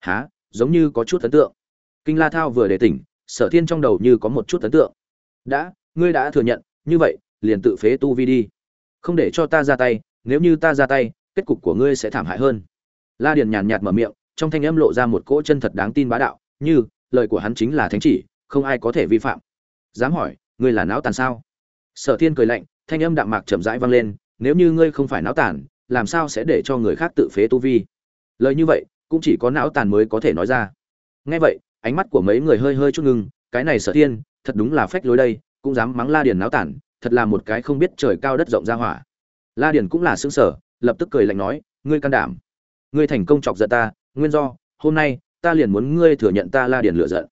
há giống như có chút ấn tượng. Kinh la thao vừa để tỉnh, sở thiên trong đầu như có một chút ấn tượng. Đã, ngươi đã thừa nhận, như vậy, liền tự phế tu vi đi. Không để cho ta ra tay, nếu như ta ra tay, kết cục của ngươi sẽ thảm hại hơn. La điền nhàn nhạt mở miệng, trong thanh âm lộ ra một cỗ chân thật đáng tin bá đạo, như, lời của hắn chính là thánh chỉ, không ai có thể vi phạm. Dám hỏi, ngươi là não tàn sao? Sở thiên cười lạnh, thanh âm đạm mạc chậm rãi vang lên, nếu như ngươi không phải não tàn, làm sao sẽ để cho người khác tự phế tu vi? Lời như vậy cũng chỉ có não tàn mới có thể nói ra. Nghe vậy, ánh mắt của mấy người hơi hơi chút ngưng, cái này sở thiên, thật đúng là phách lối đây, cũng dám mắng la điền não tàn, thật là một cái không biết trời cao đất rộng ra hỏa. La điền cũng là xứng sở lập tức cười lạnh nói, ngươi can đảm. Ngươi thành công chọc giận ta, nguyên do, hôm nay, ta liền muốn ngươi thừa nhận ta la điền lựa giận.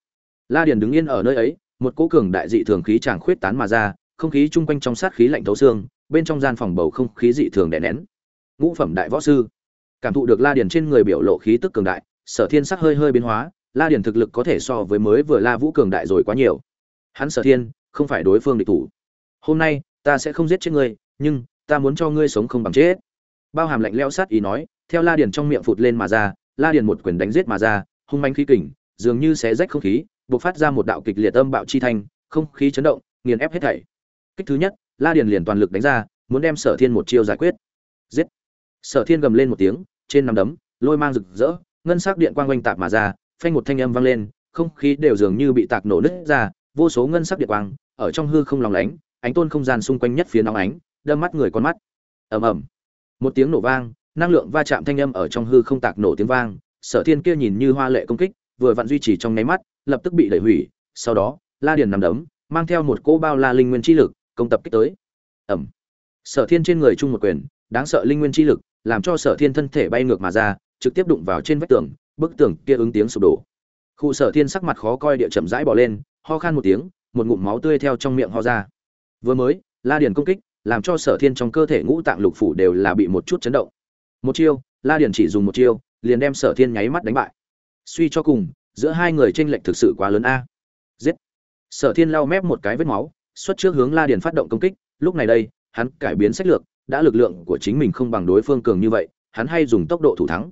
La điền đứng yên ở nơi ấy, một cỗ cường đại dị thường khí chàng khuyết tán mà ra, không khí chung quanh trong sát khí lạnh thấu xương, bên trong gian phòng bầu không khí dị thường đè nén. Ngũ phẩm đại võ sư cảm thụ được la điền trên người biểu lộ khí tức cường đại, sở thiên sắc hơi hơi biến hóa, la điền thực lực có thể so với mới vừa la vũ cường đại rồi quá nhiều. Hắn sở thiên, không phải đối phương địch thủ. Hôm nay, ta sẽ không giết chết ngươi, nhưng, ta muốn cho ngươi sống không bằng chết. Bao hàm lạnh lẽo sát ý nói, theo la điền trong miệng phụt lên mà ra, la điền một quyền đánh giết mà ra, hung manh khí kình, dường như xé rách không khí, bộc phát ra một đạo kịch liệt âm bạo chi thanh, không khí chấn động, nghiền ép hết thảy. Kích thứ nhất, la điền liền toàn lực đánh ra, muốn đem sở thiên một chiêu giải quyết. Giết sở thiên gầm lên một tiếng, trên năm đấm, lôi mang rực rỡ, ngân sắc điện quang quanh tạp mà ra, phanh một thanh âm vang lên, không khí đều dường như bị tạc nổ nứt ra, vô số ngân sắc điện quang, ở trong hư không lòng lánh, ánh tôn không gian xung quanh nhất phía nóng ánh, đâm mắt người con mắt. Ầm ầm. Một tiếng nổ vang, năng lượng va chạm thanh âm ở trong hư không tạc nổ tiếng vang, sở thiên kia nhìn như hoa lệ công kích, vừa vặn duy trì trong nháy mắt, lập tức bị đẩy hủy, sau đó, la điền nằm đấm, mang theo một cỗ bao la linh nguyên chi lực, công tập kích tới. Ẩm sở thiên trên người chung một quyền đáng sợ linh nguyên chi lực, làm cho sở thiên thân thể bay ngược mà ra, trực tiếp đụng vào trên vách tường, bức tường kia ứng tiếng sụp đổ. Khu sở thiên sắc mặt khó coi địa chậm rãi bỏ lên, ho khan một tiếng, một ngụm máu tươi theo trong miệng ho ra. Vừa mới, la điền công kích, làm cho sở thiên trong cơ thể ngũ tạng lục phủ đều là bị một chút chấn động. Một chiêu, la điền chỉ dùng một chiêu, liền đem sở thiên nháy mắt đánh bại. Suy cho cùng, giữa hai người tranh lệch thực sự quá lớn a. Giết. Sở thiên lau mép một cái vết máu, xuất trước hướng la điền phát động công kích, lúc này đây, hắn cải biến sách lược đã lực lượng của chính mình không bằng đối phương cường như vậy hắn hay dùng tốc độ thủ thắng.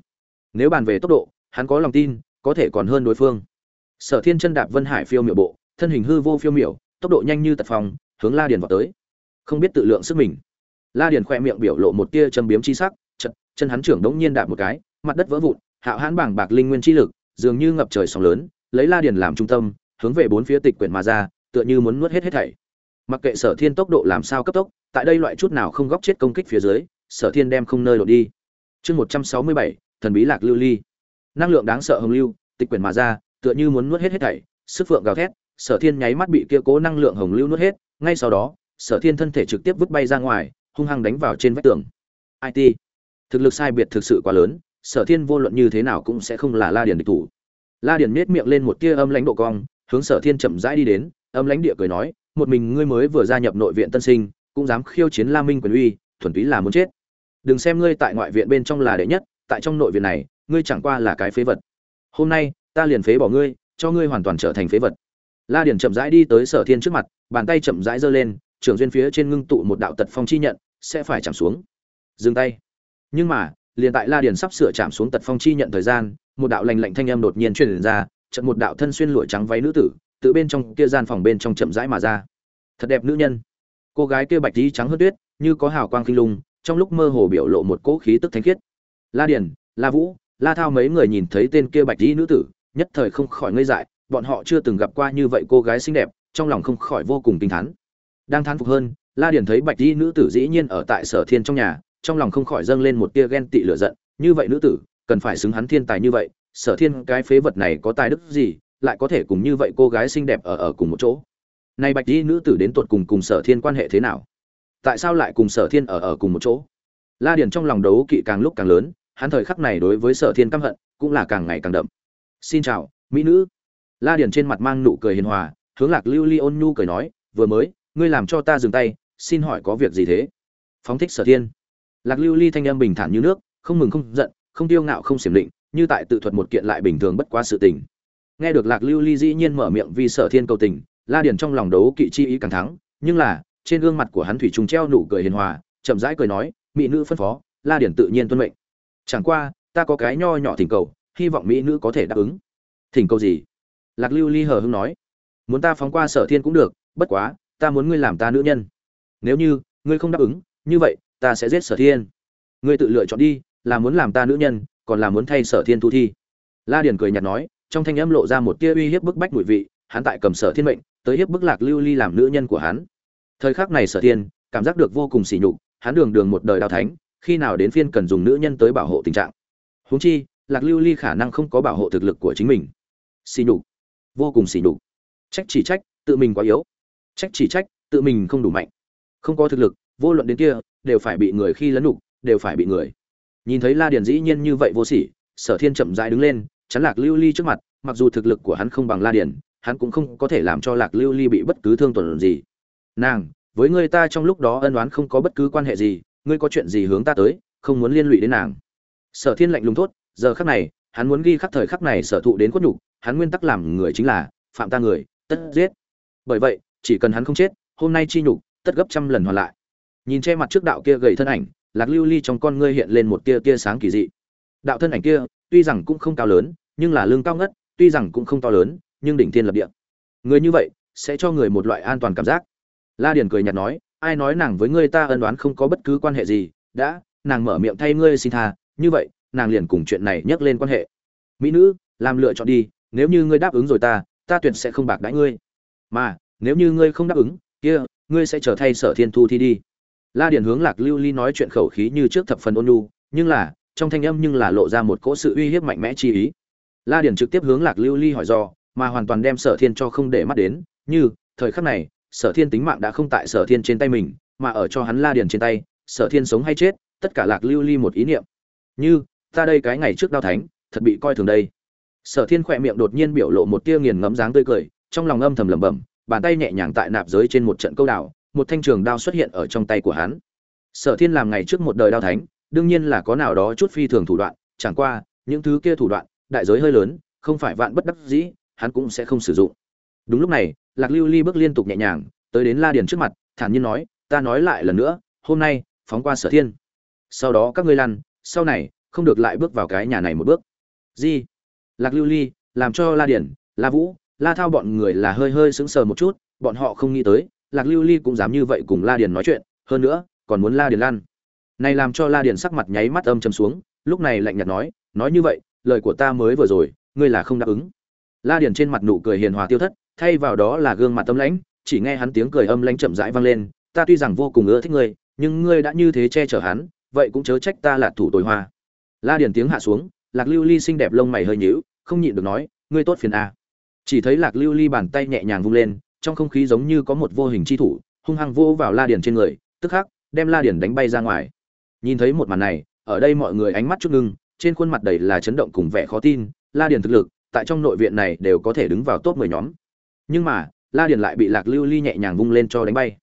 Nếu bàn về tốc độ hắn có lòng tin có thể còn hơn đối phương. Sở thiên chân đạp vân hải phiêu miểu bộ thân hình hư vô phiêu miểu, tốc độ nhanh như tật phòng hướng la điền vọt tới. Không biết tự lượng sức mình. La điền khoe miệng biểu lộ một tia châm biếm chi sắc chân, chân hắn trưởng đống nhiên đạp một cái mặt đất vỡ vụn hạo hãn bảng bạc linh nguyên chi lực dường như ngập trời sóng lớn lấy la điền làm trung tâm hướng về bốn phía tịch quyển mà ra tựa như muốn nuốt hết hết thảy. Mặc kệ sở thiên tốc độ làm sao cấp tốc tại đây loại chút nào không góc chết công kích phía dưới, sở thiên đem không nơi lột đi. Chương một trăm sáu mươi bảy, thần bí lạc lưu ly. Năng lượng đáng sợ hồng lưu, tịch quyển mà ra, tựa như muốn nuốt hết hết thảy, sức phượng gào thét, sở thiên nháy mắt bị kia cố năng lượng hồng lưu nuốt hết, ngay sau đó, sở thiên thân thể trực tiếp vứt bay ra ngoài, hung hăng đánh vào trên vách tường. It thực lực sai biệt thực sự quá lớn, sở thiên vô luận như thế nào cũng sẽ không là la điền địch thủ. La điền nết miệng lên một tia âm lãnh độ cong, hướng sở thiên chậm rãi đi đến, âm lãnh địa cười nói, một mình ngươi mới vừa gia nhập nội viện tân sinh cũng dám khiêu chiến la minh quyền uy, thuần túy là muốn chết. Đừng xem ngươi tại ngoại viện bên trong là đệ nhất, tại trong nội viện này, ngươi chẳng qua là cái phế vật. Hôm nay, ta liền phế bỏ ngươi, cho ngươi hoàn toàn trở thành phế vật. La điển chậm rãi đi tới sở thiên trước mặt, bàn tay chậm rãi giơ lên, trưởng duyên phía trên ngưng tụ một đạo tật phong chi nhận, sẽ phải chạm xuống. Dừng tay. Nhưng mà, liền tại la điển sắp sửa chạm xuống tật phong chi nhận thời gian, một đạo lạnh lạnh thanh âm đột nhiên truyền ra trận một đạo thân xuyên lụa trắng váy nữ tử, từ bên trong kia gian phòng bên trong chậm rãi mà ra. Thật đẹp nữ nhân cô gái kia bạch tí trắng hơn tuyết, như có hào quang kinh lung, trong lúc mơ hồ biểu lộ một cỗ khí tức thánh khiết. La điền, la vũ, la thao mấy người nhìn thấy tên kia bạch tí nữ tử, nhất thời không khỏi ngây dại, bọn họ chưa từng gặp qua như vậy cô gái xinh đẹp, trong lòng không khỏi vô cùng kinh thán. Đang thán phục hơn, la điền thấy bạch tí nữ tử dĩ nhiên ở tại sở thiên trong nhà, trong lòng không khỏi dâng lên một tia ghen tị lửa giận, như vậy nữ tử, cần phải xứng hắn thiên tài như vậy, sở thiên cái phế vật này có tài đức gì, lại có thể cùng như vậy cô gái xinh đẹp ở ở cùng một chỗ nay bạch y nữ tử đến tột cùng cùng sở thiên quan hệ thế nào? Tại sao lại cùng sở thiên ở ở cùng một chỗ? La điền trong lòng đấu kỵ càng lúc càng lớn, hắn thời khắc này đối với sở thiên căm hận, cũng là càng ngày càng đậm. Xin chào, mỹ nữ. La điền trên mặt mang nụ cười hiền hòa, hướng lạc lưu ly ôn nhu cười nói, vừa mới, ngươi làm cho ta dừng tay, xin hỏi có việc gì thế? Phóng thích sở thiên. Lạc lưu ly thanh âm bình thản như nước, không mừng không giận, không tiêu ngạo không xiểm định, như tại tự thuật một kiện lại bình thường bất quá sự tình. Nghe được lạc lưu ly dĩ nhiên mở miệng vì sở thiên cầu tình la điền trong lòng đấu kỵ chi ý càng thắng, nhưng là, trên gương mặt của hắn thủy trùng treo nụ cười hiền hòa, chậm rãi cười nói, mỹ nữ phân phó, la điền tự nhiên tuân mệnh. Chẳng qua, ta có cái nho nhỏ thỉnh cầu, hy vọng mỹ nữ có thể đáp ứng. Thỉnh cầu gì? Lạc lưu ly hờ hưng nói. Muốn ta phóng qua sở thiên cũng được, bất quá, ta muốn ngươi làm ta nữ nhân. Nếu như, ngươi không đáp ứng, như vậy, ta sẽ giết sở thiên. Ngươi tự lựa chọn đi, là muốn làm ta nữ nhân, còn là muốn thay sở thiên thu thi? La điền cười nhạt nói, trong thanh âm lộ ra một tia uy hiếp bức bách mùi vị, hắn tại cầm sở thiên mệnh tới hiếp bức lạc lưu ly làm nữ nhân của hắn. Thời khắc này sở thiên cảm giác được vô cùng sỉ nhục, hắn đường đường một đời đào thánh, khi nào đến phiên cần dùng nữ nhân tới bảo hộ tình trạng. Huống chi, lạc lưu ly khả năng không có bảo hộ thực lực của chính mình. Sỉ nhục. Vô cùng sỉ nhục. Trách chỉ trách, tự mình quá yếu. Trách chỉ trách, tự mình không đủ mạnh. Không có thực lực, vô luận đến kia, đều phải bị người khi lấn nhục, đều phải bị người. Nhìn thấy la điền dĩ nhiên như vậy vô sỉ, sở thiên chậm rãi đứng lên, chắn lạc lưu ly trước mặt, mặc dù thực lực của hắn không bằng la điền hắn cũng không có thể làm cho lạc lưu ly bị bất cứ thương tổn gì. Nàng, với người ta trong lúc đó ân oán không có bất cứ quan hệ gì, ngươi có chuyện gì hướng ta tới, không muốn liên lụy đến nàng. Sở thiên lạnh lùng thốt, giờ khắc này, hắn muốn ghi khắc thời khắc này sở thụ đến khuất nhục, hắn nguyên tắc làm người chính là, phạm ta người, tất giết. Bởi vậy, chỉ cần hắn không chết, hôm nay chi nhục, tất gấp trăm lần hoàn lại. Nhìn che mặt trước đạo kia gầy thân ảnh, lạc lưu ly trong con ngươi hiện lên một tia tia sáng kỳ dị. Đạo thân ảnh kia, tuy rằng cũng không cao lớn, nhưng là lương cao ngất, tuy rằng cũng không to lớn nhưng đỉnh thiên lập địa. Người như vậy sẽ cho người một loại an toàn cảm giác. La điền cười nhạt nói, ai nói nàng với ngươi ta ân đoán không có bất cứ quan hệ gì. Đã, nàng mở miệng thay ngươi xin tha. Như vậy, nàng liền cùng chuyện này nhắc lên quan hệ. Mỹ nữ, làm lựa chọn đi. Nếu như ngươi đáp ứng rồi ta ta tuyệt sẽ không bạc đãi ngươi. Mà, nếu như ngươi không đáp ứng, kia, ngươi sẽ trở thay sở thiên thu thi đi. La điền hướng lạc lưu ly nói chuyện khẩu khí như trước thập phần ôn nhu, nhưng là, trong thanh âm nhưng là lộ ra một cỗ sự uy hiếp mạnh mẽ chi ý. La điền trực tiếp hướng lạc lưu ly hỏi do mà hoàn toàn đem sở thiên cho không để mắt đến, như, thời khắc này, sở thiên tính mạng đã không tại sở thiên trên tay mình, mà ở cho hắn la điền trên tay, sở thiên sống hay chết, tất cả lạc lưu ly một ý niệm. Như, ta đây cái ngày trước đao thánh, thật bị coi thường đây. Sở thiên khỏe miệng đột nhiên biểu lộ một tia nghiền ngẫm dáng tươi cười, trong lòng âm thầm lẩm bẩm, bàn tay nhẹ nhàng tại nạp giới trên một trận câu đảo, một thanh trường đao xuất hiện ở trong tay của hắn. Sở thiên làm ngày trước một đời đao thánh, đương nhiên là có nào đó chút phi thường thủ đoạn, chẳng qua, những thứ kia thủ đoạn, đại giới hơi lớn, không phải vạn bất đắc dĩ hắn cũng sẽ không sử dụng. Đúng lúc này, lạc lưu ly bước liên tục nhẹ nhàng, tới đến la điền trước mặt, thản nhiên nói, ta nói lại lần nữa, hôm nay, phóng qua sở thiên. Sau đó các ngươi lăn, sau này, không được lại bước vào cái nhà này một bước. Gì? Lạc lưu ly, làm cho la điền, la vũ, la thao bọn người là hơi hơi sững sờ một chút, bọn họ không nghĩ tới, lạc lưu ly cũng dám như vậy cùng la điền nói chuyện, hơn nữa, còn muốn la điền lăn. Này làm cho la điền sắc mặt nháy mắt âm trầm xuống, lúc này lạnh nhạt nói nói như vậy, lời của ta mới vừa rồi, ngươi là không đáp ứng la điền trên mặt nụ cười hiền hòa tiêu thất, thay vào đó là gương mặt tâm lãnh, chỉ nghe hắn tiếng cười âm lãnh chậm rãi vang lên, ta tuy rằng vô cùng ưa thích ngươi, nhưng ngươi đã như thế che chở hắn, vậy cũng chớ trách ta là thủ tồi hoa. La điền tiếng hạ xuống, lạc lưu ly xinh đẹp lông mày hơi nhíu, không nhịn được nói, ngươi tốt phiền a. Chỉ thấy lạc lưu ly bàn tay nhẹ nhàng vung lên, trong không khí giống như có một vô hình chi thủ, hung hăng vô vào la điền trên người, tức khắc đem la điền đánh bay ra ngoài. Nhìn thấy một màn này, ở đây mọi người ánh mắt chút ngưng, trên khuôn mặt đầy là chấn động cùng vẻ khó tin, la điền thực lực tại trong nội viện này đều có thể đứng vào top 10 nhóm. Nhưng mà, la điền lại bị lạc lưu ly nhẹ nhàng vung lên cho đánh bay.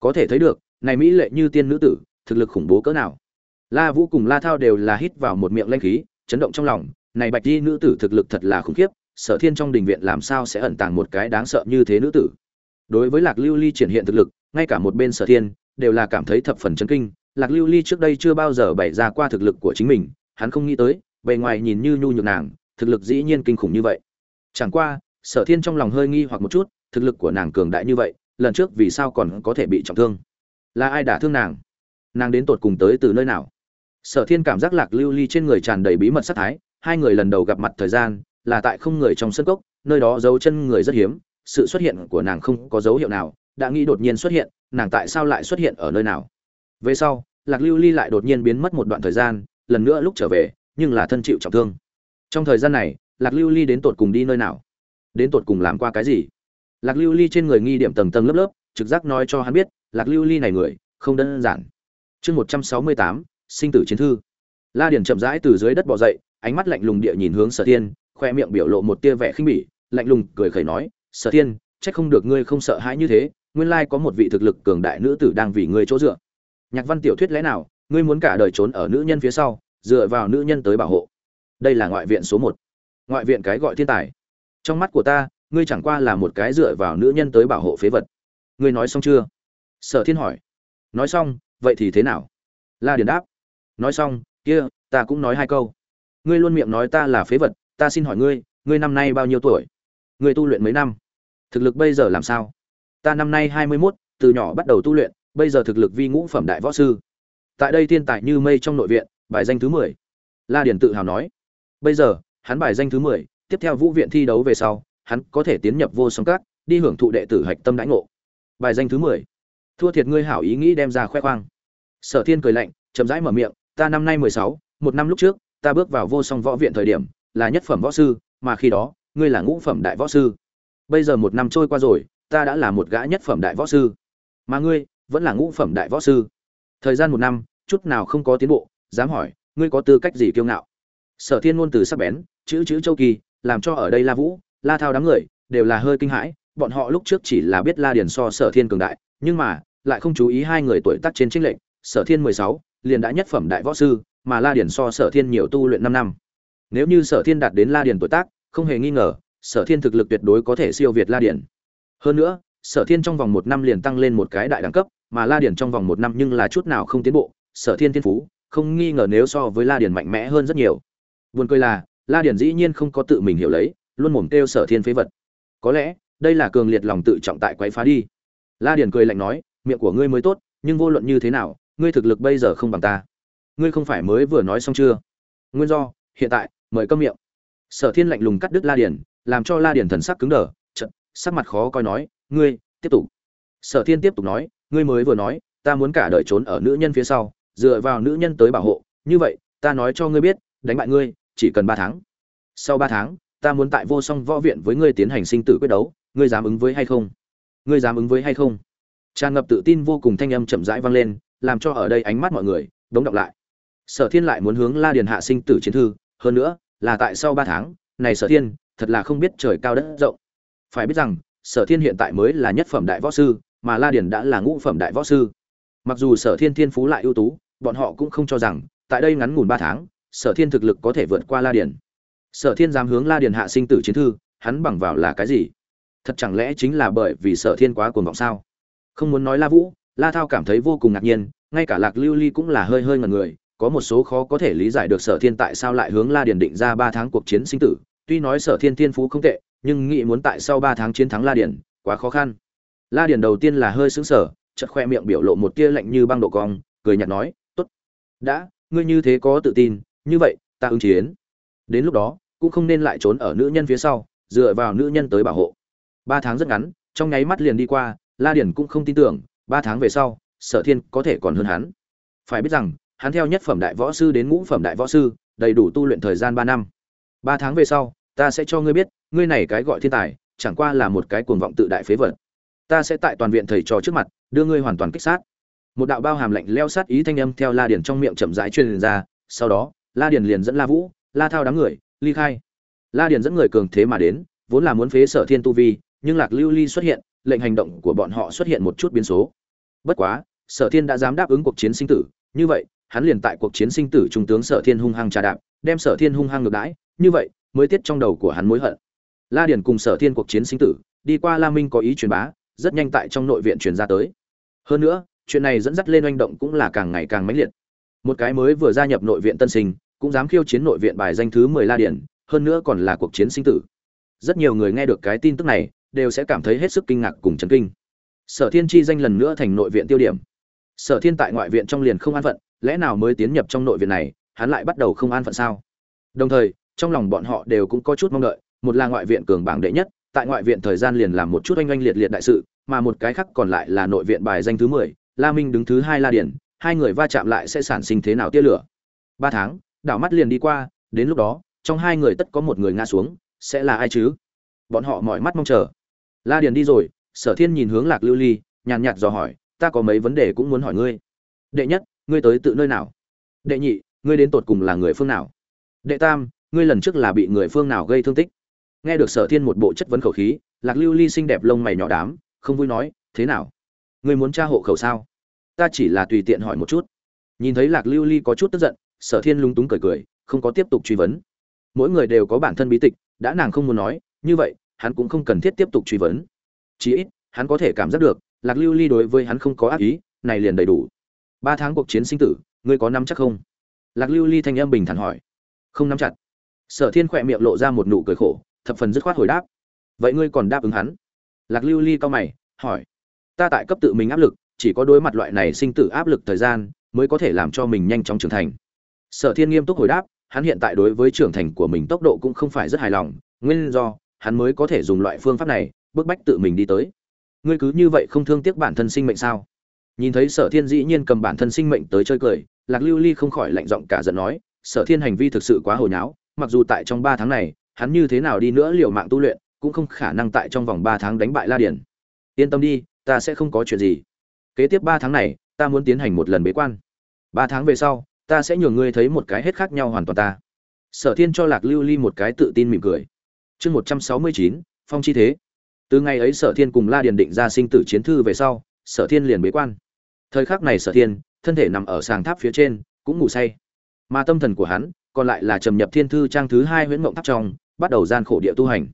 Có thể thấy được, này mỹ lệ như tiên nữ tử, thực lực khủng bố cỡ nào. La vũ cùng la thao đều là hít vào một miệng linh khí, chấn động trong lòng, này bạch Y nữ tử thực lực thật là khủng khiếp, sở thiên trong đình viện làm sao sẽ ẩn tàng một cái đáng sợ như thế nữ tử? Đối với lạc lưu ly triển hiện thực lực, ngay cả một bên sở thiên đều là cảm thấy thập phần chấn kinh, lạc lưu ly trước đây chưa bao giờ bày ra qua thực lực của chính mình, hắn không nghĩ tới, bề ngoài nhìn như nhu nhược nàng thực lực dĩ nhiên kinh khủng như vậy. Chẳng qua, sở thiên trong lòng hơi nghi hoặc một chút, thực lực của nàng cường đại như vậy, lần trước vì sao còn có thể bị trọng thương? Là ai đả thương nàng? Nàng đến tột cùng tới từ nơi nào? Sở thiên cảm giác lạc lưu ly trên người tràn đầy bí mật sát thái, hai người lần đầu gặp mặt thời gian là tại không người trong sân cốc, nơi đó dấu chân người rất hiếm, sự xuất hiện của nàng không có dấu hiệu nào, đã nghĩ đột nhiên xuất hiện, nàng tại sao lại xuất hiện ở nơi nào? Về sau, lạc lưu ly lại đột nhiên biến mất một đoạn thời gian, lần nữa lúc trở về, nhưng là thân chịu trọng thương trong thời gian này, lạc lưu ly đến tột cùng đi nơi nào? Đến tột cùng làm qua cái gì? Lạc lưu ly trên người nghi điểm tầng tầng lớp lớp, trực giác nói cho hắn biết, lạc lưu ly này người, không đơn giản. Chương một trăm sáu mươi tám, sinh tử chiến thư. La điển chậm rãi từ dưới đất bỏ dậy, ánh mắt lạnh lùng địa nhìn hướng sở tiên khoe miệng biểu lộ một tia vẻ khinh bỉ, lạnh lùng cười khẩy nói, sở tiên trách không được ngươi không sợ hãi như thế, nguyên lai có một vị thực lực cường đại nữ tử đang vì ngươi chỗ dựa. Nhạc văn tiểu thuyết lẽ nào, ngươi muốn cả đời trốn ở nữ nhân phía sau, dựa vào nữ nhân tới bảo hộ đây là ngoại viện số một. Ngoại viện cái gọi thiên tài. Trong mắt của ta, ngươi chẳng qua là một cái dựa vào nữ nhân tới bảo hộ phế vật. Ngươi nói xong chưa? Sở thiên hỏi. Nói xong, vậy thì thế nào? La điền đáp. Nói xong, kia, ta cũng nói hai câu. Ngươi luôn miệng nói ta là phế vật, ta xin hỏi ngươi ngươi năm nay bao nhiêu tuổi? Ngươi tu luyện mấy năm? Thực lực bây giờ làm sao? Ta năm nay hai mươi mốt, từ nhỏ bắt đầu tu luyện, bây giờ thực lực vi ngũ phẩm đại võ sư. Tại đây thiên tài như mây trong nội viện, bài danh thứ mười. La điền tự hào nói bây giờ, hắn bài danh thứ mười, tiếp theo vũ viện thi đấu về sau, hắn có thể tiến nhập vô song các, đi hưởng thụ đệ tử hạch tâm đãi ngộ. Bài danh thứ mười. Thua thiệt ngươi hảo ý nghĩ đem ra khoe khoang. Sở thiên cười lạnh, chậm rãi mở miệng, ta năm nay mười sáu, một năm lúc trước, ta bước vào vô song võ viện thời điểm, là nhất phẩm võ sư, mà khi đó, ngươi là ngũ phẩm đại võ sư. Bây giờ một năm trôi qua rồi, ta đã là một gã nhất phẩm đại võ sư. Mà ngươi, vẫn là ngũ phẩm đại võ sư. Thời gian một năm, chút nào không có tiến bộ, dám hỏi, ngươi có tư cách gì kiêu ngạo? Sở thiên ngôn từ sắc bén, chữ chữ châu kỳ, làm cho ở đây la vũ, la thao đám người đều là hơi kinh hãi, bọn họ lúc trước chỉ là biết la điền so sở thiên cường đại, nhưng mà lại không chú ý hai người tuổi tác trên trinh lệnh sở thiên mười sáu, liền đã nhất phẩm đại võ sư, mà la điền so sở thiên nhiều tu luyện năm năm. Nếu như sở thiên đạt đến la điền tuổi tác, không hề nghi ngờ, sở thiên thực lực tuyệt đối có thể siêu việt la điền. Hơn nữa, sở thiên trong vòng một năm liền tăng lên một cái đại đẳng cấp, mà la điền trong vòng một năm nhưng là chút nào không tiến bộ, sở thiên thiên phú, không nghi ngờ nếu so với la điền mạnh mẽ hơn rất nhiều buồn cười là, la điền dĩ nhiên không có tự mình hiểu lấy, luôn mồm kêu sở thiên phế vật. Có lẽ, đây là cường liệt lòng tự trọng tại quấy phá đi. La điền cười lạnh nói, miệng của ngươi mới tốt, nhưng vô luận như thế nào, ngươi thực lực bây giờ không bằng ta. Ngươi không phải mới vừa nói xong chưa? Nguyên do, hiện tại, mời câm miệng. Sở thiên lạnh lùng cắt đứt la điền làm cho la điền thần sắc cứng đờ, chợt, sắc mặt khó coi nói, ngươi, tiếp tục. Sở thiên tiếp tục nói, ngươi mới vừa nói, ta muốn cả đời trốn ở nữ nhân phía sau, dựa vào nữ nhân tới bảo hộ, như vậy, ta nói cho ngươi biết, đánh bại ngươi chỉ cần ba tháng. Sau ba tháng, ta muốn tại vô song võ viện với ngươi tiến hành sinh tử quyết đấu, ngươi dám ứng với hay không? Ngươi dám ứng với hay không? Tràn ngập tự tin vô cùng thanh âm chậm rãi vang lên, làm cho ở đây ánh mắt mọi người, đống đọc lại. Sở thiên lại muốn hướng la điền hạ sinh tử chiến thư, hơn nữa, là tại sau ba tháng, này sở thiên, thật là không biết trời cao đất rộng. Phải biết rằng, sở thiên hiện tại mới là nhất phẩm đại võ sư, mà la điền đã là ngũ phẩm đại võ sư. Mặc dù sở thiên thiên phú lại ưu tú, bọn họ cũng không cho rằng, tại đây ngắn ngủn ba tháng sở thiên thực lực có thể vượt qua la điền. Sở thiên dám hướng la điền hạ sinh tử chiến thư, hắn bằng vào là cái gì? Thật chẳng lẽ chính là bởi vì sở thiên quá cuồng vọng sao? Không muốn nói la vũ, la thao cảm thấy vô cùng ngạc nhiên, ngay cả lạc lưu ly cũng là hơi hơi ngần người, có một số khó có thể lý giải được sở thiên tại sao lại hướng la điền định ra ba tháng cuộc chiến sinh tử. Tuy nói sở thiên thiên phú không tệ, nhưng nghĩ muốn tại sau ba tháng chiến thắng la điền, quá khó khăn. La điền đầu tiên là hơi sững sờ, chợt khoe miệng biểu lộ một tia lạnh như băng độ cong, cười nhạt nói, tốt. Đã, ngươi như thế có tự tin như vậy, ta ứng chiến. Đến lúc đó, cũng không nên lại trốn ở nữ nhân phía sau, dựa vào nữ nhân tới bảo hộ. Ba tháng rất ngắn, trong nháy mắt liền đi qua, la điển cũng không tin tưởng, ba tháng về sau, sở thiên có thể còn hơn hắn. Phải biết rằng, hắn theo nhất phẩm đại võ sư đến ngũ phẩm đại võ sư, đầy đủ tu luyện thời gian ba năm. Ba tháng về sau, ta sẽ cho ngươi biết, ngươi này cái gọi thiên tài, chẳng qua là một cái cuồng vọng tự đại phế vật. Ta sẽ tại toàn viện thầy trò trước mặt, đưa ngươi hoàn toàn kích sát. Một đạo bao hàm lạnh leo sát ý thanh âm theo la điển trong miệng chậm rãi truyền ra, sau đó la Điền liền dẫn la vũ, la thao đám người, ly khai. La Điền dẫn người cường thế mà đến, vốn là muốn phế sở thiên tu vi, nhưng lạc lưu ly xuất hiện, lệnh hành động của bọn họ xuất hiện một chút biến số. Bất quá, sở thiên đã dám đáp ứng cuộc chiến sinh tử, như vậy, hắn liền tại cuộc chiến sinh tử trung tướng sở thiên hung hăng trà đạp, đem sở thiên hung hăng ngược đãi, như vậy, mới tiết trong đầu của hắn mối hận. La Điền cùng sở thiên cuộc chiến sinh tử, đi qua la minh có ý truyền bá, rất nhanh tại trong nội viện truyền ra tới. Hơn nữa, chuyện này dẫn dắt lên oanh động cũng là càng ngày càng mãnh liệt. Một cái mới vừa gia nhập nội viện tân sinh cũng dám khiêu chiến nội viện bài danh thứ mười la điển, hơn nữa còn là cuộc chiến sinh tử. Rất nhiều người nghe được cái tin tức này, đều sẽ cảm thấy hết sức kinh ngạc cùng chấn kinh. Sở thiên chi danh lần nữa thành nội viện tiêu điểm. Sở thiên tại ngoại viện trong liền không an phận, lẽ nào mới tiến nhập trong nội viện này, hắn lại bắt đầu không an phận sao? Đồng thời, trong lòng bọn họ đều cũng có chút mong đợi, một là ngoại viện cường bảng đệ nhất, tại ngoại viện thời gian liền làm một chút oanh oanh liệt liệt đại sự, mà một cái khác còn lại là nội viện bài danh thứ mười, la minh đứng thứ hai la điển, hai người va chạm lại sẽ sản sinh thế nào tia lửa? Ba tháng đảo mắt liền đi qua, đến lúc đó, trong hai người tất có một người ngã xuống, sẽ là ai chứ? Bọn họ mỏi mắt mong chờ. La điền đi rồi, sở thiên nhìn hướng lạc lưu ly, nhàn nhạt dò hỏi, ta có mấy vấn đề cũng muốn hỏi ngươi. Đệ nhất, ngươi tới tự nơi nào? Đệ nhị, ngươi đến tột cùng là người phương nào? Đệ tam, ngươi lần trước là bị người phương nào gây thương tích? Nghe được sở thiên một bộ chất vấn khẩu khí, lạc lưu ly xinh đẹp lông mày nhỏ đám, không vui nói, thế nào? Ngươi muốn tra hộ khẩu sao? Ta chỉ là tùy tiện hỏi một chút. Nhìn thấy lạc lưu ly có chút tức giận sở thiên lúng túng cười cười, không có tiếp tục truy vấn. Mỗi người đều có bản thân bí tịch, đã nàng không muốn nói, như vậy, hắn cũng không cần thiết tiếp tục truy vấn. Chí ít, hắn có thể cảm giác được, lạc lưu ly đối với hắn không có ác ý, này liền đầy đủ. Ba tháng cuộc chiến sinh tử, ngươi có năm chắc không? Lạc lưu ly thanh âm bình thản hỏi. Không nắm chặt. Sở thiên khỏe miệng lộ ra một nụ cười khổ, thập phần dứt khoát hồi đáp. Vậy ngươi còn đáp ứng hắn? Lạc lưu ly cao mày, hỏi. Ta tại cấp tự mình áp lực, chỉ có đối mặt loại này sinh tử áp lực thời gian, mới có thể làm cho mình nhanh chóng trưởng thành sở thiên nghiêm túc hồi đáp, hắn hiện tại đối với trưởng thành của mình tốc độ cũng không phải rất hài lòng, nguyên do, hắn mới có thể dùng loại phương pháp này, bức bách tự mình đi tới. Ngươi cứ như vậy không thương tiếc bản thân sinh mệnh sao? Nhìn thấy sở thiên dĩ nhiên cầm bản thân sinh mệnh tới chơi cười, lạc lưu ly không khỏi lạnh giọng cả giận nói, sở thiên hành vi thực sự quá hồi nháo, mặc dù tại trong ba tháng này, hắn như thế nào đi nữa liều mạng tu luyện, cũng không khả năng tại trong vòng ba tháng đánh bại la điển yên tâm đi, ta sẽ không có chuyện gì. Kế tiếp ba tháng này, ta muốn tiến hành một lần bế quan. Ba tháng về sau ta sẽ nhường ngươi thấy một cái hết khác nhau hoàn toàn ta. Sở thiên cho lạc lưu ly một cái tự tin mỉm cười. Chương một trăm sáu mươi chín, phong chi thế. Từ ngày ấy sở thiên cùng la điền định ra sinh tử chiến thư về sau, sở thiên liền bế quan. Thời khắc này sở thiên, thân thể nằm ở sàng tháp phía trên, cũng ngủ say. Mà tâm thần của hắn, còn lại là trầm nhập thiên thư trang thứ hai huyễn mộng tháp trong, bắt đầu gian khổ địa tu hành.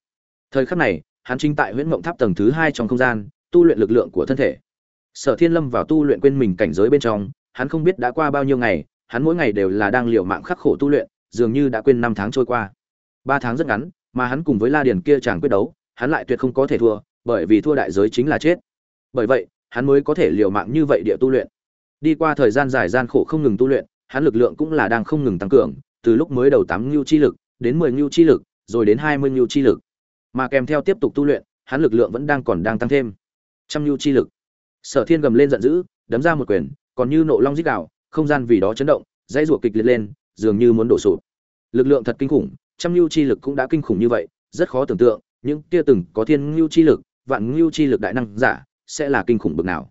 Thời khắc này, hắn chính tại huyễn mộng tháp tầng thứ hai trong không gian, tu luyện lực lượng của thân thể. Sở thiên lâm vào tu luyện quên mình cảnh giới bên trong, hắn không biết đã qua bao nhiêu ngày hắn mỗi ngày đều là đang liều mạng khắc khổ tu luyện dường như đã quên năm tháng trôi qua. Ba tháng rất ngắn mà hắn cùng với la điền kia chàng quyết đấu hắn lại tuyệt không có thể thua bởi vì thua đại giới chính là chết. Bởi vậy hắn mới có thể liều mạng như vậy địa tu luyện. Đi qua thời gian dài gian khổ không ngừng tu luyện hắn lực lượng cũng là đang không ngừng tăng cường từ lúc mới đầu tám nhu chi lực đến mười nhu chi lực rồi đến hai mươi chi lực. Mà kèm theo tiếp tục tu luyện hắn lực lượng vẫn đang còn đang tăng thêm. Trăm nhu chi lực. Sở thiên gầm lên giận dữ đấm ra một quyền còn như nộ long rít gào, không gian vì đó chấn động, dãy ruột kịch liệt lên, dường như muốn đổ sụp. Lực lượng thật kinh khủng, trăm lưu chi lực cũng đã kinh khủng như vậy, rất khó tưởng tượng, những kia từng có thiên ngưu chi lực, vạn ngưu chi lực đại năng giả, sẽ là kinh khủng bực nào.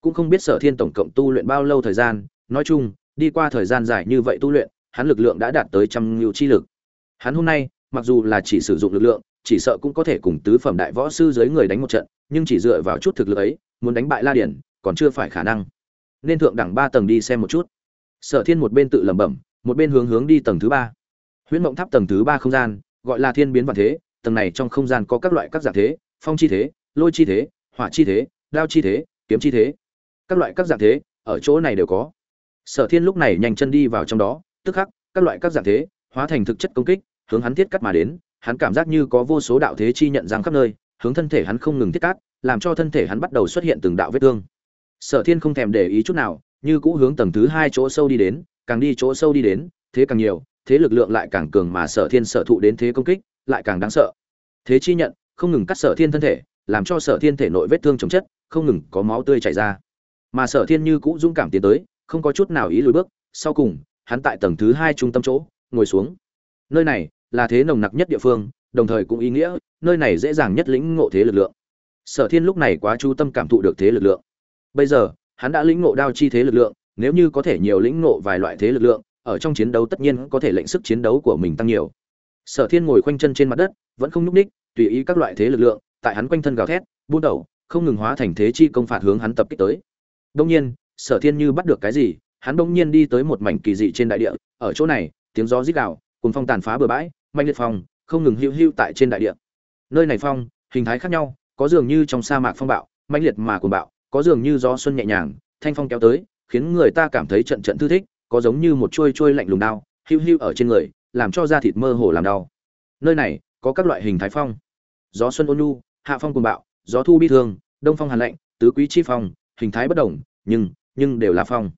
Cũng không biết sở thiên tổng cộng tu luyện bao lâu thời gian, nói chung, đi qua thời gian dài như vậy tu luyện, hắn lực lượng đã đạt tới trăm ngưu chi lực. Hắn hôm nay, mặc dù là chỉ sử dụng lực lượng, chỉ sợ cũng có thể cùng tứ phẩm đại võ sư dưới người đánh một trận, nhưng chỉ dựa vào chút thực lực ấy, muốn đánh bại la điển, còn chưa phải khả năng nên thượng đẳng ba tầng đi xem một chút. Sở thiên một bên tự lẩm bẩm, một bên hướng hướng đi tầng thứ ba. Huyễn mộng tháp tầng thứ ba không gian, gọi là thiên biến vạn thế, tầng này trong không gian có các loại các dạng thế, phong chi thế, lôi chi thế, hỏa chi thế, đao chi thế, kiếm chi thế. Các loại các dạng thế, ở chỗ này đều có. Sở thiên lúc này nhanh chân đi vào trong đó, tức khắc, các loại các dạng thế, hóa thành thực chất công kích, hướng hắn thiết cắt mà đến, hắn cảm giác như có vô số đạo thế chi nhận giang khắp nơi, hướng thân thể hắn không ngừng thiết cắt, làm cho thân thể hắn bắt đầu xuất hiện từng đạo vết thương sở thiên không thèm để ý chút nào, như cũ hướng tầng thứ hai chỗ sâu đi đến, càng đi chỗ sâu đi đến, thế càng nhiều, thế lực lượng lại càng cường mà sở thiên sở thụ đến thế công kích, lại càng đáng sợ. Thế chi nhận, không ngừng cắt sở thiên thân thể, làm cho sở thiên thể nội vết thương chồng chất, không ngừng có máu tươi chảy ra. Mà sở thiên như cũ dũng cảm tiến tới, không có chút nào ý lùi bước, sau cùng, hắn tại tầng thứ hai trung tâm chỗ, ngồi xuống. Nơi này là thế nồng nặc nhất địa phương, đồng thời cũng ý nghĩa, nơi này dễ dàng nhất lĩnh ngộ thế lực lượng. Sở thiên lúc này quá chú tâm cảm thụ được thế lực lượng bây giờ, hắn đã lĩnh ngộ đao chi thế lực lượng, nếu như có thể nhiều lĩnh ngộ vài loại thế lực lượng, ở trong chiến đấu tất nhiên có thể lệnh sức chiến đấu của mình tăng nhiều. Sở thiên ngồi khoanh chân trên mặt đất, vẫn không nhúc ních tùy ý các loại thế lực lượng, tại hắn quanh thân gào thét, buôn đầu, không ngừng hóa thành thế chi công phạt hướng hắn tập kích tới. Đông nhiên, sở thiên như bắt được cái gì, hắn đông nhiên đi tới một mảnh kỳ dị trên đại địa, ở chỗ này, tiếng gió rít gào cùng phong tàn phá bờ bãi mạnh liệt phong, không ngừng hữu hữu tại trên đại địa. Nơi này phong, hình thái khác nhau, có dường như trong sa mạc phong bạo mạnh liệt mà cuồng bạo có dường như gió xuân nhẹ nhàng, thanh phong kéo tới, khiến người ta cảm thấy trận trận thư thích, có giống như một chuôi chuôi lạnh lùng đao hưu hưu ở trên người, làm cho da thịt mơ hồ làm đau. Nơi này có các loại hình thái phong. Gió xuân ôn nhu, hạ phong cuồng bạo, gió thu bi thương, đông phong hàn lạnh, tứ quý chi phong, hình thái bất đồng, nhưng nhưng đều là phong.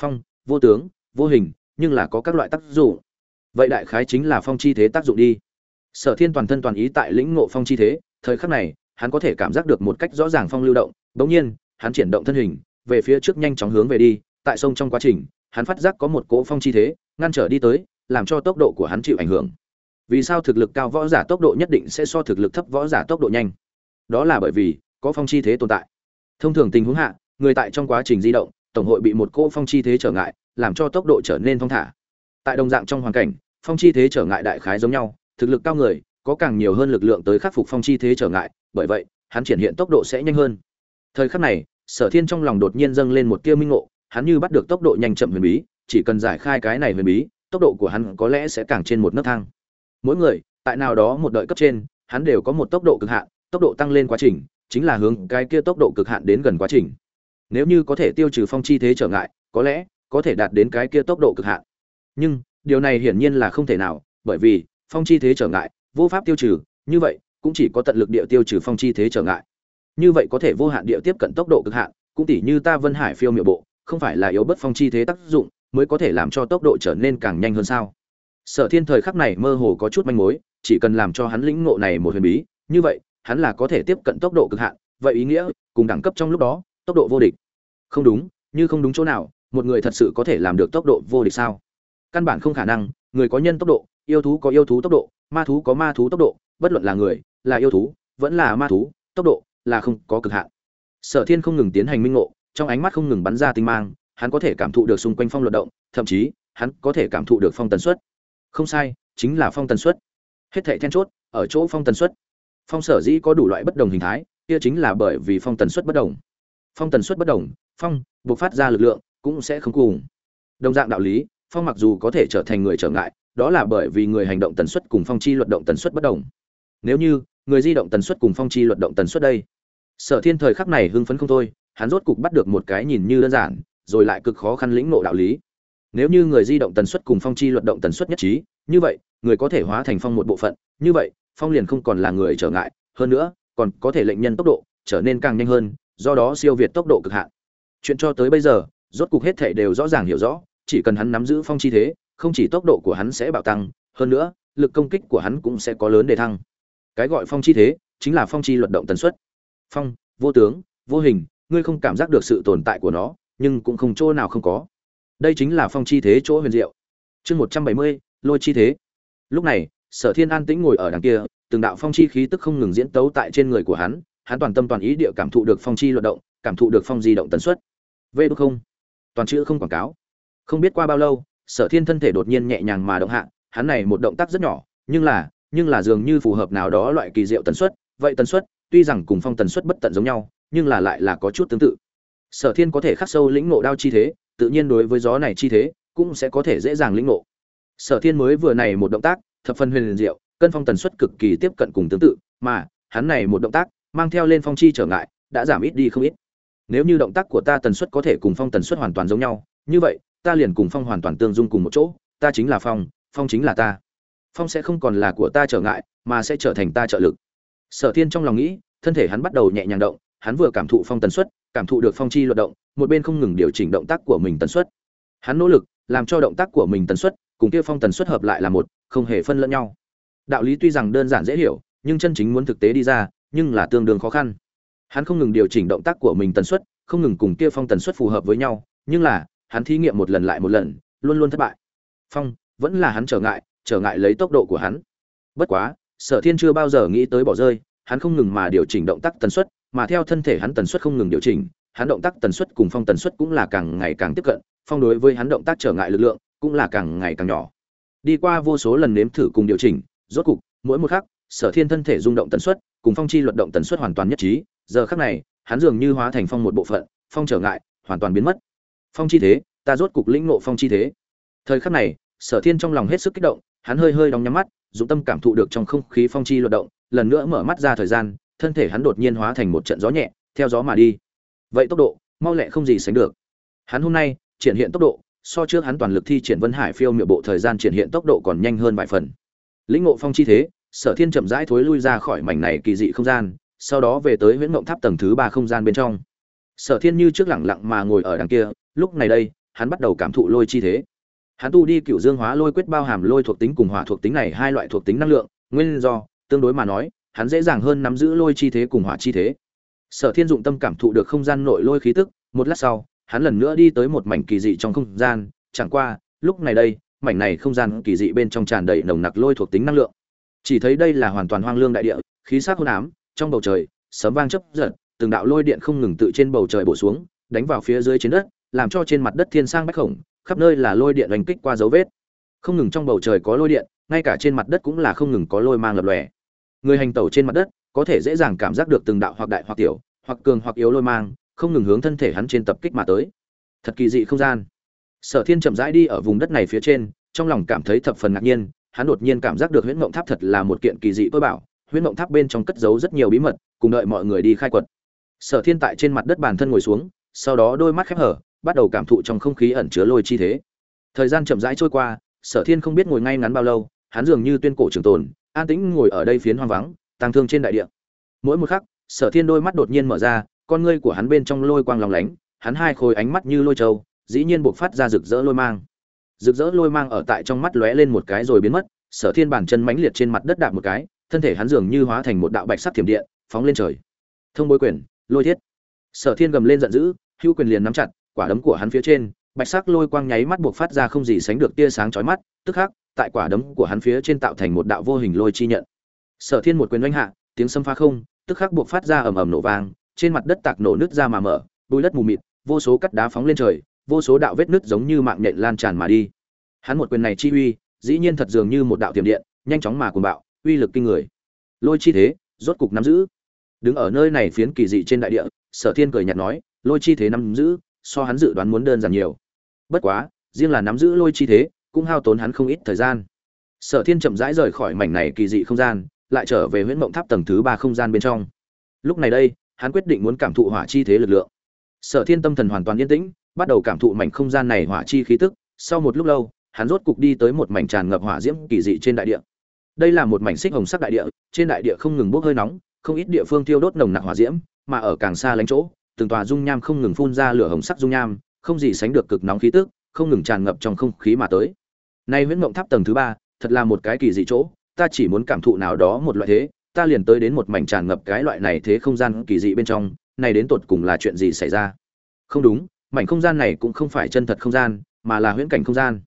Phong, vô tướng, vô hình, nhưng là có các loại tác dụng. Vậy đại khái chính là phong chi thế tác dụng đi. Sở thiên toàn thân toàn ý tại lĩnh ngộ phong chi thế, thời khắc này, hắn có thể cảm giác được một cách rõ ràng phong lưu động, bỗng nhiên hắn chuyển động thân hình, về phía trước nhanh chóng hướng về đi, tại sông trong quá trình, hắn phát giác có một cỗ phong chi thế, ngăn trở đi tới, làm cho tốc độ của hắn chịu ảnh hưởng. Vì sao thực lực cao võ giả tốc độ nhất định sẽ so thực lực thấp võ giả tốc độ nhanh? Đó là bởi vì, có phong chi thế tồn tại. Thông thường tình huống hạ, người tại trong quá trình di động, tổng hội bị một cỗ phong chi thế trở ngại, làm cho tốc độ trở nên thong thả. Tại đồng dạng trong hoàn cảnh, phong chi thế trở ngại đại khái giống nhau, thực lực cao người, có càng nhiều hơn lực lượng tới khắc phục phong chi thế trở ngại, bởi vậy, hắn triển hiện tốc độ sẽ nhanh hơn. Thời khắc này sở thiên trong lòng đột nhiên dâng lên một tia minh ngộ, hắn như bắt được tốc độ nhanh chậm huyền bí, chỉ cần giải khai cái này huyền bí, tốc độ của hắn có lẽ sẽ càng trên một nấc thang. Mỗi người, tại nào đó một đợi cấp trên, hắn đều có một tốc độ cực hạn, tốc độ tăng lên quá trình, chính là hướng cái kia tốc độ cực hạn đến gần quá trình. Nếu như có thể tiêu trừ phong chi thế trở ngại, có lẽ có thể đạt đến cái kia tốc độ cực hạn. Nhưng, điều này hiển nhiên là không thể nào, bởi vì phong chi thế trở ngại, vô pháp tiêu trừ, như vậy, cũng chỉ có tận lực địa tiêu trừ phong chi thế trở ngại như vậy có thể vô hạn địa tiếp cận tốc độ cực hạn, cũng tỉ như ta vân hải phiêu miệu bộ, không phải là yếu bất phong chi thế tác dụng, mới có thể làm cho tốc độ trở nên càng nhanh hơn sao? Sở thiên thời khắc này mơ hồ có chút manh mối, chỉ cần làm cho hắn lĩnh ngộ này một huyền bí, như vậy, hắn là có thể tiếp cận tốc độ cực hạn, vậy ý nghĩa, cùng đẳng cấp trong lúc đó, tốc độ vô địch. Không đúng, như không đúng chỗ nào, một người thật sự có thể làm được tốc độ vô địch sao? Căn bản không khả năng, người có nhân tốc độ, yêu thú có yêu thú tốc độ, ma thú có ma thú tốc độ, bất luận là người, là yêu thú, vẫn là ma thú, tốc độ là không có cực hạn. Sở thiên không ngừng tiến hành minh ngộ, trong ánh mắt không ngừng bắn ra tinh mang, hắn có thể cảm thụ được xung quanh phong luật động, thậm chí, hắn có thể cảm thụ được phong tần suất. Không sai, chính là phong tần suất. Hết thảy then chốt, ở chỗ phong tần suất. Phong sở dĩ có đủ loại bất đồng hình thái, kia chính là bởi vì phong tần suất bất đồng. Phong tần suất bất đồng, phong buộc phát ra lực lượng cũng sẽ không cùng. Đồng dạng đạo lý, phong mặc dù có thể trở thành người trở ngại, đó là bởi vì người hành động tần suất cùng phong chi luật động tần suất bất đồng. Nếu như người di động tần suất cùng phong chi luận động tần suất đây. Sở thiên thời khắc này hưng phấn không thôi, hắn rốt cục bắt được một cái nhìn như đơn giản, rồi lại cực khó khăn lĩnh ngộ đạo lý. Nếu như người di động tần suất cùng phong chi luận động tần suất nhất trí, như vậy, người có thể hóa thành phong một bộ phận, như vậy, phong liền không còn là người trở ngại, hơn nữa, còn có thể lệnh nhân tốc độ trở nên càng nhanh hơn, do đó siêu việt tốc độ cực hạn. Chuyện cho tới bây giờ, rốt cục hết thể đều rõ ràng hiểu rõ, chỉ cần hắn nắm giữ phong chi thế, không chỉ tốc độ của hắn sẽ bạo tăng, hơn nữa, lực công kích của hắn cũng sẽ có lớn để thăng cái gọi phong chi thế, chính là phong chi luật động tần suất. Phong, vô tướng, vô hình, ngươi không cảm giác được sự tồn tại của nó, nhưng cũng không chỗ nào không có. Đây chính là phong chi thế chỗ huyền diệu. Chương một trăm bảy mươi, lôi chi thế. Lúc này, sở thiên an tĩnh ngồi ở đằng kia, từng đạo phong chi khí tức không ngừng diễn tấu tại trên người của hắn hắn toàn tâm toàn ý địa cảm thụ được phong chi luận động, cảm thụ được phong di động tần suất. Vê đ không. Toàn chữ không quảng cáo. Không biết qua bao lâu, sở thiên thân thể đột nhiên nhẹ nhàng mà động hạ, hắn này một động tác rất nhỏ, nhưng là nhưng là dường như phù hợp nào đó loại kỳ diệu tần suất, vậy tần suất, tuy rằng cùng phong tần suất bất tận giống nhau, nhưng là lại là có chút tương tự. Sở thiên có thể khắc sâu lĩnh ngộ đao chi thế, tự nhiên đối với gió này chi thế, cũng sẽ có thể dễ dàng lĩnh ngộ. Sở thiên mới vừa này một động tác, thập phân huyền diệu, cân phong tần suất cực kỳ tiếp cận cùng tương tự, mà, hắn này một động tác, mang theo lên phong chi trở ngại, đã giảm ít đi không ít. Nếu như động tác của ta tần suất có thể cùng phong tần suất hoàn toàn giống nhau, như vậy, ta liền cùng phong hoàn toàn tương dung cùng một chỗ, ta chính là phong phong chính là ta phong sẽ không còn là của ta trở ngại, mà sẽ trở thành ta trợ lực. Sở thiên trong lòng nghĩ, thân thể hắn bắt đầu nhẹ nhàng động, hắn vừa cảm thụ phong tần suất, cảm thụ được phong chi luật động, một bên không ngừng điều chỉnh động tác của mình tần suất. Hắn nỗ lực, làm cho động tác của mình tần suất, cùng kia phong tần suất hợp lại là một, không hề phân lẫn nhau. Đạo lý tuy rằng đơn giản dễ hiểu, nhưng chân chính muốn thực tế đi ra, nhưng là tương đương khó khăn. Hắn không ngừng điều chỉnh động tác của mình tần suất, không ngừng cùng kia phong tần suất phù hợp với nhau, nhưng là, hắn thí nghiệm một lần lại một lần, luôn luôn thất bại. Phong, vẫn là hắn trở ngại trở ngại lấy tốc độ của hắn. Bất quá, sở thiên chưa bao giờ nghĩ tới bỏ rơi, hắn không ngừng mà điều chỉnh động tác tần suất, mà theo thân thể hắn tần suất không ngừng điều chỉnh, hắn động tác tần suất cùng phong tần suất cũng là càng ngày càng tiếp cận, phong đối với hắn động tác trở ngại lực lượng cũng là càng ngày càng nhỏ. Đi qua vô số lần nếm thử cùng điều chỉnh, rốt cục, mỗi một khắc, sở thiên thân thể rung động tần suất, cùng phong chi luật động tần suất hoàn toàn nhất trí, giờ khắc này, hắn dường như hóa thành phong một bộ phận, phong trở ngại, hoàn toàn biến mất. Phong chi thế, ta rốt cục lĩnh ngộ phong chi thế. Thời khắc này, sở thiên trong lòng hết sức kích động hắn hơi hơi đóng nhắm mắt, dụng tâm cảm thụ được trong không khí phong chi luận động, lần nữa mở mắt ra thời gian, thân thể hắn đột nhiên hóa thành một trận gió nhẹ, theo gió mà đi. Vậy tốc độ, mau lẹ không gì sánh được. Hắn hôm nay, triển hiện tốc độ, so trước hắn toàn lực thi triển vân hải phiêu miệu bộ thời gian triển hiện tốc độ còn nhanh hơn vài phần. Lĩnh ngộ phong chi thế, sở thiên chậm rãi thối lui ra khỏi mảnh này kỳ dị không gian, sau đó về tới huyễn mộng tháp tầng thứ ba không gian bên trong. Sở thiên như trước lẳng lặng mà ngồi ở đằng kia, lúc này đây, hắn bắt đầu cảm thụ lôi chi thế hắn tu đi cựu dương hóa lôi quyết bao hàm lôi thuộc tính cùng hỏa thuộc tính này, hai loại thuộc tính năng lượng, nguyên do, tương đối mà nói, hắn dễ dàng hơn nắm giữ lôi chi thế cùng hỏa chi thế. Sở thiên dụng tâm cảm thụ được không gian nội lôi khí tức, một lát sau, hắn lần nữa đi tới một mảnh kỳ dị trong không gian, chẳng qua, lúc này đây, mảnh này không gian kỳ dị bên trong tràn đầy nồng nặc lôi thuộc tính năng lượng. Chỉ thấy đây là hoàn toàn hoang lương đại địa, khí sắc hôn ám, trong bầu trời, sấm vang chấp giật, từng đạo lôi điện không ngừng tự trên bầu trời bổ xuống, đánh vào phía dưới trên đất, làm cho trên mặt đất thiên sang bách khổng khắp nơi là lôi điện đánh kích qua dấu vết. Không ngừng trong bầu trời có lôi điện, ngay cả trên mặt đất cũng là không ngừng có lôi mang lập lòe. Người hành tẩu trên mặt đất, có thể dễ dàng cảm giác được từng đạo hoặc đại hoặc tiểu, hoặc cường hoặc yếu lôi mang, không ngừng hướng thân thể hắn trên tập kích mà tới. Thật kỳ dị không gian. Sở thiên chậm rãi đi ở vùng đất này phía trên, trong lòng cảm thấy thập phần ngạc nhiên, hắn đột nhiên cảm giác được huyễn mộng tháp thật là một kiện kỳ dị tôi bảo, huyễn mộng tháp bên trong cất giấu rất nhiều bí mật, cùng đợi mọi người đi khai quật. Sở thiên tại trên mặt đất bản thân ngồi xuống, sau đó đôi mắt khép hở bắt đầu cảm thụ trong không khí ẩn chứa lôi chi thế. Thời gian chậm rãi trôi qua, sở thiên không biết ngồi ngay ngắn bao lâu, hắn dường như tuyên cổ trường tồn, an tĩnh ngồi ở đây phiến hoang vắng tăng thương trên đại địa. Mỗi một khắc, sở thiên đôi mắt đột nhiên mở ra, con ngươi của hắn bên trong lôi quang lòng lánh, hắn hai khối ánh mắt như lôi trâu dĩ nhiên buộc phát ra rực rỡ lôi mang. Rực rỡ lôi mang ở tại trong mắt lóe lên một cái rồi biến mất, sở thiên bản chân mãnh liệt trên mặt đất đạp một cái, thân thể hắn dường như hóa thành một đạo bạch sắc thiểm điện, phóng lên trời. Thông bối quyền, lôi thiết. Sở thiên gầm lên giận dữ, hữu quyền liền nắm chặt quả đấm của hắn phía trên, bạch sắc lôi quang nháy mắt buộc phát ra không gì sánh được tia sáng chói mắt, tức khắc, tại quả đấm của hắn phía trên tạo thành một đạo vô hình lôi chi nhận. Sở thiên một quyền oanh hạ, tiếng xâm phá không, tức khắc buộc phát ra ầm ầm nổ vang, trên mặt đất tạc nổ nứt ra mà mở bùi đất mù mịt, vô số cắt đá phóng lên trời, vô số đạo vết nứt giống như mạng nhện lan tràn mà đi. Hắn một quyền này chi uy, dĩ nhiên thật dường như một đạo tiềm điện, nhanh chóng mà cuồng bạo, uy lực kinh người. Lôi chi thế, rốt cục nắm giữ. Đứng ở nơi này phiến kỳ dị trên đại địa, sở thiên cười nhạt nói, lôi chi thế nắm giữ so hắn dự đoán muốn đơn giản nhiều. Bất quá, riêng là nắm giữ lôi chi thế, cũng hao tốn hắn không ít thời gian. Sở thiên chậm rãi rời khỏi mảnh này kỳ dị không gian, lại trở về huyễn mộng tháp tầng thứ ba không gian bên trong. Lúc này đây, hắn quyết định muốn cảm thụ hỏa chi thế lực lượng. Sở thiên tâm thần hoàn toàn yên tĩnh, bắt đầu cảm thụ mảnh không gian này hỏa chi khí tức. Sau một lúc lâu, hắn rốt cục đi tới một mảnh tràn ngập hỏa diễm kỳ dị trên đại địa. Đây là một mảnh xích hồng sắc đại địa, trên đại địa không ngừng bốc hơi nóng, không ít địa phương tiêu đốt nồng nặc hỏa diễm, mà ở càng xa lánh chỗ từng tòa dung nham không ngừng phun ra lửa hồng sắc dung nham, không gì sánh được cực nóng khí tức, không ngừng tràn ngập trong không khí mà tới. Nay huyễn mộng tháp tầng thứ ba, thật là một cái kỳ dị chỗ, ta chỉ muốn cảm thụ nào đó một loại thế, ta liền tới đến một mảnh tràn ngập cái loại này thế không gian kỳ dị bên trong, này đến tột cùng là chuyện gì xảy ra? Không đúng, mảnh không gian này cũng không phải chân thật không gian, mà là huyễn cảnh không gian.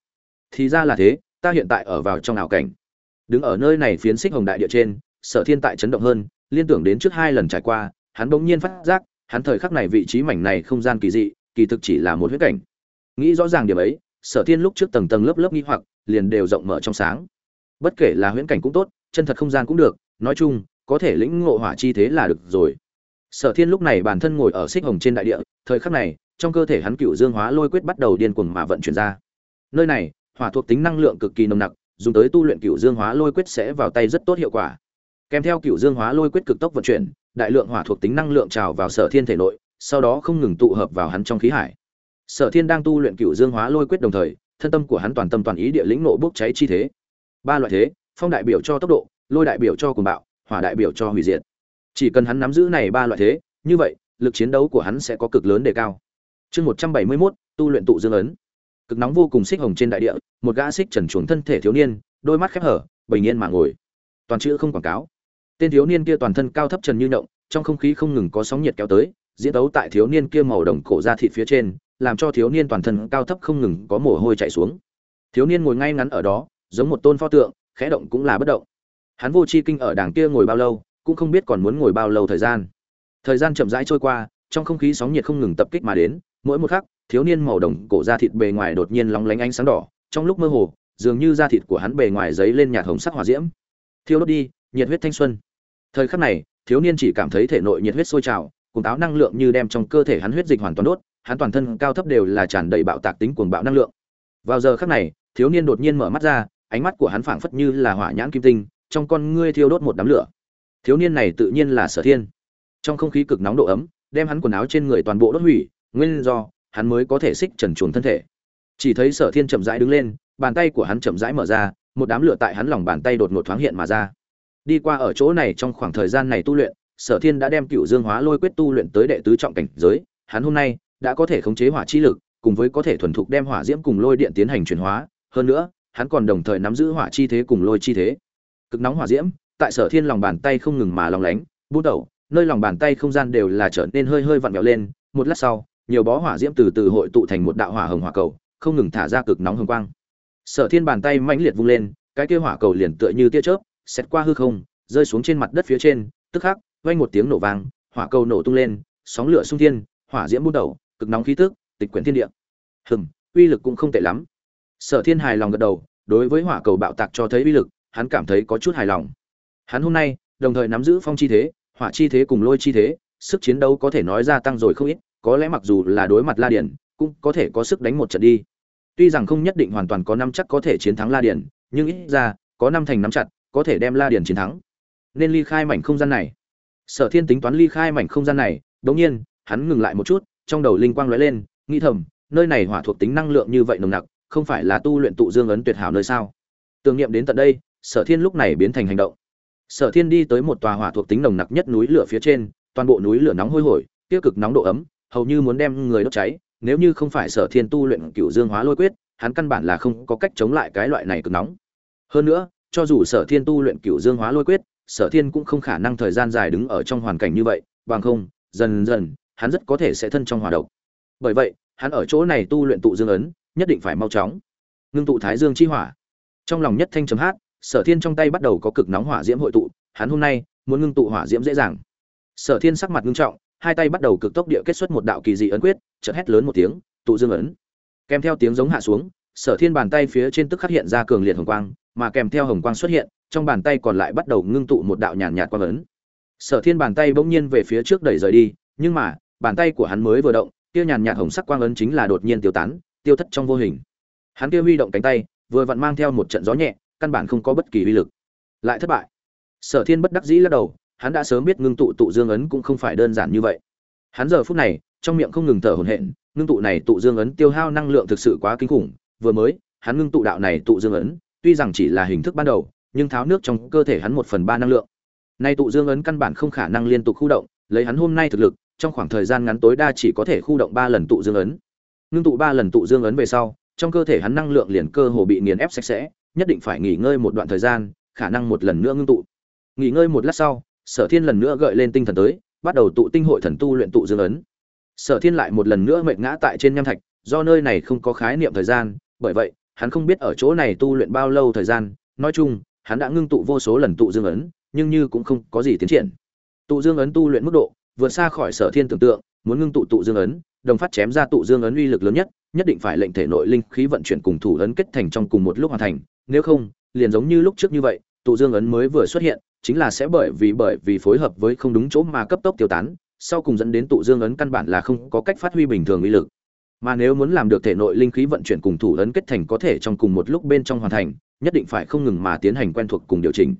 Thì ra là thế, ta hiện tại ở vào trong ảo cảnh. Đứng ở nơi này phiến xích hồng đại địa trên, sở thiên tại chấn động hơn, liên tưởng đến trước hai lần trải qua, hắn bỗng nhiên phát giác hắn thời khắc này vị trí mảnh này không gian kỳ dị, kỳ thực chỉ là một huyết cảnh. Nghĩ rõ ràng điểm ấy, sở thiên lúc trước tầng tầng lớp lớp nghi hoặc, liền đều rộng mở trong sáng. Bất kể là huyễn cảnh cũng tốt, chân thật không gian cũng được, nói chung, có thể lĩnh ngộ hỏa chi thế là được rồi. Sở thiên lúc này bản thân ngồi ở xích hồng trên đại địa, thời khắc này, trong cơ thể hắn cựu dương hóa lôi quyết bắt đầu điên cuồng mà vận chuyển ra. Nơi này, hỏa thuộc tính năng lượng cực kỳ nồng nặc, dùng tới tu luyện cựu dương hóa lôi quyết sẽ vào tay rất tốt hiệu quả. Kèm theo cựu dương hóa lôi quyết cực tốc vận chuyển đại lượng hỏa thuộc tính năng lượng trào vào sở thiên thể nội, sau đó không ngừng tụ hợp vào hắn trong khí hải. Sở thiên đang tu luyện cựu dương hóa lôi quyết đồng thời, thân tâm của hắn toàn tâm toàn ý địa lĩnh nộ bốc cháy chi thế. Ba loại thế, phong đại biểu cho tốc độ, lôi đại biểu cho cuồng bạo, hỏa đại biểu cho hủy diệt. Chỉ cần hắn nắm giữ này ba loại thế, như vậy, lực chiến đấu của hắn sẽ có cực lớn đề cao. Chương một trăm bảy mươi mốt, tu luyện tụ dương ấn. Cực nóng vô cùng xích hồng trên đại địa, một gã xích trần chuồng thân thể thiếu niên, đôi mắt khép hở, bình yên mà ngồi. Toàn chữ không quảng cáo tên thiếu niên kia toàn thân cao thấp trần như động, trong không khí không ngừng có sóng nhiệt kéo tới, diễn đấu tại thiếu niên kia màu đồng cổ ra thịt phía trên, làm cho thiếu niên toàn thân cao thấp không ngừng có mồ hôi chảy xuống. Thiếu niên ngồi ngay ngắn ở đó, giống một tôn pho tượng, khẽ động cũng là bất động. Hắn vô chi kinh ở đàng kia ngồi bao lâu, cũng không biết còn muốn ngồi bao lâu thời gian. Thời gian chậm rãi trôi qua, trong không khí sóng nhiệt không ngừng tập kích mà đến, mỗi một khắc, thiếu niên màu đồng cổ da thịt bề ngoài đột nhiên lóng lánh ánh sáng đỏ, trong lúc mơ hồ, dường như da thịt của hắn bề ngoài giấy lên nhạt hồng sắc hỏa diễm. Thiêu đốt đi nhiệt huyết thanh xuân. Thời khắc này, thiếu niên chỉ cảm thấy thể nội nhiệt huyết sôi trào cùng táo năng lượng như đem trong cơ thể hắn huyết dịch hoàn toàn đốt, hắn toàn thân cao thấp đều là tràn đầy bạo tạc tính cuồng bạo năng lượng. Vào giờ khắc này, thiếu niên đột nhiên mở mắt ra, ánh mắt của hắn phảng phất như là hỏa nhãn kim tinh, trong con ngươi thiêu đốt một đám lửa. Thiếu niên này tự nhiên là sở thiên. Trong không khí cực nóng độ ấm, đem hắn quần áo trên người toàn bộ đốt hủy, nguyên do, hắn mới có thể xích trần chuồn thân thể. Chỉ thấy sở thiên chậm rãi đứng lên, bàn tay của hắn chậm rãi mở ra, một đám lửa tại hắn lòng bàn tay đột ngột thoáng hiện mà ra đi qua ở chỗ này trong khoảng thời gian này tu luyện, sở thiên đã đem cựu dương hóa lôi quyết tu luyện tới đệ tứ trọng cảnh giới, hắn hôm nay đã có thể khống chế hỏa chi lực, cùng với có thể thuần thục đem hỏa diễm cùng lôi điện tiến hành chuyển hóa, hơn nữa, hắn còn đồng thời nắm giữ hỏa chi thế cùng lôi chi thế. Cực nóng hỏa diễm, tại sở thiên lòng bàn tay không ngừng mà lòng lánh, bút đầu, nơi lòng bàn tay không gian đều là trở nên hơi hơi vặn vẹo lên, một lát sau, nhiều bó hỏa diễm từ từ hội tụ thành một đạo hỏa hồng hỏa cầu, không ngừng thả ra cực nóng hồng quang. Sở thiên bàn tay mãnh liệt vung lên, cái kia hỏa cầu liền tựa như tia chớp xét qua hư không, rơi xuống trên mặt đất phía trên, tức khắc, vang một tiếng nổ vang, hỏa cầu nổ tung lên, sóng lửa xung thiên, hỏa diễm bút đầu, cực nóng khí tức, tịch quyển thiên địa. Hừm, uy lực cũng không tệ lắm. Sở thiên hài lòng gật đầu, đối với hỏa cầu bạo tạc cho thấy uy lực, hắn cảm thấy có chút hài lòng. Hắn hôm nay, đồng thời nắm giữ phong chi thế, hỏa chi thế cùng lôi chi thế, sức chiến đấu có thể nói gia tăng rồi không ít, có lẽ mặc dù là đối mặt la điển, cũng có thể có sức đánh một trận đi. Tuy rằng không nhất định hoàn toàn có năm chắc có thể chiến thắng la điển, nhưng ít ra, có năm thành nắm chặt có thể đem la Điền chiến thắng. Nên ly khai mảnh không gian này. Sở thiên tính toán ly khai mảnh không gian này đột nhiên, hắn ngừng lại một chút, trong đầu linh quang lóe lên, nghĩ thầm, nơi này hỏa thuộc tính năng lượng như vậy nồng nặc, không phải là tu luyện tụ dương ấn tuyệt hảo nơi sao? Tưởng niệm đến tận đây, sở thiên lúc này biến thành hành động. Sở thiên đi tới một tòa hỏa thuộc tính nồng nặc nhất núi lửa phía trên, toàn bộ núi lửa nóng hôi hổi tiêu cực nóng độ ấm, hầu như muốn đem người đốt cháy, nếu như không phải sở thiên tu luyện cửu dương hóa lôi quyết, hắn căn bản là không có cách chống lại cái loại này cực nóng. Hơn nữa cho dù sở thiên tu luyện cựu dương hóa lôi quyết, sở thiên cũng không khả năng thời gian dài đứng ở trong hoàn cảnh như vậy, bằng không, dần dần, hắn rất có thể sẽ thân trong hỏa độc. Bởi vậy, hắn ở chỗ này tu luyện tụ dương ấn, nhất định phải mau chóng. Ngưng tụ thái dương chi hỏa. Trong lòng nhất thanh chấm hát, sở thiên trong tay bắt đầu có cực nóng hỏa diễm hội tụ, hắn hôm nay, muốn ngưng tụ hỏa diễm dễ dàng. Sở thiên sắc mặt ngưng trọng, hai tay bắt đầu cực tốc địa kết xuất một đạo kỳ dị ấn quyết, chợt hét lớn một tiếng, tụ dương ấn. Kèm theo tiếng giống hạ xuống, sở thiên bàn tay phía trên tức khắc hiện ra cường liệt hồng quang mà kèm theo hồng quang xuất hiện, trong bàn tay còn lại bắt đầu ngưng tụ một đạo nhàn nhạt quang ấn. Sở thiên bàn tay bỗng nhiên về phía trước đẩy rời đi, nhưng mà, bàn tay của hắn mới vừa động kia nhàn nhạt hồng sắc quang ấn chính là đột nhiên tiêu tán, tiêu thất trong vô hình. Hắn kia huy động cánh tay, vừa vặn mang theo một trận gió nhẹ, căn bản không có bất kỳ uy lực. Lại thất bại. Sở thiên bất đắc dĩ lắc đầu, hắn đã sớm biết ngưng tụ tụ dương ấn cũng không phải đơn giản như vậy. Hắn giờ phút này, trong miệng không ngừng thở hổn hển, ngưng tụ này tụ dương ấn tiêu hao năng lượng thực sự quá kinh khủng, vừa mới, hắn ngưng tụ đạo này tụ dương ấn tuy rằng chỉ là hình thức ban đầu, nhưng tháo nước trong cơ thể hắn một phần ba năng lượng. Nay tụ dương ấn căn bản không khả năng liên tục khu động, lấy hắn hôm nay thực lực, trong khoảng thời gian ngắn tối đa chỉ có thể khu động ba lần tụ dương ấn. Ngưng tụ ba lần tụ dương ấn về sau, trong cơ thể hắn năng lượng liền cơ hồ bị nghiền ép sạch sẽ, nhất định phải nghỉ ngơi một đoạn thời gian, khả năng một lần nữa ngưng tụ. Nghỉ ngơi một lát sau, sở thiên lần nữa gợi lên tinh thần tới, bắt đầu tụ tinh hội thần tu luyện tụ dương ấn. Sở thiên lại một lần nữa mệt ngã tại trên nham thạch, do nơi này không có khái niệm thời gian, bởi vậy hắn không biết ở chỗ này tu luyện bao lâu thời gian, nói chung, hắn đã ngưng tụ vô số lần tụ dương ấn, nhưng như cũng không có gì tiến triển. Tụ dương ấn tu luyện mức độ, vượt xa khỏi sở thiên tưởng tượng, muốn ngưng tụ tụ dương ấn, đồng phát chém ra tụ dương ấn uy lực lớn nhất nhất định phải lệnh thể nội linh khí vận chuyển cùng thủ ấn kết thành trong cùng một lúc hoàn thành, nếu không, liền giống như lúc trước như vậy, tụ dương ấn mới vừa xuất hiện, chính là sẽ bởi vì bởi vì phối hợp với không đúng chỗ mà cấp tốc tiêu tán, sau cùng dẫn đến tụ dương ấn căn bản là không có cách phát huy bình thường uy lực mà nếu muốn làm được thể nội linh khí vận chuyển cùng thủ ấn kết thành có thể trong cùng một lúc bên trong hoàn thành, nhất định phải không ngừng mà tiến hành quen thuộc cùng điều chỉnh.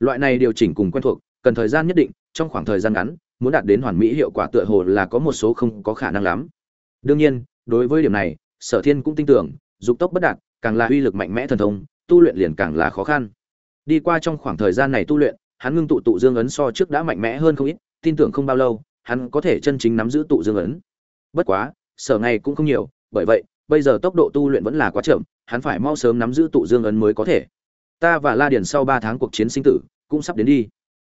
Loại này điều chỉnh cùng quen thuộc, cần thời gian nhất định, trong khoảng thời gian ngắn, muốn đạt đến hoàn mỹ hiệu quả tựa hồ là có một số không có khả năng lắm. Đương nhiên, đối với điểm này, sở thiên cũng tin tưởng, dục tốc bất đạt, càng là uy lực mạnh mẽ thần thông, tu luyện liền càng là khó khăn. Đi qua trong khoảng thời gian này tu luyện, hắn ngưng tụ tụ dương ấn so trước đã mạnh mẽ hơn không ít, tin tưởng không bao lâu, hắn có thể chân chính nắm giữ tụ dương ấn. Bất quá sở ngày cũng không nhiều, bởi vậy, bây giờ tốc độ tu luyện vẫn là quá chậm, hắn phải mau sớm nắm giữ tụ dương ấn mới có thể. Ta và la điền sau ba tháng cuộc chiến sinh tử, cũng sắp đến đi.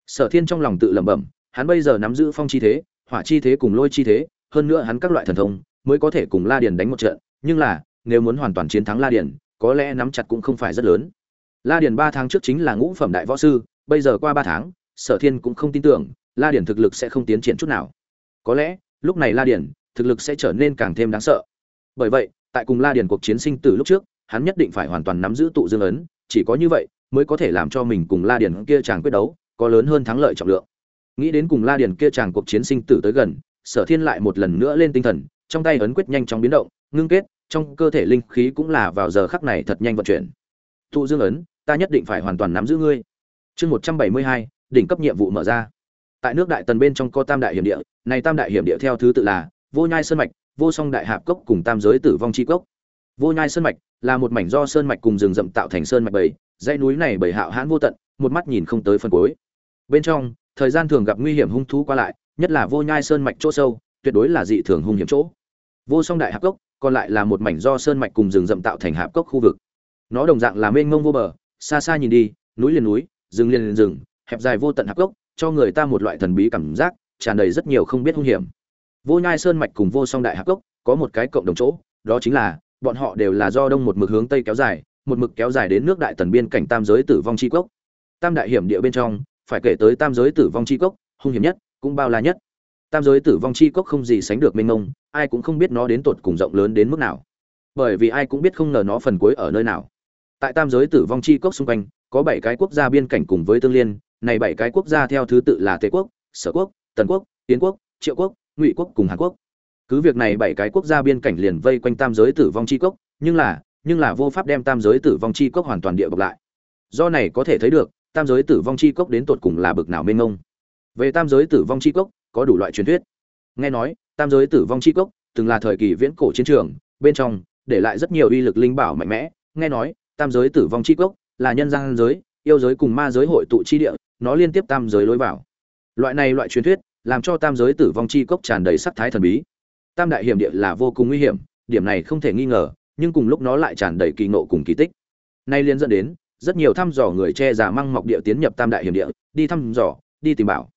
Sở thiên trong lòng tự lẩm bẩm, hắn bây giờ nắm giữ phong chi thế, hỏa chi thế cùng lôi chi thế, hơn nữa hắn các loại thần thông, mới có thể cùng la điền đánh một trận, nhưng là, nếu muốn hoàn toàn chiến thắng la điền, có lẽ nắm chặt cũng không phải rất lớn. La điền ba tháng trước chính là ngũ phẩm đại võ sư, bây giờ qua ba tháng, sở thiên cũng không tin tưởng, la điền thực lực sẽ không tiến triển chút nào. Có lẽ, lúc này la điền thực lực sẽ trở nên càng thêm đáng sợ. Bởi vậy, tại cùng la điền cuộc chiến sinh từ lúc trước, hắn nhất định phải hoàn toàn nắm giữ tụ dương ấn, chỉ có như vậy mới có thể làm cho mình cùng la điền kia chàng quyết đấu, có lớn hơn thắng lợi trọng lượng. Nghĩ đến cùng la điền kia chàng cuộc chiến sinh tử tới gần, sở thiên lại một lần nữa lên tinh thần, trong tay ấn quyết nhanh chóng biến động, ngưng kết, trong cơ thể linh khí cũng là vào giờ khắc này thật nhanh vận chuyển. Tụ dương ấn, ta nhất định phải hoàn toàn nắm giữ ngươi. Chương một trăm bảy mươi hai, đỉnh cấp nhiệm vụ mở ra. Tại nước đại tần bên trong có tam đại hiểm địa, này tam đại hiểm địa theo thứ tự là vô nhai sơn mạch, vô song đại hạp cốc cùng tam giới tử vong chi cốc. Vô nhai sơn mạch là một mảnh do sơn mạch cùng rừng rậm tạo thành sơn mạch bảy dãy núi này bảy hạo hãn vô tận, một mắt nhìn không tới phần cuối. Bên trong, thời gian thường gặp nguy hiểm hung thú qua lại, nhất là vô nhai sơn mạch chỗ sâu, tuyệt đối là dị thường hung hiểm chỗ. Vô song đại hạp cốc, còn lại là một mảnh do sơn mạch cùng rừng rậm tạo thành hạp cốc khu vực. Nó đồng dạng là mênh mông vô bờ, xa xa nhìn đi, núi liền núi, rừng liền liền rừng, hẹp dài vô tận hạp cốc, cho người ta một loại thần bí cảm giác, tràn đầy rất nhiều không biết hung hiểm vô nhai sơn mạch cùng vô song đại hạp cốc có một cái cộng đồng chỗ, đó chính là, bọn họ đều là do đông một mực hướng tây kéo dài, một mực kéo dài đến nước đại tần biên cảnh tam giới tử vong chi cốc. Tam đại hiểm địa bên trong, phải kể tới tam giới tử vong chi cốc, hung hiểm nhất, cũng bao la nhất. Tam giới tử vong chi cốc không gì sánh được mênh mông, ai cũng không biết nó đến tột cùng rộng lớn đến mức nào. Bởi vì ai cũng biết không ngờ nó phần cuối ở nơi nào. Tại tam giới tử vong chi cốc xung quanh, có bảy cái quốc gia biên cảnh cùng với tương liên, này bảy cái quốc gia theo thứ tự là tề quốc, sở quốc, tần quốc tiến quốc, triệu quốc ngụy quốc cùng hàn quốc cứ việc này bảy cái quốc gia biên cảnh liền vây quanh tam giới tử vong chi cốc nhưng là nhưng là vô pháp đem tam giới tử vong chi cốc hoàn toàn địa bọc lại do này có thể thấy được tam giới tử vong chi cốc đến tột cùng là bực nào mênh mông về tam giới tử vong chi cốc có đủ loại truyền thuyết nghe nói tam giới tử vong chi cốc từng là thời kỳ viễn cổ chiến trường bên trong để lại rất nhiều uy lực linh bảo mạnh mẽ nghe nói tam giới tử vong chi cốc là nhân gian giới yêu giới cùng ma giới hội tụ chi địa nó liên tiếp tam giới lối vào loại này loại truyền thuyết làm cho tam giới tử vong chi cốc tràn đầy sắc thái thần bí. Tam đại hiểm địa là vô cùng nguy hiểm, điểm này không thể nghi ngờ, nhưng cùng lúc nó lại tràn đầy kỳ ngộ cùng kỳ tích. Nay liên dẫn đến, rất nhiều thăm dò người che giả măng mọc địa tiến nhập tam đại hiểm địa, đi thăm dò, đi tìm bảo.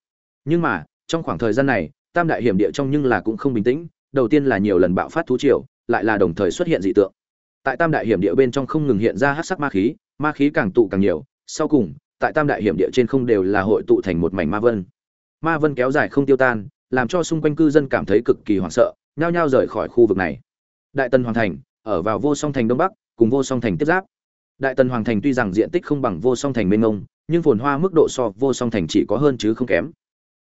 Nhưng mà, trong khoảng thời gian này, tam đại hiểm địa trong nhưng là cũng không bình tĩnh, đầu tiên là nhiều lần bạo phát thú triều, lại là đồng thời xuất hiện dị tượng. Tại tam đại hiểm địa bên trong không ngừng hiện ra hắc sắc ma khí ma khí càng tụ càng nhiều, sau cùng, tại tam đại hiểm địa trên không đều là hội tụ thành một mảnh ma vân ma vân kéo dài không tiêu tan, làm cho xung quanh cư dân cảm thấy cực kỳ hoảng sợ, nhao nhao rời khỏi khu vực này. Đại tần hoàng thành, ở vào vô song thành đông bắc, cùng vô song thành tiếp giáp. Đại tần hoàng thành tuy rằng diện tích không bằng vô song thành mênh mông, nhưng phồn hoa mức độ so vô song thành chỉ có hơn chứ không kém.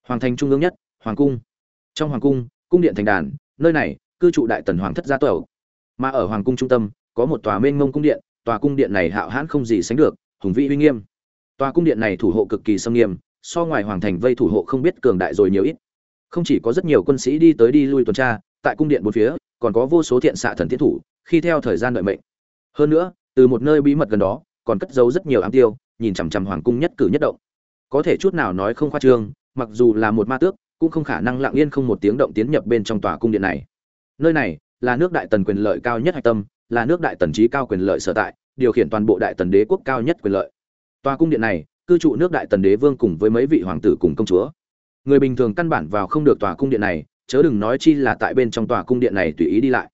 Hoàng thành trung ương nhất, hoàng cung. Trong hoàng cung cung điện thành đàn, nơi này, cư trụ đại tần hoàng thất gia tộc. Mà ở hoàng cung trung tâm, có một tòa mênh mông cung điện, tòa cung điện này hạo hãn không gì sánh được, hùng vĩ uy nghiêm. Tòa cung điện này thủ hộ cực kỳ sâm nghiêm so ngoài hoàng thành vây thủ hộ không biết cường đại rồi nhiều ít. Không chỉ có rất nhiều quân sĩ đi tới đi lui tuần tra, tại cung điện bốn phía, còn có vô số thiện xạ thần thiết thủ, khi theo thời gian đợi mệnh. Hơn nữa, từ một nơi bí mật gần đó, còn cất giấu rất nhiều ám tiêu, nhìn chằm chằm hoàng cung nhất cử nhất động. Có thể chút nào nói không khoa trương, mặc dù là một ma tước, cũng không khả năng lặng yên không một tiếng động tiến nhập bên trong tòa cung điện này. Nơi này là nước đại tần quyền lợi cao nhất hạch tâm, là nước đại tần trí cao quyền lợi sở tại, điều khiển toàn bộ đại tần đế quốc cao nhất quyền lợi. Tòa cung điện này cư trụ nước đại tần đế vương cùng với mấy vị hoàng tử cùng công chúa. Người bình thường căn bản vào không được tòa cung điện này, chớ đừng nói chi là tại bên trong tòa cung điện này tùy ý đi lại.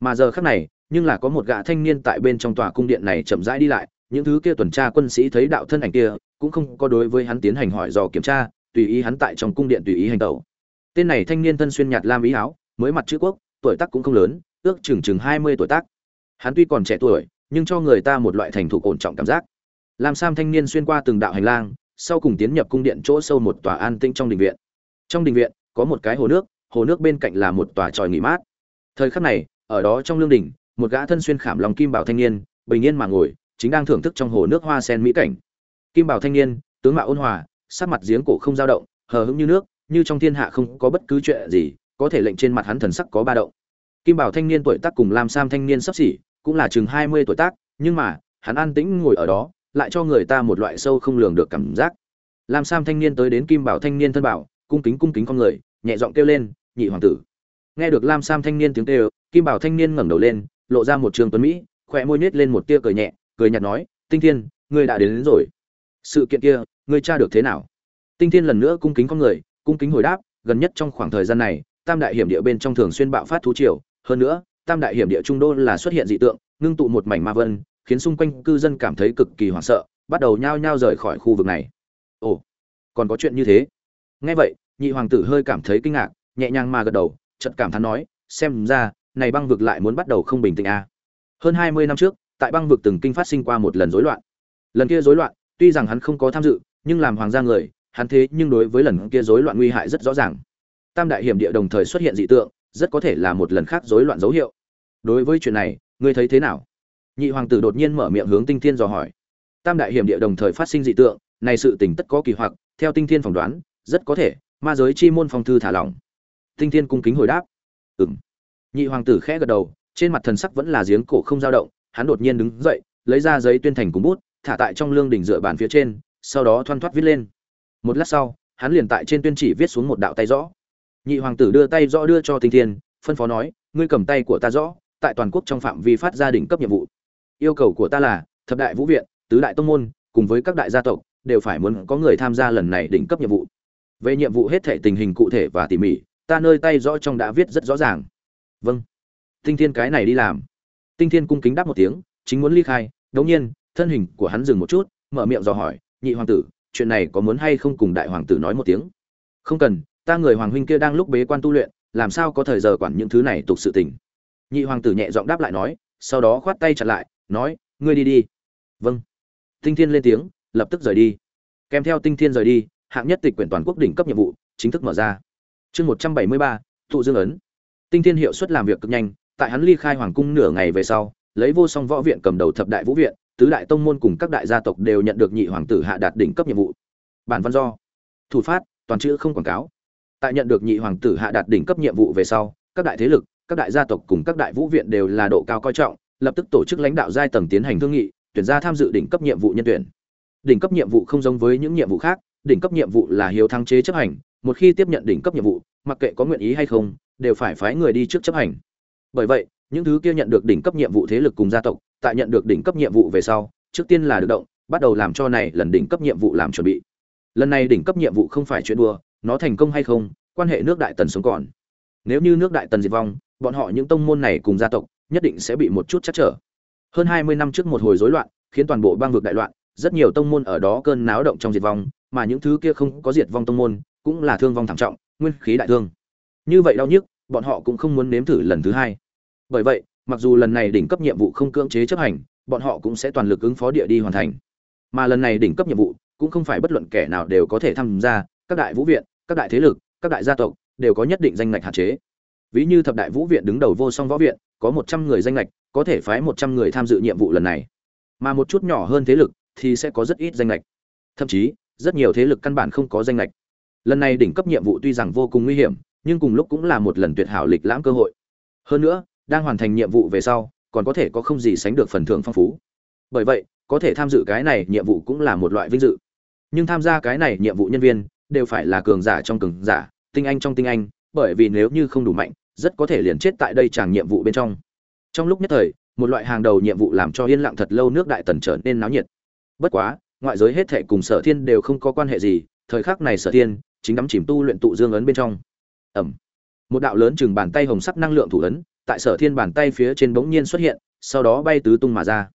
Mà giờ khác này, nhưng là có một gã thanh niên tại bên trong tòa cung điện này chậm rãi đi lại, những thứ kia tuần tra quân sĩ thấy đạo thân ảnh kia, cũng không có đối với hắn tiến hành hỏi dò kiểm tra, tùy ý hắn tại trong cung điện tùy ý hành tẩu. Tên này thanh niên thân xuyên nhạt lam ý áo, mới mặt chữ quốc, tuổi tác cũng không lớn, ước chừng chừng hai mươi tuổi tác. Hắn tuy còn trẻ tuổi, nhưng cho người ta một loại thành thục ổn trọng cảm giác lam sam thanh niên xuyên qua từng đạo hành lang, sau cùng tiến nhập cung điện chỗ sâu một tòa an tĩnh trong đình viện. Trong đình viện, có một cái hồ nước hồ nước bên cạnh là một tòa tròi nghỉ mát. Thời khắc này, ở đó trong lương đình, một gã thân xuyên khảm lòng kim bảo thanh niên, bình yên mà ngồi, chính đang thưởng thức trong hồ nước hoa sen mỹ cảnh. Kim bảo thanh niên, tướng mạo ôn hòa, sắc mặt giếng cổ không dao động, hờ hững như nước, như trong thiên hạ không có bất cứ chuyện gì, có thể lệnh trên mặt hắn thần sắc có ba động. Kim bảo thanh niên tuổi tác cùng lam sam thanh niên sắp xỉ, cũng là chừng hai mươi tuổi tác, nhưng mà, hắn an tĩnh ngồi ở đó lại cho người ta một loại sâu không lường được cảm giác. Lam sam thanh niên tới đến kim bảo thanh niên thân bảo cung kính cung kính con người nhẹ giọng kêu lên nhị hoàng tử. Nghe được lam sam thanh niên tiếng kêu kim bảo thanh niên ngẩng đầu lên lộ ra một trường tuấn mỹ khỏe môi nhếch lên một tia cười nhẹ cười nhạt nói tinh thiên ngươi đã đến, đến rồi. Sự kiện kia ngươi tra được thế nào? Tinh thiên lần nữa cung kính con người cung kính hồi đáp gần nhất trong khoảng thời gian này tam đại hiểm địa bên trong thường xuyên bạo phát thú triều hơn nữa tam đại hiểm địa trung đô là xuất hiện dị tượng ngưng tụ một mảnh ma vân khiến xung quanh cư dân cảm thấy cực kỳ hoảng sợ, bắt đầu nhao nhao rời khỏi khu vực này. Ồ, còn có chuyện như thế. Nghe vậy, nhị hoàng tử hơi cảm thấy kinh ngạc, nhẹ nhàng mà gật đầu chật cảm thán nói, xem ra, này băng vực lại muốn bắt đầu không bình tĩnh à. hơn hai mươi năm trước, tại băng vực từng kinh phát sinh qua một lần rối loạn. Lần kia rối loạn, tuy rằng hắn không có tham dự, nhưng làm hoàng gia người, hắn thế nhưng đối với lần kia rối loạn nguy hại rất rõ ràng. Tam đại hiểm địa đồng thời xuất hiện dị tượng, rất có thể là một lần khác rối loạn dấu hiệu. Đối với chuyện này, ngươi thấy thế nào? Nhị hoàng tử đột nhiên mở miệng hướng tinh thiên dò hỏi. Tam đại hiểm địa đồng thời phát sinh dị tượng, này sự tình tất có kỳ hoặc, theo tinh thiên phỏng đoán, rất có thể, ma giới chi môn phong thư thả lỏng. Tinh thiên cung kính hồi đáp. Ừm. Nhị hoàng tử khẽ gật đầu, trên mặt thần sắc vẫn là giếng cổ không dao động, hắn đột nhiên đứng dậy, lấy ra giấy tuyên thành cùng bút, thả tại trong lương đỉnh dựa bàn phía trên, sau đó thoăn thoắt viết lên. Một lát sau, hắn liền tại trên tuyên chỉ viết xuống một đạo tay rõ. Nhị hoàng tử đưa tay rõ đưa cho tinh thiên, phân phó nói, ngươi cầm tay của ta rõ, tại toàn quốc trong phạm vi phát gia đình cấp nhiệm vụ yêu cầu của ta là, thập đại vũ viện, tứ đại tông môn, cùng với các đại gia tộc, đều phải muốn có người tham gia lần này đỉnh cấp nhiệm vụ. Về nhiệm vụ hết thể tình hình cụ thể và tỉ mỉ, ta nơi tay rõ trong đã viết rất rõ ràng. Vâng. Tinh thiên cái này đi làm. Tinh thiên cung kính đáp một tiếng, chính muốn ly khai. Đống nhiên, thân hình của hắn dừng một chút, mở miệng dò hỏi, nhị hoàng tử, chuyện này có muốn hay không cùng đại hoàng tử nói một tiếng? Không cần, ta người hoàng huynh kia đang lúc bế quan tu luyện, làm sao có thời giờ quản những thứ này tục sự tình? Nhị hoàng tử nhẹ giọng đáp lại nói, sau đó khoát tay chặt lại nói, ngươi đi đi. Vâng. Tinh thiên lên tiếng, lập tức rời đi. Kèm theo tinh thiên rời đi, hạng nhất tịch quyển toàn quốc đỉnh cấp nhiệm vụ chính thức mở ra. Chương một trăm bảy mươi ba, thụ dương ấn. Tinh thiên hiệu suất làm việc cực nhanh, tại hắn ly khai hoàng cung nửa ngày về sau, lấy vô song võ viện cầm đầu thập đại vũ viện, tứ đại tông môn cùng các đại gia tộc đều nhận được nhị hoàng tử hạ đạt đỉnh cấp nhiệm vụ. Bản văn do, thủ phát, toàn chữ không quảng cáo. Tại nhận được nhị hoàng tử hạ đạt đỉnh cấp nhiệm vụ về sau, các đại thế lực, các đại gia tộc cùng các đại vũ viện đều là độ cao coi trọng lập tức tổ chức lãnh đạo giai tầng tiến hành thương nghị, tuyển ra tham dự đỉnh cấp nhiệm vụ nhân tuyển. Đỉnh cấp nhiệm vụ không giống với những nhiệm vụ khác, đỉnh cấp nhiệm vụ là hiếu thắng chế chấp hành, một khi tiếp nhận đỉnh cấp nhiệm vụ, mặc kệ có nguyện ý hay không, đều phải phái người đi trước chấp hành. Bởi vậy, những thứ kia nhận được đỉnh cấp nhiệm vụ thế lực cùng gia tộc, tại nhận được đỉnh cấp nhiệm vụ về sau, trước tiên là được động, bắt đầu làm cho này lần đỉnh cấp nhiệm vụ làm chuẩn bị. Lần này đỉnh cấp nhiệm vụ không phải chuyện đùa, nó thành công hay không, quan hệ nước đại tần sống còn. Nếu như nước đại tần diệt vong, bọn họ những tông môn này cùng gia tộc nhất định sẽ bị một chút chắc trở. Hơn hai mươi năm trước một hồi rối loạn, khiến toàn bộ bang vực đại loạn, rất nhiều tông môn ở đó cơn náo động trong diệt vong, mà những thứ kia không có diệt vong tông môn cũng là thương vong thảm trọng, nguyên khí đại thương. Như vậy đau nhức, bọn họ cũng không muốn nếm thử lần thứ hai. Bởi vậy, mặc dù lần này đỉnh cấp nhiệm vụ không cưỡng chế chấp hành, bọn họ cũng sẽ toàn lực ứng phó địa đi hoàn thành. Mà lần này đỉnh cấp nhiệm vụ cũng không phải bất luận kẻ nào đều có thể tham gia, các đại vũ viện, các đại thế lực, các đại gia tộc đều có nhất định danh ngạch hạn chế ví như thập đại vũ viện đứng đầu vô song võ viện, có một trăm người danh lệch có thể phái một trăm người tham dự nhiệm vụ lần này. Mà một chút nhỏ hơn thế lực thì sẽ có rất ít danh lệch thậm chí, rất nhiều thế lực căn bản không có danh lệch lần này đỉnh cấp nhiệm vụ tuy rằng vô cùng nguy hiểm, nhưng cùng lúc cũng là một lần tuyệt hảo lịch lãm cơ hội. Hơn nữa, đang hoàn thành nhiệm vụ về sau, còn có thể có không gì sánh được phần thưởng phong phú. Bởi vậy, có thể tham dự cái này nhiệm vụ cũng là một loại vinh dự. Nhưng tham gia cái này nhiệm vụ nhân viên đều phải là cường giả trong cường giả, tinh anh trong tinh anh, bởi vì nếu như không đủ mạnh rất có thể liền chết tại đây chàng nhiệm vụ bên trong. Trong lúc nhất thời, một loại hàng đầu nhiệm vụ làm cho yên lặng thật lâu nước đại tần trở nên náo nhiệt. Bất quá, ngoại giới hết thệ cùng sở thiên đều không có quan hệ gì, thời khắc này sở thiên chính đắm chìm tu luyện tụ dương ấn bên trong. Ẩm một đạo lớn chừng bàn tay hồng sắc năng lượng thủ ấn tại sở thiên bàn tay phía trên bỗng nhiên xuất hiện, sau đó bay tứ tung mà ra.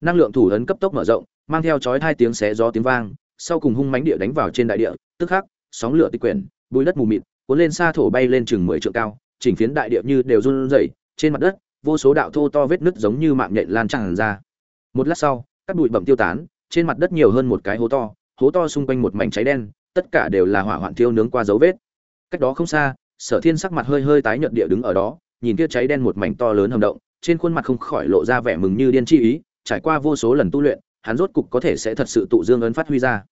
Năng lượng thủ ấn cấp tốc mở rộng, mang theo chói hai tiếng xé gió tiếng vang, sau cùng hung mãnh địa đánh vào trên đại địa, tức khắc, sóng lửa tích quyển bùi đất mù mịt, cuốn lên xa thổ bay lên chừng mười trượng cao chỉnh phiến đại địa như đều run rẩy, trên mặt đất, vô số đạo thô to vết nứt giống như mạng nhện lan tràn ra. Một lát sau, các bụi bẩm tiêu tán, trên mặt đất nhiều hơn một cái hố to hố to xung quanh một mảnh cháy đen, tất cả đều là hỏa hoạn thiêu nướng qua dấu vết. Cách đó không xa, sở thiên sắc mặt hơi hơi tái nhợt địa đứng ở đó, nhìn kia cháy đen một mảnh to lớn hầm động, trên khuôn mặt không khỏi lộ ra vẻ mừng như điên chi ý, trải qua vô số lần tu luyện, hắn rốt cục có thể sẽ thật sự tụ dương ấn phát huy ra.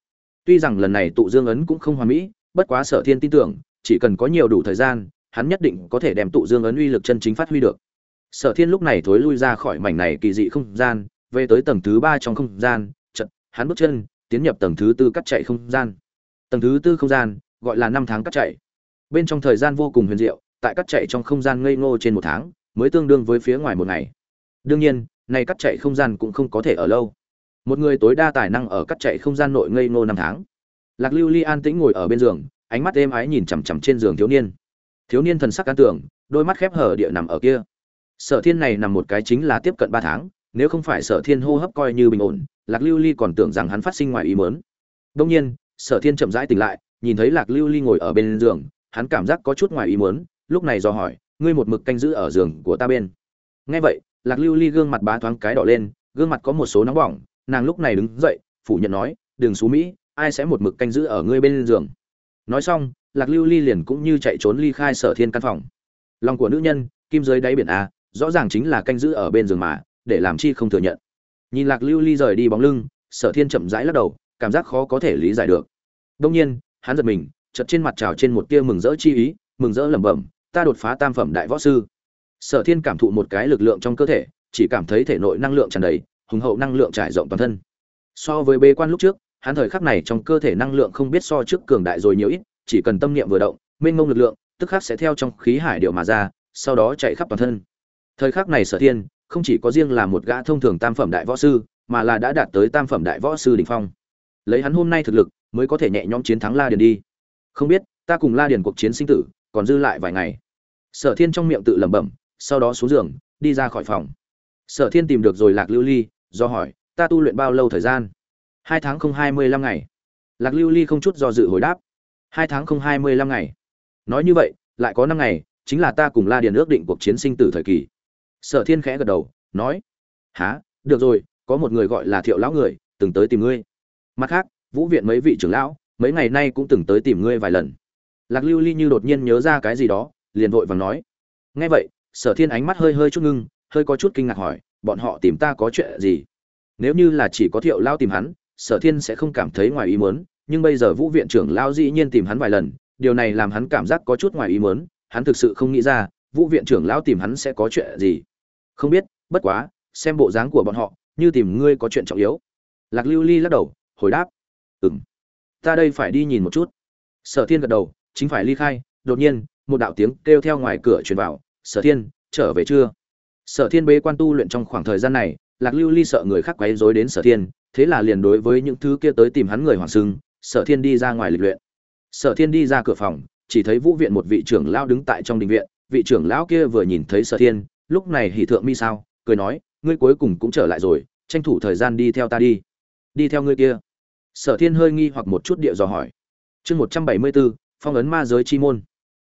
Tuy rằng lần này tụ dương ấn cũng không hoàn mỹ, bất quá sở thiên tin tưởng, chỉ cần có nhiều đủ thời gian hắn nhất định có thể đem tụ dương ấn uy lực chân chính phát huy được. Sở thiên lúc này thối lui ra khỏi mảnh này kỳ dị không gian, về tới tầng thứ ba trong không gian chật hắn bước chân, tiến nhập tầng thứ tư cắt chạy không gian. Tầng thứ tư không gian, gọi là năm tháng cắt chạy. Bên trong thời gian vô cùng huyền diệu, tại cắt chạy trong không gian ngây ngô trên một tháng, mới tương đương với phía ngoài một ngày. Đương nhiên, này cắt chạy không gian cũng không có thể ở lâu. Một người tối đa tài năng ở cắt chạy không gian nội ngây ngô năm tháng. Lạc lưu ly an tĩnh ngồi ở bên giường, ánh mắt êm ái nhìn chằm chằm trên giường thiếu niên thiếu niên thần sắc can tưởng đôi mắt khép hở địa nằm ở kia. Sở thiên này nằm một cái chính là tiếp cận ba tháng, nếu không phải sở thiên hô hấp coi như bình ổn, lạc lưu ly còn tưởng rằng hắn phát sinh ngoài ý mớn đông nhiên, sở thiên chậm rãi tỉnh lại, nhìn thấy lạc lưu ly ngồi ở bên giường, hắn cảm giác có chút ngoài ý mớn lúc này do hỏi, ngươi một mực canh giữ ở giường của ta bên? Nghe vậy, lạc lưu ly gương mặt bá thoáng cái đỏ lên, gương mặt có một số nóng bỏng, nàng lúc này đứng dậy, phủ nhận nói đừng xú mỹ, ai sẽ một mực canh giữ ở ngươi bên giường? Nói xong lạc lưu ly liền cũng như chạy trốn ly khai sở thiên căn phòng. Lòng của nữ nhân, kim dưới đáy biển a, rõ ràng chính là canh giữ ở bên giường mà, để làm chi không thừa nhận. Nhìn lạc lưu ly rời đi bóng lưng, sở thiên chậm rãi lắc đầu, cảm giác khó có thể lý giải được. Đông nhiên, hắn giật mình, chợt trên mặt trào trên một tia mừng rỡ chi ý, mừng rỡ lẩm bẩm, ta đột phá tam phẩm đại võ sư. Sở thiên cảm thụ một cái lực lượng trong cơ thể, chỉ cảm thấy thể nội năng lượng tràn đầy, hùng hậu năng lượng trải rộng toàn thân. So với bê quan lúc trước, hắn thời khắc này trong cơ thể năng lượng không biết so trước cường đại rồi nhiều ít chỉ cần tâm niệm vừa động, mênh mông lực lượng, tức khắc sẽ theo trong khí hải điều mà ra, sau đó chạy khắp toàn thân. Thời khắc này sở thiên, không chỉ có riêng là một gã thông thường tam phẩm đại võ sư, mà là đã đạt tới tam phẩm đại võ sư đỉnh phong. Lấy hắn hôm nay thực lực, mới có thể nhẹ nhõm chiến thắng la điền đi. Không biết, ta cùng la điền cuộc chiến sinh tử, còn dư lại vài ngày. Sở thiên trong miệng tự lẩm bẩm, sau đó xuống giường, đi ra khỏi phòng. Sở thiên tìm được rồi lạc lưu ly, do hỏi, ta tu luyện bao lâu thời gian? Hai tháng không hai mươi lăm ngày. Lạc lưu ly không chút do dự hồi đáp hai tháng không hai mươi lăm ngày. Nói như vậy, lại có năm ngày, chính là ta cùng la điền ước định cuộc chiến sinh tử thời kỳ. Sở thiên khẽ gật đầu, nói há được rồi, có một người gọi là thiệu lão người, từng tới tìm ngươi. Mặt khác, vũ viện mấy vị trưởng lão, mấy ngày nay cũng từng tới tìm ngươi vài lần. Lạc lưu ly như đột nhiên nhớ ra cái gì đó, liền vội vàng nói, nghe vậy, sở thiên ánh mắt hơi hơi chút ngưng, hơi có chút kinh ngạc hỏi, bọn họ tìm ta có chuyện gì? Nếu như là chỉ có thiệu lao tìm hắn, sở thiên sẽ không cảm thấy ngoài ý muốn nhưng bây giờ vũ viện trưởng lao dĩ nhiên tìm hắn vài lần, điều này làm hắn cảm giác có chút ngoài ý muốn, hắn thực sự không nghĩ ra, vũ viện trưởng lão tìm hắn sẽ có chuyện gì. Không biết, bất quá, xem bộ dáng của bọn họ, như tìm ngươi có chuyện trọng yếu. Lạc lưu ly lắc đầu, hồi đáp. Ừ m ta đây phải đi nhìn một chút. Sở thiên gật đầu, chính phải ly khai, đột nhiên, một đạo tiếng kêu theo ngoài cửa truyền vào. Sở thiên, trở về chưa? Sở thiên bế quan tu luyện trong khoảng thời gian này, lạc lưu ly sợ người khác quấy rối đến sở thiên, thế là liền đối với những thứ kia tới tìm hắn người hoàng sưng sở thiên đi ra ngoài lịch luyện. Sở thiên đi ra cửa phòng, chỉ thấy vũ viện một vị trưởng lão đứng tại trong đình viện. Vị trưởng lão kia vừa nhìn thấy sở thiên, lúc này hỉ thượng mi sao, cười nói, ngươi cuối cùng cũng trở lại rồi, tranh thủ thời gian đi theo ta đi. Đi theo ngươi kia? Sở thiên hơi nghi hoặc một chút địa dò hỏi. Chương một trăm bảy mươi bốn, phong ấn ma giới chi môn.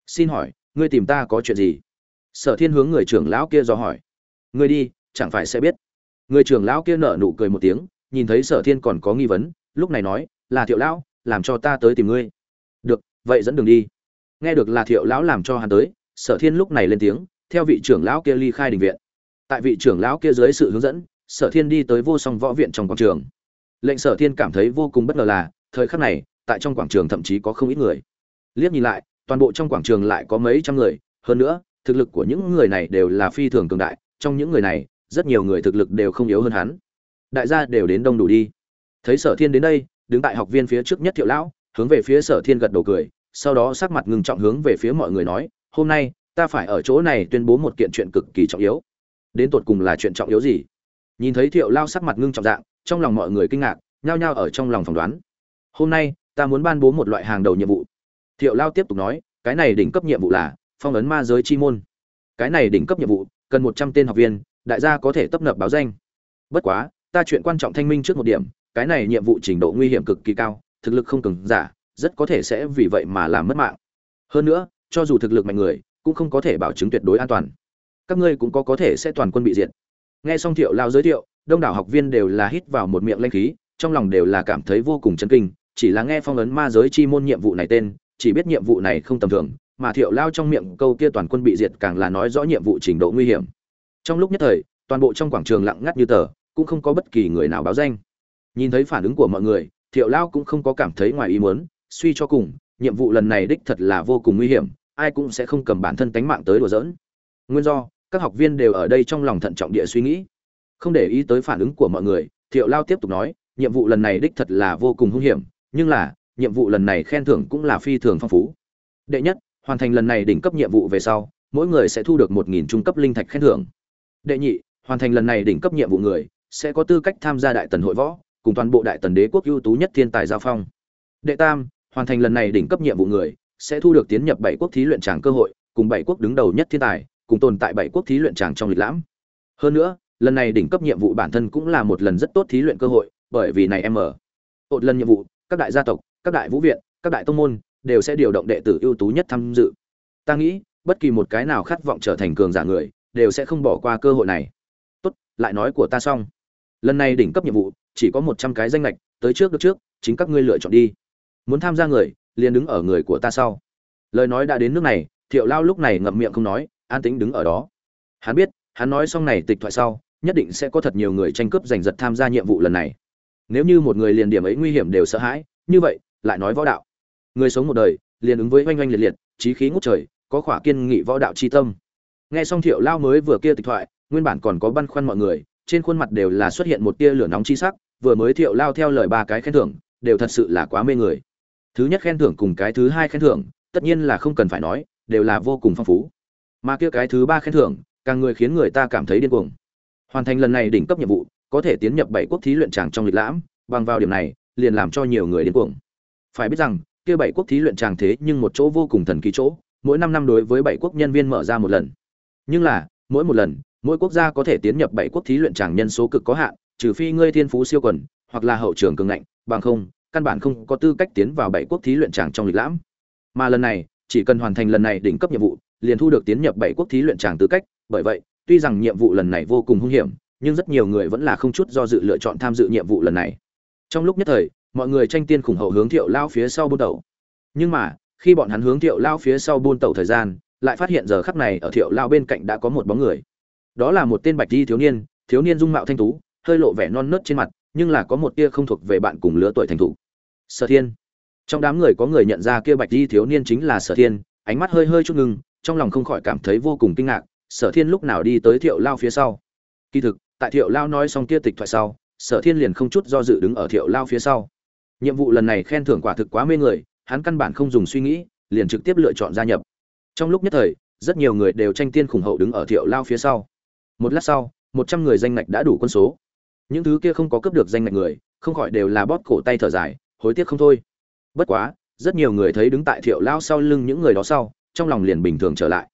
Xin hỏi, ngươi tìm ta có chuyện gì? Sở thiên hướng người trưởng lão kia dò hỏi. Ngươi đi, chẳng phải sẽ biết. Người trưởng lão kia nở nụ cười một tiếng, nhìn thấy sở thiên còn có nghi vấn, lúc này nói là thiệu lão, làm cho ta tới tìm ngươi. Được, vậy dẫn đường đi. Nghe được là thiệu lão làm cho hắn tới, sở thiên lúc này lên tiếng, theo vị trưởng lão kia ly khai đình viện. Tại vị trưởng lão kia dưới sự hướng dẫn, sở thiên đi tới vô song võ viện trong quảng trường. Lệnh sở thiên cảm thấy vô cùng bất ngờ là, thời khắc này, tại trong quảng trường thậm chí có không ít người. Liếc nhìn lại, toàn bộ trong quảng trường lại có mấy trăm người. Hơn nữa, thực lực của những người này đều là phi thường cường đại, trong những người này, rất nhiều người thực lực đều không yếu hơn hắn. Đại gia đều đến đông đủ đi. Thấy sở thiên đến đây đứng tại học viên phía trước nhất thiệu lão, hướng về phía sở thiên gật đầu cười, sau đó sắc mặt ngừng trọng hướng về phía mọi người nói, hôm nay, ta phải ở chỗ này tuyên bố một kiện chuyện cực kỳ trọng yếu. Đến tột cùng là chuyện trọng yếu gì? Nhìn thấy thiệu lao sắc mặt ngưng trọng dạng, trong lòng mọi người kinh ngạc, nhao nhao ở trong lòng phỏng đoán. Hôm nay, ta muốn ban bố một loại hàng đầu nhiệm vụ. Thiệu lao tiếp tục nói, cái này đỉnh cấp nhiệm vụ là phong ấn ma giới chi môn. Cái này đỉnh cấp nhiệm vụ, cần một trăm tên học viên, đại gia có thể tấp nập báo danh. Bất quá, ta chuyện quan trọng thanh minh trước một điểm cái này nhiệm vụ trình độ nguy hiểm cực kỳ cao, thực lực không cường giả, rất có thể sẽ vì vậy mà làm mất mạng. Hơn nữa, cho dù thực lực mạnh người, cũng không có thể bảo chứng tuyệt đối an toàn. Các ngươi cũng có có thể sẽ toàn quân bị diệt. Nghe xong thiệu lao giới thiệu, đông đảo học viên đều là hít vào một miệng lanh khí, trong lòng đều là cảm thấy vô cùng chấn kinh, chỉ là nghe phong ấn ma giới chi môn nhiệm vụ này tên, chỉ biết nhiệm vụ này không tầm thường, mà thiệu lao trong miệng câu kia toàn quân bị diệt càng là nói rõ nhiệm vụ trình độ nguy hiểm. Trong lúc nhất thời, toàn bộ trong quảng trường lặng ngắt như tờ, cũng không có bất kỳ người nào báo danh nhìn thấy phản ứng của mọi người, thiệu lao cũng không có cảm thấy ngoài ý muốn, suy cho cùng, nhiệm vụ lần này đích thật là vô cùng nguy hiểm, ai cũng sẽ không cầm bản thân tánh mạng tới đùa giỡn. Nguyên do, các học viên đều ở đây trong lòng thận trọng địa suy nghĩ. Không để ý tới phản ứng của mọi người, thiệu lao tiếp tục nói, nhiệm vụ lần này đích thật là vô cùng hung hiểm, nhưng là, nhiệm vụ lần này khen thưởng cũng là phi thường phong phú. Đệ nhất, hoàn thành lần này đỉnh cấp nhiệm vụ về sau, mỗi người sẽ thu được một nghìn trung cấp linh thạch khen thưởng. Đệ nhị, hoàn thành lần này đỉnh cấp nhiệm vụ người, sẽ có tư cách tham gia đại tần hội võ cùng toàn bộ đại tần đế quốc ưu tú nhất thiên tài giao phong. Đệ tam, hoàn thành lần này đỉnh cấp nhiệm vụ người, sẽ thu được tiến nhập bảy quốc thí luyện tràng cơ hội, cùng bảy quốc đứng đầu nhất thiên tài, cùng tồn tại bảy quốc thí luyện tràng trong lịch lãm. Hơn nữa, lần này đỉnh cấp nhiệm vụ bản thân cũng là một lần rất tốt thí luyện cơ hội, bởi vì này em mở một lần nhiệm vụ, các đại gia tộc, các đại vũ viện, các đại tông môn đều sẽ điều động đệ tử ưu tú nhất tham dự. Ta nghĩ, bất kỳ một cái nào khát vọng trở thành cường giả người, đều sẽ không bỏ qua cơ hội này. Tốt, lại nói của ta xong. Lần này đỉnh cấp nhiệm vụ chỉ có một trăm cái danh lệch tới trước được trước, chính các ngươi lựa chọn đi. Muốn tham gia người, liền đứng ở người của ta sau. Lời nói đã đến nước này, thiệu lao lúc này ngậm miệng không nói, an tĩnh đứng ở đó. Hắn biết, hắn nói xong này tịch thoại sau, nhất định sẽ có thật nhiều người tranh cướp giành giật tham gia nhiệm vụ lần này. Nếu như một người liền điểm ấy nguy hiểm đều sợ hãi, như vậy, lại nói võ đạo. Người sống một đời, liền ứng với oanh oanh liệt liệt trí khí ngút trời, có khỏa kiên nghị võ đạo chi tâm. Nghe xong thiệu lao mới vừa kia tịch thoại, nguyên bản còn có băn khoăn mọi người, trên khuôn mặt đều là xuất hiện một tia lửa nóng chi sắc vừa mới thiệu lao theo lời ba cái khen thưởng, đều thật sự là quá mê người. Thứ nhất khen thưởng cùng cái thứ hai khen thưởng, tất nhiên là không cần phải nói, đều là vô cùng phong phú. Mà kia cái thứ ba khen thưởng, càng người khiến người ta cảm thấy điên cuồng. Hoàn thành lần này đỉnh cấp nhiệm vụ, có thể tiến nhập bảy quốc thí luyện tràng trong lịch lãm, bằng vào điểm này, liền làm cho nhiều người điên cuồng. Phải biết rằng, kia bảy quốc thí luyện tràng thế nhưng một chỗ vô cùng thần kỳ chỗ, mỗi năm năm đối với bảy quốc nhân viên mở ra một lần. Nhưng là, mỗi một lần, mỗi quốc gia có thể tiến nhập bảy quốc thí luyện tràng nhân số cực có hạn trừ phi ngươi thiên phú siêu quần, hoặc là hậu trường cường ngạnh, bằng không, căn bản không có tư cách tiến vào bảy quốc thí luyện tràng trong lịch lãm. Mà lần này, chỉ cần hoàn thành lần này đỉnh cấp nhiệm vụ, liền thu được tiến nhập bảy quốc thí luyện tràng tư cách. Bởi vậy, tuy rằng nhiệm vụ lần này vô cùng hung hiểm, nhưng rất nhiều người vẫn là không chút do dự lựa chọn tham dự nhiệm vụ lần này. Trong lúc nhất thời, mọi người tranh tiên khủng hậu hướng thiệu lao phía sau buôn tẩu nhưng mà, khi bọn hắn hướng thiệu lao phía sau buôn tẩu thời gian, lại phát hiện giờ khắc này ở thiệu lao bên cạnh đã có một bóng người. Đó là một tên bạch y thiếu niên thiếu niên dung mạo thanh tú hơi lộ vẻ non nớt trên mặt, nhưng là có một tia không thuộc về bạn cùng lứa tuổi thành thủ sở thiên. Trong đám người có người nhận ra kia bạch di thiếu niên chính là sở thiên, ánh mắt hơi hơi chút ngưng, trong lòng không khỏi cảm thấy vô cùng kinh ngạc, sở thiên lúc nào đi tới thiệu lao phía sau? Kỳ thực, tại thiệu lao nói xong kia tịch thoại sau, sở thiên liền không chút do dự đứng ở thiệu lao phía sau. Nhiệm vụ lần này khen thưởng quả thực quá mê người, hắn căn bản không dùng suy nghĩ, liền trực tiếp lựa chọn gia nhập. Trong lúc nhất thời, rất nhiều người đều tranh tiên khủng hậu đứng ở thiệu lao phía sau. Một lát sau, một trăm người danh ngạch đã đủ quân số những thứ kia không có cướp được danh ngạch người, không khỏi đều là bóp cổ tay thở dài, hối tiếc không thôi. Bất quá, rất nhiều người thấy đứng tại thiệu lao sau lưng những người đó sau, trong lòng liền bình thường trở lại.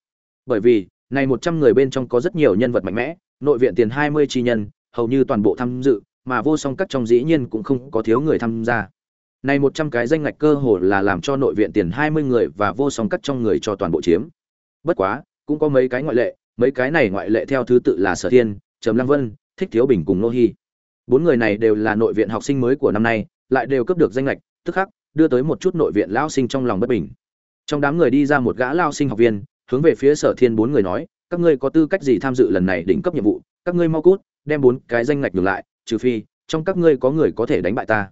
Bởi vì, này một trăm người bên trong có rất nhiều nhân vật mạnh mẽ, nội viện tiền hai mươi chi nhân, hầu như toàn bộ tham dự, mà vô song các trong dĩ nhiên cũng không có thiếu người tham gia. Này một trăm cái danh ngạch cơ hồ là làm cho nội viện tiền hai mươi người và vô song các trong người cho toàn bộ chiếm. Bất quá, cũng có mấy cái ngoại lệ, mấy cái này ngoại lệ theo thứ tự là sở thiên, trầm lăng vân, thích thiếu bình cùng nô hy bốn người này đều là nội viện học sinh mới của năm nay, lại đều cấp được danh lệch tức khắc, đưa tới một chút nội viện lao sinh trong lòng bất bình. Trong đám người đi ra một gã lao sinh học viên, hướng về phía sở thiên bốn người nói, các ngươi có tư cách gì tham dự lần này đỉnh cấp nhiệm vụ? Các ngươi mau cút, đem bốn cái danh ngạch ngược lại, trừ phi, trong các ngươi có người có thể đánh bại ta.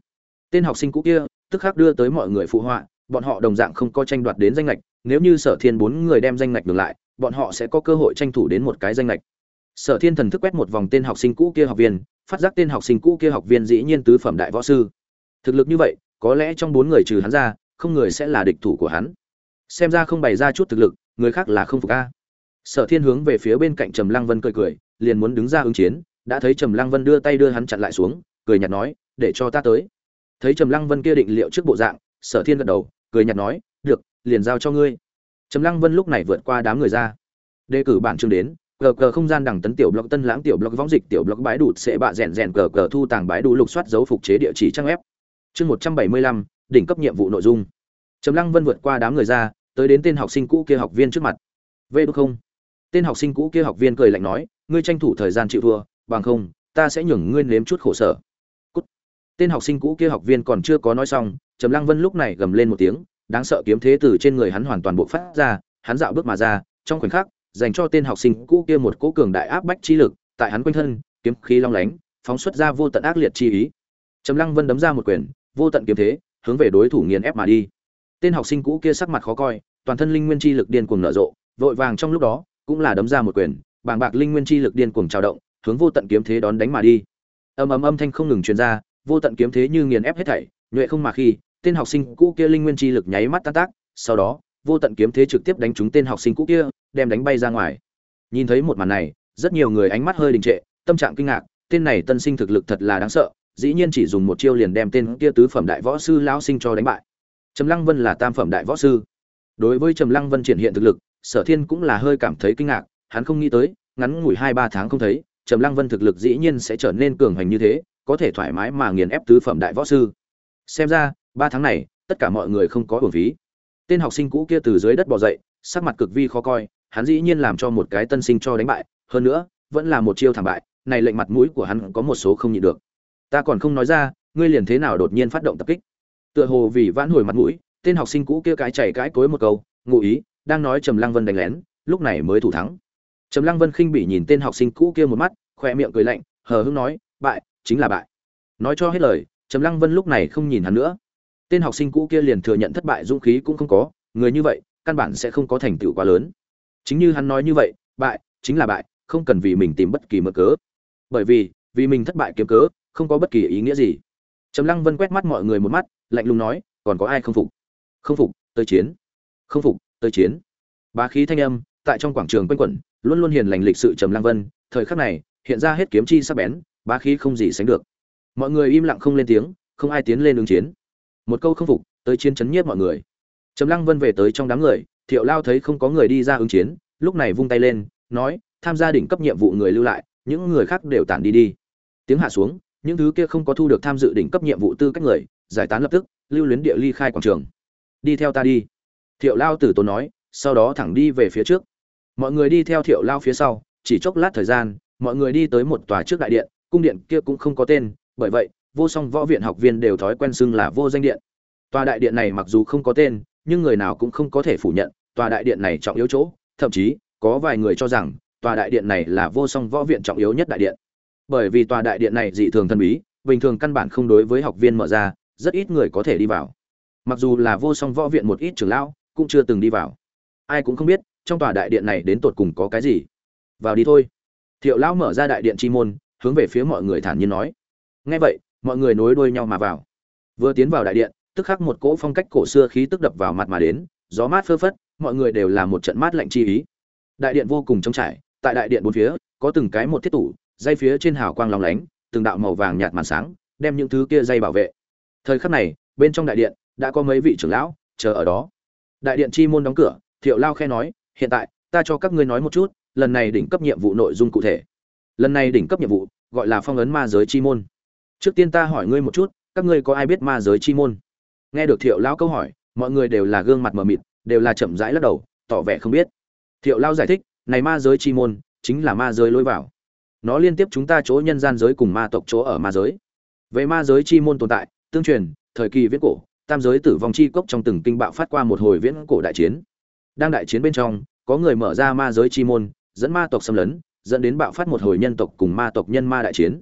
Tên học sinh cũ kia, tức khắc đưa tới mọi người phụ họa, bọn họ đồng dạng không có tranh đoạt đến danh ngạch, nếu như sở thiên bốn người đem danh ngạch ngược lại, bọn họ sẽ có cơ hội tranh thủ đến một cái danh ngạch sở thiên thần thức quét một vòng tên học sinh cũ kia học viên, phát giác tên học sinh cũ kia học viên dĩ nhiên tứ phẩm đại võ sư. Thực lực như vậy, có lẽ trong bốn người trừ hắn ra, không người sẽ là địch thủ của hắn. Xem ra không bày ra chút thực lực, người khác là không phục a. Sở thiên hướng về phía bên cạnh trầm lăng vân cười cười, liền muốn đứng ra ứng chiến, đã thấy trầm lăng vân đưa tay đưa hắn chặn lại xuống, cười nhạt nói, để cho ta tới. Thấy trầm lăng vân kia định liệu trước bộ dạng, sở thiên gật đầu, cười nhạt nói, được, liền giao cho ngươi. Trầm lăng vân lúc này vượt qua đám người ra. Đề cử bản chương đến cờ cờ không gian đẳng tấn tiểu blog tân lãng tiểu blog võng dịch tiểu blog bãi đủ sẽ bạ rèn rèn cờ cờ thu tàng bãi đủ lục soát dấu phục chế địa chỉ trang web. Chương một trăm bảy mươi lăm, đỉnh cấp nhiệm vụ nội dung. Trầm lăng vân vượt qua đám người ra, tới đến tên học sinh cũ kia học viên trước mặt. Vê đúng không. Tên học sinh cũ kia học viên cười lạnh nói, ngươi tranh thủ thời gian chịu thua, bằng không, ta sẽ nhường ngươi nếm chút khổ sở. Cút. tên học sinh cũ kia học viên còn chưa có nói xong, trầm lăng vân lúc này gầm lên một tiếng, đáng sợ kiếm thế từ trên người hắn hoàn toàn bộ phát ra, hắn dạo bước mà ra, trong khoảnh khắc dành cho tên học sinh cũ kia một cỗ cường đại áp bách chi lực, tại hắn quanh thân, kiếm khí long lánh, phóng xuất ra vô tận ác liệt chi ý. Trầm lăng vân đấm ra một quyền, vô tận kiếm thế, hướng về đối thủ nghiền ép mà đi. Tên học sinh cũ kia sắc mặt khó coi, toàn thân linh nguyên chi lực điên cuồng nở rộ, vội vàng trong lúc đó, cũng là đấm ra một quyền, bàng bạc linh nguyên chi lực điên cuồng trào động, hướng vô tận kiếm thế đón đánh mà đi. Ầm ầm âm thanh không ngừng truyền ra, vô tận kiếm thế như nghiền ép hết thảy, nhuệ không mà khi, tên học sinh cũ kia linh nguyên chi lực nháy mắt tan tác, sau đó vô tận kiếm thế trực tiếp đánh trúng tên học sinh cũ kia, đem đánh bay ra ngoài. Nhìn thấy một màn này, rất nhiều người ánh mắt hơi đình trệ, tâm trạng kinh ngạc, tên này tân sinh thực lực thật là đáng sợ, dĩ nhiên chỉ dùng một chiêu liền đem tên kia tứ phẩm đại võ sư lão sinh cho đánh bại. Trầm lăng vân là tam phẩm đại võ sư. Đối với trầm lăng vân triển hiện thực lực, sở thiên cũng là hơi cảm thấy kinh ngạc, hắn không nghĩ tới, ngắn ngủi hai ba tháng không thấy, trầm lăng vân thực lực dĩ nhiên sẽ trở nên cường hành như thế, có thể thoải mái mà nghiền ép tứ phẩm đại võ sư. Xem ra, ba tháng này, tất cả mọi người không có uổng phí tên học sinh cũ kia từ dưới đất bò dậy, sắc mặt cực vi khó coi, hắn dĩ nhiên làm cho một cái tân sinh cho đánh bại, hơn nữa, vẫn là một chiêu thảm bại, này lệnh mặt mũi của hắn có một số không nhịn được. Ta còn không nói ra, ngươi liền thế nào đột nhiên phát động tập kích. Tựa hồ vì vãn hồi mặt mũi, tên học sinh cũ kia cái chảy cái cối một câu, ngụ ý, đang nói trầm lăng vân đánh lén, lúc này mới thủ thắng. Trầm lăng vân khinh bỉ nhìn tên học sinh cũ kia một mắt khoe miệng cười lạnh, hờ hững nói, bại, chính là bại. Nói cho hết lời, trầm lăng vân lúc này không nhìn hắn nữa tên học sinh cũ kia liền thừa nhận thất bại dũng khí cũng không có, người như vậy, căn bản sẽ không có thành tựu quá lớn. Chính như hắn nói như vậy, bại, chính là bại, không cần vì mình tìm bất kỳ mơ cớ. Bởi vì vì mình thất bại kiếm cớ, không có bất kỳ ý nghĩa gì. Trầm lăng vân quét mắt mọi người một mắt, lạnh lùng nói, còn có ai không phục? Không phục, tới chiến. Không phục, tới chiến. Bá khí thanh âm, tại trong quảng trường quanh quẩn, luôn luôn hiền lành lịch sự trầm lăng vân, thời khắc này, hiện ra hết kiếm chi sắc bén, bá khí không gì sánh được. Mọi người im lặng không lên tiếng, không ai tiến lên ứng chiến một câu không phục, tới chiến chấn nhiếp mọi người. Trầm lăng vân về tới trong đám người, thiệu lao thấy không có người đi ra ứng chiến, lúc này vung tay lên, nói, tham gia đỉnh cấp nhiệm vụ người lưu lại, những người khác đều tản đi đi. Tiếng hạ xuống, những thứ kia không có thu được tham dự đỉnh cấp nhiệm vụ tư cách người, giải tán lập tức, lưu luyến địa ly khai quảng trường. Đi theo ta đi. Thiệu lao tử tốn nói, sau đó thẳng đi về phía trước. Mọi người đi theo thiệu lao phía sau, chỉ chốc lát thời gian, mọi người đi tới một tòa trước đại điện, cung điện kia cũng không có tên, bởi vậy vô song võ viện học viên đều thói quen xưng là vô danh điện. Tòa đại điện này mặc dù không có tên, nhưng người nào cũng không có thể phủ nhận, tòa đại điện này trọng yếu chỗ, thậm chí, có vài người cho rằng, tòa đại điện này là vô song võ viện trọng yếu nhất đại điện. Bởi vì tòa đại điện này dị thường thân bí, bình thường căn bản không đối với học viên mở ra, rất ít người có thể đi vào. Mặc dù là vô song võ viện một ít trưởng lão, cũng chưa từng đi vào. Ai cũng không biết, trong tòa đại điện này đến tột cùng có cái gì. Vào đi thôi. Thiệu lão mở ra đại điện chi môn, hướng về phía mọi người thản nhiên nói. Nghe vậy mọi người nối đuôi nhau mà vào. Vừa tiến vào đại điện, tức khắc một cỗ phong cách cổ xưa khí tức đập vào mặt mà đến, gió mát phơ phất, mọi người đều là một trận mát lạnh chi ý. Đại điện vô cùng trống trải, tại đại điện bốn phía, có từng cái một thiết tủ, dây phía trên hào quang lóng lánh, từng đạo màu vàng nhạt màn sáng, đem những thứ kia dây bảo vệ. Thời khắc này, bên trong đại điện, đã có mấy vị trưởng lão, chờ ở đó. Đại điện chi môn đóng cửa, thiệu lao khe nói, hiện tại, ta cho các ngươi nói một chút, lần này đỉnh cấp nhiệm vụ nội dung cụ thể. Lần này đỉnh cấp nhiệm vụ, gọi là phong ấn ma giới chi môn trước tiên ta hỏi ngươi một chút, các ngươi có ai biết ma giới chi môn? Nghe được thiệu lao câu hỏi, mọi người đều là gương mặt mờ mịt, đều là chậm rãi lắc đầu, tỏ vẻ không biết. Thiệu lao giải thích, này ma giới chi môn, chính là ma giới lối vào. Nó liên tiếp chúng ta chỗ nhân gian giới cùng ma tộc chỗ ở ma giới. Về ma giới chi môn tồn tại, tương truyền, thời kỳ viễn cổ, tam giới tử vong chi cốc trong từng kinh bạo phát qua một hồi viễn cổ đại chiến. Đang đại chiến bên trong, có người mở ra ma giới chi môn, dẫn ma tộc xâm lấn, dẫn đến bạo phát một hồi nhân tộc cùng ma tộc nhân ma đại chiến.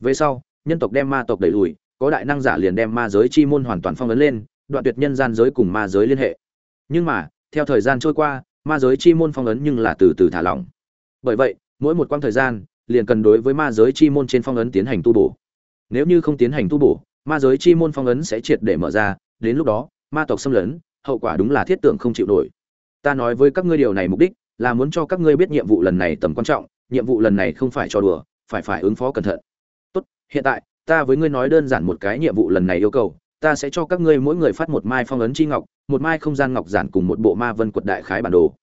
Về sau nhân tộc đem ma tộc đẩy lùi, có đại năng giả liền đem ma giới chi môn hoàn toàn phong ấn lên, đoạn tuyệt nhân gian giới cùng ma giới liên hệ. Nhưng mà, theo thời gian trôi qua, ma giới chi môn phong ấn nhưng là từ từ thả lỏng. Bởi vậy, mỗi một quãng thời gian, liền cần đối với ma giới chi môn trên phong ấn tiến hành tu bổ. Nếu như không tiến hành tu bổ, ma giới chi môn phong ấn sẽ triệt để mở ra, đến lúc đó, ma tộc xâm lấn, hậu quả đúng là thiết tượng không chịu nổi. Ta nói với các ngươi điều này mục đích là muốn cho các ngươi biết nhiệm vụ lần này tầm quan trọng, nhiệm vụ lần này không phải cho đùa, phải phải ứng phó cẩn thận hiện tại, ta với ngươi nói đơn giản một cái nhiệm vụ lần này yêu cầu, ta sẽ cho các ngươi mỗi người phát một mai phong ấn chi ngọc, một mai không gian ngọc giản cùng một bộ ma vân quật đại khái bản đồ.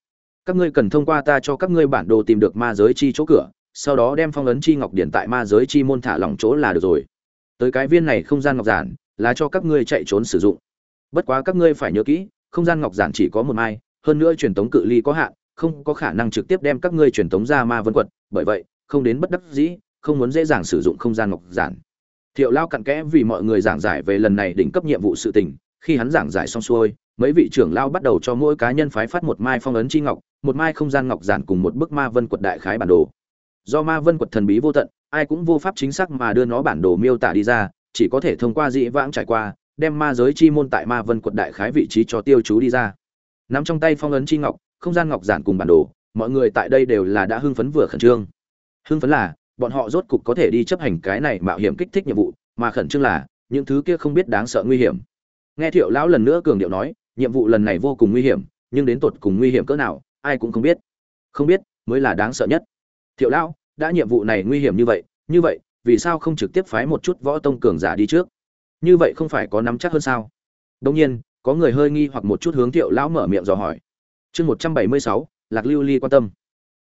Các ngươi cần thông qua ta cho các ngươi bản đồ tìm được ma giới chi chỗ cửa, sau đó đem phong ấn chi ngọc điển tại ma giới chi môn thả lỏng chỗ là được rồi. Tới cái viên này không gian ngọc giản, là cho các ngươi chạy trốn sử dụng. Bất quá các ngươi phải nhớ kỹ, không gian ngọc giản chỉ có một mai, hơn nữa truyền tống cự ly có hạn, không có khả năng trực tiếp đem các ngươi truyền tống ra ma vân quật, bởi vậy, không đến bất đắc dĩ không muốn dễ dàng sử dụng không gian ngọc giản. Thiệu lao cặn kẽ vì mọi người giảng giải về lần này đỉnh cấp nhiệm vụ sự tình, khi hắn giảng giải xong xuôi, mấy vị trưởng lao bắt đầu cho mỗi cá nhân phái phát một mai phong ấn chi ngọc, một mai không gian ngọc giản cùng một bức ma vân quật đại khái bản đồ. Do ma vân quật thần bí vô tận, ai cũng vô pháp chính xác mà đưa nó bản đồ miêu tả đi ra, chỉ có thể thông qua dĩ vãng trải qua, đem ma giới chi môn tại ma vân quật đại khái vị trí cho tiêu chú đi ra. Nắm trong tay phong ấn chi ngọc, không gian ngọc giản cùng bản đồ, mọi người tại đây đều là đã hưng phấn vừa khẩn trương. Hưng phấn là bọn họ rốt cục có thể đi chấp hành cái này mạo hiểm kích thích nhiệm vụ, mà khẩn trương là, những thứ kia không biết đáng sợ nguy hiểm. Nghe thiệu lão lần nữa cường điệu nói, nhiệm vụ lần này vô cùng nguy hiểm, nhưng đến tột cùng nguy hiểm cỡ nào, ai cũng không biết. Không biết, mới là đáng sợ nhất. Thiệu lão, đã nhiệm vụ này nguy hiểm như vậy như vậy, vì sao không trực tiếp phái một chút võ tông cường giả đi trước? Như vậy không phải có nắm chắc hơn sao? Đông nhiên, có người hơi nghi hoặc một chút hướng thiệu lão mở miệng dò hỏi. Chương một trăm bảy mươi sáu, lạc lưu ly quan tâm.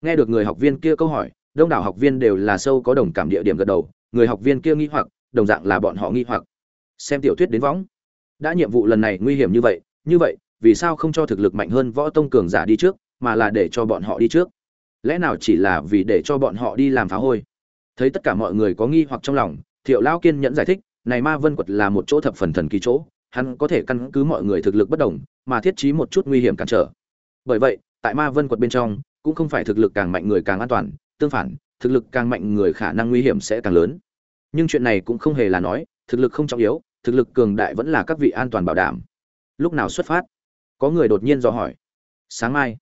Nghe được người học viên kia câu hỏi đông đảo học viên đều là sâu có đồng cảm địa điểm gật đầu, người học viên kia nghi hoặc, đồng dạng là bọn họ nghi hoặc. Xem tiểu thuyết đến võng. Đã nhiệm vụ lần này nguy hiểm như vậy như vậy, vì sao không cho thực lực mạnh hơn võ tông cường giả đi trước, mà là để cho bọn họ đi trước? Lẽ nào chỉ là vì để cho bọn họ đi làm phá hôi? Thấy tất cả mọi người có nghi hoặc trong lòng, thiệu lao kiên nhẫn giải thích, này ma vân quật là một chỗ thập phần thần kỳ chỗ, hắn có thể căn cứ mọi người thực lực bất đồng, mà thiết trí một chút nguy hiểm cản trở. Bởi vậy, tại ma vân quật bên trong, cũng không phải thực lực càng mạnh người càng an toàn tương phản, thực lực càng mạnh người khả năng nguy hiểm sẽ càng lớn. Nhưng chuyện này cũng không hề là nói, thực lực không trọng yếu, thực lực cường đại vẫn là các vị an toàn bảo đảm. Lúc nào xuất phát? Có người đột nhiên dò hỏi. Sáng mai.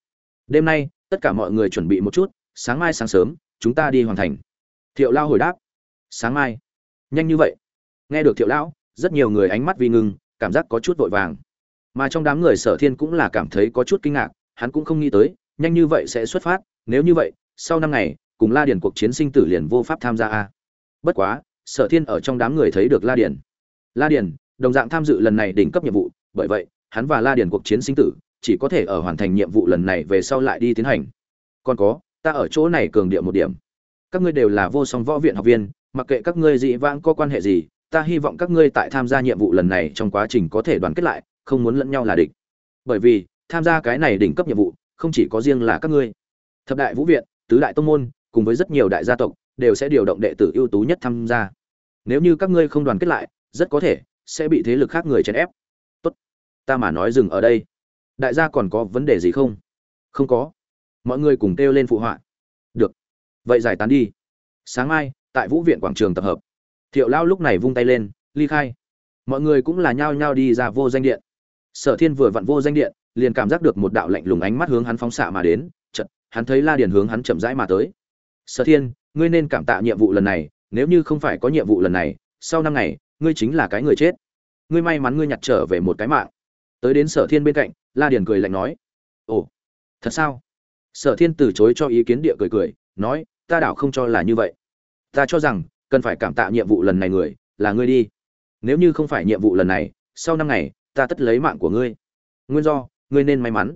Đêm nay, tất cả mọi người chuẩn bị một chút, sáng mai sáng sớm, chúng ta đi hoàn thành. Thiệu lao hồi đáp. Sáng mai. Nhanh như vậy. Nghe được thiệu lão, rất nhiều người ánh mắt vi ngưng, cảm giác có chút vội vàng. Mà trong đám người sở thiên cũng là cảm thấy có chút kinh ngạc, hắn cũng không nghĩ tới, nhanh như vậy sẽ xuất phát, nếu như vậy, sau năm ngày cùng la Điền cuộc chiến sinh tử liền vô pháp tham gia a. Bất quá sở thiên ở trong đám người thấy được la Điền, la Điền đồng dạng tham dự lần này đỉnh cấp nhiệm vụ bởi vậy hắn và la Điền cuộc chiến sinh tử chỉ có thể ở hoàn thành nhiệm vụ lần này về sau lại đi tiến hành. Còn có ta ở chỗ này cường điệu một điểm. Các ngươi đều là vô song võ viện học viên mặc kệ các ngươi dị vãng có quan hệ gì ta hy vọng các ngươi tại tham gia nhiệm vụ lần này trong quá trình có thể đoàn kết lại không muốn lẫn nhau là địch. Bởi vì tham gia cái này đỉnh cấp nhiệm vụ không chỉ có riêng là các ngươi. Thập đại vũ viện tứ đại tông môn cùng với rất nhiều đại gia tộc, đều sẽ điều động đệ tử ưu tú nhất tham gia. Nếu như các ngươi không đoàn kết lại, rất có thể sẽ bị thế lực khác người chèn ép. Tốt, ta mà nói dừng ở đây. Đại gia còn có vấn đề gì không? Không có. Mọi người cùng kêu lên phụ họa. Được. Vậy giải tán đi. Sáng mai, tại vũ viện quảng trường tập hợp. Thiệu lao lúc này vung tay lên, ly khai. Mọi người cũng là nhao nhao đi ra vô danh điện. Sở thiên vừa vặn vô danh điện, liền cảm giác được một đạo lạnh lùng ánh mắt hướng hắn phóng xạ mà đến. Chật hắn thấy la điền hướng hắn chậm rãi mà tới sở thiên, ngươi nên cảm tạ nhiệm vụ lần này, nếu như không phải có nhiệm vụ lần này, sau năm ngày, ngươi chính là cái người chết. Ngươi may mắn ngươi nhặt trở về một cái mạng. Tới đến sở thiên bên cạnh, la điền cười lạnh nói, ồ, thật sao? Sở thiên từ chối cho ý kiến địa cười cười, nói, ta đảo không cho là như vậy. Ta cho rằng, cần phải cảm tạ nhiệm vụ lần này người, là ngươi đi. Nếu như không phải nhiệm vụ lần này, sau năm ngày, ta tất lấy mạng của ngươi. Nguyên do, ngươi nên may mắn.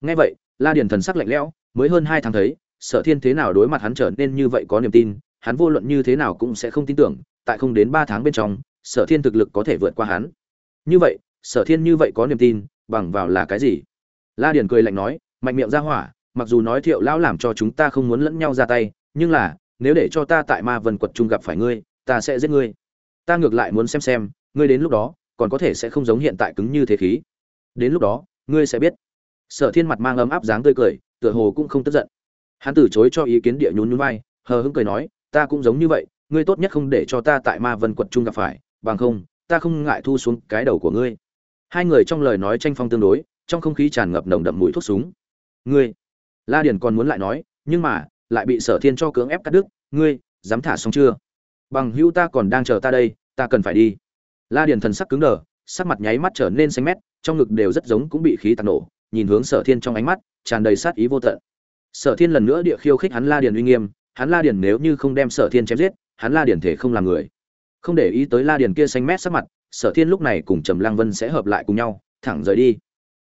Nghe vậy, la điền thần sắc lạnh lẽo, mới hơn hai tháng thấy sở thiên thế nào đối mặt hắn trở nên như vậy có niềm tin, hắn vô luận như thế nào cũng sẽ không tin tưởng, tại không đến ba tháng bên trong, sở thiên thực lực có thể vượt qua hắn. Như vậy, sở thiên như vậy có niềm tin, bằng vào là cái gì? La điền cười lạnh nói, mạnh miệng ra hỏa, mặc dù nói thiệu lão làm cho chúng ta không muốn lẫn nhau ra tay, nhưng là, nếu để cho ta tại ma vân quật trung gặp phải ngươi, ta sẽ giết ngươi. Ta ngược lại muốn xem xem, ngươi đến lúc đó, còn có thể sẽ không giống hiện tại cứng như thế khí. Đến lúc đó, ngươi sẽ biết. Sở thiên mặt mang ấm áp dáng tươi cười, tựa hồ cũng không tức giận hắn từ chối cho ý kiến địa nhún nhún vai, hờ hững cười nói, ta cũng giống như vậy, ngươi tốt nhất không để cho ta tại ma vân quật trung gặp phải, bằng không, ta không ngại thu xuống cái đầu của ngươi. Hai người trong lời nói tranh phong tương đối, trong không khí tràn ngập nồng đậm mùi thuốc súng. Ngươi? La điền còn muốn lại nói, nhưng mà, lại bị sở thiên cho cưỡng ép cắt đứt, ngươi, dám thả xong chưa? Bằng hữu ta còn đang chờ ta đây, ta cần phải đi. La điền thần sắc cứng đờ, sắc mặt nháy mắt trở nên xanh mét, trong ngực đều rất giống cũng bị khí tạt nổ, nhìn hướng sở thiên trong ánh mắt, tràn đầy sát ý vô tận sở thiên lần nữa địa khiêu khích hắn la điền uy nghiêm, hắn la điền nếu như không đem sở thiên chém giết, hắn la điền thể không làm người. Không để ý tới la điền kia xanh mét sắc mặt, sở thiên lúc này cùng trầm lăng vân sẽ hợp lại cùng nhau, thẳng rời đi.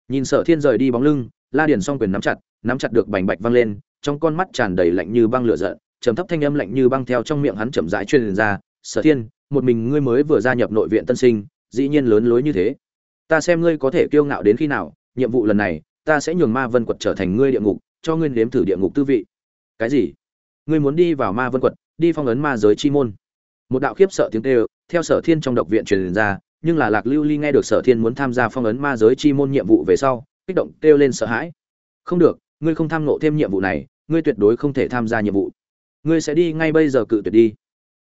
Nhìn sở thiên rời đi bóng lưng, la điền song quyền nắm chặt nắm chặt được bành bạch văng lên, trong con mắt tràn đầy lạnh như băng lửa giận, trầm thấp thanh âm lạnh như băng theo trong miệng hắn chậm rãi truyền ra, sở thiên, một mình ngươi mới vừa gia nhập nội viện tân sinh, dĩ nhiên lớn lối như thế. Ta xem ngươi có thể kiêu ngạo đến khi nào, nhiệm vụ lần này, ta sẽ nhường ma vân quật trở thành ngươi địa ngục cho ngươi nếm thử địa ngục tư vị. Cái gì? Ngươi muốn đi vào ma vân quật, đi phong ấn ma giới chi môn. Một đạo khiếp sợ tiếng kêu, theo sở thiên trong độc viện truyền ra, nhưng là lạc lưu ly nghe được sở thiên muốn tham gia phong ấn ma giới chi môn nhiệm vụ về sau, kích động kêu lên sợ hãi. Không được, ngươi không tham nộ thêm nhiệm vụ này, ngươi tuyệt đối không thể tham gia nhiệm vụ. Ngươi sẽ đi ngay bây giờ cự tuyệt đi.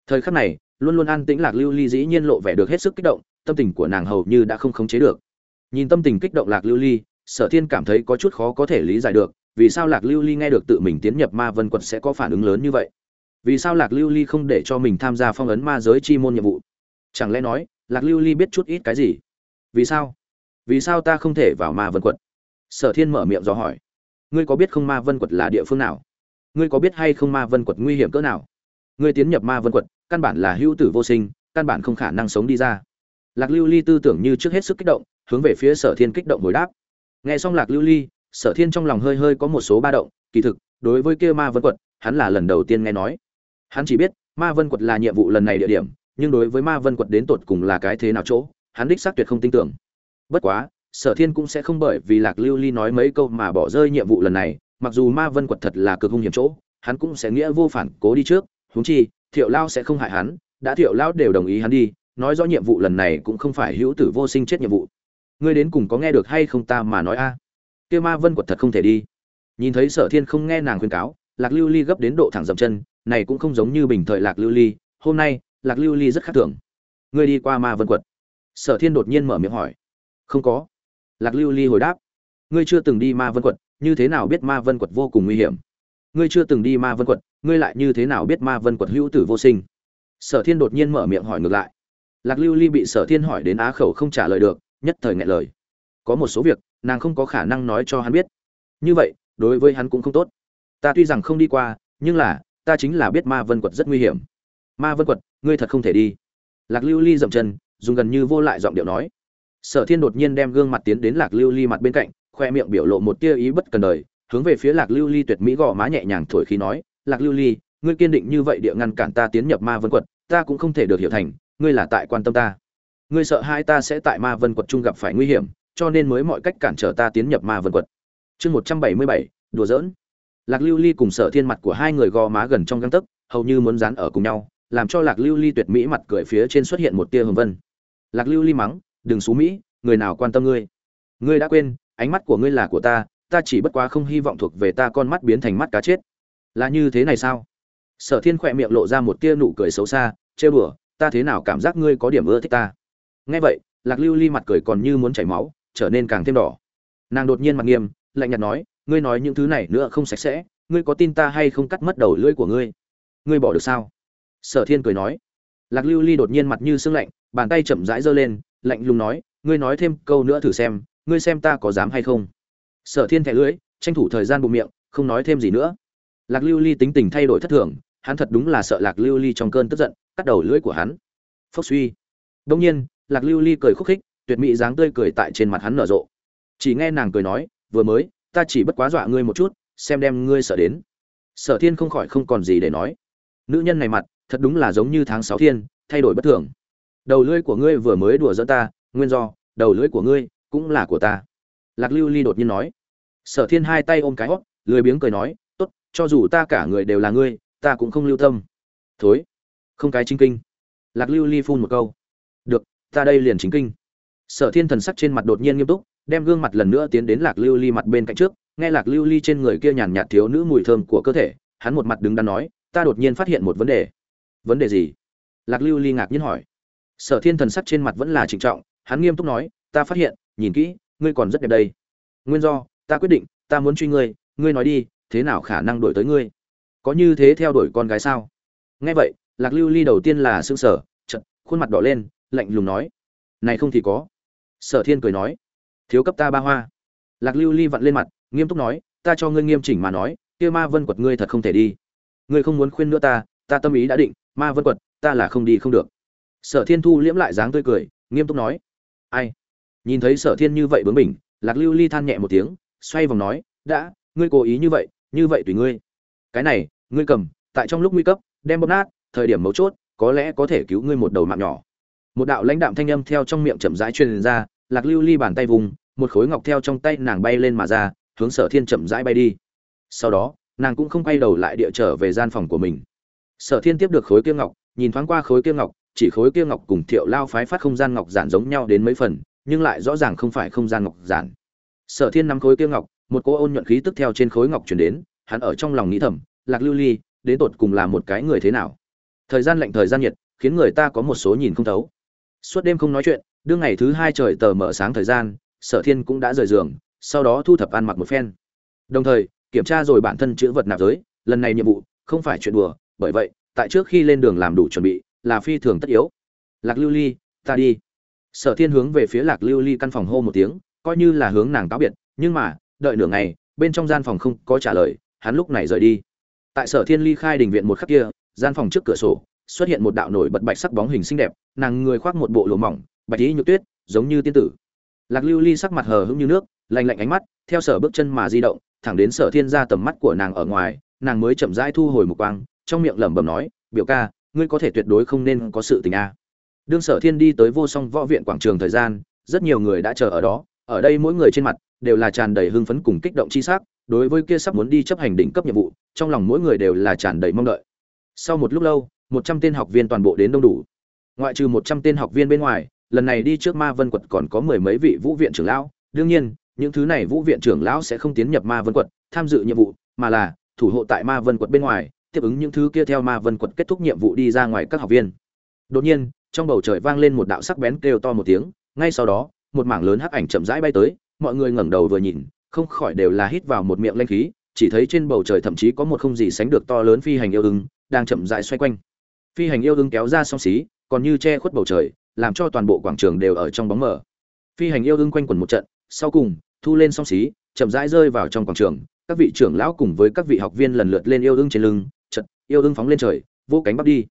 Thời khắc này, luôn luôn an tĩnh lạc lưu ly dĩ nhiên lộ vẻ được hết sức kích động, tâm tình của nàng hầu như đã không khống chế được. Nhìn tâm tình kích động lạc lưu ly, sở thiên cảm thấy có chút khó có thể lý giải được vì sao lạc lưu ly nghe được tự mình tiến nhập ma vân quật sẽ có phản ứng lớn như vậy? Vì sao lạc lưu ly không để cho mình tham gia phong ấn ma giới chi môn nhiệm vụ? Chẳng lẽ nói, lạc lưu ly biết chút ít cái gì? Vì sao? Vì sao ta không thể vào ma vân quật sở thiên mở miệng dò hỏi. Ngươi có biết không ma vân quật là địa phương nào? Ngươi có biết hay không ma vân quật nguy hiểm cỡ nào? Ngươi tiến nhập ma vân quật căn bản là hữu tử vô sinh, căn bản không khả năng sống đi ra. Lạc lưu ly tư tưởng như trước hết sức kích động, hướng về phía sở thiên kích động hồi đáp. Nghe xong lạc lưu ly sở thiên trong lòng hơi hơi có một số ba động, kỳ thực, đối với kia ma vân quật, hắn là lần đầu tiên nghe nói. Hắn chỉ biết, ma vân quật là nhiệm vụ lần này địa điểm, nhưng đối với ma vân quật đến tột cùng là cái thế nào chỗ, hắn đích xác tuyệt không tin tưởng. Bất quá, sở thiên cũng sẽ không bởi vì lạc lưu ly nói mấy câu mà bỏ rơi nhiệm vụ lần này, mặc dù ma vân quật thật là cực hung hiểm chỗ, hắn cũng sẽ nghĩa vô phản cố đi trước, huống chi, thiệu lao sẽ không hại hắn, đã thiệu lao đều đồng ý hắn đi, nói rõ nhiệm vụ lần này cũng không phải hữu tử vô sinh chết nhiệm vụ. Ngươi đến cùng có nghe được hay không ta mà nói a? Kia ma vân quật thật không thể đi. Nhìn thấy sở thiên không nghe nàng khuyên cáo, lạc lưu ly gấp đến độ thẳng dậm chân, này cũng không giống như bình thời lạc lưu ly, hôm nay, lạc lưu ly rất khác thường. Ngươi đi qua ma vân quật. Sở thiên đột nhiên mở miệng hỏi. Không có. Lạc lưu ly hồi đáp. Ngươi chưa từng đi ma vân quật, như thế nào biết ma vân quật vô cùng nguy hiểm? Ngươi chưa từng đi ma vân quật, ngươi lại như thế nào biết ma vân quật hữu tử vô sinh? Sở thiên đột nhiên mở miệng hỏi ngược lại. Lạc lưu ly bị sở thiên hỏi đến á khẩu không trả lời được, nhất thời ngại lời. Có một số việc nàng không có khả năng nói cho hắn biết. Như vậy, đối với hắn cũng không tốt. Ta tuy rằng không đi qua, nhưng là, ta chính là biết ma vân quật rất nguy hiểm. Ma vân quật, ngươi thật không thể đi. Lạc lưu ly dậm chân, dùng gần như vô lại giọng điệu nói. Sở thiên đột nhiên đem gương mặt tiến đến lạc lưu ly mặt bên cạnh, khoe miệng biểu lộ một tia ý bất cần đời, hướng về phía lạc lưu ly tuyệt mỹ gò má nhẹ nhàng thổi khí nói, lạc lưu ly, ngươi kiên định như vậy địa ngăn cản ta tiến nhập ma vân quật, ta cũng không thể được hiểu thành, ngươi là tại quan tâm ta. Ngươi sợ hai ta sẽ tại ma vân quật chung gặp phải nguy hiểm cho nên mới mọi cách cản trở ta tiến nhập ma vân quật. Chương một trăm bảy mươi bảy, đùa giỡn. Lạc lưu ly cùng sở thiên mặt của hai người gò má gần trong găng tấc, hầu như muốn dán ở cùng nhau, làm cho lạc lưu ly tuyệt mỹ mặt cười phía trên xuất hiện một tia hồng vân. Lạc lưu ly mắng, đừng xú mỹ, người nào quan tâm ngươi? Ngươi đã quên, ánh mắt của ngươi là của ta ta chỉ bất quá không hy vọng thuộc về ta con mắt biến thành mắt cá chết. Là như thế này sao? Sở thiên khỏe miệng lộ ra một tia nụ cười xấu xa, chê bửa ta thế nào cảm giác ngươi có điểm ưa thích ta? Nghe vậy, lạc lưu ly mặt cười còn như muốn chảy máu trở nên càng thêm đỏ. Nàng đột nhiên mặt nghiêm, lạnh nhạt nói, ngươi nói những thứ này nữa không sạch sẽ, ngươi có tin ta hay không cắt mất đầu lưỡi của ngươi? Ngươi bỏ được sao? Sở thiên cười nói. Lạc lưu ly đột nhiên mặt như sương lạnh, bàn tay chậm rãi giơ lên, lạnh lùng nói, ngươi nói thêm câu nữa thử xem, ngươi xem ta có dám hay không? Sở thiên thẻ lưỡi, tranh thủ thời gian bụng miệng, không nói thêm gì nữa. Lạc lưu ly tính tình thay đổi thất thường, hắn thật đúng là sợ lạc lưu ly trong cơn tức giận, cắt đầu lưỡi của hắn. Phốc suy. Đông nhiên, lạc lưu ly cười khúc khích tuyệt mỹ dáng tươi cười tại trên mặt hắn nở rộ. Chỉ nghe nàng cười nói, vừa mới, ta chỉ bất quá dọa ngươi một chút, xem đem ngươi sợ đến. Sở thiên không khỏi không còn gì để nói. Nữ nhân này mặt, thật đúng là giống như tháng sáu thiên, thay đổi bất thường. Đầu lưỡi của ngươi vừa mới đùa giỡn ta, nguyên do, đầu lưỡi của ngươi cũng là của ta. Lạc lưu ly đột nhiên nói. Sở thiên hai tay ôm cái hót, lười biếng cười nói, tốt, cho dù ta cả người đều là ngươi, ta cũng không lưu tâm. Thối. Không cái chính kinh. Lạc lưu ly phun một câu. Được, ta đây liền chính kinh sở thiên thần sắc trên mặt đột nhiên nghiêm túc, đem gương mặt lần nữa tiến đến lạc lưu ly mặt bên cạnh trước, nghe lạc lưu ly trên người kia nhàn nhạt thiếu nữ mùi thơm của cơ thể, hắn một mặt đứng đắn nói, ta đột nhiên phát hiện một vấn đề. Vấn đề gì? Lạc lưu ly ngạc nhiên hỏi. Sở thiên thần sắc trên mặt vẫn là trịnh trọng, hắn nghiêm túc nói, ta phát hiện, nhìn kỹ, ngươi còn rất đẹp đây. Nguyên do, ta quyết định, ta muốn truy ngươi ngươi nói đi, thế nào khả năng đổi tới ngươi? Có như thế theo đuổi con gái sao? Nghe vậy, lạc lưu ly đầu tiên là s ư n g sở chật khuôn mặt đỏ lên, lạnh lùng nói, này không thì có sở thiên cười nói, thiếu cấp ta ba hoa. Lạc lưu ly vặn lên mặt, nghiêm túc nói, ta cho ngươi nghiêm chỉnh mà nói, kia ma vân quật ngươi thật không thể đi. Ngươi không muốn khuyên nữa ta ta tâm ý đã định, ma vân quật, ta là không đi không được. Sở thiên thu liễm lại dáng tươi cười, nghiêm túc nói, ai? Nhìn thấy sở thiên như vậy bướng bỉnh, lạc lưu ly than nhẹ một tiếng, xoay vòng nói, đã, ngươi cố ý như vậy như vậy tùy ngươi. Cái này, ngươi cầm, tại trong lúc nguy cấp, đem bóp nát, thời điểm mấu chốt, có lẽ có thể cứu ngươi một đầu mạng nhỏ một đạo lãnh đạm thanh âm theo trong miệng chậm rãi truyền ra, lạc lưu ly bàn tay vùng, một khối ngọc theo trong tay nàng bay lên mà ra, hướng sở thiên chậm rãi bay đi. Sau đó, nàng cũng không quay đầu lại địa trở về gian phòng của mình. Sở thiên tiếp được khối kia ngọc, nhìn thoáng qua khối kia ngọc, chỉ khối kia ngọc cùng thiệu lao phái phát không gian ngọc giản giống nhau đến mấy phần, nhưng lại rõ ràng không phải không gian ngọc giản. Sở thiên nắm khối kia ngọc, một cô ôn nhuận khí tức theo trên khối ngọc chuyển đến, hắn ở trong lòng nghĩ thầm, lạc lưu ly, đến tột cùng là một cái người thế nào? Thời gian lạnh thời gian nhiệt, khiến người ta có một số nhìn không thấu suốt đêm không nói chuyện, đương ngày thứ hai trời tờ mở sáng thời gian, sở thiên cũng đã rời giường, sau đó thu thập ăn mặc một phen. Đồng thời, kiểm tra rồi bản thân chữ vật nạp giới, lần này nhiệm vụ không phải chuyện đùa, bởi vậy, tại trước khi lên đường làm đủ chuẩn bị, là phi thường tất yếu. Lạc lưu ly, ta đi. Sở thiên hướng về phía lạc lưu ly căn phòng hô một tiếng, coi như là hướng nàng cáo biệt, nhưng mà, đợi nửa ngày, bên trong gian phòng không có trả lời, hắn lúc này rời đi. Tại sở thiên ly khai đình viện một khắc kia, gian phòng trước cửa sổ xuất hiện một đạo nổi bật bạch sắc bóng hình xinh đẹp, nàng người khoác một bộ lụa mỏng, bạch ý nhược tuyết, giống như tiên tử. Lạc lưu ly sắc mặt hờ hững như nước, lạnh lạnh ánh mắt, theo sở bước chân mà di động, thẳng đến sở thiên ra tầm mắt của nàng ở ngoài, nàng mới chậm rãi thu hồi một quang, trong miệng lẩm bẩm nói, biểu ca, ngươi có thể tuyệt đối không nên có sự tình a. Đương sở thiên đi tới vô song võ viện quảng trường thời gian, rất nhiều người đã chờ ở đó, ở đây mỗi người trên mặt đều là tràn đầy hưng phấn cùng kích động chi sắc, đối với kia sắp muốn đi chấp hành đỉnh cấp nhiệm vụ, trong lòng mỗi người đều là tràn đầy mong đợi. Sau một lúc lâu một trăm tên học viên toàn bộ đến đông đủ. Ngoại trừ một trăm tên học viên bên ngoài, lần này đi trước ma vân quật còn có mười mấy vị vũ viện trưởng lão. Đương nhiên, những thứ này vũ viện trưởng lão sẽ không tiến nhập ma vân quật, tham dự nhiệm vụ, mà là thủ hộ tại ma vân quật bên ngoài, tiếp ứng những thứ kia theo ma vân quật kết thúc nhiệm vụ đi ra ngoài các học viên. Đột nhiên, trong bầu trời vang lên một đạo sắc bén kêu to một tiếng, ngay sau đó, một mảng lớn hắc ảnh chậm rãi bay tới, mọi người ngẩng đầu vừa nhìn, không khỏi đều là hít vào một miệng lanh khí, chỉ thấy trên bầu trời thậm chí có một không gì sánh được to lớn phi hành yêu ưng đang chậm rãi xoay quanh phi hành yêu ưng kéo ra song xí, còn như che khuất bầu trời, làm cho toàn bộ quảng trường đều ở trong bóng mờ. Phi hành yêu ưng quanh quẩn một trận, sau cùng, thu lên song xí, chậm rãi rơi vào trong quảng trường. Các vị trưởng lão cùng với các vị học viên lần lượt lên yêu ưng trên lưng, chật, yêu ưng phóng lên trời, vô cánh bắt đi.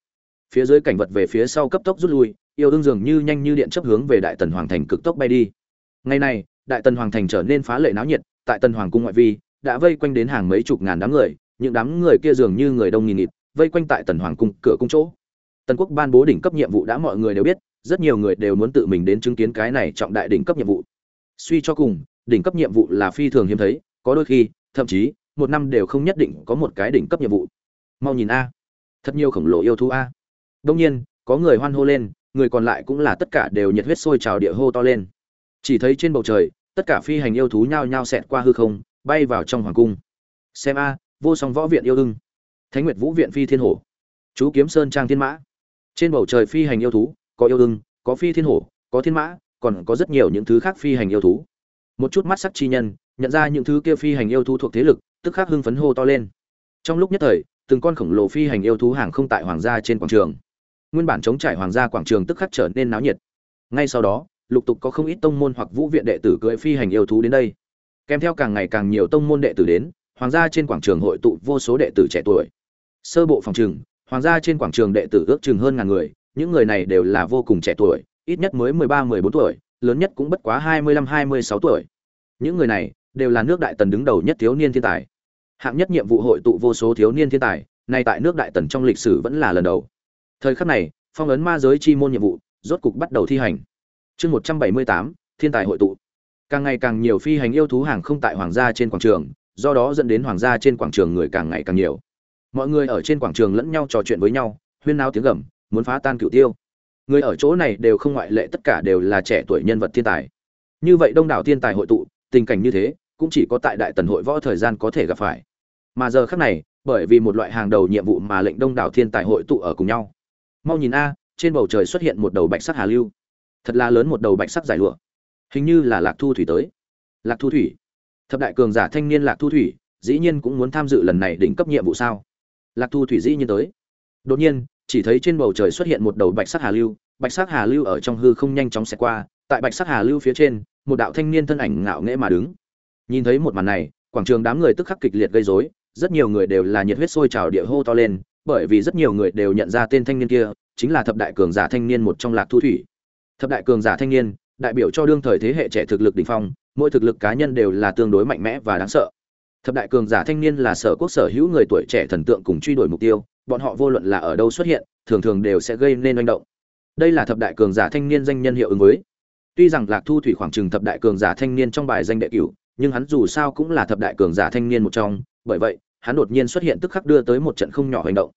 Phía dưới cảnh vật về phía sau cấp tốc rút lui, yêu ưng dường như nhanh như điện chấp hướng về đại tần hoàng thành cực tốc bay đi. Ngày này, đại tần hoàng thành trở nên phá lệ náo nhiệt, tại tần hoàng cung ngoại vi, đã vây quanh đến hàng mấy chục ngàn đám người, những đám người kia dường như người đông nghìn nghịt vây quanh tại tần hoàng cung cửa cung chỗ. Tần quốc ban bố đỉnh cấp nhiệm vụ đã mọi người đều biết, rất nhiều người đều muốn tự mình đến chứng kiến cái này trọng đại đỉnh cấp nhiệm vụ. Suy cho cùng, đỉnh cấp nhiệm vụ là phi thường hiếm thấy, có đôi khi, thậm chí, một năm đều không nhất định có một cái đỉnh cấp nhiệm vụ. Mau nhìn a. Thật nhiều khổng lồ yêu thú a. Đông nhiên, có người hoan hô lên, người còn lại cũng là tất cả đều nhiệt huyết sôi trào địa hô to lên. Chỉ thấy trên bầu trời, tất cả phi hành yêu thú nhao nhao xẹt qua hư không, bay vào trong hoàng cung. Xem a, vô song võ viện yêu ưng thánh nguyệt vũ viện phi thiên hổ. Chú kiếm sơn trang thiên mã. Trên bầu trời phi hành yêu thú, có yêu ưng, có phi thiên hổ, có thiên mã, còn có rất nhiều những thứ khác phi hành yêu thú. Một chút mắt sắc chi nhân, nhận ra những thứ kia phi hành yêu thú thuộc thế lực, tức khắc hưng phấn hô to lên. Trong lúc nhất thời, từng con khổng lồ phi hành yêu thú hàng không tại hoàng gia trên quảng trường. Nguyên bản chống trải hoàng gia quảng trường tức khắc trở nên náo nhiệt. Ngay sau đó, lục tục có không ít tông môn hoặc vũ viện đệ tử cưỡi phi hành yêu thú đến đây. Kèm theo càng ngày càng nhiều tông môn đệ tử đến, hoàng gia trên quảng trường hội tụ vô số đệ tử trẻ tuổi sơ bộ phòng trường hoàng gia trên quảng trường đệ tử ước chừng hơn ngàn người, những người này đều là vô cùng trẻ tuổi, ít nhất mới mười ba, mười bốn tuổi, lớn nhất cũng bất quá hai mươi lăm, hai mươi sáu tuổi. Những người này đều là nước đại tần đứng đầu nhất thiếu niên thiên tài. Hạng nhất nhiệm vụ hội tụ vô số thiếu niên thiên tài, nay tại nước đại tần trong lịch sử vẫn là lần đầu. Thời khắc này, phong ấn ma giới chi môn nhiệm vụ rốt cục bắt đầu thi hành. Chương một trăm bảy mươi tám, thiên tài hội tụ. Càng ngày càng nhiều phi hành yêu thú hàng không tại hoàng gia trên quảng trường, do đó dẫn đến hoàng gia trên quảng trường người càng ngày càng nhiều mọi người ở trên quảng trường lẫn nhau trò chuyện với nhau, huyên náo tiếng gầm, muốn phá tan cựu tiêu. Người ở chỗ này đều không ngoại lệ, tất cả đều là trẻ tuổi nhân vật thiên tài. Như vậy đông đảo thiên tài hội tụ, tình cảnh như thế, cũng chỉ có tại đại tần hội võ thời gian có thể gặp phải. Mà giờ khác này, bởi vì một loại hàng đầu nhiệm vụ mà lệnh đông đảo thiên tài hội tụ ở cùng nhau. Mau nhìn a, trên bầu trời xuất hiện một đầu bạch sắc hà lưu. Thật là lớn một đầu bạch sắc giải lụa. Hình như là lạc thu thủy tới. Lạc thu thủy. Thập đại cường giả thanh niên lạc thu thủy, dĩ nhiên cũng muốn tham dự lần này đỉnh cấp nhiệm vụ sao? Lạc thu thủy dĩ nhiên tới. Đột nhiên, chỉ thấy trên bầu trời xuất hiện một đầu bạch sắc hà lưu, bạch sắc hà lưu ở trong hư không nhanh chóng xẹt qua, tại bạch sắc hà lưu phía trên, một đạo thanh niên thân ảnh ngạo nghễ mà đứng. Nhìn thấy một màn này, quảng trường đám người tức khắc kịch liệt gây rối, rất nhiều người đều là nhiệt huyết sôi trào địa hô to lên, bởi vì rất nhiều người đều nhận ra tên thanh niên kia, chính là thập đại cường giả thanh niên một trong lạc thu thủy. Thập đại cường giả thanh niên, đại biểu cho đương thời thế hệ trẻ thực lực đỉnh phong, mỗi thực lực cá nhân đều là tương đối mạnh mẽ và đáng sợ thập đại cường giả thanh niên là sở quốc sở hữu người tuổi trẻ thần tượng cùng truy đuổi mục tiêu, bọn họ vô luận là ở đâu xuất hiện, thường thường đều sẽ gây nên manh động. Đây là thập đại cường giả thanh niên danh nhân hiệu ứng với. Tuy rằng lạc thu thủy khoảng trừng thập đại cường giả thanh niên trong bài danh đệ cửu, nhưng hắn dù sao cũng là thập đại cường giả thanh niên một trong, bởi vậy, hắn đột nhiên xuất hiện tức khắc đưa tới một trận không nhỏ hành động.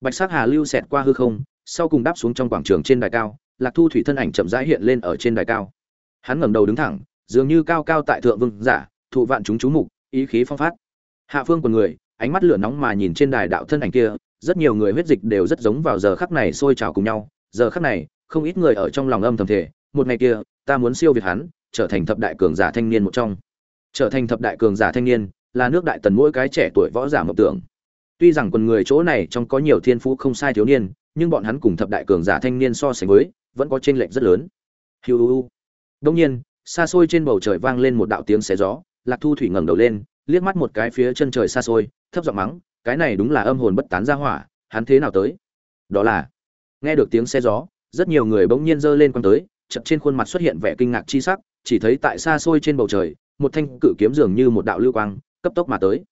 Bạch sắc hà lưu xẹt qua hư không, sau cùng đáp xuống trong quảng trường trên đài cao, lạc thu thủy thân ảnh chậm rãi hiện lên ở trên đài cao. Hắn ngẩng đầu đứng thẳng, dường như cao cao tại thượng vương giả, thụ vạn chúng chú mục ý khí phong phát. Hạ phương của người, ánh mắt lửa nóng mà nhìn trên đài đạo thân ảnh kia, rất nhiều người huyết dịch đều rất giống vào giờ khắc này sôi trào cùng nhau. Giờ khắc này, không ít người ở trong lòng âm thầm thể một ngày kia, ta muốn siêu việt hắn, trở thành thập đại cường giả thanh niên một trong. Trở thành thập đại cường giả thanh niên, là nước đại tần mỗi cái trẻ tuổi võ giả mộng tưởng. Tuy rằng quần người chỗ này trong có nhiều thiên phú không sai thiếu niên, nhưng bọn hắn cùng thập đại cường giả thanh niên so sánh với, vẫn có chênh lệch rất lớn. Hiu đông nhiên, xa xôi trên bầu trời vang lên một đạo tiếng xé gió lạc thu thủy ngẩng đầu lên, liếc mắt một cái phía chân trời xa xôi, thấp giọng mắng, cái này đúng là âm hồn bất tán ra hỏa, hắn thế nào tới? Đó là nghe được tiếng xe gió, rất nhiều người bỗng nhiên giơ lên quăng tới chậm trên khuôn mặt xuất hiện vẻ kinh ngạc chi sắc, chỉ thấy tại xa xôi trên bầu trời, một thanh cự kiếm dường như một đạo lưu quang, cấp tốc mà tới.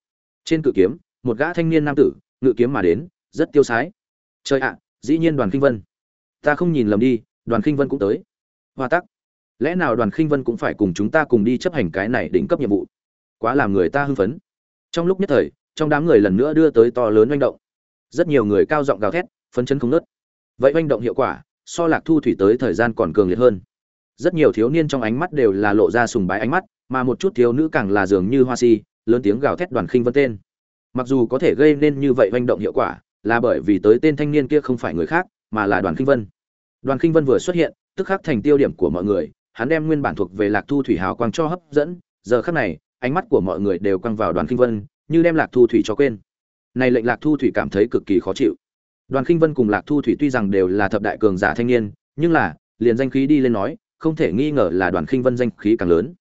Trên cự kiếm, một gã thanh niên nam tử, ngự kiếm mà đến, rất tiêu sái. Trời ạ, dĩ nhiên đoàn kinh vân. Ta không nhìn lầm đi, đoàn kinh vân cũng tới. Hoa tắc lẽ nào đoàn khinh vân cũng phải cùng chúng ta cùng đi chấp hành cái này đỉnh cấp nhiệm vụ? Quá làm người ta hưng phấn. Trong lúc nhất thời, trong đám người lần nữa đưa tới to lớn manh động. Rất nhiều người cao giọng gào thét, phấn chấn không nớt vậy manh động hiệu quả, so lạc thu thủy tới thời gian còn cường liệt hơn. Rất nhiều thiếu niên trong ánh mắt đều là lộ ra sùng bái ánh mắt, mà một chút thiếu nữ càng là dường như hoa si, lớn tiếng gào thét đoàn khinh vân tên. Mặc dù có thể gây nên như vậy manh động hiệu quả, là bởi vì tới tên thanh niên kia không phải người khác, mà là đoàn khinh vân. Đoàn khinh vân vừa xuất hiện, tức khắc thành tiêu điểm của mọi người hắn đem nguyên bản thuộc về lạc thu thủy hào quang cho hấp dẫn. Giờ khắc này, ánh mắt của mọi người đều quăng vào đoàn kinh vân, như đem lạc thu thủy cho quên. Này lệnh lạc thu thủy cảm thấy cực kỳ khó chịu. Đoàn kinh vân cùng lạc thu thủy tuy rằng đều là thập đại cường giả thanh niên, nhưng là, liền danh khí đi lên nói, không thể nghi ngờ là đoàn kinh vân danh khí càng lớn.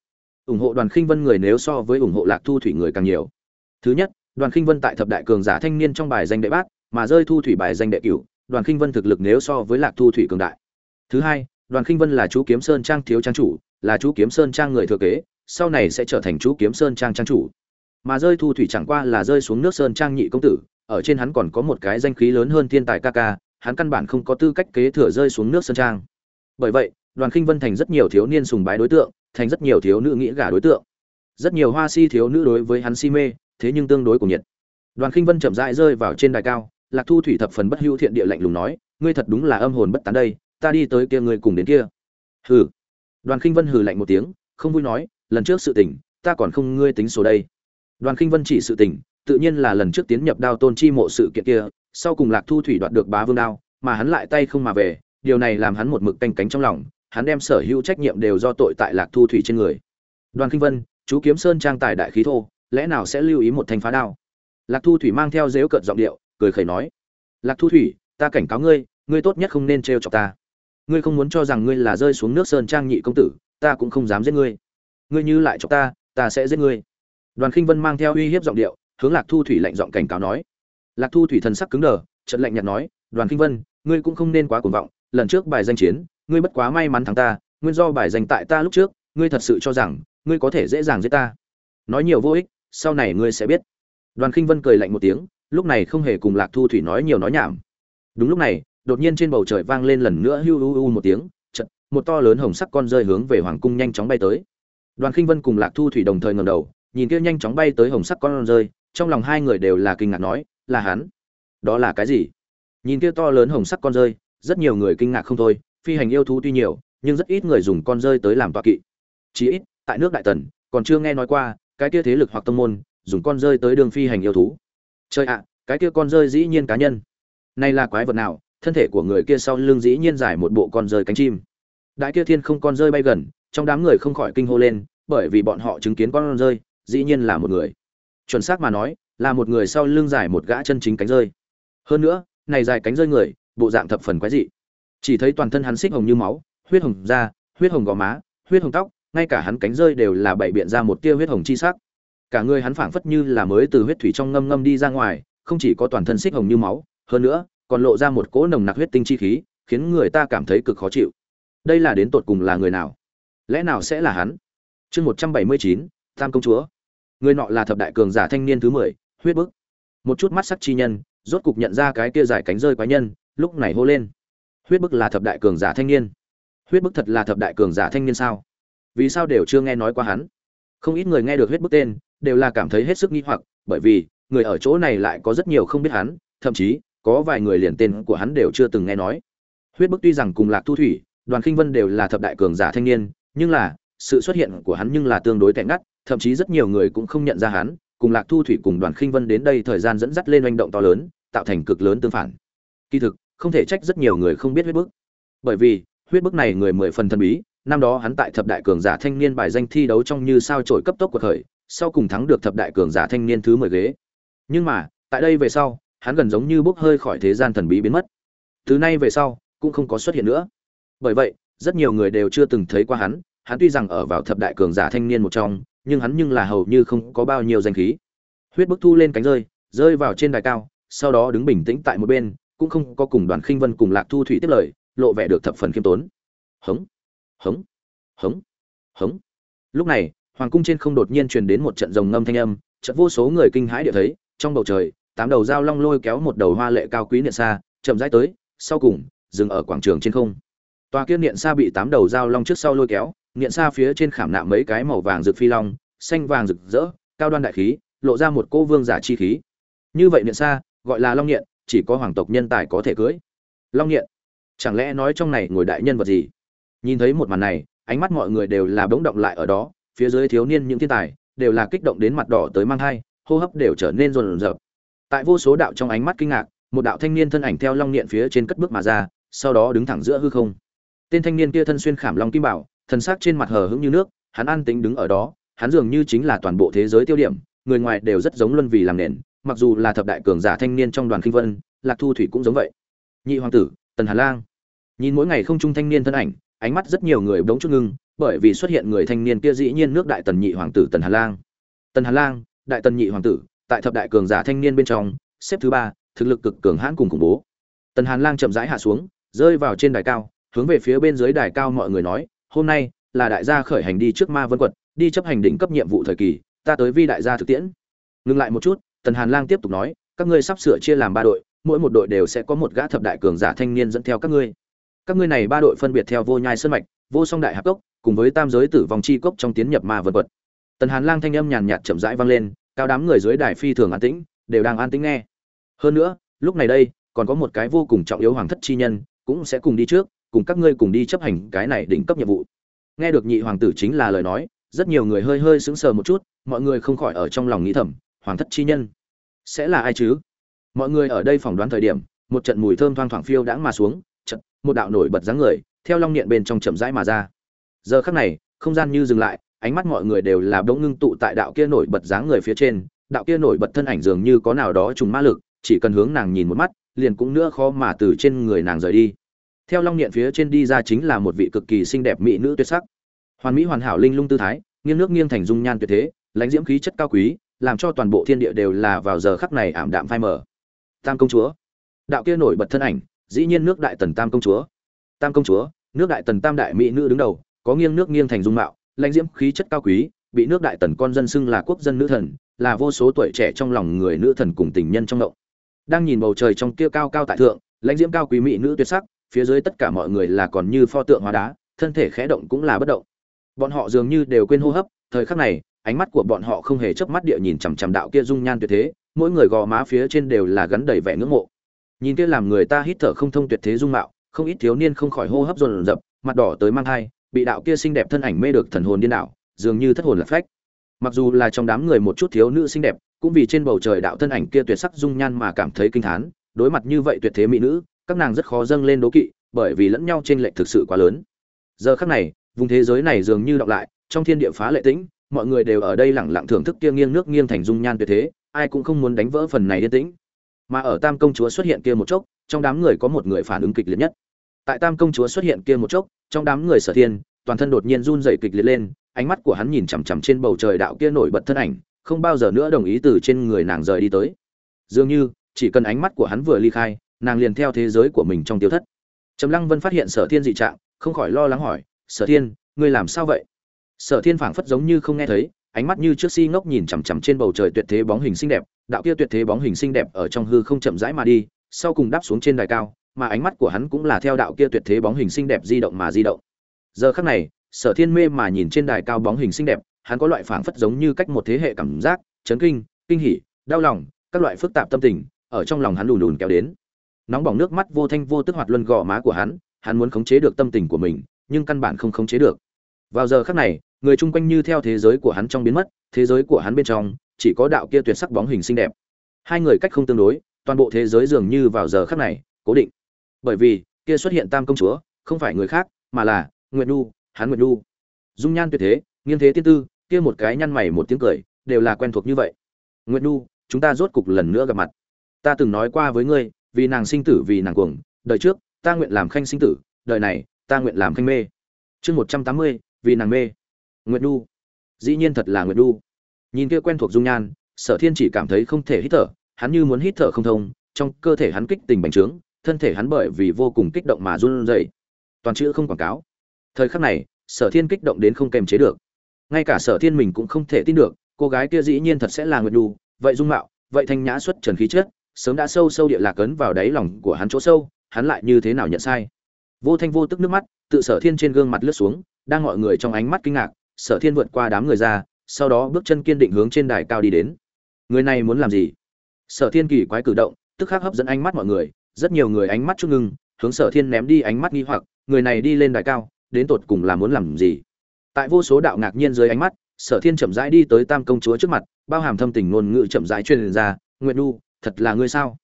Ủng hộ đoàn kinh vân người nếu so với ủng hộ lạc thu thủy người càng nhiều. Thứ nhất, đoàn kinh vân tại thập đại cường giả thanh niên trong bài danh đệ bát, mà rơi thu thủy bài danh đệ cửu, đoàn kinh vân thực lực nếu so với lạc thu thủy cường đại. Thứ hai đoàn khinh vân là chú kiếm sơn trang thiếu trang chủ, là chú kiếm sơn trang người thừa kế, sau này sẽ trở thành chú kiếm sơn trang trang chủ. Mà rơi thu thủy chẳng qua là rơi xuống nước sơn trang nhị công tử, ở trên hắn còn có một cái danh khí lớn hơn thiên tài ca ca, hắn căn bản không có tư cách kế thừa rơi xuống nước sơn trang. Bởi vậy, đoàn khinh vân thành rất nhiều thiếu niên sùng bái đối tượng, thành rất nhiều thiếu nữ nghĩ gả đối tượng. Rất nhiều hoa si thiếu nữ đối với hắn si mê, thế nhưng tương đối cùng nhiệt. Đoàn khinh vân chậm rãi rơi vào trên đài cao, lạc thu thủy thập phần bất hữu thiện địa lạnh lùng nói, ngươi thật đúng là âm hồn bất tán đây ta đi tới kia người cùng đến kia. Hừ. Đoàn khinh vân hừ lạnh một tiếng, không vui nói, lần trước sự tình, ta còn không ngươi tính số đây. Đoàn khinh vân chỉ sự tình, tự nhiên là lần trước tiến nhập đao tôn chi mộ sự kiện kia, sau cùng lạc thu thủy đoạt được bá vương đao, mà hắn lại tay không mà về, điều này làm hắn một mực canh cánh trong lòng, hắn đem sở hữu trách nhiệm đều do tội tại lạc thu thủy trên người. Đoàn kinh vân, chú kiếm sơn trang tài đại khí thô, lẽ nào sẽ lưu ý một thanh phá đao? Lạc thu thủy mang theo dếu cợt giọng điệu, cười khẩy nói, lạc thu thủy, ta cảnh cáo ngươi ngươi tốt nhất không nên trêu chọc ta ngươi không muốn cho rằng ngươi là rơi xuống nước sơn trang nhị công tử, ta cũng không dám giết ngươi. Ngươi như lại cho ta ta sẽ giết ngươi. Đoàn khinh vân mang theo uy hiếp giọng điệu, hướng lạc thu thủy lạnh giọng cảnh cáo nói. Lạc thu thủy thần sắc cứng đờ, trận lạnh nhạt nói, đoàn khinh vân, ngươi cũng không nên quá cuồng vọng, lần trước bài danh chiến, ngươi bất quá may mắn thắng ta, nguyên do bài danh tại ta lúc trước, ngươi thật sự cho rằng, ngươi có thể dễ dàng giết ta. Nói nhiều vô ích, sau này ngươi sẽ biết. Đoàn khinh vân cười lạnh một tiếng, lúc này không hề cùng lạc thu thủy nói nhiều nói nhảm. Đúng lúc này đột nhiên trên bầu trời vang lên lần nữa hưu u u một tiếng, chợt, một to lớn hồng sắc con rơi hướng về hoàng cung nhanh chóng bay tới. Đoàn khinh vân cùng lạc thu thủy đồng thời ngẩng đầu, nhìn kia nhanh chóng bay tới hồng sắc con rơi, trong lòng hai người đều là kinh ngạc nói, là hắn? Đó là cái gì? Nhìn kia to lớn hồng sắc con rơi, rất nhiều người kinh ngạc không thôi, phi hành yêu thú tuy nhiều, nhưng rất ít người dùng con rơi tới làm tọa kỵ. Chỉ ít, tại nước đại tần, còn chưa nghe nói qua, cái kia thế lực hoặc tông môn, dùng con rơi tới đường phi hành yêu thú. Chơi ạ, cái kia con rơi dĩ nhiên cá nhân. Này là quái vật nào thân thể của người kia sau lưng dĩ nhiên dài một bộ con rơi cánh chim. Đại kia thiên không con rơi bay gần, trong đám người không khỏi kinh hô lên, bởi vì bọn họ chứng kiến con rơi, dĩ nhiên là một người. Chuẩn xác mà nói, là một người sau lưng dài một gã chân chính cánh rơi. Hơn nữa, này dài cánh rơi người, bộ dạng thập phần quái dị. Chỉ thấy toàn thân hắn xích hồng như máu, huyết hồng da, huyết hồng gò má, huyết hồng tóc, ngay cả hắn cánh rơi đều là bảy biện ra một tia huyết hồng chi sắc. Cả người hắn phảng phất như là mới từ huyết thủy trong ngâm ngâm đi ra ngoài, không chỉ có toàn thân xích hồng như máu, hơn nữa còn lộ ra một cỗ nồng nặc huyết tinh chi khí, khiến người ta cảm thấy cực khó chịu. Đây là đến tột cùng là người nào? Lẽ nào sẽ là hắn? Chương một trăm bảy mươi chín, tam công chúa. Người nọ là thập đại cường giả thanh niên thứ mười, huyết bức. Một chút mắt sắc chi nhân, rốt cục nhận ra cái kia giải cánh rơi quái nhân, lúc này hô lên. Huyết bức là thập đại cường giả thanh niên. Huyết bức thật là thập đại cường giả thanh niên sao? Vì sao đều chưa nghe nói qua hắn? Không ít người nghe được huyết bức tên, đều là cảm thấy hết sức nghi hoặc, bởi vì người ở chỗ này lại có rất nhiều không biết hắn, thậm chí có vài người liền tên của hắn đều chưa từng nghe nói. Huyết bức tuy rằng cùng lạc thu thủy, đoàn khinh vân đều là thập đại cường giả thanh niên, nhưng là, sự xuất hiện của hắn nhưng là tương đối tệ ngắt, thậm chí rất nhiều người cũng không nhận ra hắn, cùng lạc thu thủy cùng đoàn khinh vân đến đây thời gian dẫn dắt lên hành động to lớn, tạo thành cực lớn tương phản. Kỳ thực, không thể trách rất nhiều người không biết huyết bức. Bởi vì, huyết bức này người mười phần thần bí, năm đó hắn tại thập đại cường giả thanh niên bài danh thi đấu trong như sao trổi cấp tốc của khởi sau cùng thắng được thập đại cường giả thanh niên thứ mười ghế. Nhưng mà, tại đây về sau hắn gần giống như bốc hơi khỏi thế gian thần bí biến mất. Từ nay về sau, cũng không có xuất hiện nữa. Bởi vậy, rất nhiều người đều chưa từng thấy qua hắn hắn tuy rằng ở vào thập đại cường giả thanh niên một trong, nhưng hắn nhưng là hầu như không có bao nhiêu danh khí. Huyết bức thu lên cánh rơi rơi vào trên đài cao, sau đó đứng bình tĩnh tại một bên, cũng không có cùng đoàn khinh vân cùng lạc thu thủy tiếp lời, lộ vẻ được thập phần khiêm tốn. Hống hống hống hống. Lúc này, hoàng cung trên không đột nhiên truyền đến một trận rồng ngâm thanh âm trận vô số người kinh hãi địa thấy, trong bầu trời tám đầu dao long lôi kéo một đầu hoa lệ cao quý niệm xa chậm rãi tới, sau cùng, dừng ở quảng trường trên không. Tòa kia niệm xa bị tám đầu dao long trước sau lôi kéo niệm xa phía trên khảm nạm mấy cái màu vàng rực phi long, xanh vàng rực rỡ, cao đoan đại khí, lộ ra một cô vương giả chi khí. Như vậy niệm xa gọi là long niệm chỉ có hoàng tộc nhân tài có thể cưới. Long niệm chẳng lẽ nói trong này ngồi đại nhân vật gì? Nhìn thấy một màn này, ánh mắt mọi người đều là bỗng động lại ở đó, phía dưới thiếu niên những thiên tài, đều là kích động đến mặt đỏ tới mang hai hô hấp đều trở nên rồn rợp tại vô số đạo trong ánh mắt kinh ngạc, một đạo thanh niên thân ảnh theo long niệm phía trên cất bước mà ra, sau đó đứng thẳng giữa hư không. Tên thanh niên kia thân xuyên khảm long kim bảo, thần sắc trên mặt hờ hững như nước, hắn an tính đứng ở đó, hắn dường như chính là toàn bộ thế giới tiêu điểm, người ngoài đều rất giống luân vì làm nền, mặc dù là thập đại cường giả thanh niên trong đoàn kinh vân, lạc thu thủy cũng giống vậy. Nhị hoàng tử, tần hà lang. Nhìn mỗi ngày không trung thanh niên thân ảnh, ánh mắt rất nhiều người bỗng chút ngưng, bởi vì xuất hiện người thanh niên kia dĩ nhiên nước đại tần nhị hoàng tử tần hà lang. Tần hà lang, đại tần nhị hoàng tử tại thập đại cường giả thanh niên bên trong, xếp thứ ba, thực lực cực cường hãn cùng khủng bố. Tần hàn lang chậm rãi hạ xuống, rơi vào trên đài cao, hướng về phía bên dưới đài cao mọi người nói, hôm nay là đại gia khởi hành đi trước ma vân quật đi chấp hành đỉnh cấp nhiệm vụ thời kỳ, ta tới vi đại gia thực tiễn. Ngừng lại một chút, tần hàn lang tiếp tục nói, các ngươi sắp sửa chia làm ba đội, mỗi một đội đều sẽ có một gã thập đại cường giả thanh niên dẫn theo các ngươi. Các ngươi này ba đội phân biệt theo vô nhai sơn mạch, vô song đại hạp cốc, cùng với tam giới tử vong chi cốc trong tiến nhập ma vân quật tần hàn lang thanh âm nhàn nhạt chậm rãi vang lên cao đám người dưới đài phi thường an tĩnh, đều đang an tĩnh nghe. Hơn nữa, lúc này đây, còn có một cái vô cùng trọng yếu hoàng thất chi nhân, cũng sẽ cùng đi trước, cùng các ngươi cùng đi chấp hành cái này đỉnh cấp nhiệm vụ. Nghe được nhị hoàng tử chính là lời nói, rất nhiều người hơi hơi sững sờ một chút, mọi người không khỏi ở trong lòng nghĩ thầm, hoàng thất chi nhân, sẽ là ai chứ? Mọi người ở đây phỏng đoán thời điểm, một trận mùi thơm thoang thoảng phiêu đãng mà xuống trận một đạo nổi bật dáng người, theo long niệm bên trong chậm rãi mà ra. Giờ khắc này, không gian như dừng lại ánh mắt mọi người đều là bỗng ngưng tụ tại đạo kia nổi bật dáng người phía trên, đạo kia nổi bật thân ảnh dường như có nào đó trùng ma lực, chỉ cần hướng nàng nhìn một mắt, liền cũng nữa khó mà từ trên người nàng rời đi. Theo long niệm phía trên đi ra chính là một vị cực kỳ xinh đẹp mỹ nữ tuyệt sắc. Hoàn mỹ hoàn hảo linh lung tư thái, nghiêng nước nghiêng thành dung nhan tuyệt thế, lãnh diễm khí chất cao quý, làm cho toàn bộ thiên địa đều là vào giờ khắc này ảm đạm phai mờ. Tam công chúa. Đạo kia nổi bật thân ảnh, dĩ nhiên nước đại tần tam công chúa. Tam công chúa, nước đại tần tam đại mỹ nữ đứng đầu, có nghiêng nước nghiêng thành dung mạo lãnh diễm khí chất cao quý, bị nước đại tần con dân xưng là quốc dân nữ thần, là vô số tuổi trẻ trong lòng người nữ thần cùng tình nhân trong động. Đang nhìn bầu trời trong kia cao cao tại thượng, lãnh diễm cao quý mỹ nữ tuyệt sắc, phía dưới tất cả mọi người là còn như pho tượng hóa đá, thân thể khẽ động cũng là bất động. Bọn họ dường như đều quên hô hấp, thời khắc này, ánh mắt của bọn họ không hề chớp mắt địa nhìn chằm chằm đạo kia dung nhan tuyệt thế, mỗi người gò má phía trên đều là gắn đầy vẻ ngưỡng mộ. Nhìn kia làm người ta hít thở không thông tuyệt thế dung mạo, không ít thiếu niên không khỏi hô hấp dồn dập, mặt đỏ tới mang hai bị đạo kia xinh đẹp thân ảnh mê được thần hồn điên đảo, dường như thất hồn lạc phách. Mặc dù là trong đám người một chút thiếu nữ xinh đẹp, cũng vì trên bầu trời đạo thân ảnh kia tuyệt sắc dung nhan mà cảm thấy kinh thán, đối mặt như vậy tuyệt thế mỹ nữ, các nàng rất khó dâng lên đố kỵ, bởi vì lẫn nhau trên lệch thực sự quá lớn. Giờ khắc này, vùng thế giới này dường như đọc lại, trong thiên địa phá lệ tĩnh, mọi người đều ở đây lẳng lặng thưởng thức kia nghiêng nước nghiêng thành dung nhan tuyệt thế, ai cũng không muốn đánh vỡ phần này yên tĩnh. Mà ở tam công chúa xuất hiện kia một chốc, trong đám người có một người phản ứng kịch liệt nhất tại tam công chúa xuất hiện kia một chốc, trong đám người sở thiên, toàn thân đột nhiên run rẩy kịch liệt lên, ánh mắt của hắn nhìn chằm chằm trên bầu trời đạo kia nổi bật thân ảnh, không bao giờ nữa đồng ý từ trên người nàng rời đi tới. Dường như, chỉ cần ánh mắt của hắn vừa ly khai, nàng liền theo thế giới của mình trong tiêu thất. Trầm lăng vân phát hiện sở thiên dị trạng, không khỏi lo lắng hỏi, sở thiên, ngươi làm sao vậy? Sở thiên phảng phất giống như không nghe thấy, ánh mắt như trước si ngốc nhìn chằm chằm trên bầu trời tuyệt thế bóng hình xinh đẹp, đạo kia tuyệt thế bóng hình xinh đẹp ở trong hư không chậm rãi mà đi, sau cùng đáp xuống trên đài cao mà ánh mắt của hắn cũng là theo đạo kia tuyệt thế bóng hình xinh đẹp di động mà di động. Giờ khắc này, sở thiên mê mà nhìn trên đài cao bóng hình xinh đẹp, hắn có loại phảng phất giống như cách một thế hệ cảm giác, chấn kinh kinh hỉ, đau lòng, các loại phức tạp tâm tình, ở trong lòng hắn lùn lùn kéo đến. Nóng bỏng nước mắt vô thanh vô tức hoạt luân gò má của hắn hắn muốn khống chế được tâm tình của mình, nhưng căn bản không khống chế được. Vào giờ khắc này, người chung quanh như theo thế giới của hắn trong biến mất, thế giới của hắn bên trong, chỉ có đạo kia tuyệt sắc bóng hình xinh đẹp. Hai người cách không tương đối, toàn bộ thế giới dường như vào giờ khắc này, cố định bởi vì, kia xuất hiện tam công chúa, không phải người khác, mà là nguyệt nhu hắn nguyệt nhu. Dung nhan tuyệt thế, nghiêng thế tiên tư, kia một cái nhăn mày một tiếng cười, đều là quen thuộc như vậy. Nguyệt nhu, chúng ta rốt cục lần nữa gặp mặt. Ta từng nói qua với ngươi, vì nàng sinh tử, vì nàng cuồng, đời trước, ta nguyện làm khanh sinh tử, đời này, ta nguyện làm khanh mê. Chương một trăm tám mươi, vì nàng mê. Nguyệt nhu. Dĩ nhiên thật là nguyệt nhu. Nhìn kia quen thuộc dung nhan, sở thiên chỉ cảm thấy không thể hít thở, hắn như muốn hít thở không thông, trong cơ thể hắn kích tình bành trướng thân thể hắn bởi vì vô cùng kích động mà run rẩy. Toàn chữ không quảng cáo. Thời khắc này, sở thiên kích động đến không kềm chế được. Ngay cả sở thiên mình cũng không thể tin được, cô gái kia dĩ nhiên thật sẽ là nguyệt nhu, vậy dung mạo, vậy thanh nhã xuất trần khí chất, sớm đã sâu sâu địa lạc ấn vào đáy lòng của hắn chỗ sâu, hắn lại như thế nào nhận sai? Vô thanh vô tức nước mắt, tự sở thiên trên gương mặt lướt xuống, đang mọi người trong ánh mắt kinh ngạc, sở thiên vượt qua đám người ra, sau đó bước chân kiên định hướng trên đài cao đi đến. Người này muốn làm gì? Sở thiên kỳ quái cử động, tức khắc hấp dẫn ánh mắt mọi người rất nhiều người ánh mắt chút ngưng, hướng sở thiên ném đi ánh mắt nghi hoặc, người này đi lên đài cao, đến tột cùng là muốn làm gì? Tại vô số đạo ngạc nhiên dưới ánh mắt, sở thiên chậm rãi đi tới tam công chúa trước mặt, bao hàm thâm tình ngôn ngữ chậm rãi truyền ra nguyện nu thật là ngươi sao?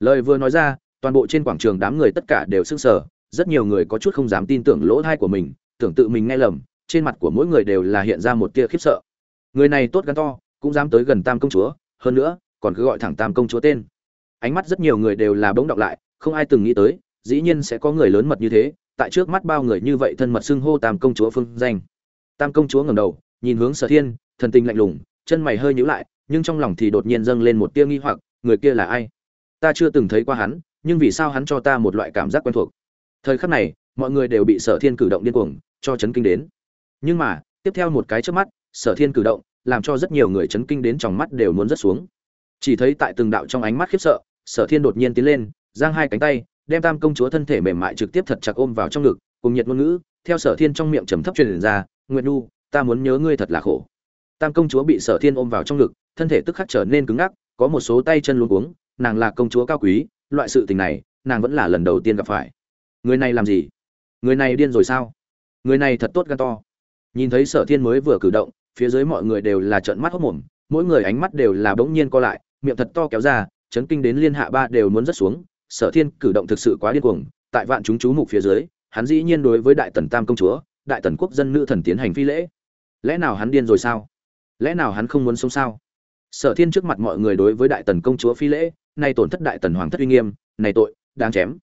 Lời vừa nói ra, toàn bộ trên quảng trường đám người tất cả đều sững sờ, rất nhiều người có chút không dám tin tưởng lỗ thai của mình, tưởng tự mình nghe lầm, trên mặt của mỗi người đều là hiện ra một tia khiếp sợ. Người này tốt gắn to, cũng dám tới gần tam công chúa, hơn nữa, còn cứ gọi thẳng tam công chúa tên ánh mắt rất nhiều người đều là bỗng đọc lại, không ai từng nghĩ tới, dĩ nhiên sẽ có người lớn mật như thế, tại trước mắt bao người như vậy thân mật xưng hô tam công chúa phương danh. Tam công chúa ngẩng đầu, nhìn hướng sở thiên, thần tình lạnh lùng, chân mày hơi nhíu lại, nhưng trong lòng thì đột nhiên dâng lên một tia nghi hoặc, người kia là ai? Ta chưa từng thấy qua hắn, nhưng vì sao hắn cho ta một loại cảm giác quen thuộc? Thời khắc này, mọi người đều bị sở thiên cử động điên cuồng, cho chấn kinh đến. Nhưng mà, tiếp theo một cái trước mắt, sở thiên cử động, làm cho rất nhiều người chấn kinh đến trong mắt đều muốn rớt xuống. Chỉ thấy tại từng đạo trong ánh mắt khiếp sợ sở thiên đột nhiên tiến lên, giang hai cánh tay, đem tam công chúa thân thể mềm mại trực tiếp thật chặt ôm vào trong ngực, cùng nhiệt ngôn ngữ, theo sở thiên trong miệng trầm thấp truyền ra, nguyệt nu ta muốn nhớ ngươi thật là khổ. Tam công chúa bị sở thiên ôm vào trong ngực, thân thể tức khắc trở nên cứng ngắc, có một số tay chân luống cuống, nàng là công chúa cao quý, loại sự tình này, nàng vẫn là lần đầu tiên gặp phải. Người này làm gì? Người này điên rồi sao? Người này thật tốt gan to. Nhìn thấy sở thiên mới vừa cử động, phía dưới mọi người đều là trợn mắt hốc mồm, mỗi người ánh mắt đều là bỗng nhiên co lại, miệng thật to kéo ra chấn kinh đến liên hạ ba đều muốn rất xuống, sở thiên cử động thực sự quá điên cuồng, tại vạn chúng chú mục phía dưới, hắn dĩ nhiên đối với đại tần tam công chúa, đại tần quốc dân nữ thần tiến hành phi lễ. Lẽ nào hắn điên rồi sao? Lẽ nào hắn không muốn sống sao? Sở thiên trước mặt mọi người đối với đại tần công chúa phi lễ, nay tổn thất đại tần hoàng thất uy nghiêm, này tội đang chém.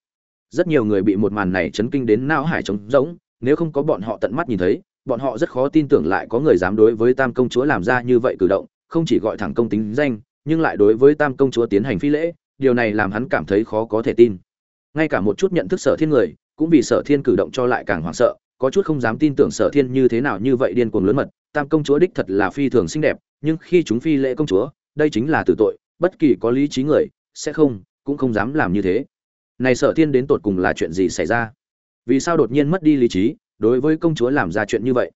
Rất nhiều người bị một màn này chấn kinh đến não hải trống rỗng, nếu không có bọn họ tận mắt nhìn thấy, bọn họ rất khó tin tưởng lại có người dám đối với tam công chúa làm ra như vậy cử động, không chỉ gọi thẳng công tính danh nhưng lại đối với tam công chúa tiến hành phi lễ, điều này làm hắn cảm thấy khó có thể tin. Ngay cả một chút nhận thức sở thiên người, cũng vì sở thiên cử động cho lại càng hoảng sợ, có chút không dám tin tưởng sở thiên như thế nào như vậy điên cuồng lớn mật, tam công chúa đích thật là phi thường xinh đẹp, nhưng khi chúng phi lễ công chúa, đây chính là tử tội, bất kỳ có lý trí người, sẽ không, cũng không dám làm như thế. Này sở thiên đến tột cùng là chuyện gì xảy ra? Vì sao đột nhiên mất đi lý trí, đối với công chúa làm ra chuyện như vậy?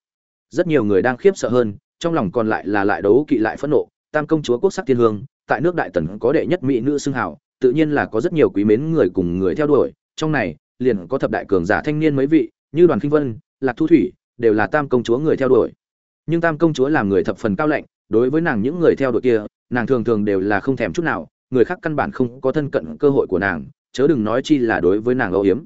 Rất nhiều người đang khiếp sợ hơn, trong lòng còn lại là lại đấu kỵ lại phẫn nộ tam công chúa quốc sắc thiên hương, tại nước đại tần có đệ nhất mỹ nữ xưng hào, tự nhiên là có rất nhiều quý mến người cùng người theo đuổi. Trong này, liền có thập đại cường giả thanh niên mấy vị, như đoàn kinh vân, lạc thu thủy, đều là tam công chúa người theo đuổi. Nhưng tam công chúa làm người thập phần cao lạnh, đối với nàng những người theo đuổi kia, nàng thường thường đều là không thèm chút nào, người khác căn bản không có thân cận cơ hội của nàng, chớ đừng nói chi là đối với nàng âu hiếm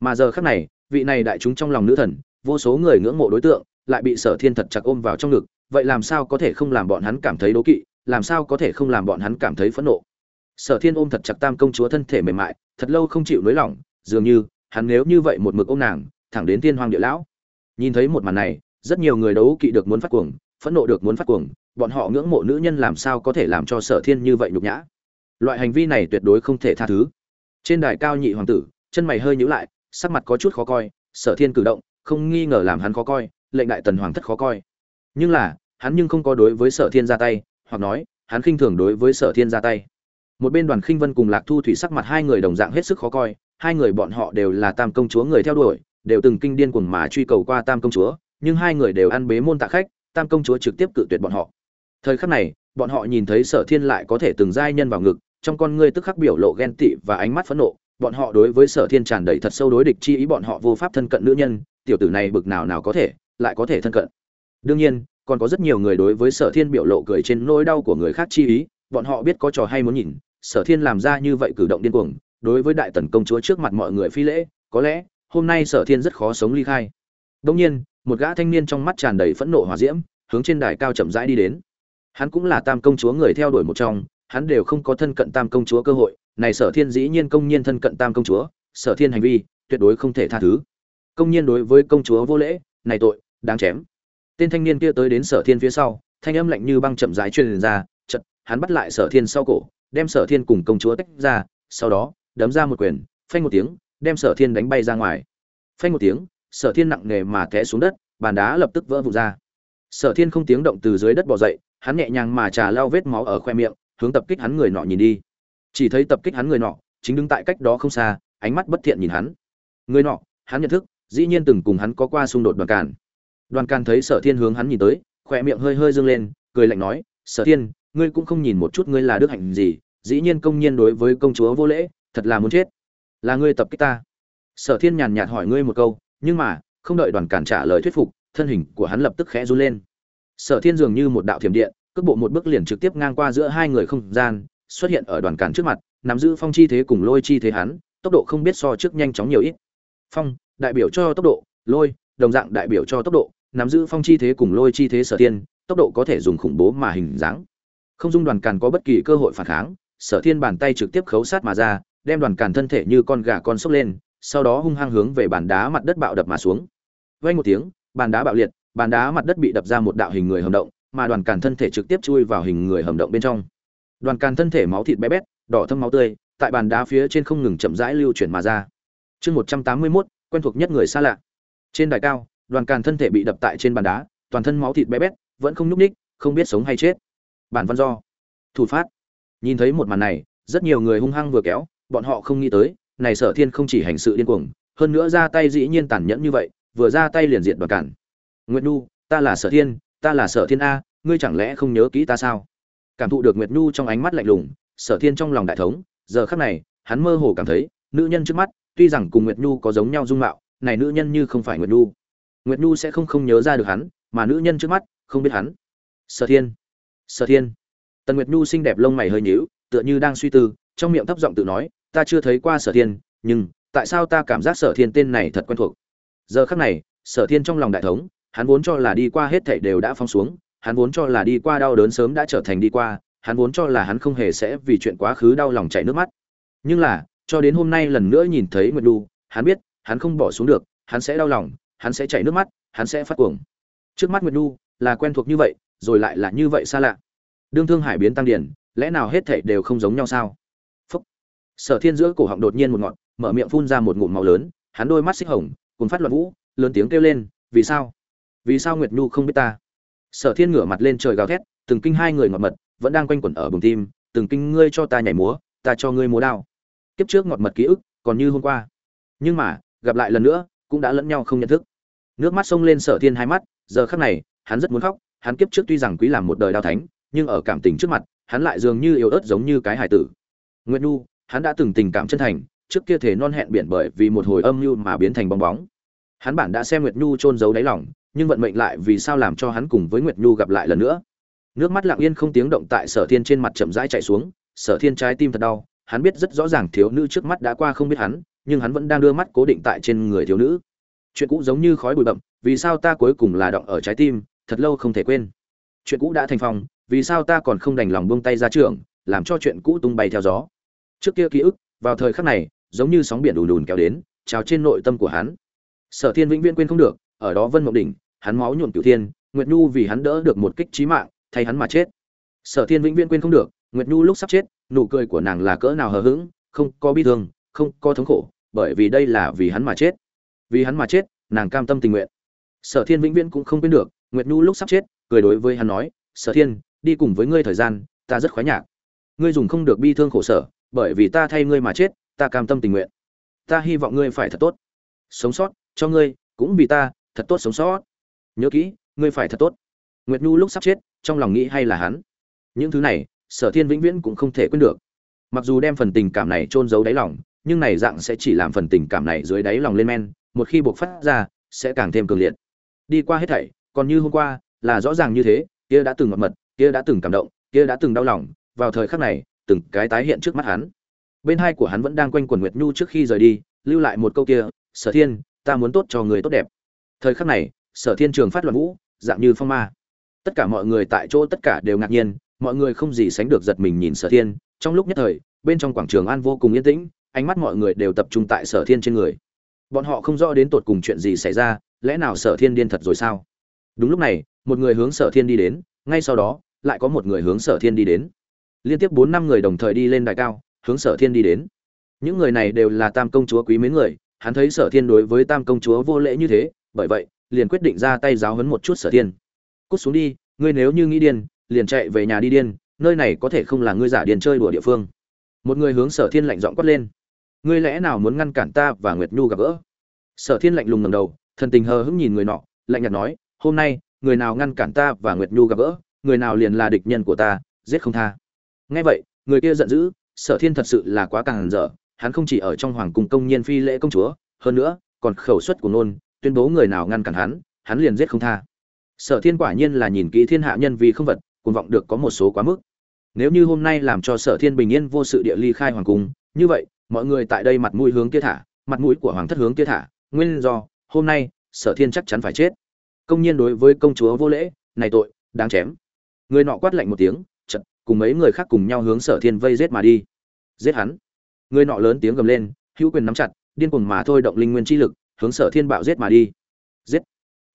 mà giờ khác này, vị này đại chúng trong lòng nữ thần, vô số người ngưỡng mộ đối tượng, lại bị sở thiên thật chặt ôm vào trong ngực vậy làm sao có thể không làm bọn hắn cảm thấy đố kỵ, làm sao có thể không làm bọn hắn cảm thấy phẫn nộ? Sở thiên ôm thật chặt tam công chúa thân thể mềm mại, thật lâu không chịu nới lỏng, dường như, hắn nếu như vậy một mực ôm nàng, thẳng đến tiên hoàng địa lão. Nhìn thấy một màn này, rất nhiều người đấu kỵ được muốn phát cuồng, phẫn nộ được muốn phát cuồng, bọn họ ngưỡng mộ nữ nhân làm sao có thể làm cho sở thiên như vậy nhục nhã? Loại hành vi này tuyệt đối không thể tha thứ. Trên đài cao nhị hoàng tử, chân mày hơi nhíu lại, sắc mặt có chút khó coi, sở thiên cử động, không nghi ngờ làm hắn khó coi, lệnh đại tần hoàng thất khó coi nhưng là, hắn nhưng không có đối với sở thiên ra tay, hoặc nói, hắn khinh thường đối với sở thiên ra tay. Một bên đoàn khinh vân cùng lạc thu thủy sắc mặt hai người đồng dạng hết sức khó coi, hai người bọn họ đều là tam công chúa người theo đuổi, đều từng kinh điên cuồng mà truy cầu qua tam công chúa, nhưng hai người đều ăn bế môn tạ khách, tam công chúa trực tiếp cự tuyệt bọn họ. Thời khắc này, bọn họ nhìn thấy sở thiên lại có thể từng giai nhân vào ngực, trong con ngươi tức khắc biểu lộ ghen tị và ánh mắt phẫn nộ, bọn họ đối với sở thiên tràn đầy thật sâu đối địch chi ý bọn họ vô pháp thân cận nữ nhân, tiểu tử này bực nào nào có thể, lại có thể thân cận đương nhiên, còn có rất nhiều người đối với sở thiên biểu lộ cười trên nỗi đau của người khác chi ý, bọn họ biết có trò hay muốn nhìn, sở thiên làm ra như vậy cử động điên cuồng, đối với đại tần công chúa trước mặt mọi người phi lễ, có lẽ, hôm nay sở thiên rất khó sống ly khai. Đông nhiên, một gã thanh niên trong mắt tràn đầy phẫn nộ hòa diễm, hướng trên đài cao chậm rãi đi đến. Hắn cũng là tam công chúa người theo đuổi một trong, hắn đều không có thân cận tam công chúa cơ hội, này sở thiên dĩ nhiên công nhiên thân cận tam công chúa, sở thiên hành vi, tuyệt đối không thể tha thứ. Công nhiên đối với công chúa vô lễ, này tội, đáng chém tên thanh niên kia tới đến sở thiên phía sau, thanh âm lạnh như băng chậm rãi truyền ra chật hắn bắt lại sở thiên sau cổ, đem sở thiên cùng công chúa tách ra, sau đó, đấm ra một quyền, phanh một tiếng, đem sở thiên đánh bay ra ngoài. Phanh một tiếng, sở thiên nặng nề mà té xuống đất, bàn đá lập tức vỡ vụn ra. Sở thiên không tiếng động từ dưới đất bò dậy, hắn nhẹ nhàng mà trà lau vết máu ở khoe miệng, hướng tập kích hắn người nọ nhìn đi. Chỉ thấy tập kích hắn người nọ, chính đứng tại cách đó không xa, ánh mắt bất thiện nhìn hắn. Người nọ, hắn nhận thức, dĩ nhiên từng cùng hắn có qua xung đột đoàn cản đoàn càn thấy sở thiên hướng hắn nhìn tới khỏe miệng hơi hơi dâng lên, cười lạnh nói, sở thiên, ngươi cũng không nhìn một chút ngươi là đức hạnh gì, dĩ nhiên công nhiên đối với công chúa vô lễ, thật là muốn chết. Là ngươi tập kích ta. Sở thiên nhàn nhạt hỏi ngươi một câu, nhưng mà, không đợi đoàn càn trả lời thuyết phục, thân hình của hắn lập tức khẽ run lên. Sở thiên dường như một đạo thiểm điện, cước bộ một bước liền trực tiếp ngang qua giữa hai người không gian, xuất hiện ở đoàn càn trước mặt, nắm giữ phong chi thế cùng lôi chi thế hắn, tốc độ không biết so trước nhanh chóng nhiều ít. Phong, đại biểu cho tốc độ, lôi, đồng dạng đại biểu cho tốc độ nắm giữ phong chi thế cùng lôi chi thế sở thiên, tốc độ có thể dùng khủng bố mà hình dáng. Không dung đoàn càn có bất kỳ cơ hội phản kháng, sở thiên bàn tay trực tiếp khấu sát mà ra, đem đoàn càn thân thể như con gà con sốc lên, sau đó hung hăng hướng về bàn đá mặt đất bạo đập mà xuống. Vay một tiếng, bàn đá bạo liệt, bàn đá mặt đất bị đập ra một đạo hình người hầm động, mà đoàn càn thân thể trực tiếp chui vào hình người hầm động bên trong. Đoàn càn thân thể máu thịt bé bét, đỏ thâm máu tươi, tại bàn đá phía trên không ngừng chậm rãi lưu chuyển mà ra. Chương một trăm tám mươi mốt, quen thuộc nhất người xa lạ. Trên đài cao đoàn càn thân thể bị đập tại trên bàn đá, toàn thân máu thịt bé bét, vẫn không nhúc ních không biết sống hay chết. Bản văn do. Thủ phát. Nhìn thấy một màn này, rất nhiều người hung hăng vừa kéo, bọn họ không nghĩ tới, này sở thiên không chỉ hành sự điên cuồng, hơn nữa ra tay dĩ nhiên tàn nhẫn như vậy, vừa ra tay liền diện đoàn cản nguyệt nhu, ta là sở thiên, ta là sở thiên a, ngươi chẳng lẽ không nhớ kỹ ta sao? Cảm thụ được nguyệt nhu trong ánh mắt lạnh lùng, sở thiên trong lòng đại thống, giờ khắc này, hắn mơ hồ cảm thấy, nữ nhân trước mắt, tuy rằng cùng nguyệt nhu có giống nhau dung mạo, này nữ nhân như không phải nguyệt nhu nguyệt nhu sẽ không không nhớ ra được hắn, mà nữ nhân trước mắt không biết hắn. Sở thiên sở thiên. Tần nguyệt nhu xinh đẹp lông mày hơi nhíu, tựa như đang suy tư, trong miệng thấp giọng tự nói, ta chưa thấy qua sở thiên, nhưng tại sao ta cảm giác sở thiên tên này thật quen thuộc? Giờ khắc này, sở thiên trong lòng đại thống, hắn vốn cho là đi qua hết thảy đều đã phong xuống, hắn vốn cho là đi qua đau đớn sớm đã trở thành đi qua, hắn vốn cho là hắn không hề sẽ vì chuyện quá khứ đau lòng chảy nước mắt. Nhưng là, cho đến hôm nay lần nữa nhìn thấy nguyệt nhu, hắn biết, hắn không bỏ xuống được, hắn sẽ đau lòng hắn sẽ chảy nước mắt, hắn sẽ phát cuồng. Trước mắt nguyệt nhu là quen thuộc như vậy, rồi lại là như vậy xa lạ. Đương thương hải biến tăng điển, lẽ nào hết thảy đều không giống nhau sao? Phúc. sở thiên giữa cổ họng đột nhiên một ngọn, mở miệng phun ra một ngụm máu lớn, hắn đôi mắt xích hồng cùng phát loạn vũ, lớn tiếng kêu lên, vì sao? Vì sao nguyệt nhu không biết ta? Sở thiên ngửa mặt lên trời gào thét, từng kinh hai người ngọt mật, vẫn đang quanh quẩn ở bùng tim, từng kinh ngươi cho ta nhảy múa, ta cho ngươi múa đao. Kiếp trước ngọt mật ký ức còn như hôm qua. Nhưng mà, gặp lại lần nữa cũng đã lẫn nhau không nhận thức. Nước mắt xông lên sở thiên hai mắt, giờ khắc này, hắn rất muốn khóc, hắn kiếp trước tuy rằng quý làm một đời đao thánh, nhưng ở cảm tình trước mặt, hắn lại dường như yếu ớt giống như cái hải tử. Nguyệt nhu, hắn đã từng tình cảm chân thành, trước kia thể non hẹn biển bởi vì một hồi âm mưu mà biến thành bong bóng. Hắn bản đã xem nguyệt nhu trôn giấu đáy lòng, nhưng vận mệnh lại vì sao làm cho hắn cùng với nguyệt nhu gặp lại lần nữa? Nước mắt lặng yên không tiếng động tại sở thiên trên mặt chậm rãi chạy xuống, sở thiên trái tim thật đau, hắn biết rất rõ ràng thiếu nữ trước mắt đã qua không biết hắn nhưng hắn vẫn đang đưa mắt cố định tại trên người thiếu nữ. Chuyện cũ giống như khói bụi bậm vì sao ta cuối cùng là động ở trái tim, thật lâu không thể quên. Chuyện cũ đã thành phòng vì sao ta còn không đành lòng buông tay ra trường, làm cho chuyện cũ tung bay theo gió. Trước kia ký ức, vào thời khắc này, giống như sóng biển đùn đùn kéo đến, trào trên nội tâm của hắn. Sở thiên vĩnh viễn quên không được, ở đó vân mộng đỉnh, hắn máu nhuộm cửu thiên, nguyệt nhu vì hắn đỡ được một kích trí mạng, thay hắn mà chết. Sở thiên vĩnh viễn quên không được, nguyệt nhu lúc sắp chết, nụ cười của nàng là cỡ nào hờ hững, không có bi thương, không có thống khổ bởi vì đây là vì hắn mà chết. Vì hắn mà chết, nàng cam tâm tình nguyện. Sở thiên vĩnh viễn cũng không quên được, nguyệt nhu lúc sắp chết, cười đối với hắn nói, sở thiên, đi cùng với ngươi thời gian, ta rất khoái nhạc. Ngươi dùng không được bi thương khổ sở, bởi vì ta thay ngươi mà chết, ta cam tâm tình nguyện. Ta hy vọng ngươi phải thật tốt. Sống sót, cho ngươi, cũng vì ta, thật tốt sống sót. Nhớ kỹ, ngươi phải thật tốt. Nguyệt nhu lúc sắp chết, trong lòng nghĩ hay là hắn. Những thứ này, sở thiên vĩnh viễn cũng không thể quên được. Mặc dù đem phần tình cảm này trôn giấu đáy lòng nhưng này dạng sẽ chỉ làm phần tình cảm này dưới đáy lòng lên men, một khi buộc phát ra, sẽ càng thêm cường liệt. Đi qua hết thảy, còn như hôm qua, là rõ ràng như thế, kia đã từng mật mật, kia đã từng cảm động, kia đã từng đau lòng, vào thời khắc này, từng cái tái hiện trước mắt hắn. Bên hai của hắn vẫn đang quanh quần nguyệt nhu trước khi rời đi, lưu lại một câu kia, sở thiên, ta muốn tốt cho người tốt đẹp. Thời khắc này, sở thiên trường phát loạn vũ, dạng như phong ma. Tất cả mọi người tại chỗ tất cả đều ngạc nhiên, mọi người không gì sánh được giật mình nhìn sở thiên. Trong lúc nhất thời, bên trong quảng trường an vô cùng yên tĩnh ánh mắt mọi người đều tập trung tại sở thiên trên người. Bọn họ không rõ đến tột cùng chuyện gì xảy ra, lẽ nào sở thiên điên thật rồi sao? Đúng lúc này, một người hướng sở thiên đi đến, ngay sau đó, lại có một người hướng sở thiên đi đến. Liên tiếp bốn năm người đồng thời đi lên đài cao, hướng sở thiên đi đến. Những người này đều là tam công chúa quý mến người, hắn thấy sở thiên đối với tam công chúa vô lễ như thế, bởi vậy, liền quyết định ra tay giáo hấn một chút sở thiên. Cút xuống đi, ngươi nếu như nghĩ điên, liền chạy về nhà đi điên, nơi này có thể không là ngươi giả điên chơi đùa địa phương. Một người hướng sở thiên lạnh giọng quát lên ngươi lẽ nào muốn ngăn cản ta và nguyệt nhu gặp gỡ? Sở thiên lạnh lùng ngầm đầu, thần tình hờ hững nhìn người nọ, lạnh nhạt nói, hôm nay, người nào ngăn cản ta và nguyệt nhu gặp gỡ, người nào liền là địch nhân của ta, giết không tha. Nghe vậy, người kia giận dữ, sở thiên thật sự là quá càng dở, hắn không chỉ ở trong hoàng cung công nhiên phi lễ công chúa, hơn nữa, còn khẩu suất của nôn tuyên bố người nào ngăn cản hắn hắn liền giết không tha. Sở thiên quả nhiên là nhìn kỹ thiên hạ nhân vì không vật, cuồng vọng được có một số quá mức. Nếu như hôm nay làm cho sở thiên bình yên vô sự địa ly khai hoàng cung, như vậy mọi người tại đây mặt mũi hướng kia thả, mặt mũi của hoàng thất hướng kia thả, nguyên do, hôm nay, sở thiên chắc chắn phải chết. Công nhiên đối với công chúa vô lễ, này tội, đáng chém. Người nọ quát lạnh một tiếng chật cùng mấy người khác cùng nhau hướng sở thiên vây giết mà đi. Giết hắn. Người nọ lớn tiếng gầm lên, hữu quyền nắm chặt, điên cuồng mà thôi động linh nguyên chi lực, hướng sở thiên bạo giết mà đi. Giết.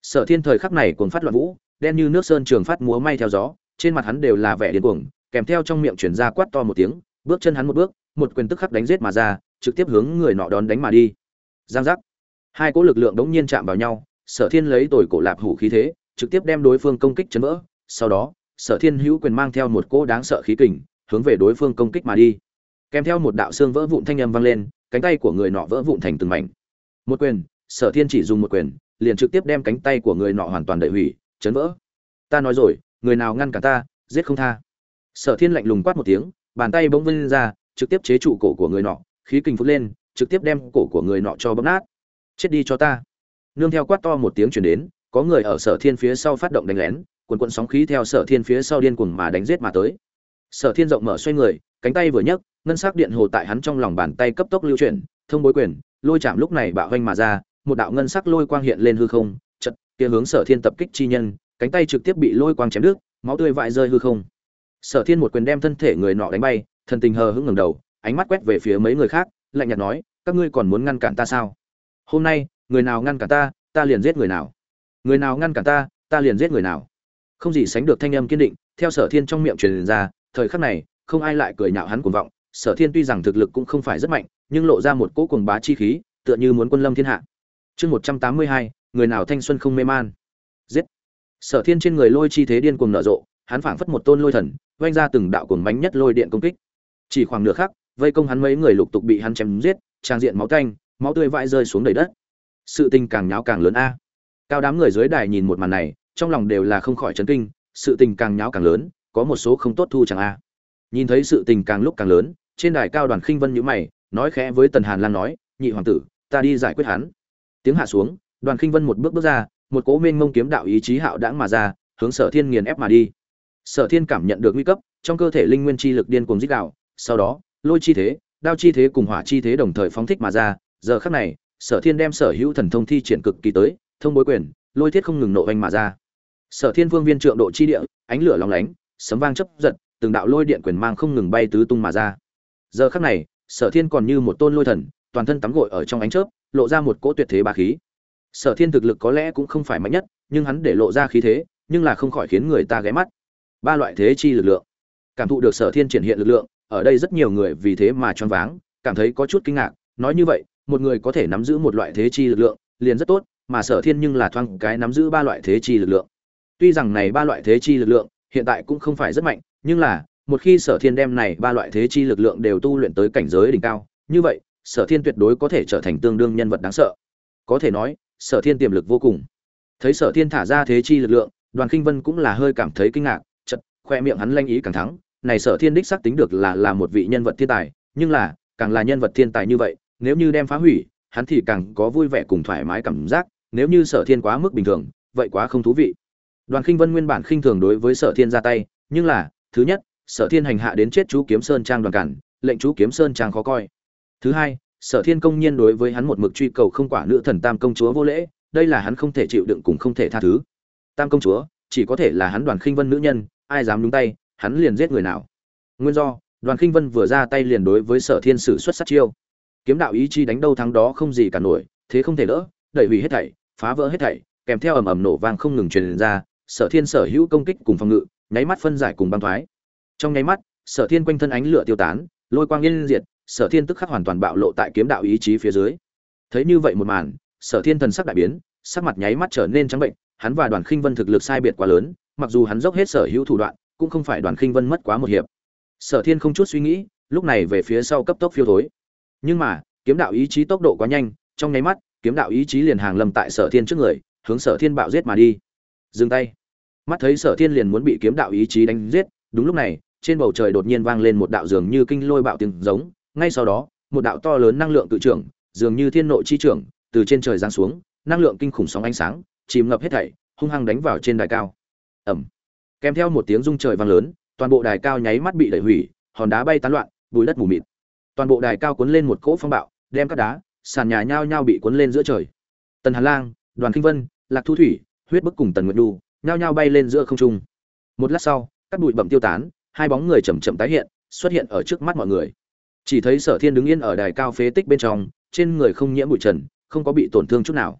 Sở thiên thời khắc này cuồng phát loạn vũ, đen như nước sơn trường phát múa may theo gió, trên mặt hắn đều là vẻ điên cuồng, kèm theo trong miệng chuyển ra quát to một tiếng bước chân hắn một bước, một quyền tức khắc đánh giết mà ra, trực tiếp hướng người nọ đón đánh mà đi. Giang giác. Hai cỗ lực lượng đống nhiên chạm vào nhau, sở thiên lấy tồi cổ lạp hủ khí thế, trực tiếp đem đối phương công kích chấn vỡ. Sau đó, sở thiên hữu quyền mang theo một cỗ đáng sợ khí kình, hướng về đối phương công kích mà đi. Kèm theo một đạo xương vỡ vụn thanh âm vang lên, cánh tay của người nọ vỡ vụn thành từng mảnh. Một quyền, sở thiên chỉ dùng một quyền, liền trực tiếp đem cánh tay của người nọ hoàn toàn đẩy hủy, chấn vỡ. Ta nói rồi, người nào ngăn cả ta, giết không tha. Sở thiên lạnh lùng quát một tiếng bàn tay bỗng vươn ra, trực tiếp chế trụ cổ của người nọ, khí kình phút lên, trực tiếp đem cổ của người nọ cho bóp nát. Chết đi cho ta. Nương theo quát to một tiếng truyền đến, có người ở sở thiên phía sau phát động đánh lén quần quần sóng khí theo sở thiên phía sau điên cuồng mà đánh giết mà tới. Sở thiên rộng mở xoay người, cánh tay vừa nhấc, ngân sắc điện hồ tại hắn trong lòng bàn tay cấp tốc lưu chuyển, thông bối quyền, lôi chạm lúc này bạo hoành mà ra, một đạo ngân sắc lôi quang hiện lên hư không chật kia hướng sở thiên tập kích chi nhân, cánh tay trực tiếp bị lôi quang chém đứt, máu tươi vãi rơi hư không sở thiên một quyền đem thân thể người nọ đánh bay, thần tình hờ hững ngẩng đầu, ánh mắt quét về phía mấy người khác, lạnh nhạt nói, các ngươi còn muốn ngăn cản ta sao? Hôm nay, người nào ngăn cản ta ta liền giết người nào. Người nào ngăn cản ta ta liền giết người nào. Không gì sánh được thanh âm kiên định, theo sở thiên trong miệng truyền ra, thời khắc này, không ai lại cười nhạo hắn cuồng vọng. Sở thiên tuy rằng thực lực cũng không phải rất mạnh, nhưng lộ ra một cỗ cuồng bá chi khí, tựa như muốn quân lâm thiên hạ. Chương một trăm tám mươi hai, người nào thanh xuân không mê man. Giết. Sở thiên trên người lôi chi thế điên cuồng nở rộ, hắn phảng phất một tôn lôi thần vang ra từng đạo cuồng bánh nhất lôi điện công kích. Chỉ khoảng nửa khắc, vây công hắn mấy người lục tục bị hắn chém giết, trang diện máu canh máu tươi vãi rơi xuống đầy đất. Sự tình càng nháo càng lớn a. Cao đám người dưới đài nhìn một màn này, trong lòng đều là không khỏi chấn kinh, sự tình càng nháo càng lớn, có một số không tốt thu chẳng a. Nhìn thấy sự tình càng lúc càng lớn, trên đài cao đoàn khinh vân nhữ mày, nói khẽ với tần hàn lan nói, nhị hoàng tử, ta đi giải quyết hắn. Tiếng hạ xuống, đoàn khinh vân một bước bước ra, một cố mênh mông kiếm đạo ý chí hạo đãng mà ra, hướng sở thiên nghiền ép mà đi sở thiên cảm nhận được nguy cấp, trong cơ thể linh nguyên chi lực điên cuồng dích đạo sau đó, lôi chi thế, đao chi thế cùng hỏa chi thế đồng thời phóng thích mà ra, giờ khắc này, sở thiên đem sở hữu thần thông thi triển cực kỳ tới, thông bối quyền, lôi thiết không ngừng nộ anh mà ra. Sở thiên vương viên trượng độ chi địa, ánh lửa lóng lánh, sấm vang chấp giật, từng đạo lôi điện quyền mang không ngừng bay tứ tung mà ra. Giờ khắc này, sở thiên còn như một tôn lôi thần, toàn thân tắm gội ở trong ánh chớp, lộ ra một cỗ tuyệt thế bá khí. Sở thiên thực lực có lẽ cũng không phải mạnh nhất, nhưng hắn để lộ ra khí thế, nhưng là không khỏi khiến người ta ghé mắt ba loại thế chi lực lượng. Cảm thụ được sở thiên triển hiện lực lượng, ở đây rất nhiều người vì thế mà choáng váng, cảm thấy có chút kinh ngạc. Nói như vậy, một người có thể nắm giữ một loại thế chi lực lượng, liền rất tốt, mà sở thiên nhưng là thoang cái nắm giữ ba loại thế chi lực lượng. Tuy rằng này ba loại thế chi lực lượng, hiện tại cũng không phải rất mạnh, nhưng là, một khi sở thiên đem này ba loại thế chi lực lượng đều tu luyện tới cảnh giới đỉnh cao, như vậy, sở thiên tuyệt đối có thể trở thành tương đương nhân vật đáng sợ. Có thể nói, sở thiên tiềm lực vô cùng. Thấy sở thiên thả ra thế chi lực lượng, đoàn kinh vân cũng là hơi cảm thấy kinh ngạc khoe miệng hắn lanh ý càng thắng, này sở thiên đích xác tính được là là một vị nhân vật thiên tài, nhưng là, càng là nhân vật thiên tài như vậy, nếu như đem phá hủy, hắn thì càng có vui vẻ cùng thoải mái cảm giác, nếu như sở thiên quá mức bình thường, vậy quá không thú vị. Đoàn khinh vân nguyên bản khinh thường đối với sở thiên ra tay, nhưng là, thứ nhất, sở thiên hành hạ đến chết chú kiếm sơn trang đoàn cản, lệnh chú kiếm sơn trang khó coi. Thứ hai, sở thiên công nhiên đối với hắn một mực truy cầu không quả nữ thần tam công chúa vô lễ, đây là hắn không thể chịu đựng cùng không thể tha thứ. Tam công chúa, chỉ có thể là hắn đoàn khinh vân nữ nhân ai dám nhúng tay, hắn liền giết người nào. Nguyên do, đoàn khinh vân vừa ra tay liền đối với sở thiên sử xuất sát chiêu. Kiếm đạo ý chi đánh đâu thắng đó không gì cả nổi, thế không thể đỡ, đẩy hủy hết thảy, phá vỡ hết thảy, kèm theo ầm ầm nổ vang không ngừng truyền ra, sở thiên sở hữu công kích cùng phòng ngự, nháy mắt phân giải cùng băng thoái. Trong nháy mắt, sở thiên quanh thân ánh lửa tiêu tán, lôi quang yên diệt, sở thiên tức khắc hoàn toàn bạo lộ tại kiếm đạo ý chí phía dưới. Thấy như vậy một màn, sở thiên thần sắc đại biến, sắc mặt nháy mắt trở nên trắng bệnh, hắn và đoàn khinh vân thực lực sai biệt quá lớn mặc dù hắn dốc hết sở hữu thủ đoạn, cũng không phải đoàn khinh vân mất quá một hiệp. Sở thiên không chút suy nghĩ, lúc này về phía sau cấp tốc phiêu thối. Nhưng mà, kiếm đạo ý chí tốc độ quá nhanh, trong nháy mắt, kiếm đạo ý chí liền hàng lâm tại sở thiên trước người, hướng sở thiên bạo giết mà đi. Dừng tay. Mắt thấy sở thiên liền muốn bị kiếm đạo ý chí đánh giết, đúng lúc này, trên bầu trời đột nhiên vang lên một đạo dường như kinh lôi bạo tiếng giống, ngay sau đó, một đạo to lớn năng lượng tự trưởng, dường như thiên nội chi trưởng, từ trên trời giáng xuống, năng lượng kinh khủng sóng ánh sáng, chìm ngập hết thảy, hung hăng đánh vào trên đài cao ẩm. Kèm theo một tiếng rung trời vang lớn, toàn bộ đài cao nháy mắt bị đẩy hủy, hòn đá bay tán loạn, bùi đất mù mịt. Toàn bộ đài cao cuốn lên một cỗ phong bạo, đem các đá, sàn nhà nhao nhao bị cuốn lên giữa trời. Tần hàn lang, đoàn kinh vân, lạc thu thủy, huyết bức cùng tần nguyệt đu nhao nhao bay lên giữa không trung. Một lát sau, các bụi bậm tiêu tán, hai bóng người chậm chậm tái hiện, xuất hiện ở trước mắt mọi người. Chỉ thấy sở thiên đứng yên ở đài cao phế tích bên trong, trên người không nhiễm bụi trần, không có bị tổn thương chút nào.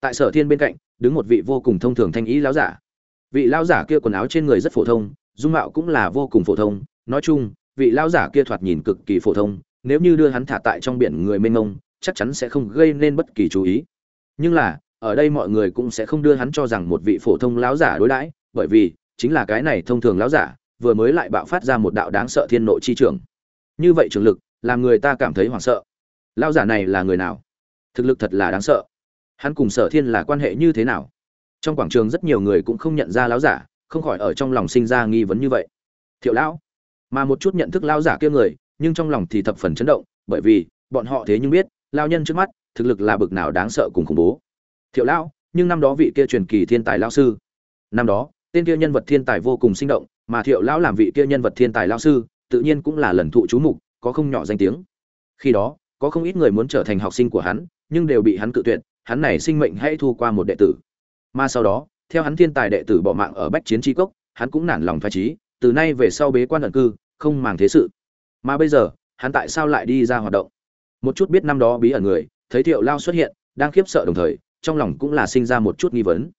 Tại sở thiên bên cạnh, đứng một vị vô cùng thông thường thanh ý lão giả vị lão giả kia quần áo trên người rất phổ thông, dung mạo cũng là vô cùng phổ thông. Nói chung, vị lão giả kia thoạt nhìn cực kỳ phổ thông, nếu như đưa hắn thả tại trong biển người mênh mông, chắc chắn sẽ không gây nên bất kỳ chú ý. Nhưng là, ở đây mọi người cũng sẽ không đưa hắn cho rằng một vị phổ thông lão giả đối đãi, bởi vì, chính là cái này thông thường lão giả, vừa mới lại bạo phát ra một đạo đáng sợ thiên nội chi trưởng. Như vậy trường lực, làm người ta cảm thấy hoảng sợ. Lão giả này là người nào? Thực lực thật là đáng sợ. Hắn cùng sở thiên là quan hệ như thế nào? Trong quảng trường rất nhiều người cũng không nhận ra lão giả, không khỏi ở trong lòng sinh ra nghi vấn như vậy. Thiệu lão, mà một chút nhận thức lão giả kia người, nhưng trong lòng thì thập phần chấn động, bởi vì, bọn họ thế nhưng biết lao nhân trước mắt, thực lực là bực nào đáng sợ cùng khủng bố. Thiệu lão, nhưng năm đó vị kia truyền kỳ thiên tài lao sư, năm đó, tên kia nhân vật thiên tài vô cùng sinh động, mà thiệu lão làm vị kia nhân vật thiên tài lao sư, tự nhiên cũng là lần thụ chú mục, có không nhỏ danh tiếng. Khi đó, có không ít người muốn trở thành học sinh của hắn, nhưng đều bị hắn cự tuyệt, hắn này sinh mệnh hãy thu qua một đệ tử mà sau đó, theo hắn thiên tài đệ tử bỏ mạng ở bách chiến tri cốc, hắn cũng nản lòng thoái trí từ nay về sau bế quan ẩn cư, không màng thế sự. Mà bây giờ, hắn tại sao lại đi ra hoạt động? Một chút biết năm đó bí ẩn người, thấy thiệu lao xuất hiện, đang khiếp sợ đồng thời, trong lòng cũng là sinh ra một chút nghi vấn.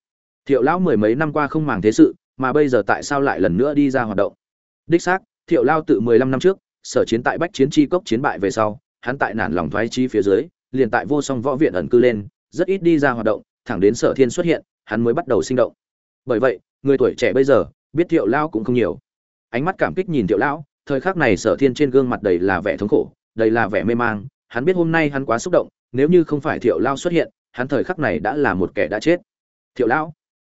Thiệu lão mười mấy năm qua không màng thế sự, mà bây giờ tại sao lại lần nữa đi ra hoạt động? Đích xác, thiệu lao tự mười lăm năm trước, sở chiến tại bách chiến tri cốc chiến bại về sau, hắn tại nản lòng thoái trí phía dưới, liền tại vô song võ viện ẩn cư lên, rất ít đi ra hoạt động, thẳng đến sở thiên xuất hiện hắn mới bắt đầu sinh động. Bởi vậy, người tuổi trẻ bây giờ, biết thiệu lão cũng không nhiều. Ánh mắt cảm kích nhìn thiệu lão, thời khắc này sở thiên trên gương mặt đầy là vẻ thống khổ, đầy là vẻ mê mang. Hắn biết hôm nay hắn quá xúc động, nếu như không phải thiệu lao xuất hiện, hắn thời khắc này đã là một kẻ đã chết. Thiệu lão.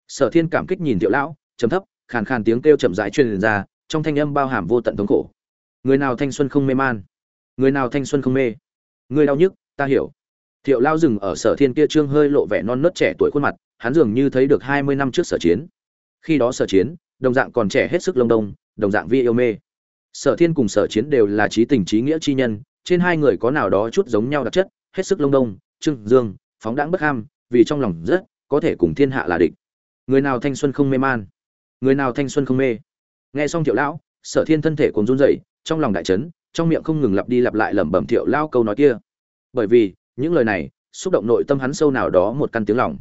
Sở thiên cảm kích nhìn thiệu lão chấm thấp, khàn khàn tiếng kêu chậm rãi truyền ra, trong thanh âm bao hàm vô tận thống khổ. Người nào thanh xuân không mê man? Người nào thanh xuân không mê? Người đau nhức, ta hiểu. Thiệu lao dừng ở sở thiên kia trương hơi lộ vẻ non nớt trẻ tuổi khuôn mặt hắn dường như thấy được hai mươi năm trước sở chiến. Khi đó sở chiến, đồng dạng còn trẻ hết sức lông đông, đồng dạng vi yêu mê. Sở thiên cùng sở chiến đều là trí tình trí nghĩa chi nhân, trên hai người có nào đó chút giống nhau đặc chất, hết sức lông đông, trưng dương, phóng đãng bất ham, vì trong lòng rất có thể cùng thiên hạ là địch. Người nào thanh xuân không mê man? Người nào thanh xuân không mê? Nghe xong thiệu lão, sở thiên thân thể cùng run rẩy, trong lòng đại chấn, trong miệng không ngừng lặp đi lặp lại lẩm bẩm thiệu lão câu nói kia. Bởi vì, những lời này, xúc động nội tâm hắn sâu nào đó một căn tiếng lòng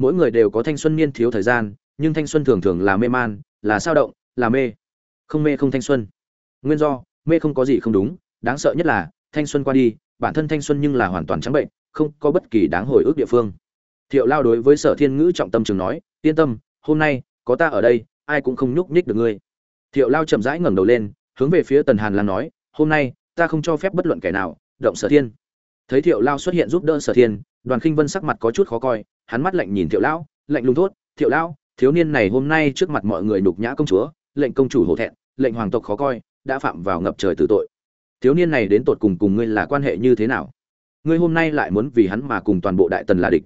mỗi người đều có thanh xuân niên thiếu thời gian, nhưng thanh xuân thường thường là mê man, là sao động, là mê. Không mê không thanh xuân. Nguyên do, mê không có gì không đúng, đáng sợ nhất là, thanh xuân qua đi, bản thân thanh xuân nhưng là hoàn toàn trắng bệnh, không có bất kỳ đáng hồi ức địa phương. Thiệu lao đối với sở thiên ngữ trọng tâm trường nói, yên tâm, hôm nay, có ta ở đây, ai cũng không nhúc nhích được ngươi. Thiệu lao chậm rãi ngẩng đầu lên, hướng về phía tần hàn lan nói, hôm nay, ta không cho phép bất luận kẻ nào động sở thiên. Thấy thiệu lao xuất hiện giúp đỡ sở thiên đoàn khinh vân sắc mặt có chút khó coi, hắn mắt lạnh nhìn thiệu lão, lạnh lùng thốt, thiệu lão, thiếu niên này hôm nay trước mặt mọi người nhục nhã công chúa, lệnh công chủ hổ thẹn, lệnh hoàng tộc khó coi, đã phạm vào ngập trời tử tội. Thiếu niên này đến tột cùng cùng ngươi là quan hệ như thế nào? Ngươi hôm nay lại muốn vì hắn mà cùng toàn bộ đại tần là địch.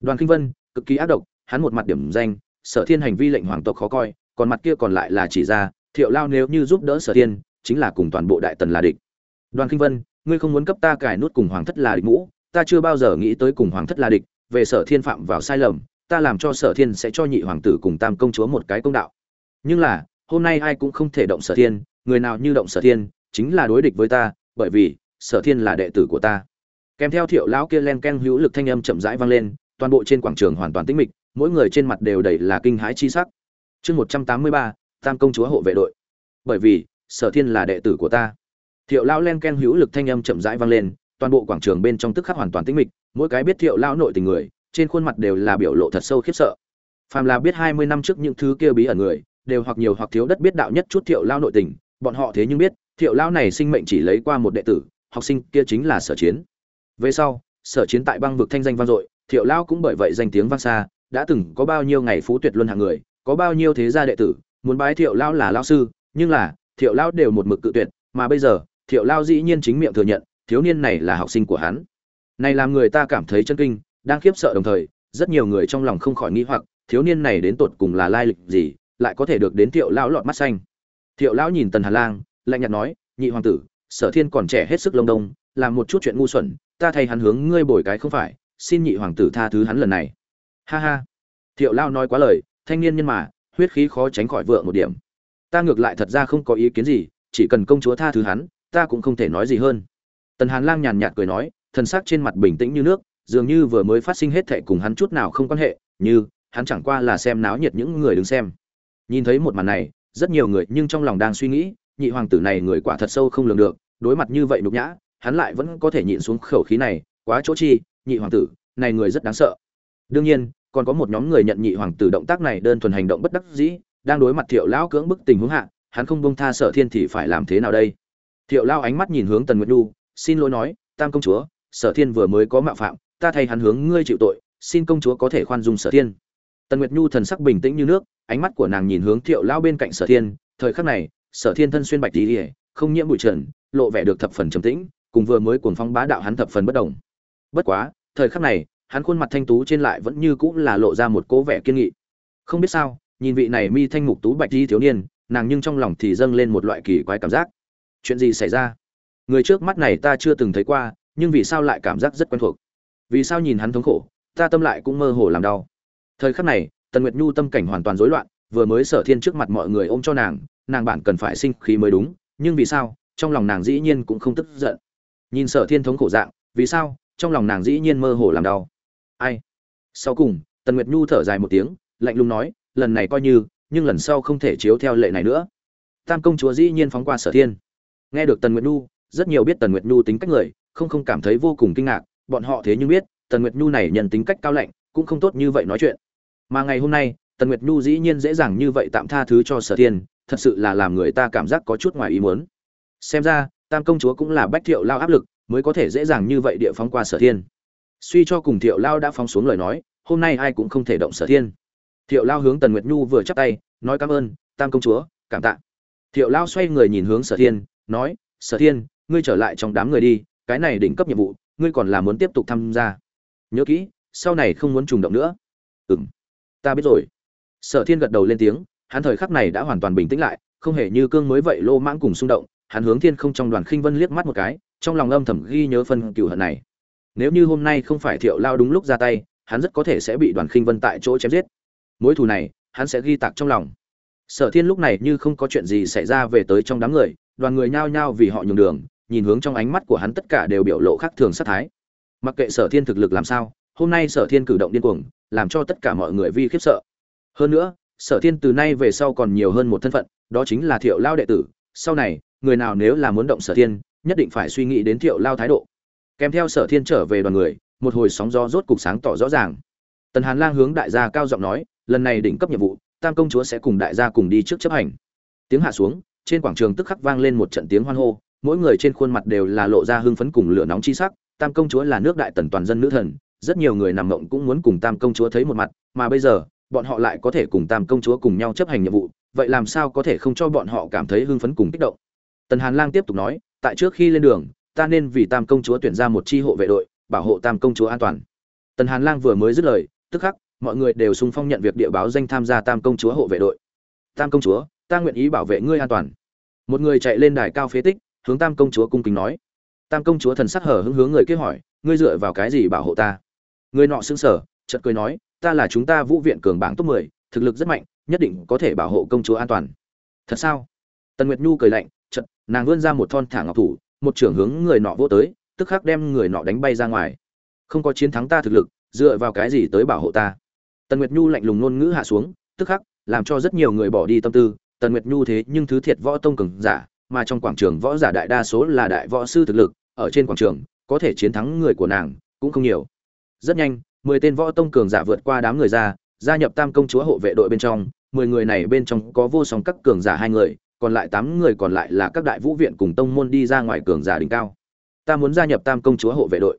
Đoàn kinh vân, cực kỳ ác độc, hắn một mặt điểm danh, sở thiên hành vi lệnh hoàng tộc khó coi, còn mặt kia còn lại là chỉ ra, thiệu lao nếu như giúp đỡ sở thiên, chính là cùng toàn bộ đại tần là địch. Đoàn kinh vân, ngươi không muốn cấp ta cài nút cùng hoàng thất là địch mũ ta chưa bao giờ nghĩ tới cùng hoàng thất là địch, về sở thiên phạm vào sai lầm, ta làm cho sở thiên sẽ cho nhị hoàng tử cùng tam công chúa một cái công đạo. Nhưng là, hôm nay ai cũng không thể động sở thiên, người nào như động sở thiên, chính là đối địch với ta, bởi vì, sở thiên là đệ tử của ta. Kèm theo thiệu lão kia len ken hữu lực thanh âm chậm rãi vang lên, toàn bộ trên quảng trường hoàn toàn tĩnh mịch, mỗi người trên mặt đều đầy là kinh hãi chi sắc. Chương một trăm tám mươi ba, tam công chúa hộ vệ đội. Bởi vì, sở thiên là đệ tử của ta. Thiệu lão len ken hữu lực thanh âm chậm rãi vang lên toàn bộ quảng trường bên trong tức khắc hoàn toàn tĩnh mịch, mỗi cái biết thiệu lão nội tình người, trên khuôn mặt đều là biểu lộ thật sâu khiếp sợ. Phàm là biết hai mươi năm trước những thứ kia bí ẩn người, đều hoặc nhiều hoặc thiếu đất biết đạo nhất chút thiệu lao nội tình, bọn họ thế nhưng biết, thiệu lao này sinh mệnh chỉ lấy qua một đệ tử, học sinh kia chính là sở chiến. Về sau, sở chiến tại băng vực thanh danh vang dội, thiệu lao cũng bởi vậy danh tiếng vang xa, đã từng có bao nhiêu ngày phú tuyệt luân hạng người, có bao nhiêu thế gia đệ tử, muốn bái thiệu lao là lão sư, nhưng là, thiệu lao đều một mực cự tuyệt, mà bây giờ, thiệu lao dĩ nhiên chính miệng thừa nhận thiếu niên này là học sinh của hắn. Này làm người ta cảm thấy chân kinh, đang khiếp sợ đồng thời, rất nhiều người trong lòng không khỏi nghi hoặc, thiếu niên này đến tột cùng là lai lịch gì, lại có thể được đến thiệu lão lọt mắt xanh. Thiệu lão nhìn tần hà lang, lạnh nhạt nói, nhị hoàng tử, sở thiên còn trẻ hết sức lông đông, làm một chút chuyện ngu xuẩn, ta thay hắn hướng ngươi bồi cái không phải, xin nhị hoàng tử tha thứ hắn lần này. Ha ha. Thiệu lão nói quá lời, thanh niên nhân mà, huyết khí khó tránh khỏi vượng một điểm. Ta ngược lại thật ra không có ý kiến gì, chỉ cần công chúa tha thứ hắn, ta cũng không thể nói gì hơn tần hàn lang nhàn nhạt cười nói thần sắc trên mặt bình tĩnh như nước, dường như vừa mới phát sinh hết thảy cùng hắn chút nào không quan hệ, như, hắn chẳng qua là xem náo nhiệt những người đứng xem. Nhìn thấy một màn này, rất nhiều người nhưng trong lòng đang suy nghĩ, nhị hoàng tử này người quả thật sâu không lường được, đối mặt như vậy nhục nhã, hắn lại vẫn có thể nhịn xuống khẩu khí này, quá chỗ chi, nhị hoàng tử, này người rất đáng sợ. Đương nhiên, còn có một nhóm người nhận nhị hoàng tử động tác này đơn thuần hành động bất đắc dĩ, đang đối mặt thiệu lão cưỡng bức tình huống hạ, hắn không buông tha sở thiên thì phải làm thế nào đây? Thiệu Lão ánh mắt nhìn hướng tần nguyệt nhu xin lỗi nói, tam công chúa, sở thiên vừa mới có mạo phạm, ta thay hắn hướng ngươi chịu tội, xin công chúa có thể khoan dung sở thiên. Tần nguyệt nhu thần sắc bình tĩnh như nước, ánh mắt của nàng nhìn hướng thiệu lao bên cạnh sở thiên, thời khắc này, sở thiên thân xuyên bạch tỉ ỉa không nhiễm bụi trần, lộ vẻ được thập phần trầm tĩnh, cùng vừa mới cuồng phong bá đạo hắn thập phần bất đồng. Bất quá, thời khắc này, hắn khuôn mặt thanh tú trên lại vẫn như cũng là lộ ra một cố vẻ kiên nghị. Không biết sao, nhìn vị này mi thanh mục tú bạch di thiếu niên, nàng nhưng trong lòng thì dâng lên một loại kỳ quái cảm giác. Chuyện gì xảy ra? Người trước mắt này ta chưa từng thấy qua, nhưng vì sao lại cảm giác rất quen thuộc? Vì sao nhìn hắn thống khổ, ta tâm lại cũng mơ hồ làm đau? Thời khắc này, tần nguyệt nhu tâm cảnh hoàn toàn rối loạn, vừa mới sở thiên trước mặt mọi người ôm cho nàng nàng bản cần phải sinh khí mới đúng, nhưng vì sao, trong lòng nàng dĩ nhiên cũng không tức giận. Nhìn sở thiên thống khổ dạng, vì sao, trong lòng nàng dĩ nhiên mơ hồ làm đau? Ai? Sau cùng, tần nguyệt nhu thở dài một tiếng, lạnh lùng nói, lần này coi như, nhưng lần sau không thể chiếu theo lệ này nữa. Tam công chúa dĩ nhiên phóng qua sở thiên. Nghe được tần nguyệt nhu rất nhiều biết tần nguyệt nhu tính cách người, không không cảm thấy vô cùng kinh ngạc, bọn họ thế nhưng biết, tần nguyệt nhu này nhận tính cách cao lạnh, cũng không tốt như vậy nói chuyện. Mà ngày hôm nay, tần nguyệt nhu dĩ nhiên dễ dàng như vậy tạm tha thứ cho sở thiên, thật sự là làm người ta cảm giác có chút ngoài ý muốn. Xem ra, tam công chúa cũng là bách thiệu lao áp lực, mới có thể dễ dàng như vậy địa phóng qua sở thiên. Suy cho cùng thiệu lao đã phóng xuống lời nói, hôm nay ai cũng không thể động sở thiên. Thiệu lao hướng tần nguyệt nhu vừa chắp tay, nói cảm ơn, tam công chúa, cảm tạ. Thiệu lao xoay người nhìn hướng sở thiên, nói, sở thiên ngươi trở lại trong đám người đi, cái này đỉnh cấp nhiệm vụ, ngươi còn là muốn tiếp tục tham gia. Nhớ kỹ, sau này không muốn trùng động nữa. Ừ m ta biết rồi. Sở thiên gật đầu lên tiếng, hắn thời khắc này đã hoàn toàn bình tĩnh lại, không hề như cương mới vậy lô mãng cùng xung động, hắn hướng thiên không trong đoàn khinh vân liếc mắt một cái, trong lòng âm thầm ghi nhớ phân cửu hận này. Nếu như hôm nay không phải thiệu lao đúng lúc ra tay, hắn rất có thể sẽ bị đoàn khinh vân tại chỗ chém giết. Mối thù này, hắn sẽ ghi tạc trong lòng. Sở thiên lúc này như không có chuyện gì xảy ra về tới trong đám người, đoàn người nhao nhao vì họ nhường đường nhìn hướng trong ánh mắt của hắn tất cả đều biểu lộ khác thường sát thái. Mặc kệ sở thiên thực lực làm sao, hôm nay sở thiên cử động điên cuồng, làm cho tất cả mọi người vi khiếp sợ. Hơn nữa, sở thiên từ nay về sau còn nhiều hơn một thân phận, đó chính là thiệu lao đệ tử. Sau này, người nào nếu là muốn động sở thiên, nhất định phải suy nghĩ đến thiệu lao thái độ. Kèm theo sở thiên trở về đoàn người, một hồi sóng gió rốt cục sáng tỏ rõ ràng. Tần hàn lang hướng đại gia cao giọng nói, lần này đỉnh cấp nhiệm vụ, tam công chúa sẽ cùng đại gia cùng đi trước chấp hành. Tiếng hạ xuống, trên quảng trường tức khắc vang lên một trận tiếng hoan hô mỗi người trên khuôn mặt đều là lộ ra hưng phấn cùng lửa nóng chi sắc, tam công chúa là nước đại tần toàn dân nữ thần, rất nhiều người nằm mộng cũng muốn cùng tam công chúa thấy một mặt, mà bây giờ, bọn họ lại có thể cùng tam công chúa cùng nhau chấp hành nhiệm vụ, vậy làm sao có thể không cho bọn họ cảm thấy hưng phấn cùng kích động? Tần hàn lang tiếp tục nói, tại trước khi lên đường, ta nên vì tam công chúa tuyển ra một chi hộ vệ đội, bảo hộ tam công chúa an toàn. Tần hàn lang vừa mới dứt lời, tức khắc, mọi người đều sung phong nhận việc địa báo danh tham gia tam công chúa hộ vệ đội. Tam công chúa, ta nguyện ý bảo vệ ngươi an toàn. Một người chạy lên đài cao phế tích hướng tam công chúa cung kính nói. Tam công chúa thần sắc hở hứng hướng người kia hỏi, ngươi dựa vào cái gì bảo hộ ta? Người nọ xứng sở chợt cười nói, ta là chúng ta vũ viện cường bảng top mười, thực lực rất mạnh, nhất định có thể bảo hộ công chúa an toàn. Thật sao? Tần nguyệt nhu cười lạnh, chợt, nàng vươn ra một thon thả ngọc thủ, một trưởng hướng người nọ vô tới, tức khắc đem người nọ đánh bay ra ngoài. Không có chiến thắng ta thực lực, dựa vào cái gì tới bảo hộ ta? Tần nguyệt nhu lạnh lùng ngôn ngữ hạ xuống, tức khắc, làm cho rất nhiều người bỏ đi tâm tư. Tần nguyệt nhu thế nhưng thứ thiệt võ tông cường giả mà trong quảng trường võ giả đại đa số là đại võ sư thực lực, ở trên quảng trường, có thể chiến thắng người của nàng, cũng không nhiều. Rất nhanh, mười tên võ tông cường giả vượt qua đám người ra, gia nhập tam công chúa hộ vệ đội bên trong, mười người này bên trong có vô song các cường giả hai người, còn lại tám người còn lại là các đại vũ viện cùng tông môn đi ra ngoài cường giả đỉnh cao. Ta muốn gia nhập tam công chúa hộ vệ đội.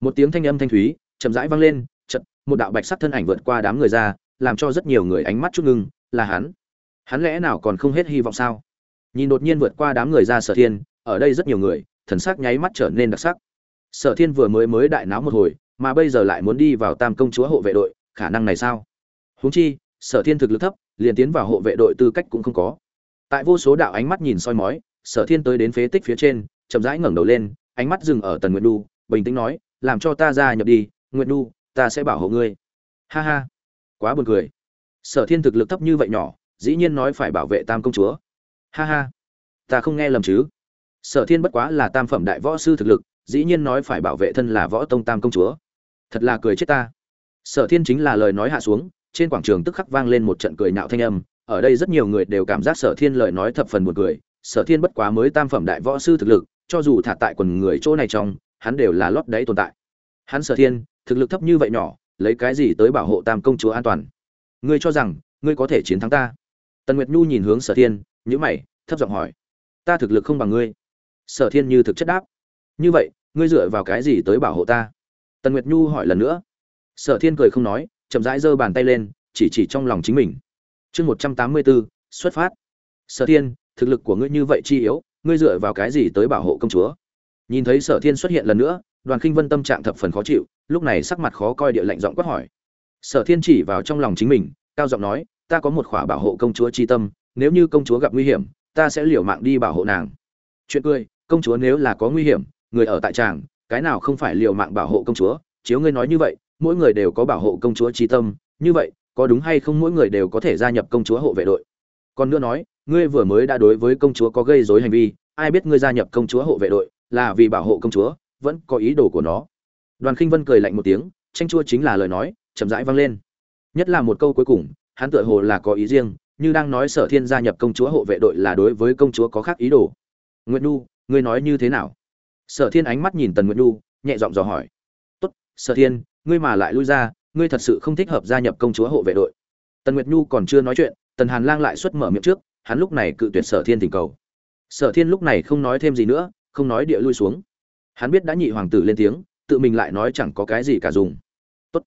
Một tiếng thanh âm thanh thúy, chậm rãi vang lên, chợt, một đạo bạch sắc thân ảnh vượt qua đám người ra, làm cho rất nhiều người ánh mắt chút ngưng, là hắn. Hắn lẽ nào còn không hết hy vọng sao? Nhìn đột nhiên vượt qua đám người ra sở thiên, ở đây rất nhiều người, thần sắc nháy mắt trở nên đặc sắc. Sở thiên vừa mới mới đại náo một hồi, mà bây giờ lại muốn đi vào tam công chúa hộ vệ đội, khả năng này sao? Huống chi, sở thiên thực lực thấp, liền tiến vào hộ vệ đội tư cách cũng không có. Tại vô số đạo ánh mắt nhìn soi mói, sở thiên tới đến phế tích phía trên, chậm rãi ngẩng đầu lên, ánh mắt dừng ở tần nguyệt đu bình tĩnh nói, làm cho ta ra nhập đi, nguyệt đu ta sẽ bảo hộ ngươi. Ha ha, quá buồn cười. Sở thiên thực lực thấp như vậy nhỏ, dĩ nhiên nói phải bảo vệ tam công chúa ha ha. Ta không nghe lầm chứ. Sở thiên bất quá là tam phẩm đại võ sư thực lực, dĩ nhiên nói phải bảo vệ thân là võ tông tam công chúa. Thật là cười chết ta. Sở thiên chính là lời nói hạ xuống, trên quảng trường tức khắc vang lên một trận cười nạo thanh âm. Ở đây rất nhiều người đều cảm giác sở thiên lời nói thập phần buồn cười. Sở thiên bất quá mới tam phẩm đại võ sư thực lực, cho dù thả tại quần người chỗ này trong, hắn đều là lót đáy tồn tại. Hắn sở thiên, thực lực thấp như vậy nhỏ, lấy cái gì tới bảo hộ tam công chúa an toàn? Ngươi cho rằng, ngươi có thể chiến thắng ta? Tần nguyệt nhu nhìn hướng sở thiên nhữ mày, thấp giọng hỏi. Ta thực lực không bằng ngươi. Sở thiên như thực chất đáp. Như vậy, ngươi dựa vào cái gì tới bảo hộ ta? Tần nguyệt nhu hỏi lần nữa. Sở thiên cười không nói, chậm rãi giơ bàn tay lên, chỉ chỉ trong lòng chính mình. Chương một trăm tám mươi bốn, xuất phát. Sở thiên, thực lực của ngươi như vậy chi yếu, ngươi dựa vào cái gì tới bảo hộ công chúa? Nhìn thấy sở thiên xuất hiện lần nữa, đoàn khinh vân tâm trạng thập phần khó chịu, lúc này sắc mặt khó coi địa lạnh giọng quát hỏi. Sở thiên chỉ vào trong lòng chính mình, cao giọng nói, ta có một khỏa bảo hộ công chúa chi tâm nếu như công chúa gặp nguy hiểm, ta sẽ liều mạng đi bảo hộ nàng. Chuyện cười, công chúa nếu là có nguy hiểm, người ở tại tràng, cái nào không phải liều mạng bảo hộ công chúa? Chiếu ngươi nói như vậy, mỗi người đều có bảo hộ công chúa chi tâm, như vậy, có đúng hay không mỗi người đều có thể gia nhập công chúa hộ vệ đội. Còn nữa nói, ngươi vừa mới đã đối với công chúa có gây dối hành vi, ai biết ngươi gia nhập công chúa hộ vệ đội là vì bảo hộ công chúa, vẫn có ý đồ của nó. Đoàn khinh vân cười lạnh một tiếng, tranh chua chính là lời nói, chậm rãi vang lên. Nhất là một câu cuối cùng, hắn tựa hồ là có ý riêng như đang nói sở thiên gia nhập công chúa hộ vệ đội là đối với công chúa có khác ý đồ. Nguyễn nhu, ngươi nói như thế nào? Sở thiên ánh mắt nhìn tần nguyễn nhu, nhẹ giọng dò hỏi. Tốt, sở thiên, ngươi mà lại lui ra, ngươi thật sự không thích hợp gia nhập công chúa hộ vệ đội. Tần nguyệt nhu còn chưa nói chuyện, tần hàn lang lại xuất mở miệng trước, hắn lúc này cự tuyệt sở thiên tình cầu. Sở thiên lúc này không nói thêm gì nữa, không nói địa lui xuống. Hắn biết đã nhị hoàng tử lên tiếng, tự mình lại nói chẳng có cái gì cả dùng. Tốt,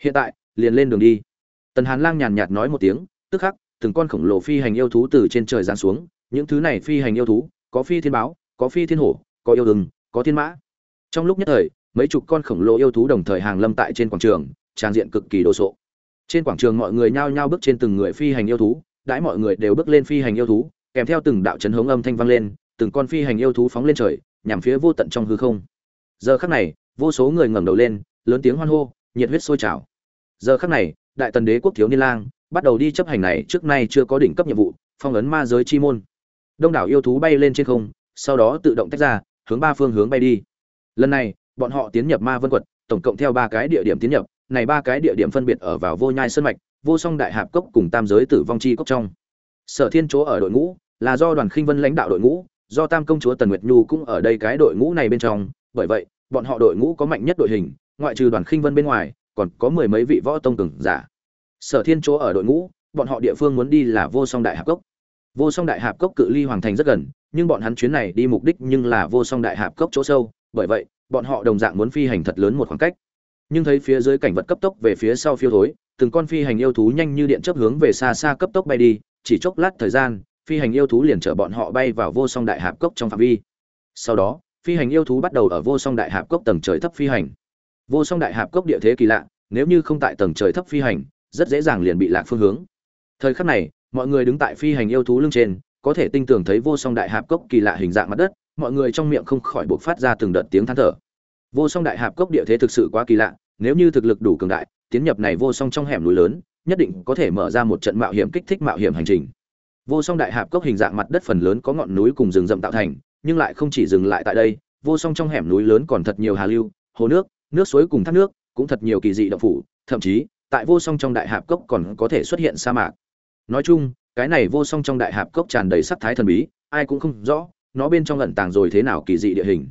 hiện tại, liền lên đường đi. Tần hàn lang nhàn nhạt nói một tiếng, tức khắc từng con khổng lồ phi hành yêu thú từ trên trời giáng xuống. Những thứ này phi hành yêu thú, có phi thiên báo, có phi thiên hổ, có yêu ưng, có thiên mã. Trong lúc nhất thời, mấy chục con khổng lồ yêu thú đồng thời hàng lâm tại trên quảng trường, trang diện cực kỳ đồ sộ. Trên quảng trường mọi người nhao nhao bước trên từng người phi hành yêu thú, đãi mọi người đều bước lên phi hành yêu thú, kèm theo từng đạo chấn hống âm thanh vang lên, từng con phi hành yêu thú phóng lên trời, nhằm phía vô tận trong hư không. Giờ khắc này, vô số người ngẩng đầu lên, lớn tiếng hoan hô, nhiệt huyết sôi trào. Giờ khắc này, đại tần đế quốc thiếu niên lang bắt đầu đi chấp hành này, trước nay chưa có đỉnh cấp nhiệm vụ, phong ấn ma giới chi môn. Đông đảo yêu thú bay lên trên không, sau đó tự động tách ra, hướng ba phương hướng bay đi. Lần này, bọn họ tiến nhập ma vân quật, tổng cộng theo ba cái địa điểm tiến nhập, này ba cái địa điểm phân biệt ở vào vô nhai sơn mạch, vô song đại hạp cốc cùng tam giới tử vong chi cốc trong. Sở thiên chỗ ở đội ngũ, là do đoàn khinh vân lãnh đạo đội ngũ, do tam công chúa tần nguyệt nhu cũng ở đây cái đội ngũ này bên trong. Bởi vậy, bọn họ đội ngũ có mạnh nhất đội hình, ngoại trừ đoàn khinh vân bên ngoài, còn có mười mấy vị võ tông cường giả sở thiên chỗ ở đội ngũ, bọn họ địa phương muốn đi là vô song đại hạp cốc. Vô song đại hạp cốc cự ly hoàng thành rất gần, nhưng bọn hắn chuyến này đi mục đích nhưng là vô song đại hạp cốc chỗ sâu, bởi vậy, bọn họ đồng dạng muốn phi hành thật lớn một khoảng cách. Nhưng thấy phía dưới cảnh vật cấp tốc về phía sau phiêu thối, từng con phi hành yêu thú nhanh như điện chấp hướng về xa xa cấp tốc bay đi, chỉ chốc lát thời gian, phi hành yêu thú liền chở bọn họ bay vào vô song đại hạp cốc trong phạm vi. Sau đó, phi hành yêu thú bắt đầu ở vô song đại hạp cốc tầng trời thấp phi hành. Vô song đại hạp cốc địa thế kỳ lạ, nếu như không tại tầng trời thấp phi hành rất dễ dàng liền bị lạc phương hướng. Thời khắc này, mọi người đứng tại phi hành yêu thú lưng trên, có thể tinh tường thấy vô song đại hạp cốc kỳ lạ hình dạng mặt đất, mọi người trong miệng không khỏi buộc phát ra từng đợt tiếng than thở. Vô song đại hạp cốc địa thế thực sự quá kỳ lạ, nếu như thực lực đủ cường đại, tiến nhập này vô song trong hẻm núi lớn, nhất định có thể mở ra một trận mạo hiểm kích thích mạo hiểm hành trình. Vô song đại hạp cốc hình dạng mặt đất phần lớn có ngọn núi cùng rừng rậm tạo thành, nhưng lại không chỉ dừng lại tại đây, vô song trong hẻm núi lớn còn thật nhiều hà lưu, hồ nước nước suối cùng thác nước, cũng thật nhiều kỳ dị động phủ, thậm chí tại vô song trong đại hạp cốc còn có thể xuất hiện sa mạc. Nói chung, cái này vô song trong đại hạp cốc tràn đầy sắc thái thần bí, ai cũng không rõ, nó bên trong ẩn tàng rồi thế nào kỳ dị địa hình.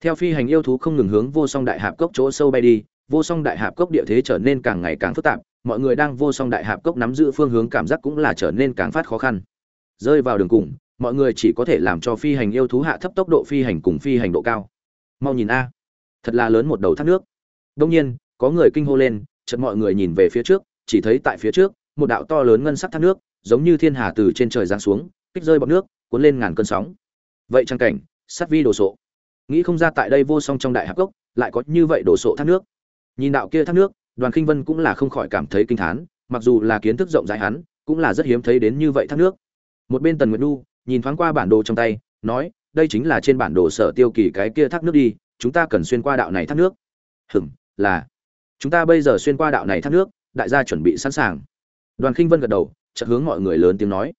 Theo phi hành yêu thú không ngừng hướng vô song đại hạp cốc chỗ sâu bay đi, vô song đại hạp cốc địa thế trở nên càng ngày càng phức tạp, mọi người đang vô song đại hạp cốc nắm giữ phương hướng cảm giác cũng là trở nên càng phát khó khăn. Rơi vào đường cùng, mọi người chỉ có thể làm cho phi hành yêu thú hạ thấp tốc độ phi hành cùng phi hành độ cao. Mau nhìn a. Thật là lớn một đầu thác nước. Đông nhiên, có người kinh hô lên chợt mọi người nhìn về phía trước, chỉ thấy tại phía trước, một đạo to lớn ngân sắc thác nước, giống như thiên hà từ trên trời giáng xuống, kích rơi bọt nước, cuốn lên ngàn cơn sóng. Vậy trang cảnh, sát vi đồ sộ. Nghĩ không ra tại đây vô song trong đại hạp cốc, lại có như vậy đồ sộ thác nước. Nhìn đạo kia thác nước, đoàn khinh vân cũng là không khỏi cảm thấy kinh thán, mặc dù là kiến thức rộng rãi hắn, cũng là rất hiếm thấy đến như vậy thác nước. Một bên tần nguyệt du nhìn thoáng qua bản đồ trong tay, nói, đây chính là trên bản đồ sở tiêu kỳ cái kia thác nước đi, chúng ta cần xuyên qua đạo này thác nước. Hừm là chúng ta bây giờ xuyên qua đạo này thác nước, đại gia chuẩn bị sẵn sàng. Đoàn khinh vân gật đầu, chợt hướng mọi người lớn tiếng nói.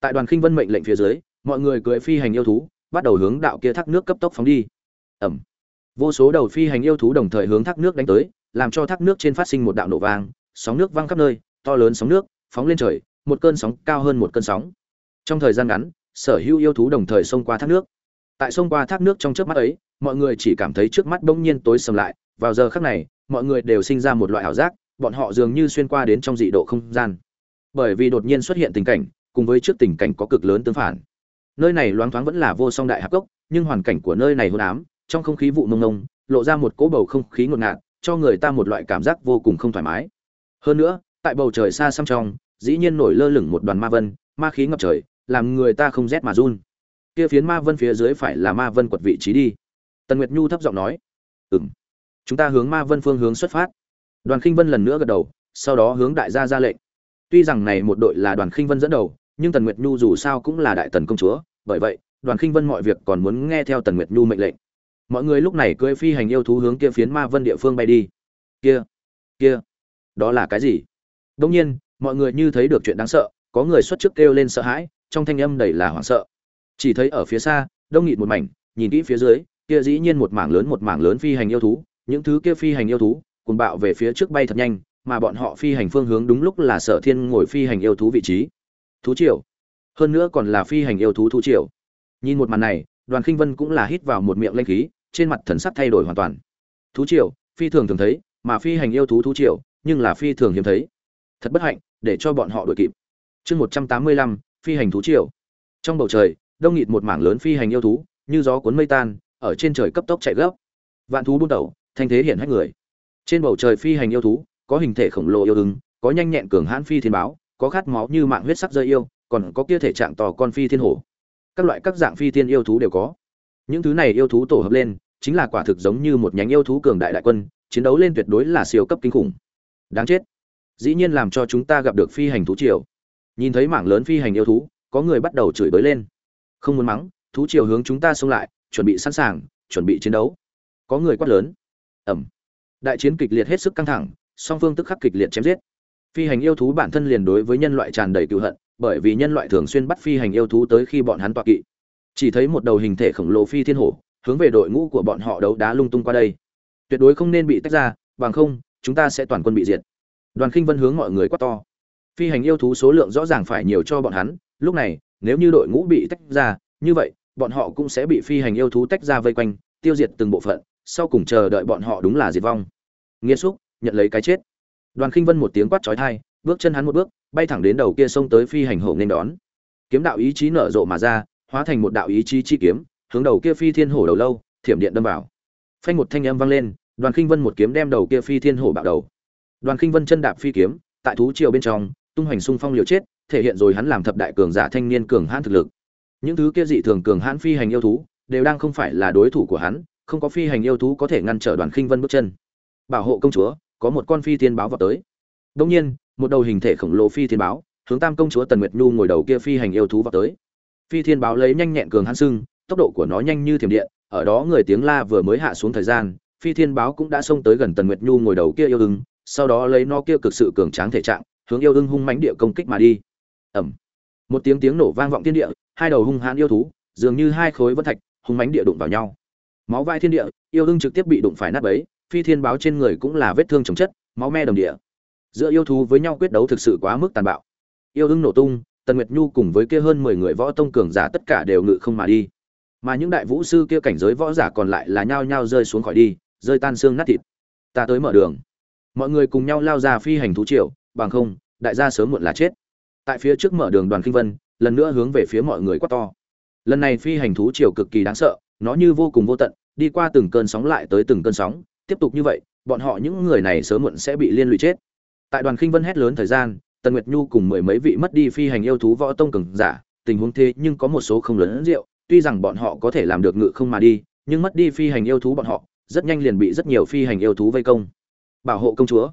Tại đoàn khinh vân mệnh lệnh phía dưới, mọi người cưỡi phi hành yêu thú, bắt đầu hướng đạo kia thác nước cấp tốc phóng đi. Ẩm. Vô số đầu phi hành yêu thú đồng thời hướng thác nước đánh tới, làm cho thác nước trên phát sinh một đạo nổ vang, sóng nước văng khắp nơi, to lớn sóng nước, phóng lên trời, một cơn sóng cao hơn một cơn sóng. Trong thời gian ngắn, sở hữu yêu thú đồng thời xông qua thác nước. Tại xông qua thác nước trong trước mắt ấy, mọi người chỉ cảm thấy trước mắt bỗng nhiên tối sầm lại vào giờ khắc này, mọi người đều sinh ra một loại ảo giác, bọn họ dường như xuyên qua đến trong dị độ không gian. Bởi vì đột nhiên xuất hiện tình cảnh, cùng với trước tình cảnh có cực lớn tương phản. Nơi này loáng thoáng vẫn là vô song đại hạp cốc, nhưng hoàn cảnh của nơi này hôn ám, trong không khí vụ nông nông lộ ra một cỗ bầu không khí ngột ngạt, cho người ta một loại cảm giác vô cùng không thoải mái. Hơn nữa, tại bầu trời xa xăm trong, dĩ nhiên nổi lơ lửng một đoàn ma vân, ma khí ngập trời, làm người ta không rét mà run. Kia phiến ma vân phía dưới phải là ma vân quật vị trí đi. Tần nguyệt nhu thấp giọng nói ừ chúng ta hướng ma vân phương hướng xuất phát. Đoàn khinh vân lần nữa gật đầu sau đó hướng đại gia ra lệnh. Tuy rằng này một đội là đoàn khinh vân dẫn đầu nhưng tần nguyệt nhu dù sao cũng là đại tần công chúa bởi vậy đoàn khinh vân mọi việc còn muốn nghe theo tần nguyệt nhu mệnh lệnh. Mọi người lúc này cưỡi phi hành yêu thú hướng kia phiến ma vân địa phương bay đi. Kia kia đó là cái gì? Đông nhiên, mọi người như thấy được chuyện đáng sợ, có người xuất trước kêu lên sợ hãi, trong thanh âm đầy là hoảng sợ. Chỉ thấy ở phía xa, đông nghịt một mảnh, nhìn kỹ phía dưới, kia dĩ nhiên một mảng lớn một mảng lớn phi hành yêu thú, những thứ kia phi hành yêu thú, cuồng bạo về phía trước bay thật nhanh, mà bọn họ phi hành phương hướng đúng lúc là Sở Thiên ngồi phi hành yêu thú vị trí. Thú triều. Hơn nữa còn là phi hành yêu thú thú triều. Nhìn một màn này, Đoàn Khinh Vân cũng là hít vào một miệng lanh khí, trên mặt thần sắc thay đổi hoàn toàn. Thú triều, phi thường thường thấy, mà phi hành yêu thú thú triều, nhưng là phi thường hiếm thấy. Thật bất hạnh, để cho bọn họ đuổi kịp. Chương 185, phi hành thú triều. Trong bầu trời, đông nghịt một mảng lớn phi hành yêu thú, như gió cuốn mây tan, ở trên trời cấp tốc chạy gấp. Vạn thú buôn đầu, thanh thế hiển hách người. Trên bầu trời phi hành yêu thú, có hình thể khổng lồ yêu ứng, có nhanh nhẹn cường hãn phi thiên báo, có khát máu như mạng huyết sắc rơi yêu, còn có kia thể trạng to con phi thiên hổ. Các loại các dạng phi thiên yêu thú đều có. Những thứ này yêu thú tổ hợp lên, chính là quả thực giống như một nhánh yêu thú cường đại đại quân, chiến đấu lên tuyệt đối là siêu cấp kinh khủng. Đáng chết. Dĩ nhiên làm cho chúng ta gặp được phi hành thú triều. Nhìn thấy mảng lớn phi hành yêu thú, có người bắt đầu chửi bới lên. Không muốn mắng, thú triều hướng chúng ta xông lại, chuẩn bị sẵn sàng, chuẩn bị chiến đấu. Có người quát lớn. Ẩm. Đại chiến kịch liệt hết sức căng thẳng, song phương tức khắc kịch liệt chém giết. Phi hành yêu thú bản thân liền đối với nhân loại tràn đầy cựu hận, bởi vì nhân loại thường xuyên bắt phi hành yêu thú tới khi bọn hắn tọa kỵ. Chỉ thấy một đầu hình thể khổng lồ phi thiên hổ, hướng về đội ngũ của bọn họ đấu đá lung tung qua đây. Tuyệt đối không nên bị tách ra, bằng không, chúng ta sẽ toàn quân bị diệt. Đoàn Khinh Vân hướng mọi người quát to. Phi hành yêu thú số lượng rõ ràng phải nhiều cho bọn hắn, lúc này, nếu như đội ngũ bị tách ra, như vậy, bọn họ cũng sẽ bị phi hành yêu thú tách ra vây quanh, tiêu diệt từng bộ phận, sau cùng chờ đợi bọn họ đúng là diệt vong. Nghiên xúc, nhận lấy cái chết. Đoàn Khinh Vân một tiếng quát chói tai, bước chân hắn một bước, bay thẳng đến đầu kia sông tới phi hành hổ nên đón. Kiếm đạo ý chí nở rộ mà ra, hóa thành một đạo ý chí chi kiếm, hướng đầu kia phi thiên hổ đầu lâu, thiểm điện đâm vào. Phanh một thanh âm vang lên, Đoàn Khinh Vân một kiếm đem đầu kia phi thiên hổ bạo đầu. Đoàn Khinh Vân chân đạp phi kiếm, tại thú triều bên trong, tung hoành xung phong liều chết, thể hiện rồi hắn làm thập đại cường giả thanh niên cường hãn thực lực. Những thứ kia dị thường cường hãn phi hành yêu thú, đều đang không phải là đối thủ của hắn, không có phi hành yêu thú có thể ngăn trở Đoàn Khinh Vân bước chân. Bảo hộ công chúa, có một con phi thiên báo vào tới. đông nhiên, một đầu hình thể khổng lồ phi thiên báo, hướng Tam công chúa Tần Nguyệt Nhu ngồi đầu kia phi hành yêu thú vào tới. Phi thiên báo lấy nhanh nhẹn cường hãn sưng, tốc độ của nó nhanh như thiểm điện, ở đó người tiếng la vừa mới hạ xuống thời gian, phi thiên báo cũng đã xông tới gần Tần Nguyệt Nhu ngồi đầu kia yêu ưng, sau đó lấy nó kia cực sự cường tráng thể trạng, hướng yêu ưng hung mãnh địa công kích mà đi. Ẩm Một tiếng tiếng nổ vang vọng thiên địa, hai đầu hung hãn yêu thú, dường như hai khối vân thạch, hung mãnh địa đụng vào nhau. Máu vai thiên địa, yêu đương trực tiếp bị đụng phải nát bấy, phi thiên báo trên người cũng là vết thương chồng chất, máu me đồng địa. Giữa yêu thú với nhau quyết đấu thực sự quá mức tàn bạo. Yêu đương nổ tung, Tần Nguyệt Nhu cùng với kia hơn 10 người võ tông cường giả tất cả đều ngự không mà đi. Mà những đại vũ sư kia cảnh giới võ giả còn lại là nhao nhao rơi xuống khỏi đi, rơi tan xương nát thịt. Ta tới mở đường. Mọi người cùng nhau lao ra phi hành thú triều, bằng không, đại gia sớm muộn là chết. Tại phía trước mở đường đoàn kinh vân, lần nữa hướng về phía mọi người quát to. Lần này phi hành thú triều cực kỳ đáng sợ, nó như vô cùng vô tận, đi qua từng cơn sóng lại tới từng cơn sóng, tiếp tục như vậy, bọn họ những người này sớm muộn sẽ bị liên lụy chết. Tại đoàn kinh vân hét lớn thời gian, Tần Nguyệt Nhu cùng mười mấy vị mất đi phi hành yêu thú võ tông cường giả, tình huống thế nhưng có một số không lớn rượu, tuy rằng bọn họ có thể làm được ngự không mà đi, nhưng mất đi phi hành yêu thú bọn họ, rất nhanh liền bị rất nhiều phi hành yêu thú vây công. Bảo hộ công chúa.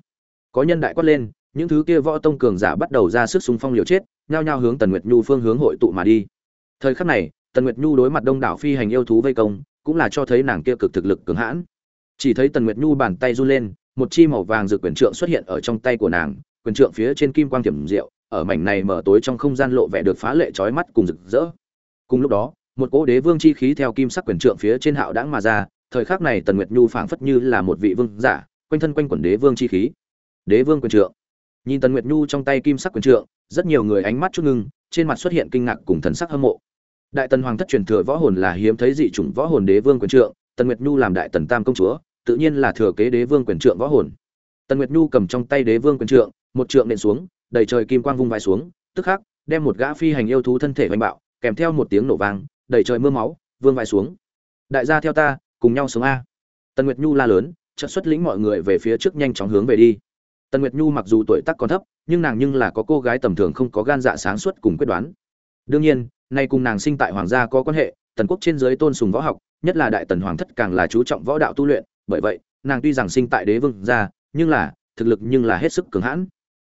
Có nhân đại quát lên, những thứ kia võ tông cường giả bắt đầu ra sức xung phong liều chết, nhao nhao hướng Tần Nguyệt Nhu phương hướng hội tụ mà đi. Thời khắc này, Tần Nguyệt Nhu đối mặt đông đảo phi hành yêu thú vây công, cũng là cho thấy nàng kia cực thực lực cường hãn. Chỉ thấy Tần Nguyệt Nhu bàn tay run lên, một chi màu vàng rực quyền trượng xuất hiện ở trong tay của nàng, quyền trượng phía trên kim quang tiềm rượu ở mảnh này mở tối trong không gian lộ vẻ được phá lệ chói mắt cùng rực rỡ. Cùng lúc đó, một cỗ đế vương chi khí theo kim sắc quyền trượng phía trên hạo đãng mà ra, thời khắc này Tần Nguyệt Nhu phảng phất như là một vị vương giả, quanh thân quanh quẩn đế vương chi khí. Đế vương quyền trượng. Nhìn Tần Nguyệt Nhu trong tay kim sắc quyền trượng, rất nhiều người ánh mắt chút ngưng, trên mặt xuất hiện kinh ngạc cùng thần sắc hâm mộ. Đại Tần Hoàng thất truyền thừa võ hồn là hiếm thấy dị chủng võ hồn đế vương quyền trượng, Tần Nguyệt Nhu làm Đại Tần Tam công chúa, tự nhiên là thừa kế đế vương quyền trượng võ hồn. Tần Nguyệt Nhu cầm trong tay đế vương quyền trượng, một trượng nện xuống, đầy trời kim quang vung vãi xuống, tức khắc đem một gã phi hành yêu thú thân thể vành bạo, kèm theo một tiếng nổ vang, đầy trời mưa máu, vương vãi xuống. Đại gia theo ta, cùng nhau sống a. Tần Nguyệt Nhu la lớn, chợt xuất lĩnh mọi người về phía trước nhanh chóng hướng về đi. Tần Nguyệt Nhu mặc dù tuổi tác còn thấp, nhưng nàng nhưng là có cô gái tầm thường không có gan dạ sáng suốt cùng quyết đoán. Đương nhiên, nay cùng nàng sinh tại hoàng gia có quan hệ, tần quốc trên dưới tôn sùng võ học, nhất là đại tần hoàng thất càng là chú trọng võ đạo tu luyện, bởi vậy, nàng tuy rằng sinh tại đế vương gia, nhưng là thực lực nhưng là hết sức cường hãn.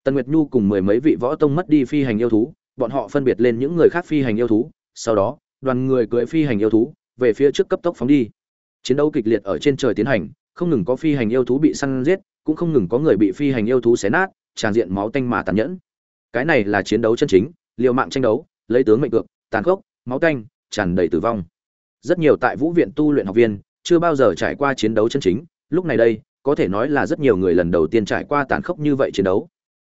Tần Nguyệt Nhu cùng mười mấy vị võ tông mất đi phi hành yêu thú, bọn họ phân biệt lên những người khác phi hành yêu thú, sau đó, đoàn người cưỡi phi hành yêu thú, về phía trước cấp tốc phóng đi. Chiến đấu kịch liệt ở trên trời tiến hành, không ngừng có phi hành yêu thú bị săn giết, cũng không ngừng có người bị phi hành yêu thú xé nát, tràn diện máu tanh mà tàn nhẫn cái này là chiến đấu chân chính liều mạng tranh đấu lấy tướng mệnh cược tàn khốc, máu tanh, tràn đầy tử vong. Rất nhiều tại vũ viện tu luyện học viên chưa bao giờ trải qua chiến đấu chân chính, lúc này đây, có thể nói là rất nhiều người lần đầu tiên trải qua tàn khốc như vậy chiến đấu.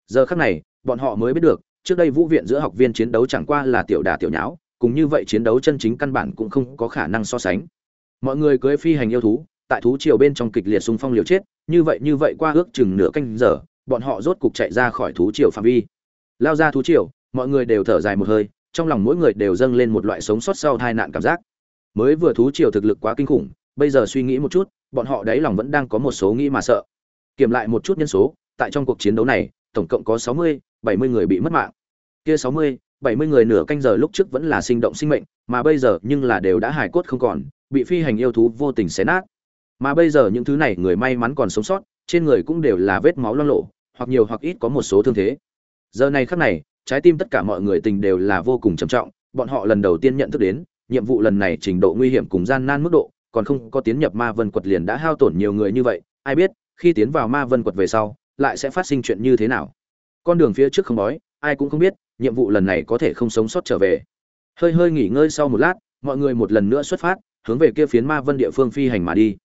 Giờ khắc này, bọn họ mới biết được, trước đây vũ viện giữa học viên chiến đấu chẳng qua là tiểu đà tiểu nháo, cùng như vậy chiến đấu chân chính căn bản cũng không có khả năng so sánh. Mọi người cưới phi hành yêu thú, tại thú triều bên trong kịch liệt xung phong liều chết, như vậy như vậy qua ước chừng nửa canh giờ, bọn họ rốt cục chạy ra khỏi thú triều phạm vi. Lao ra thú triều, mọi người đều thở dài một hơi trong lòng mỗi người đều dâng lên một loại sống sót sau tai nạn cảm giác. Mới vừa thú triều thực lực quá kinh khủng bây giờ suy nghĩ một chút bọn họ đáy lòng vẫn đang có một số nghĩ mà sợ. Kiểm lại một chút nhân số tại trong cuộc chiến đấu này tổng cộng có sáu mươi, bảy mươi người bị mất mạng. Kia sáu mươi, bảy mươi người nửa canh giờ lúc trước vẫn là sinh động sinh mệnh mà bây giờ nhưng là đều đã hài cốt không còn bị phi hành yêu thú vô tình xé nát. Mà bây giờ những thứ này người may mắn còn sống sót trên người cũng đều là vết máu loang lộ hoặc nhiều hoặc ít có một số thương thế. Giờ này khắc này trái tim tất cả mọi người tình đều là vô cùng trầm trọng, bọn họ lần đầu tiên nhận thức đến, nhiệm vụ lần này trình độ nguy hiểm cùng gian nan mức độ, còn không có tiến nhập ma vân quật liền đã hao tổn nhiều người như vậy, ai biết, khi tiến vào ma vân quật về sau, lại sẽ phát sinh chuyện như thế nào. Con đường phía trước không bói, ai cũng không biết, nhiệm vụ lần này có thể không sống sót trở về. Hơi hơi nghỉ ngơi sau một lát, mọi người một lần nữa xuất phát, hướng về kia phiến ma vân địa phương phi hành mà đi.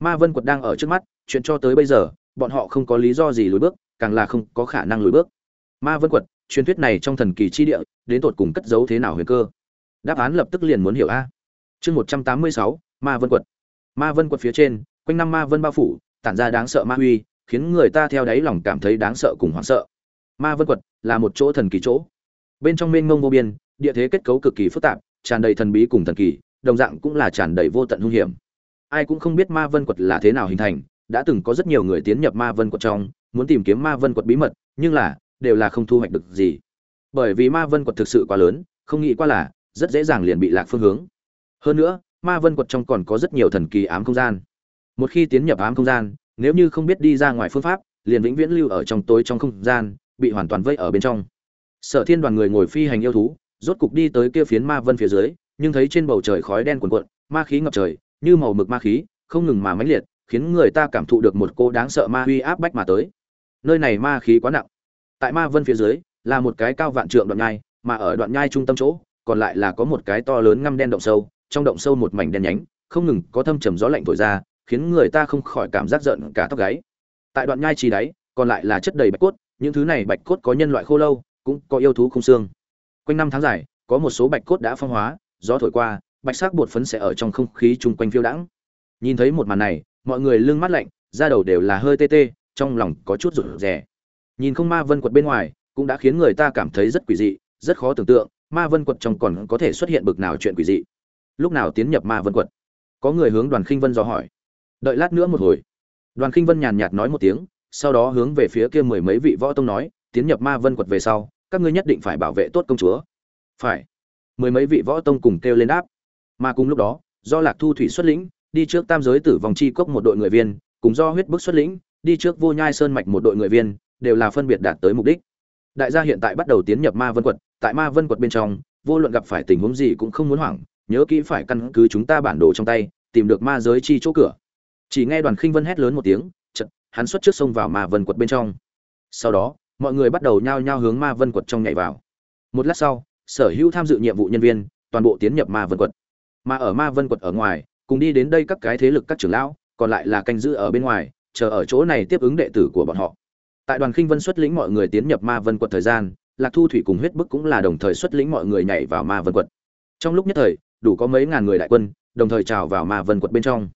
Ma vân quật đang ở trước mắt, chuyện cho tới bây giờ, bọn họ không có lý do gì lùi bước, càng là không có khả năng lùi bước. Ma vân quật truyền thuyết này trong thần kỳ chi địa, đến tột cùng cất giấu thế nào huyền cơ? Đáp án lập tức liền muốn hiểu a. Chương một trăm tám mươi sáu, ma vân quật. Ma vân quật phía trên, quanh năm ma vân bao phủ, tản ra đáng sợ ma huy, khiến người ta theo đáy lòng cảm thấy đáng sợ cùng hoảng sợ. Ma vân quật là một chỗ thần kỳ chỗ. Bên trong mênh mông vô biên, địa thế kết cấu cực kỳ phức tạp, tràn đầy thần bí cùng thần kỳ, đồng dạng cũng là tràn đầy vô tận hung hiểm. Ai cũng không biết ma vân quật là thế nào hình thành, đã từng có rất nhiều người tiến nhập ma vân quật trong, muốn tìm kiếm ma vân quật bí mật, nhưng là đều là không thu hoạch được gì. Bởi vì ma vân quật thực sự quá lớn, không nghĩ qua là rất dễ dàng liền bị lạc phương hướng. Hơn nữa, ma vân quật trong còn có rất nhiều thần kỳ ám không gian. Một khi tiến nhập ám không gian, nếu như không biết đi ra ngoài phương pháp, liền vĩnh viễn lưu ở trong tối trong không gian, bị hoàn toàn vây ở bên trong. Sở thiên đoàn người ngồi phi hành yêu thú, rốt cục đi tới kia phiến ma vân phía dưới, nhưng thấy trên bầu trời khói đen cuồn cuộn, ma khí ngập trời, như màu mực ma khí, không ngừng mà mãnh liệt, khiến người ta cảm thụ được một cô đáng sợ ma uy áp bách mà tới. Nơi này ma khí quá nặng tại ma vân phía dưới, là một cái cao vạn trượng đoạn nhai, mà ở đoạn nhai trung tâm chỗ, còn lại là có một cái to lớn ngăm đen động sâu, trong động sâu một mảnh đen nhánh, không ngừng có thâm trầm gió lạnh thổi ra, khiến người ta không khỏi cảm giác giận cả tóc gáy. Tại đoạn nhai trì đáy, còn lại là chất đầy bạch cốt, những thứ này bạch cốt có nhân loại khô lâu, cũng có yêu thú không xương. Quanh năm tháng dài, có một số bạch cốt đã phong hóa, gió thổi qua, bạch sắc bột phấn sẽ ở trong không khí chung quanh phiêu đãng. Nhìn thấy một màn này, mọi người lưng mắt lạnh, da đầu đều là hơi tê tê, trong lòng có chút rụt rè nhìn không ma vân quật bên ngoài, cũng đã khiến người ta cảm thấy rất quỷ dị, rất khó tưởng tượng, ma vân quật trong còn có thể xuất hiện bực nào chuyện quỷ dị. Lúc nào tiến nhập ma vân quật? Có người hướng đoàn khinh vân dò hỏi. Đợi lát nữa một hồi. Đoàn khinh vân nhàn nhạt nói một tiếng, sau đó hướng về phía kia mười mấy vị võ tông nói, tiến nhập ma vân quật về sau, các ngươi nhất định phải bảo vệ tốt công chúa. Phải. Mười mấy vị võ tông cùng kêu lên đáp. Mà cùng lúc đó, do lạc thu thủy xuất lĩnh, đi trước tam giới tử vòng chi cốc một đội người viên, cùng do huyết bức xuất lĩnh, đi trước vô nhai sơn mạch một đội người viên đều là phân biệt đạt tới mục đích. Đại gia hiện tại bắt đầu tiến nhập ma vân quật, tại ma vân quật bên trong, vô luận gặp phải tình huống gì cũng không muốn hoảng, nhớ kỹ phải căn cứ chúng ta bản đồ trong tay, tìm được ma giới chi chỗ cửa. Chỉ nghe đoàn khinh vân hét lớn một tiếng chật hắn xuất trước sông vào ma vân quật bên trong. Sau đó, mọi người bắt đầu nhao nhao hướng ma vân quật trong nhảy vào. Một lát sau, sở hữu tham dự nhiệm vụ nhân viên, toàn bộ tiến nhập ma vân quật. Mà ở ma vân quật ở ngoài, cùng đi đến đây các cái thế lực các trưởng lão, còn lại là canh giữ ở bên ngoài, chờ ở chỗ này tiếp ứng đệ tử của bọn họ tại đoàn khinh vân xuất lĩnh mọi người tiến nhập ma vân quật thời gian lạc thu thủy cùng huyết bức cũng là đồng thời xuất lĩnh mọi người nhảy vào ma vân quật. Trong lúc nhất thời đủ có mấy ngàn người đại quân đồng thời trào vào ma vân quật bên trong.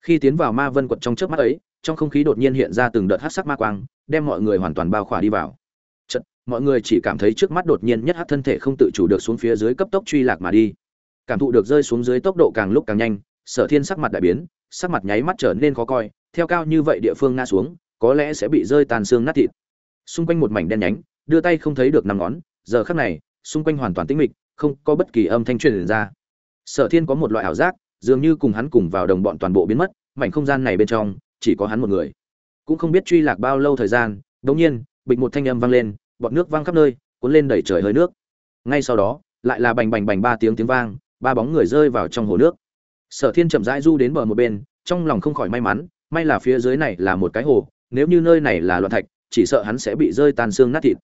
Khi tiến vào ma vân quật trong trước mắt ấy trong không khí đột nhiên hiện ra từng đợt hát sắc ma quang đem mọi người hoàn toàn bao khỏa đi vào. Chật, mọi người chỉ cảm thấy trước mắt đột nhiên nhất hát thân thể không tự chủ được xuống phía dưới cấp tốc truy lạc mà đi. Cảm thụ được rơi xuống dưới tốc độ càng lúc càng nhanh sở thiên sắc mặt đại biến sắc mặt nháy mắt trở nên khó coi theo cao như vậy địa phương ngã xuống có lẽ sẽ bị rơi tàn xương nát thịt. Xung quanh một mảnh đen nhánh, đưa tay không thấy được năm ngón, giờ khắc này, xung quanh hoàn toàn tĩnh mịch, không có bất kỳ âm thanh truyền ra. Sở thiên có một loại ảo giác, dường như cùng hắn cùng vào đồng bọn toàn bộ biến mất, mảnh không gian này bên trong, chỉ có hắn một người. Cũng không biết truy lạc bao lâu thời gian, đột nhiên, bịch một thanh âm vang lên bọt nước vang khắp nơi, cuốn lên đẩy trời hơi nước. Ngay sau đó, lại là bành bành bành ba tiếng tiếng vang, ba bóng người rơi vào trong hồ nước. Sở thiên chậm rãi du đến bờ một bên, trong lòng không khỏi may mắn, may là phía dưới này là một cái hồ nếu như nơi này là loạn thạch, chỉ sợ hắn sẽ bị rơi tan xương nát thịt.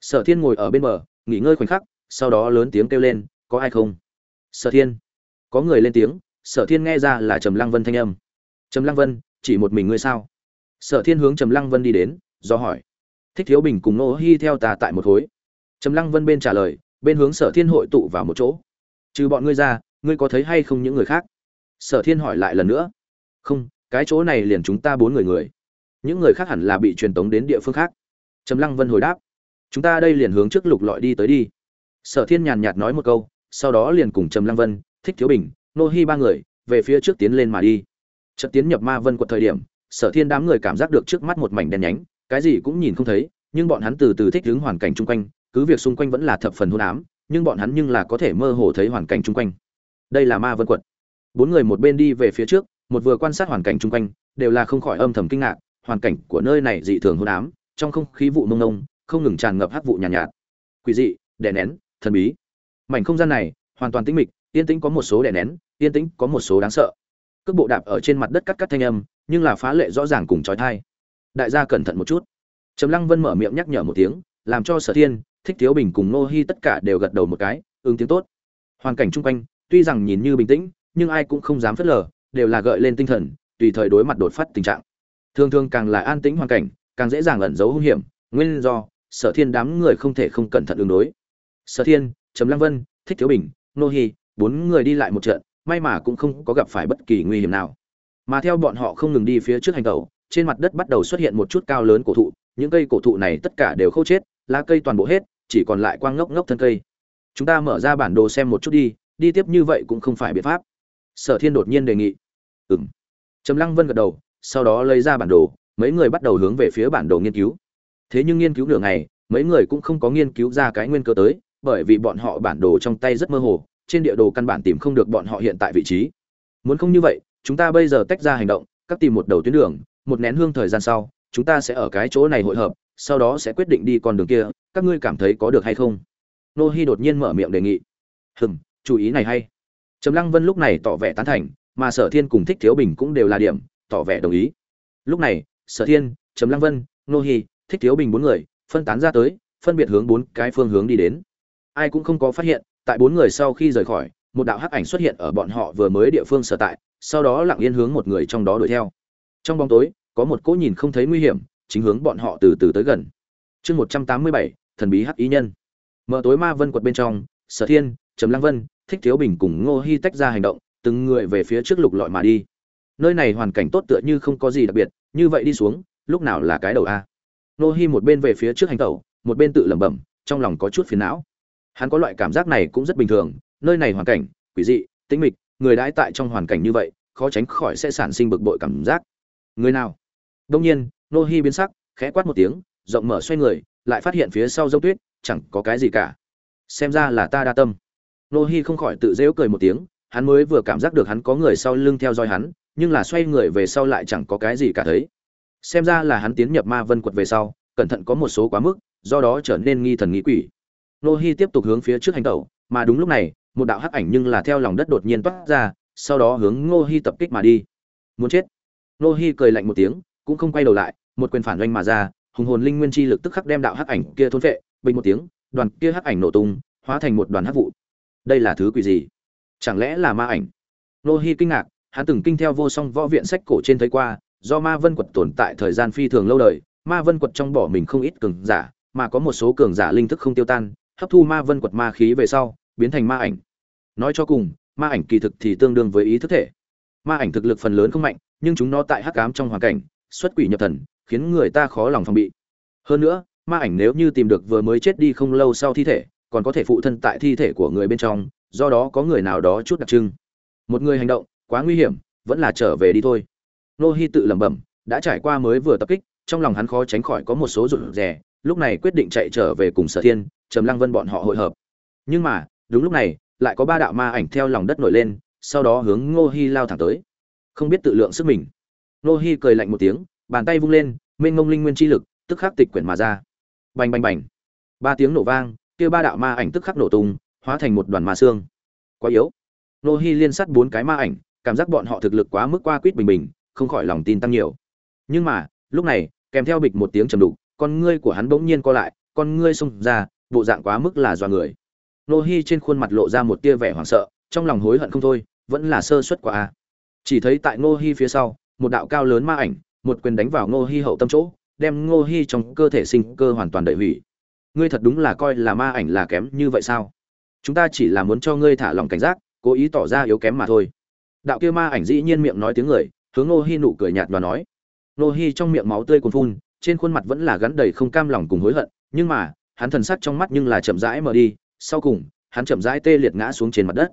Sở thiên ngồi ở bên bờ, nghỉ ngơi khoảnh khắc, sau đó lớn tiếng kêu lên, có ai không? Sở thiên. Có người lên tiếng, sở thiên nghe ra là trầm lăng vân thanh âm. Trầm lăng vân, chỉ một mình ngươi sao? Sở thiên hướng trầm lăng vân đi đến, do hỏi. Thích thiếu bình cùng nô hi theo ta tại một khối. Trầm lăng vân bên trả lời, bên hướng sở thiên hội tụ vào một chỗ. Trừ bọn ngươi ra, ngươi có thấy hay không những người khác? Sở thiên hỏi lại lần nữa. Không, cái chỗ này liền chúng ta bốn người người những người khác hẳn là bị truyền tống đến địa phương khác. Trầm lăng vân hồi đáp, chúng ta đây liền hướng trước lục lọi đi tới đi. Sở thiên nhàn nhạt nói một câu, sau đó liền cùng trầm lăng vân, thích thiếu bình, nô hi ba người về phía trước tiến lên mà đi. Trận tiến nhập ma vân quật thời điểm, sở thiên đám người cảm giác được trước mắt một mảnh đen nhánh, cái gì cũng nhìn không thấy, nhưng bọn hắn từ từ thích ứng hoàn cảnh chung quanh, cứ việc xung quanh vẫn là thập phần hôn ám, nhưng bọn hắn nhưng là có thể mơ hồ thấy hoàn cảnh chung quanh. Đây là ma vân quật bốn người một bên đi về phía trước, một vừa quan sát hoàn cảnh chung quanh, đều là không khỏi âm thầm kinh ngạc hoàn cảnh của nơi này dị thường hôn ám trong không khí vụ mông nông không ngừng tràn ngập hắc vụ nhàn nhạt, nhạt. Quỷ dị đè nén thần bí. Mảnh không gian này hoàn toàn tĩnh mịch yên tĩnh có một số đè nén yên tĩnh có một số đáng sợ. Cước bộ đạp ở trên mặt đất cắt cắt thanh âm nhưng là phá lệ rõ ràng cùng trói thai. Đại gia cẩn thận một chút. Trầm lăng vân mở miệng nhắc nhở một tiếng làm cho sở thiên thích thiếu bình cùng nô hi tất cả đều gật đầu một cái ứng tiếng tốt. Hoàn cảnh chung quanh tuy rằng nhìn như bình tĩnh nhưng ai cũng không dám phớt lờ đều là gợi lên tinh thần tùy thời đối mặt đột phát tình trạng thường thường càng là an tĩnh hoàn cảnh, càng dễ dàng ẩn giấu hung hiểm. Nguyên do, sở thiên đám người không thể không cẩn thận ứng đối. Sở thiên, trầm lăng vân, thích thiếu bình, nô hi, bốn người đi lại một trận, may mà cũng không có gặp phải bất kỳ nguy hiểm nào. Mà theo bọn họ không ngừng đi phía trước hành tẩu, trên mặt đất bắt đầu xuất hiện một chút cao lớn cổ thụ. Những cây cổ thụ này tất cả đều khô chết, lá cây toàn bộ hết, chỉ còn lại quang ngốc ngốc thân cây. Chúng ta mở ra bản đồ xem một chút đi đi tiếp như vậy cũng không phải biện pháp. Sở thiên đột nhiên đề nghị. Ừ m trầm lăng vân gật đầu sau đó lấy ra bản đồ, mấy người bắt đầu hướng về phía bản đồ nghiên cứu. Thế nhưng nghiên cứu nửa ngày, mấy người cũng không có nghiên cứu ra cái nguyên cơ tới, bởi vì bọn họ bản đồ trong tay rất mơ hồ, trên địa đồ căn bản tìm không được bọn họ hiện tại vị trí. Muốn không như vậy, chúng ta bây giờ tách ra hành động, các tìm một đầu tuyến đường, một nén hương thời gian sau, chúng ta sẽ ở cái chỗ này hội hợp, sau đó sẽ quyết định đi con đường kia, các ngươi cảm thấy có được hay không? Nô hi đột nhiên mở miệng đề nghị. Hừm, chủ ý này hay. Trầm lăng vân lúc này tỏ vẻ tán thành, mà sở thiên cùng thích thiếu bình cũng đều là điểm tỏ vẻ đồng ý. Lúc này, sở thiên, trầm lăng vân, nô hi, thích thiếu bình bốn người phân tán ra tới, phân biệt hướng bốn cái phương hướng đi đến. Ai cũng không có phát hiện, tại bốn người sau khi rời khỏi, một đạo hắc ảnh xuất hiện ở bọn họ vừa mới địa phương sở tại, sau đó lặng yên hướng một người trong đó đuổi theo. Trong bóng tối, có một cỗ nhìn không thấy nguy hiểm, chính hướng bọn họ từ từ tới gần. Chương một trăm tám mươi bảy, thần bí hắc ý nhân. Mở tối ma vân quật bên trong, sở thiên, trầm lăng vân, thích thiếu bình cùng ngô hy tách ra hành động, từng người về phía trước lục lọi mà đi nơi này hoàn cảnh tốt tựa như không có gì đặc biệt, như vậy đi xuống, lúc nào là cái đầu a. Nô hi một bên về phía trước hành tẩu, một bên tự lẩm bẩm, trong lòng có chút phiền não. Hắn có loại cảm giác này cũng rất bình thường, nơi này hoàn cảnh, quỷ dị, tĩnh mịch, người đãi tại trong hoàn cảnh như vậy, khó tránh khỏi sẽ sản sinh bực bội cảm giác. Người nào? Đông nhiên, nô hi biến sắc, khẽ quát một tiếng, rộng mở xoay người, lại phát hiện phía sau dốc tuyết, chẳng có cái gì cả. Xem ra là ta đa tâm. Nô hi không khỏi tự dễu cười một tiếng, hắn mới vừa cảm giác được hắn có người sau lưng theo dõi hắn nhưng là xoay người về sau lại chẳng có cái gì cả thấy. Xem ra là hắn tiến nhập ma vân quật về sau, cẩn thận có một số quá mức, do đó trở nên nghi thần nghi quỷ. Nô hi tiếp tục hướng phía trước hành tẩu, mà đúng lúc này, một đạo hắc ảnh nhưng là theo lòng đất đột nhiên toát ra, sau đó hướng ngô hi tập kích mà đi. Muốn chết. Nô hi cười lạnh một tiếng, cũng không quay đầu lại, một quyền phản doanh mà ra, hùng hồn linh nguyên chi lực tức khắc đem đạo hắc ảnh kia thôn phệ, bình một tiếng, đoàn kia hắc ảnh nổ tung, hóa thành một đoàn hắc vụ. Đây là thứ quỷ gì? Chẳng lẽ là ma ảnh? Nô hi kinh ngạc hắn từng kinh theo vô song võ viện sách cổ trên thấy qua, do ma vân quật tồn tại thời gian phi thường lâu đời, ma vân quật trong bỏ mình không ít cường giả, mà có một số cường giả linh thức không tiêu tan, hấp thu ma vân quật ma khí về sau, biến thành ma ảnh. Nói cho cùng, ma ảnh kỳ thực thì tương đương với ý thức thể. Ma ảnh thực lực phần lớn không mạnh, nhưng chúng nó tại hắc ám trong hoàn cảnh, xuất quỷ nhập thần, khiến người ta khó lòng phòng bị. Hơn nữa, ma ảnh nếu như tìm được vừa mới chết đi không lâu sau thi thể, còn có thể phụ thân tại thi thể của người bên trong, do đó có người nào đó chút đặc trưng. Một người hành động quá nguy hiểm, vẫn là trở về đi thôi. Nô hi tự lẩm bẩm, đã trải qua mới vừa tập kích, trong lòng hắn khó tránh khỏi có một số rụt rè, lúc này quyết định chạy trở về cùng sở thiên, trầm lăng vân bọn họ hội hợp. Nhưng mà, đúng lúc này, lại có ba đạo ma ảnh theo lòng đất nổi lên, sau đó hướng ngô hi lao thẳng tới. Không biết tự lượng sức mình. Ngô hi cười lạnh một tiếng, bàn tay vung lên, mênh ngông linh nguyên chi lực, tức khắc tịch quyển mà ra. Bành bành bành. Ba tiếng nổ vang, kia ba đạo ma ảnh tức khắc nổ tung, hóa thành một đoàn ma xương. Quá yếu. Ngô hi liên sát bốn cái ma ảnh cảm giác bọn họ thực lực quá mức qua quýt bình bình, không khỏi lòng tin tăng nhiều. Nhưng mà, lúc này, kèm theo bịch một tiếng trầm đục, con ngươi của hắn bỗng nhiên co lại, con ngươi xông ra, bộ dạng quá mức là dọa người. Nô hi trên khuôn mặt lộ ra một tia vẻ hoảng sợ, trong lòng hối hận không thôi, vẫn là sơ suất quá a. Chỉ thấy tại nô hi phía sau, một đạo cao lớn ma ảnh, một quyền đánh vào nô hi hậu tâm chỗ, đem nô hi trong cơ thể sinh cơ hoàn toàn đẩy hủy. Ngươi thật đúng là coi là ma ảnh là kém như vậy sao? Chúng ta chỉ là muốn cho ngươi thả lòng cảnh giác, cố ý tỏ ra yếu kém mà thôi đạo kia ma ảnh dĩ nhiên miệng nói tiếng người, hướng nô hi nụ cười nhạt và nói. Nô hi trong miệng máu tươi cuồn phun, trên khuôn mặt vẫn là gắn đầy không cam lòng cùng hối hận, nhưng mà, hắn thần sắc trong mắt nhưng là chậm rãi mở đi, sau cùng, hắn chậm rãi tê liệt ngã xuống trên mặt đất.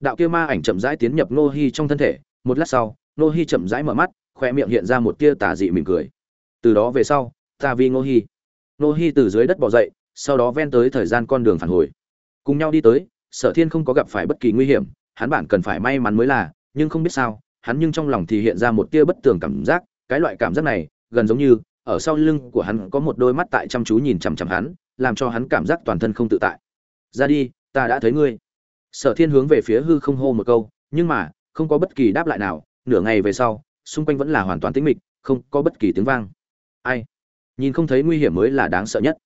Đạo kia ma ảnh chậm rãi tiến nhập nô hi trong thân thể, một lát sau nô hi chậm rãi mở mắt khoe miệng hiện ra một tia tà dị mỉm cười. Từ đó về sau, ta vi nô hi. Nô hi từ dưới đất bò dậy, sau đó ven tới thời gian con đường phản hồi. Cùng nhau đi tới, sở thiên không có gặp phải bất kỳ nguy hiểm, hắn bản cần phải may mắn mới là nhưng không biết sao, hắn nhưng trong lòng thì hiện ra một tia bất tường cảm giác, cái loại cảm giác này, gần giống như, ở sau lưng của hắn có một đôi mắt tại chăm chú nhìn chằm chằm hắn, làm cho hắn cảm giác toàn thân không tự tại. Ra đi, ta đã thấy ngươi. Sở thiên hướng về phía hư không hô một câu, nhưng mà, không có bất kỳ đáp lại nào, nửa ngày về sau, xung quanh vẫn là hoàn toàn tĩnh mịch, không có bất kỳ tiếng vang. Ai? Nhìn không thấy nguy hiểm mới là đáng sợ nhất.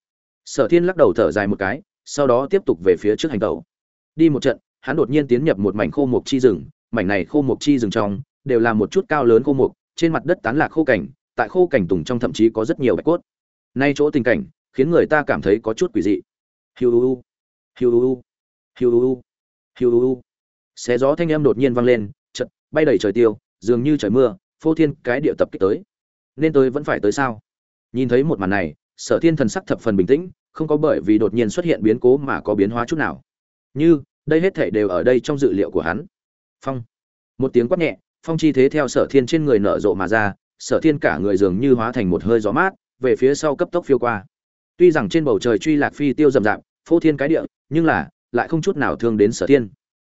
Sở thiên lắc đầu thở dài một cái, sau đó tiếp tục về phía trước hành động. đi một trận, hắn đột nhiên tiến nhập một mảnh khô mục chi rừng mảnh này khô mục chi rừng trong, đều là một chút cao lớn khô mục trên mặt đất tán lạc khô cảnh, tại khô cảnh tùng trong thậm chí có rất nhiều bạch cốt. Nay chỗ tình cảnh, khiến người ta cảm thấy có chút quỷ dị. Hiu hiu hiu hiu hiu hiu hiu xé gió thanh âm đột nhiên vang lên chật bay đầy trời tiêu, dường như trời mưa, phô thiên cái địa tập kích tới. Nên tôi vẫn phải tới sao? Nhìn thấy một màn này, sở thiên thần sắc thập phần bình tĩnh, không có bởi vì đột nhiên xuất hiện biến cố mà có biến hóa chút nào. Như, đây hết thể đều ở đây trong dự liệu của hắn phong. Một tiếng quát nhẹ, phong chi thế theo sở thiên trên người nở rộ mà ra, sở thiên cả người dường như hóa thành một hơi gió mát, về phía sau cấp tốc phiêu qua. Tuy rằng trên bầu trời truy lạc phi tiêu rầm rạp, phô thiên cái địa, nhưng là, lại không chút nào thương đến sở thiên.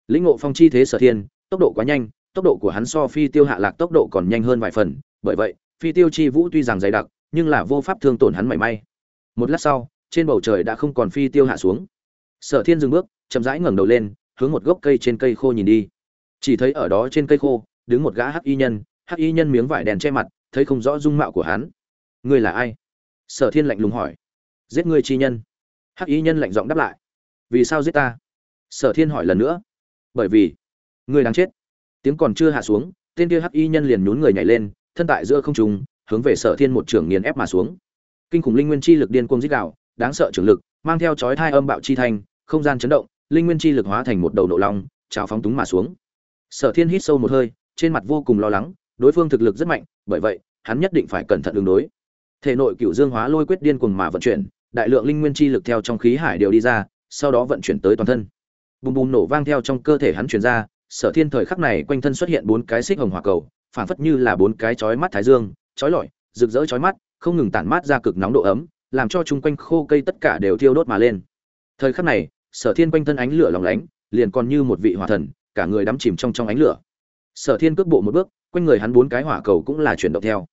Lĩnh ngộ phong chi thế sở thiên, tốc độ quá nhanh, tốc độ của hắn so phi tiêu hạ lạc tốc độ còn nhanh hơn vài phần, bởi vậy, phi tiêu chi vũ tuy rằng dày đặc, nhưng là vô pháp thương tổn hắn mảy may. Một lát sau, trên bầu trời đã không còn phi tiêu hạ xuống. Sở thiên dừng bước, chậm rãi ngẩng đầu lên, hướng một gốc cây trên cây khô nhìn đi chỉ thấy ở đó trên cây khô, đứng một gã hắc y nhân, hắc y nhân miếng vải đèn che mặt, thấy không rõ dung mạo của hắn. Ngươi là ai? Sở thiên lạnh lùng hỏi. Giết ngươi chi nhân. Hắc y nhân lạnh giọng đáp lại. Vì sao giết ta? Sở thiên hỏi lần nữa. Bởi vì ngươi đang chết. Tiếng còn chưa hạ xuống, tên kia hắc y nhân liền nhún người nhảy lên, thân tại giữa không trung, hướng về sở thiên một trường nghiền ép mà xuống. Kinh khủng linh nguyên chi lực điên cuồng dích đạo đáng sợ trường lực, mang theo chói thai âm bạo chi thanh, không gian chấn động, linh nguyên chi lực hóa thành một đầu nộ long, trào phóng túng mà xuống sở thiên hít sâu một hơi, trên mặt vô cùng lo lắng, đối phương thực lực rất mạnh, bởi vậy, hắn nhất định phải cẩn thận ứng đối. Thể nội cựu dương hóa lôi quyết điên cuồng mà vận chuyển, đại lượng linh nguyên chi lực theo trong khí hải đều đi ra, sau đó vận chuyển tới toàn thân. Bùm bùm nổ vang theo trong cơ thể hắn truyền ra, sở thiên thời khắc này quanh thân xuất hiện bốn cái xích hồng hỏa cầu, phảng phất như là bốn cái chói mắt thái dương, chói lọi, rực rỡ chói mắt, không ngừng tản mát ra cực nóng độ ấm, làm cho chung quanh khô cây tất cả đều thiêu đốt mà lên. Thời khắc này, sở thiên quanh thân ánh lửa lóng lánh, liền còn như một vị hỏa thần cả người đắm chìm trong trong ánh lửa. Sở thiên cước bộ một bước, quanh người hắn bốn cái hỏa cầu cũng là chuyển động theo.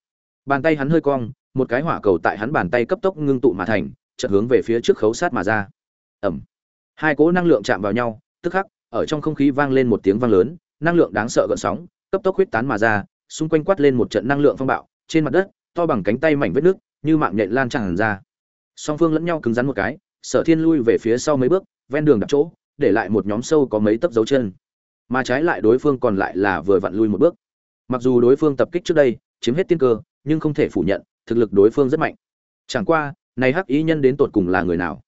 Bàn tay hắn hơi cong, một cái hỏa cầu tại hắn bàn tay cấp tốc ngưng tụ mà thành, chợt hướng về phía trước khấu sát mà ra. Ẩm hai cỗ năng lượng chạm vào nhau, tức khắc, ở trong không khí vang lên một tiếng vang lớn, năng lượng đáng sợ gợn sóng, cấp tốc huyết tán mà ra, xung quanh quát lên một trận năng lượng phong bạo, trên mặt đất, to bằng cánh tay mảnh vết nước, như mạng nhện lan tràn ra. Song phương lẫn nhau cứng rắn một cái, sở thiên lui về phía sau mấy bước, ven đường đặt chỗ, để lại một nhóm sâu có mấy tấc dấu chân mà trái lại đối phương còn lại là vừa vặn lui một bước. Mặc dù đối phương tập kích trước đây, chiếm hết tiên cơ, nhưng không thể phủ nhận, thực lực đối phương rất mạnh. Chẳng qua, này hắc ý nhân đến tột cùng là người nào?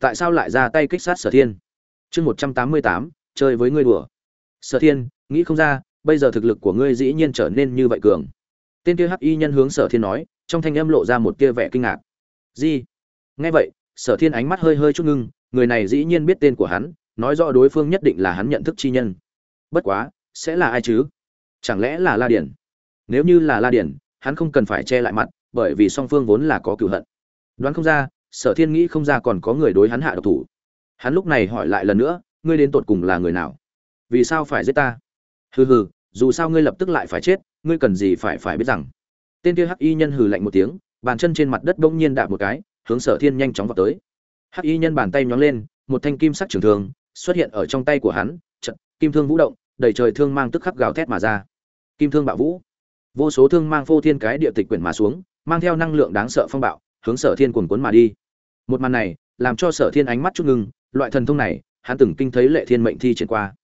Tại sao lại ra tay kích sát sở thiên? Chương một trăm tám mươi tám, chơi với ngươi đùa. Sở thiên, nghĩ không ra, bây giờ thực lực của ngươi dĩ nhiên trở nên như vậy cường. Tên kia hắc y nhân hướng sở thiên nói, trong thanh âm lộ ra một tia vẻ kinh ngạc. Gì? Nghe vậy, sở thiên ánh mắt hơi hơi chút ngưng, người này dĩ nhiên biết tên của hắn, nói rõ đối phương nhất định là hắn nhận thức chi nhân bất quá, sẽ là ai chứ? Chẳng lẽ là la điển? Nếu như là la điển, hắn không cần phải che lại mặt, bởi vì song phương vốn là có cựu hận. Đoán không ra, sở thiên nghĩ không ra còn có người đối hắn hạ độc thủ. Hắn lúc này hỏi lại lần nữa, ngươi đến tột cùng là người nào? Vì sao phải giết ta? Hừ hừ, dù sao ngươi lập tức lại phải chết, ngươi cần gì phải phải biết rằng? Tên kia hắc y nhân hừ lạnh một tiếng, bàn chân trên mặt đất bỗng nhiên đạp một cái, hướng sở thiên nhanh chóng vào tới. Hắc y nhân bàn tay nhóng lên, một thanh kim sắc trường thương xuất hiện ở trong tay của hắn, trận, kim thương vũ động đầy trời thương mang tức khắc gào thét mà ra. Kim thương bạo vũ. Vô số thương mang phô thiên cái địa tịch quyển mà xuống, mang theo năng lượng đáng sợ phong bạo, hướng sở thiên cuồn cuốn mà đi. Một màn này, làm cho sở thiên ánh mắt chút ngưng, loại thần thông này, hắn từng kinh thấy lệ thiên mệnh thi triển qua.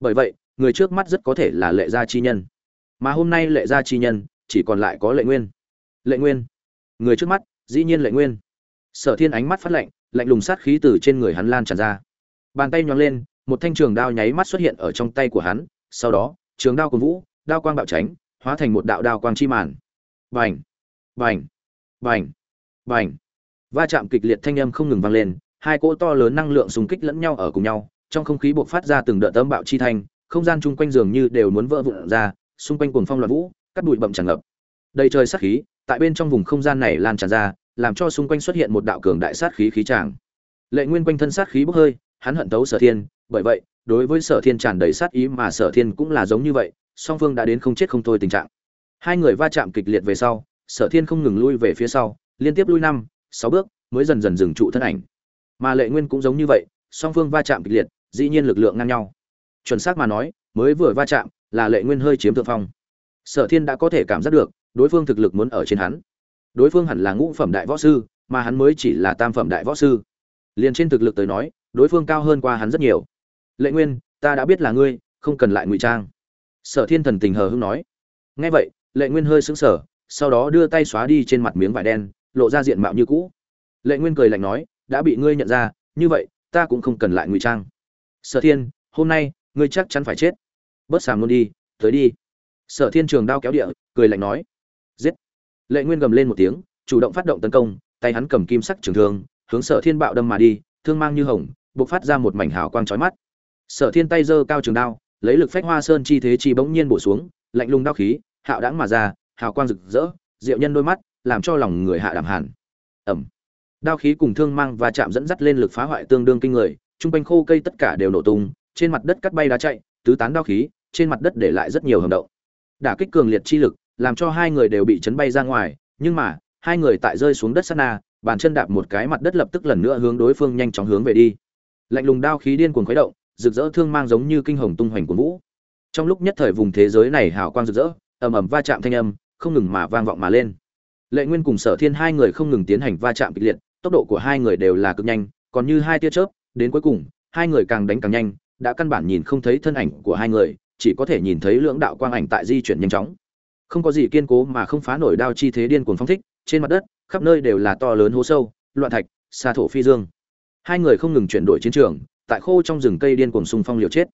Bởi vậy, người trước mắt rất có thể là lệ gia chi nhân. Mà hôm nay lệ gia chi nhân, chỉ còn lại có lệ nguyên. Lệ nguyên. Người trước mắt, dĩ nhiên lệ nguyên. Sở thiên ánh mắt phát lạnh lạnh lùng sát khí từ trên người hắn lan tràn ra. Bàn tay nhón lên một thanh trường đao nháy mắt xuất hiện ở trong tay của hắn, sau đó, trường đao của vũ, đao quang bạo tránh, hóa thành một đạo đao quang chi màn. Bành! Bành! Bành! Bành! Va chạm kịch liệt thanh âm không ngừng vang lên, hai cỗ to lớn năng lượng xung kích lẫn nhau ở cùng nhau, trong không khí bộc phát ra từng đợt âm bạo chi thanh, không gian chung quanh dường như đều muốn vỡ vụn ra, xung quanh cuồng phong loạn vũ, cắt bụi bậm tràn ngập. Đầy trời sát khí, tại bên trong vùng không gian này lan tràn ra, làm cho xung quanh xuất hiện một đạo cường đại sát khí khí tràng. Lệ nguyên quanh thân sát khí bốc hơi hắn hận tấu sở thiên, bởi vậy, đối với sở thiên tràn đầy sát ý mà sở thiên cũng là giống như vậy, song phương đã đến không chết không thôi tình trạng. Hai người va chạm kịch liệt về sau, sở thiên không ngừng lui về phía sau, liên tiếp lui năm, sáu bước, mới dần dần dừng trụ thân ảnh. Mà lệ nguyên cũng giống như vậy, song phương va chạm kịch liệt, dĩ nhiên lực lượng ngang nhau. Chuẩn xác mà nói, mới vừa va chạm, là lệ nguyên hơi chiếm thượng phong. Sở thiên đã có thể cảm giác được, đối phương thực lực muốn ở trên hắn. Đối phương hẳn là ngũ phẩm đại võ sư, mà hắn mới chỉ là tam phẩm đại võ sư. Liền trên thực lực tới nói đối phương cao hơn qua hắn rất nhiều. Lệ nguyên, ta đã biết là ngươi, không cần lại ngụy trang. Sở thiên thần tình hờ hưng nói. Ngay vậy, lệ nguyên hơi sững sờ, sau đó đưa tay xóa đi trên mặt miếng vải đen, lộ ra diện mạo như cũ. Lệ nguyên cười lạnh nói, đã bị ngươi nhận ra, như vậy, ta cũng không cần lại ngụy trang. Sở thiên, hôm nay, ngươi chắc chắn phải chết. Bớt sàm luôn đi, tới đi. Sở thiên trường đao kéo địa, cười lạnh nói. Giết. Lệ nguyên gầm lên một tiếng, chủ động phát động tấn công, tay hắn cầm kim sắc trường thương, hướng sở thiên bạo đâm mà đi, thương mang như hồng bộc phát ra một mảnh hào quang chói mắt. Sở thiên tay giơ cao trường đao, lấy lực phách hoa sơn chi thế chi bỗng nhiên bổ xuống, lạnh lùng đao khí, hạo đãng mà ra, hào quang rực rỡ, diệu nhân đôi mắt, làm cho lòng người hạ đảm hàn ẩm. Đao khí cùng thương mang và chạm dẫn dắt lên lực phá hoại tương đương kinh người trung quanh khô cây tất cả đều nổ tung, trên mặt đất cắt bay đá chạy, tứ tán đao khí, trên mặt đất để lại rất nhiều hầm động. Đả kích cường liệt chi lực, làm cho hai người đều bị chấn bay ra ngoài, nhưng mà, hai người tại rơi xuống đất sát na, bàn chân đạp một cái mặt đất lập tức lần nữa hướng đối phương nhanh chóng hướng về đi lạnh lùng đao khí điên cuồng khuấy động, rực rỡ thương mang giống như kinh hồng tung hoành của vũ. Trong lúc nhất thời vùng thế giới này hào quang rực rỡ, ầm ầm va chạm thanh âm, không ngừng mà vang vọng mà lên. Lệ nguyên cùng sở thiên hai người không ngừng tiến hành va chạm kịch liệt, tốc độ của hai người đều là cực nhanh, còn như hai tia chớp, đến cuối cùng, hai người càng đánh càng nhanh, đã căn bản nhìn không thấy thân ảnh của hai người, chỉ có thể nhìn thấy lưỡng đạo quang ảnh tại di chuyển nhanh chóng. Không có gì kiên cố mà không phá nổi đao chi thế điên cuồng phong thích, trên mặt đất, khắp nơi đều là to lớn hố sâu, loạn thạch xa thổ phi dương hai người không ngừng chuyển đổi chiến trường, tại khô trong rừng cây điên cuồng xung phong liều chết.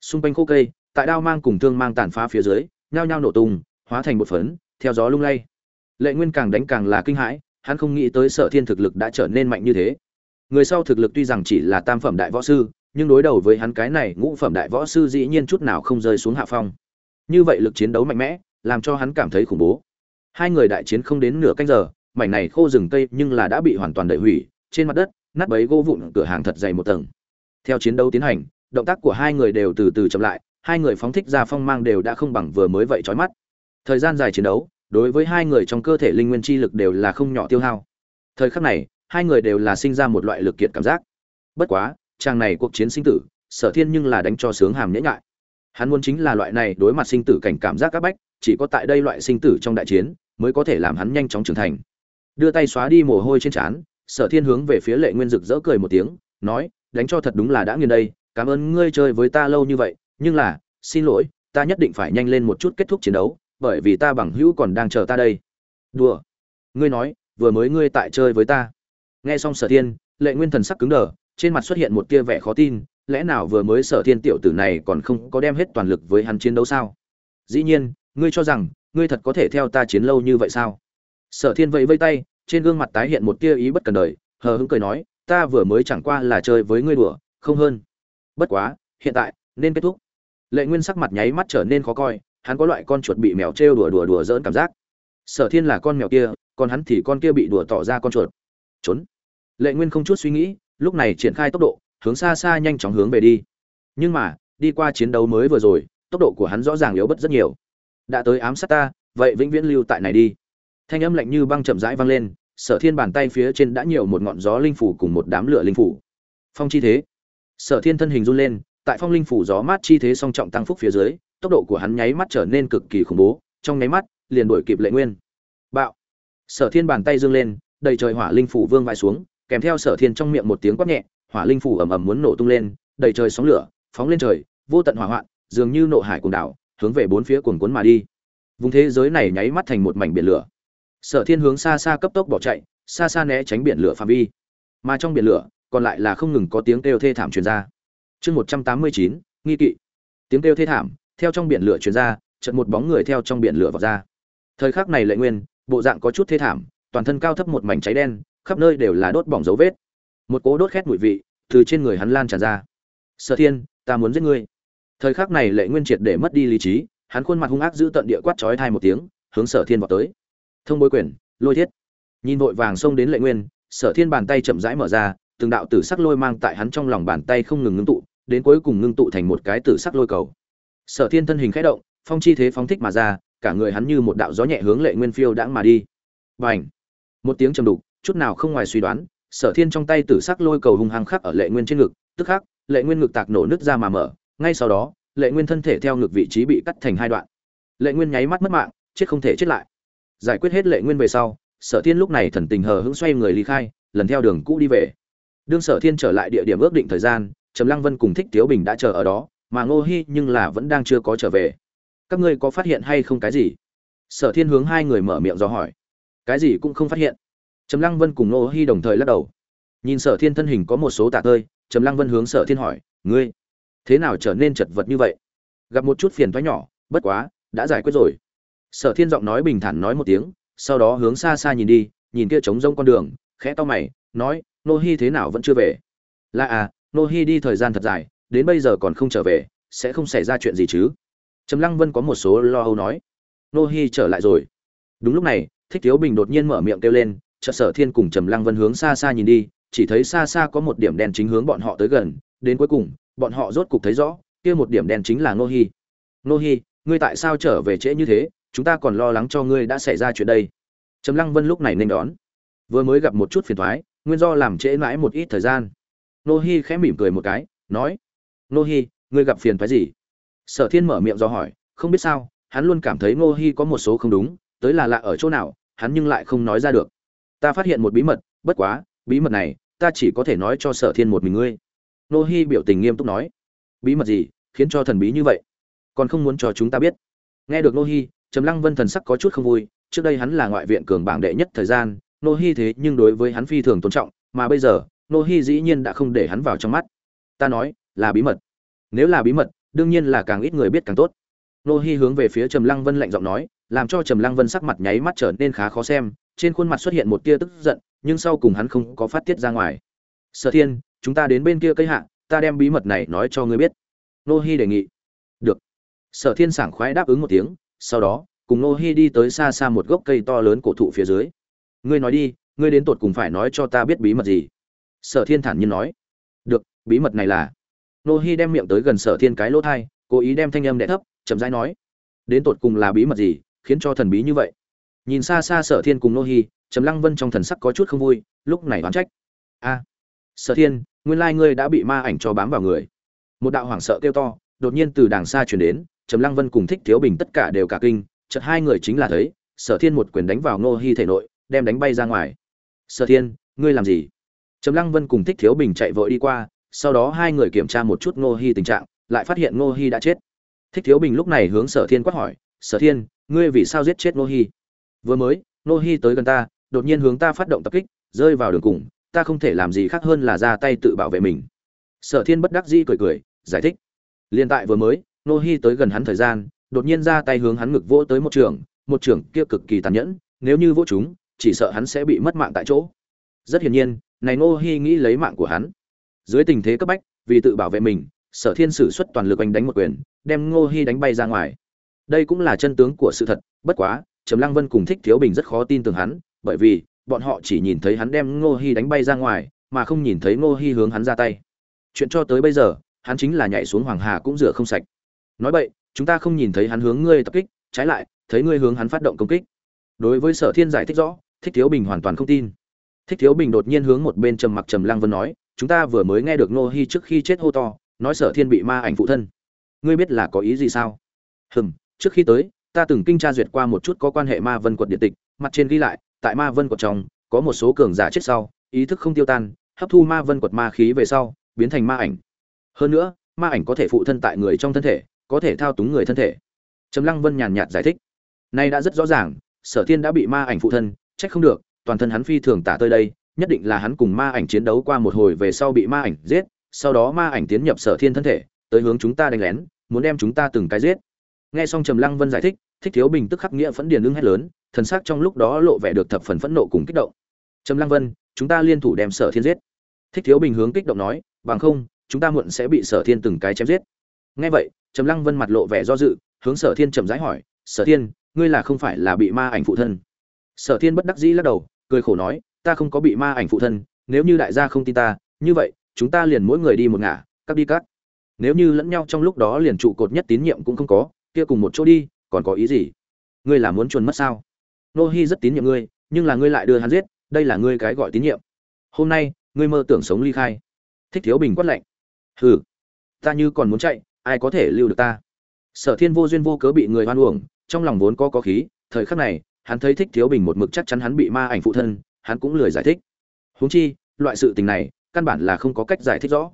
Xung quanh khô cây, tại đao mang cùng thương mang tàn phá phía dưới, nhao nhao nổ tung, hóa thành một phấn, theo gió lung lay. Lệ nguyên càng đánh càng là kinh hãi, hắn không nghĩ tới sở thiên thực lực đã trở nên mạnh như thế. Người sau thực lực tuy rằng chỉ là tam phẩm đại võ sư, nhưng đối đầu với hắn cái này ngũ phẩm đại võ sư dĩ nhiên chút nào không rơi xuống hạ phong. Như vậy lực chiến đấu mạnh mẽ, làm cho hắn cảm thấy khủng bố. Hai người đại chiến không đến nửa canh giờ, mảnh này khô rừng cây nhưng là đã bị hoàn toàn đẩy hủy, trên mặt đất nát bấy gỗ vụn cửa hàng thật dày một tầng. Theo chiến đấu tiến hành, động tác của hai người đều từ từ chậm lại, hai người phóng thích ra phong mang đều đã không bằng vừa mới vậy chói mắt. Thời gian dài chiến đấu, đối với hai người trong cơ thể linh nguyên chi lực đều là không nhỏ tiêu hao. Thời khắc này, hai người đều là sinh ra một loại lực kiệt cảm giác. Bất quá, chàng này cuộc chiến sinh tử, sở thiên nhưng là đánh cho sướng hàm nhễ ngại hắn muốn chính là loại này đối mặt sinh tử cảnh cảm giác các bách, chỉ có tại đây loại sinh tử trong đại chiến, mới có thể làm hắn nhanh chóng trưởng thành. Đưa tay xóa đi mồ hôi trên trán sở thiên hướng về phía lệ nguyên rực rỡ cười một tiếng, nói, đánh cho thật đúng là đã nghiền đây, cảm ơn ngươi chơi với ta lâu như vậy, nhưng là, xin lỗi, ta nhất định phải nhanh lên một chút kết thúc chiến đấu, bởi vì ta bằng hữu còn đang chờ ta đây. Đùa. Ngươi nói, vừa mới ngươi tại chơi với ta. Nghe xong sở thiên, lệ nguyên thần sắc cứng đờ, trên mặt xuất hiện một tia vẻ khó tin, lẽ nào vừa mới sở thiên tiểu tử này còn không có đem hết toàn lực với hắn chiến đấu sao? Dĩ nhiên, ngươi cho rằng, ngươi thật có thể theo ta chiến lâu như vậy sao? Sở thiên vẫy vây tay trên gương mặt tái hiện một tia ý bất cần đời, hờ hững cười nói, ta vừa mới chẳng qua là chơi với ngươi đùa, không hơn. Bất quá, hiện tại, nên kết thúc. Lệ nguyên sắc mặt nháy mắt trở nên khó coi, hắn có loại con chuột bị mèo trêu đùa đùa đùa dỡn cảm giác. Sở thiên là con mèo kia, còn hắn thì con kia bị đùa tỏ ra con chuột. Trốn. Lệ nguyên không chút suy nghĩ, lúc này triển khai tốc độ, hướng xa xa nhanh chóng hướng về đi. Nhưng mà, đi qua chiến đấu mới vừa rồi, tốc độ của hắn rõ ràng yếu bất rất nhiều. Đã tới ám sát ta, vậy vĩnh viễn lưu tại này đi thanh âm lạnh như băng chậm rãi vang lên, sở thiên bàn tay phía trên đã nhiều một ngọn gió linh phủ cùng một đám lửa linh phủ. Phong chi thế. Sở thiên thân hình run lên, tại phong linh phủ gió mát chi thế song trọng tăng phúc phía dưới, tốc độ của hắn nháy mắt trở nên cực kỳ khủng bố, trong nháy mắt, liền đuổi kịp lệ nguyên. Bạo. Sở thiên bàn tay dương lên, đầy trời hỏa linh phủ vương vãi xuống, kèm theo sở thiên trong miệng một tiếng quát nhẹ, hỏa linh phủ ầm ầm muốn nổ tung lên, đầy trời sóng lửa, phóng lên trời, vô tận hỏa hoạn, dường như nộ hải cuồng đảo, hướng về bốn phía cuồng cuốn mà đi. Vùng thế giới này nháy mắt thành một mảnh biển lửa sở thiên hướng xa xa cấp tốc bỏ chạy, xa xa né tránh biển lửa phạm vi. Mà trong biển lửa, còn lại là không ngừng có tiếng kêu thê thảm truyền ra. Chương một trăm tám mươi chín, nghi kỵ. Tiếng kêu thê thảm, theo trong biển lửa truyền ra, chợt một bóng người theo trong biển lửa vào ra. Thời khắc này lệ nguyên, bộ dạng có chút thê thảm, toàn thân cao thấp một mảnh cháy đen, khắp nơi đều là đốt bỏng dấu vết. Một cỗ đốt khét mùi vị từ trên người hắn lan tràn ra. Sở thiên, ta muốn giết ngươi. Thời khắc này lệ nguyên triệt để mất đi lý trí, hắn khuôn mặt hung ác giữ tận địa quát chói thai một tiếng, hướng sở thiên vào tới thông bối quyền, lôi thiết. Nhìn vội vàng xông đến lệ nguyên, sở thiên bàn tay chậm rãi mở ra, từng đạo tử sắc lôi mang tại hắn trong lòng bàn tay không ngừng ngưng tụ, đến cuối cùng ngưng tụ thành một cái tử sắc lôi cầu. Sở thiên thân hình khẽ động, phong chi thế phóng thích mà ra, cả người hắn như một đạo gió nhẹ hướng lệ nguyên phiêu đãng mà đi. Và ảnh một tiếng trầm đục, chút nào không ngoài suy đoán, sở thiên trong tay tử sắc lôi cầu hung hăng khắc ở lệ nguyên trên ngực, tức khắc, lệ nguyên ngực tạc nổ nứt ra mà mở, ngay sau đó, lệ nguyên thân thể theo ngực vị trí bị cắt thành hai đoạn. Lệ nguyên nháy mắt mất mạng, chết không thể chết lại giải quyết hết lệ nguyên về sau, sở thiên lúc này thần tình hờ hững xoay người ly khai, lần theo đường cũ đi về. Đương sở thiên trở lại địa điểm ước định thời gian, trầm lăng vân cùng thích tiếu bình đã chờ ở đó, mà ngô hy nhưng là vẫn đang chưa có trở về. Các ngươi có phát hiện hay không cái gì? Sở thiên hướng hai người mở miệng do hỏi. Cái gì cũng không phát hiện. Trầm lăng vân cùng ngô hy đồng thời lắc đầu. Nhìn sở thiên thân hình có một số tạ tơi, trầm lăng vân hướng sở thiên hỏi, ngươi, thế nào trở nên chật vật như vậy? Gặp một chút phiền thoái nhỏ, bất quá, đã giải quyết rồi sở thiên giọng nói bình thản nói một tiếng, sau đó hướng xa xa nhìn đi, nhìn kia trống rông con đường, khẽ to mày, nói, nô hi thế nào vẫn chưa về? Là à nô hi đi thời gian thật dài, đến bây giờ còn không trở về, sẽ không xảy ra chuyện gì chứ? Trầm lăng vân có một số lo âu nói. Nô hi trở lại rồi. Đúng lúc này, thích thiếu bình đột nhiên mở miệng kêu lên, chợt sở thiên cùng trầm lăng vân hướng xa xa nhìn đi, chỉ thấy xa xa có một điểm đen chính hướng bọn họ tới gần, đến cuối cùng, bọn họ rốt cục thấy rõ, kia một điểm đen chính là nô hi. Nô hi, ngươi tại sao trở về trễ như thế? Chúng ta còn lo lắng cho ngươi đã xảy ra chuyện đây. Trầm lăng vân lúc này nên đón. Vừa mới gặp một chút phiền thoái, nguyên do làm trễ mãi một ít thời gian. Nô hi khẽ mỉm cười một cái, nói, nô hi, ngươi gặp phiền thoái gì? Sở thiên mở miệng do hỏi, không biết sao, hắn luôn cảm thấy nô hi có một số không đúng, tới là lạ ở chỗ nào, hắn nhưng lại không nói ra được. Ta phát hiện một bí mật, bất quá, bí mật này, ta chỉ có thể nói cho sở thiên một mình ngươi. Nô hi biểu tình nghiêm túc nói, bí mật gì? Khiến cho thần bí như vậy, còn không muốn cho chúng ta biết. Nghe được nô hi trầm lăng vân thần sắc có chút không vui, trước đây hắn là ngoại viện cường bảng đệ nhất thời gian, nô hi thế nhưng đối với hắn phi thường tôn trọng, mà bây giờ, nô hi dĩ nhiên đã không để hắn vào trong mắt. Ta nói, là bí mật. Nếu là bí mật, đương nhiên là càng ít người biết càng tốt. Nô hi hướng về phía trầm lăng vân lạnh giọng nói, làm cho trầm lăng vân sắc mặt nháy mắt trở nên khá khó xem, trên khuôn mặt xuất hiện một tia tức giận, nhưng sau cùng hắn không có phát tiết ra ngoài. Sở thiên, chúng ta đến bên kia cây hạ, ta đem bí mật này nói cho ngươi biết. Nô hi đề nghị. Được. Sở thiên sảng khoái đáp ứng một tiếng sau đó, cùng nô hi đi tới xa xa một gốc cây to lớn cổ thụ phía dưới. Ngươi nói đi, ngươi đến tột cùng phải nói cho ta biết bí mật gì? Sở thiên thản nhiên nói. Được, bí mật này là. Nô hi đem miệng tới gần sở thiên cái lỗ thai, cố ý đem thanh âm đẻ thấp, chậm rãi nói. Đến tột cùng là bí mật gì, khiến cho thần bí như vậy? Nhìn xa xa sở thiên cùng nô hi, trầm lăng vân trong thần sắc có chút không vui, lúc này đoán trách. A, sở thiên, nguyên lai ngươi đã bị ma ảnh cho bám vào người. Một đạo hoảng sợ kêu to, đột nhiên từ đàng xa truyền đến trầm lăng vân cùng thích thiếu bình tất cả đều cả kinh, chợt hai người chính là thấy, sở thiên một quyền đánh vào nô hi thể nội, đem đánh bay ra ngoài. Sở thiên, ngươi làm gì? Trầm lăng vân cùng thích thiếu bình chạy vội đi qua, sau đó hai người kiểm tra một chút ngô hi tình trạng, lại phát hiện ngô hi đã chết. Thích thiếu bình lúc này hướng sở thiên quát hỏi, sở thiên, ngươi vì sao giết chết ngô hi? Vừa mới, ngô hi tới gần ta, đột nhiên hướng ta phát động tập kích, rơi vào đường cùng, ta không thể làm gì khác hơn là ra tay tự bảo vệ mình. Sở thiên bất đắc dĩ cười cười, giải thích, liên tại vừa mới Nô hi tới gần hắn thời gian, đột nhiên ra tay hướng hắn ngực vỗ tới một trường một trường kia cực kỳ tàn nhẫn, nếu như vỗ chúng, chỉ sợ hắn sẽ bị mất mạng tại chỗ. Rất hiển nhiên, này Nô hi nghĩ lấy mạng của hắn. Dưới tình thế cấp bách, vì tự bảo vệ mình, sở thiên sử xuất toàn lực anh đánh một quyền, đem ngô hi đánh bay ra ngoài. Đây cũng là chân tướng của sự thật, bất quá, trầm lăng vân cùng thích thiếu bình rất khó tin tưởng hắn, bởi vì, bọn họ chỉ nhìn thấy hắn đem ngô hi đánh bay ra ngoài, mà không nhìn thấy ngô hi hướng hắn ra tay. Chuyện cho tới bây giờ, hắn chính là nhảy xuống hoàng hà cũng rửa không sạch nói vậy chúng ta không nhìn thấy hắn hướng ngươi tập kích, trái lại, thấy ngươi hướng hắn phát động công kích. Đối với sở thiên giải thích rõ, thích thiếu bình hoàn toàn không tin. Thích thiếu bình đột nhiên hướng một bên trầm mặc trầm lăng vân nói, chúng ta vừa mới nghe được nô hi trước khi chết hô to, nói sở thiên bị ma ảnh phụ thân. Ngươi biết là có ý gì sao? Hừm, trước khi tới, ta từng kinh tra duyệt qua một chút có quan hệ ma vân quật điện tịch, mặt trên ghi lại, tại ma vân quật trong, có một số cường giả chết sau, ý thức không tiêu tan, hấp thu ma vân quật ma khí về sau, biến thành ma ảnh. Hơn nữa, ma ảnh có thể phụ thân tại người trong thân thể có thể thao túng người thân thể. Trầm lăng vân nhàn nhạt giải thích. Nay đã rất rõ ràng, sở thiên đã bị ma ảnh phụ thân, trách không được, toàn thân hắn phi thường tả tới đây, nhất định là hắn cùng ma ảnh chiến đấu qua một hồi về sau bị ma ảnh giết, sau đó ma ảnh tiến nhập sở thiên thân thể, tới hướng chúng ta đánh lén, muốn đem chúng ta từng cái giết. Nghe xong trầm lăng vân giải thích thích thiếu bình tức khắc nghĩa phẫn điền ưng hét lớn, thần sắc trong lúc đó lộ vẻ được thập phần phẫn nộ cùng kích động. Trầm lăng vân, chúng ta liên thủ đem sở thiên giết. Thích thiếu bình hướng kích động nói, bằng không, chúng ta muộn sẽ bị sở thiên từng cái chém giết. Nghe vậy trầm lăng vân mặt lộ vẻ do dự, hướng sở thiên trầm rãi hỏi, sở thiên, ngươi là không phải là bị ma ảnh phụ thân? Sở thiên bất đắc dĩ lắc đầu, cười khổ nói, ta không có bị ma ảnh phụ thân, nếu như đại gia không tin ta, như vậy, chúng ta liền mỗi người đi một ngả cắt đi cắt nếu như lẫn nhau trong lúc đó liền trụ cột nhất tín nhiệm cũng không có, kia cùng một chỗ đi, còn có ý gì? Ngươi là muốn chuồn mất sao? Nô hi rất tín nhiệm ngươi, nhưng là ngươi lại đưa hắn giết, đây là ngươi cái gọi tín nhiệm. Hôm nay, ngươi mơ tưởng sống ly khai. Thích thiếu bình quát lạnh, hừ, ta như còn muốn chạy ai có thể lưu được ta? Sở thiên vô duyên vô cớ bị người hoan uổng, trong lòng vốn có có khí, thời khắc này, hắn thấy thích thiếu bình một mực chắc chắn hắn bị ma ảnh phụ thân, hắn cũng lười giải thích. Huống chi, loại sự tình này, căn bản là không có cách giải thích rõ.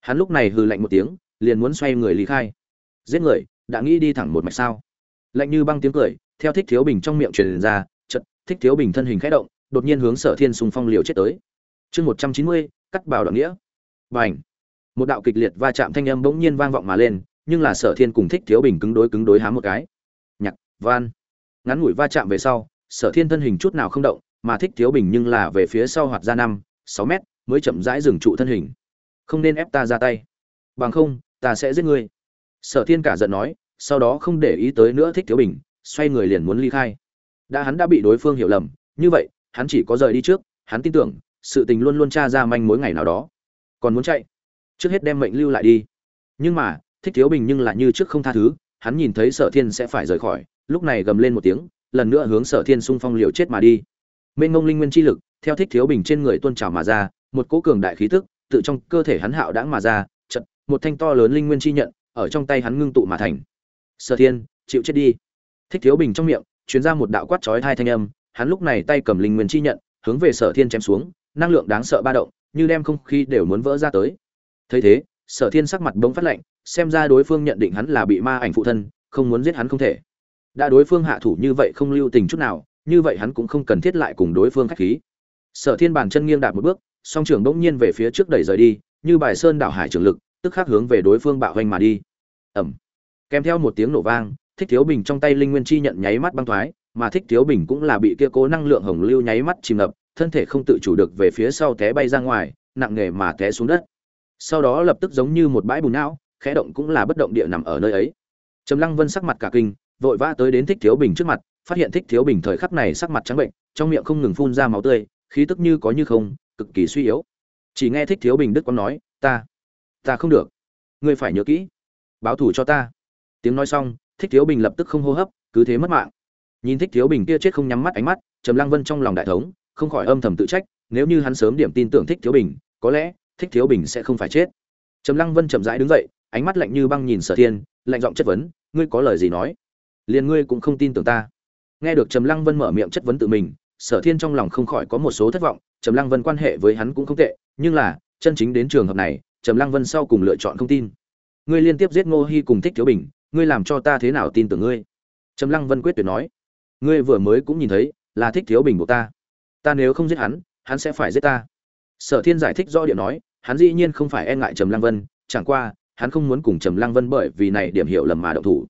Hắn lúc này hừ lạnh một tiếng, liền muốn xoay người lý khai. Giết người, đã nghĩ đi thẳng một mạch sao? Lạnh như băng tiếng cười, theo thích thiếu bình trong miệng truyền ra chật thích thiếu bình thân hình khẽ động, đột nhiên hướng sở thiên xung phong liều chết tới. Chương một trăm chín mươi, cắt bào đoạn nghĩa. B à n một đạo kịch liệt va chạm thanh âm bỗng nhiên vang vọng mà lên, nhưng là sở thiên cùng thích thiếu bình cứng đối cứng đối há một cái. Nhạc, van. Ngắn ngủi va chạm về sau, sở thiên thân hình chút nào không động, mà thích thiếu bình nhưng là về phía sau hoạt ra năm, sáu mét, mới chậm rãi dừng trụ thân hình. Không nên ép ta ra tay. Bằng không, ta sẽ giết ngươi. Sở thiên cả giận nói, sau đó không để ý tới nữa thích thiếu bình, xoay người liền muốn ly khai. Đã hắn đã bị đối phương hiểu lầm, như vậy, hắn chỉ có rời đi trước, hắn tin tưởng, sự tình luôn luôn tra ra manh mối ngày nào đó. Còn muốn chạy? Trước hết đem mệnh lưu lại đi. Nhưng mà, thích thiếu bình nhưng lại như trước không tha thứ, hắn nhìn thấy sở thiên sẽ phải rời khỏi, lúc này gầm lên một tiếng, lần nữa hướng sở thiên xung phong liều chết mà đi. Mênh ngông linh nguyên chi lực, theo thích thiếu bình trên người tuôn trào mà ra, một cỗ cường đại khí tức, tự trong cơ thể hắn hạo đãng mà ra, chật, một thanh to lớn linh nguyên chi nhận, ở trong tay hắn ngưng tụ mà thành. Sở thiên, chịu chết đi. Thích thiếu bình trong miệng chuyến ra một đạo quát chói hai thanh âm, hắn lúc này tay cầm linh nguyên chi nhận, hướng về sở thiên chém xuống, năng lượng đáng sợ ba động, như đem không khí đều muốn vỡ ra tới thấy thế, sở thiên sắc mặt bỗng phát lạnh, xem ra đối phương nhận định hắn là bị ma ảnh phụ thân, không muốn giết hắn không thể. Đã đối phương hạ thủ như vậy không lưu tình chút nào, như vậy hắn cũng không cần thiết lại cùng đối phương khách khí. Sở thiên bàn chân nghiêng đạp một bước, song trưởng bỗng nhiên về phía trước đẩy rời đi, như bài sơn đảo hải trường lực, tức khắc hướng về đối phương bạo hoành mà đi. Ẩm kèm theo một tiếng nổ vang, thích thiếu bình trong tay linh nguyên chi nhận nháy mắt băng thoái, mà thích thiếu bình cũng là bị kia cố năng lượng hồng lưu nháy mắt chìm ngập, thân thể không tự chủ được về phía sau té bay ra ngoài, nặng nề mà té xuống đất sau đó lập tức giống như một bãi bùn não, khẽ động cũng là bất động địa nằm ở nơi ấy. Trầm lăng vân sắc mặt cả kinh, vội vã tới đến thích thiếu bình trước mặt, phát hiện thích thiếu bình thời khắc này sắc mặt trắng bệnh, trong miệng không ngừng phun ra máu tươi, khí tức như có như không, cực kỳ suy yếu. Chỉ nghe thích thiếu bình đức quang nói, ta ta không được. Ngươi phải nhớ kỹ. Báo thù cho ta. Tiếng nói xong, thích thiếu bình lập tức không hô hấp, cứ thế mất mạng. Nhìn thích thiếu bình kia chết không nhắm mắt ánh mắt, trầm lăng vân trong lòng đại thống, không khỏi âm thầm tự trách, nếu như hắn sớm điểm tin tưởng thích thiếu bình, có lẽ thích thiếu bình sẽ không phải chết. Trầm lăng vân chậm rãi đứng dậy, ánh mắt lạnh như băng nhìn sở thiên, lạnh giọng chất vấn, ngươi có lời gì nói? Liền ngươi cũng không tin tưởng ta. Nghe được trầm lăng vân mở miệng chất vấn tự mình, sở thiên trong lòng không khỏi có một số thất vọng, trầm lăng vân quan hệ với hắn cũng không tệ, nhưng là, chân chính đến trường hợp này, trầm lăng vân sau cùng lựa chọn không tin. Ngươi liên tiếp giết ngô hy cùng thích thiếu bình, ngươi làm cho ta thế nào tin tưởng ngươi? Trầm lăng vân quyết tuyệt nói. Ngươi vừa mới cũng nhìn thấy, là thích thiếu bình của ta. Ta nếu không giết hắn hắn sẽ phải giết ta sở thiên giải thích rõ điện nói, hắn dĩ nhiên không phải e ngại trầm lăng vân, chẳng qua, hắn không muốn cùng trầm lăng vân bởi vì này điểm hiểu lầm mà động thủ.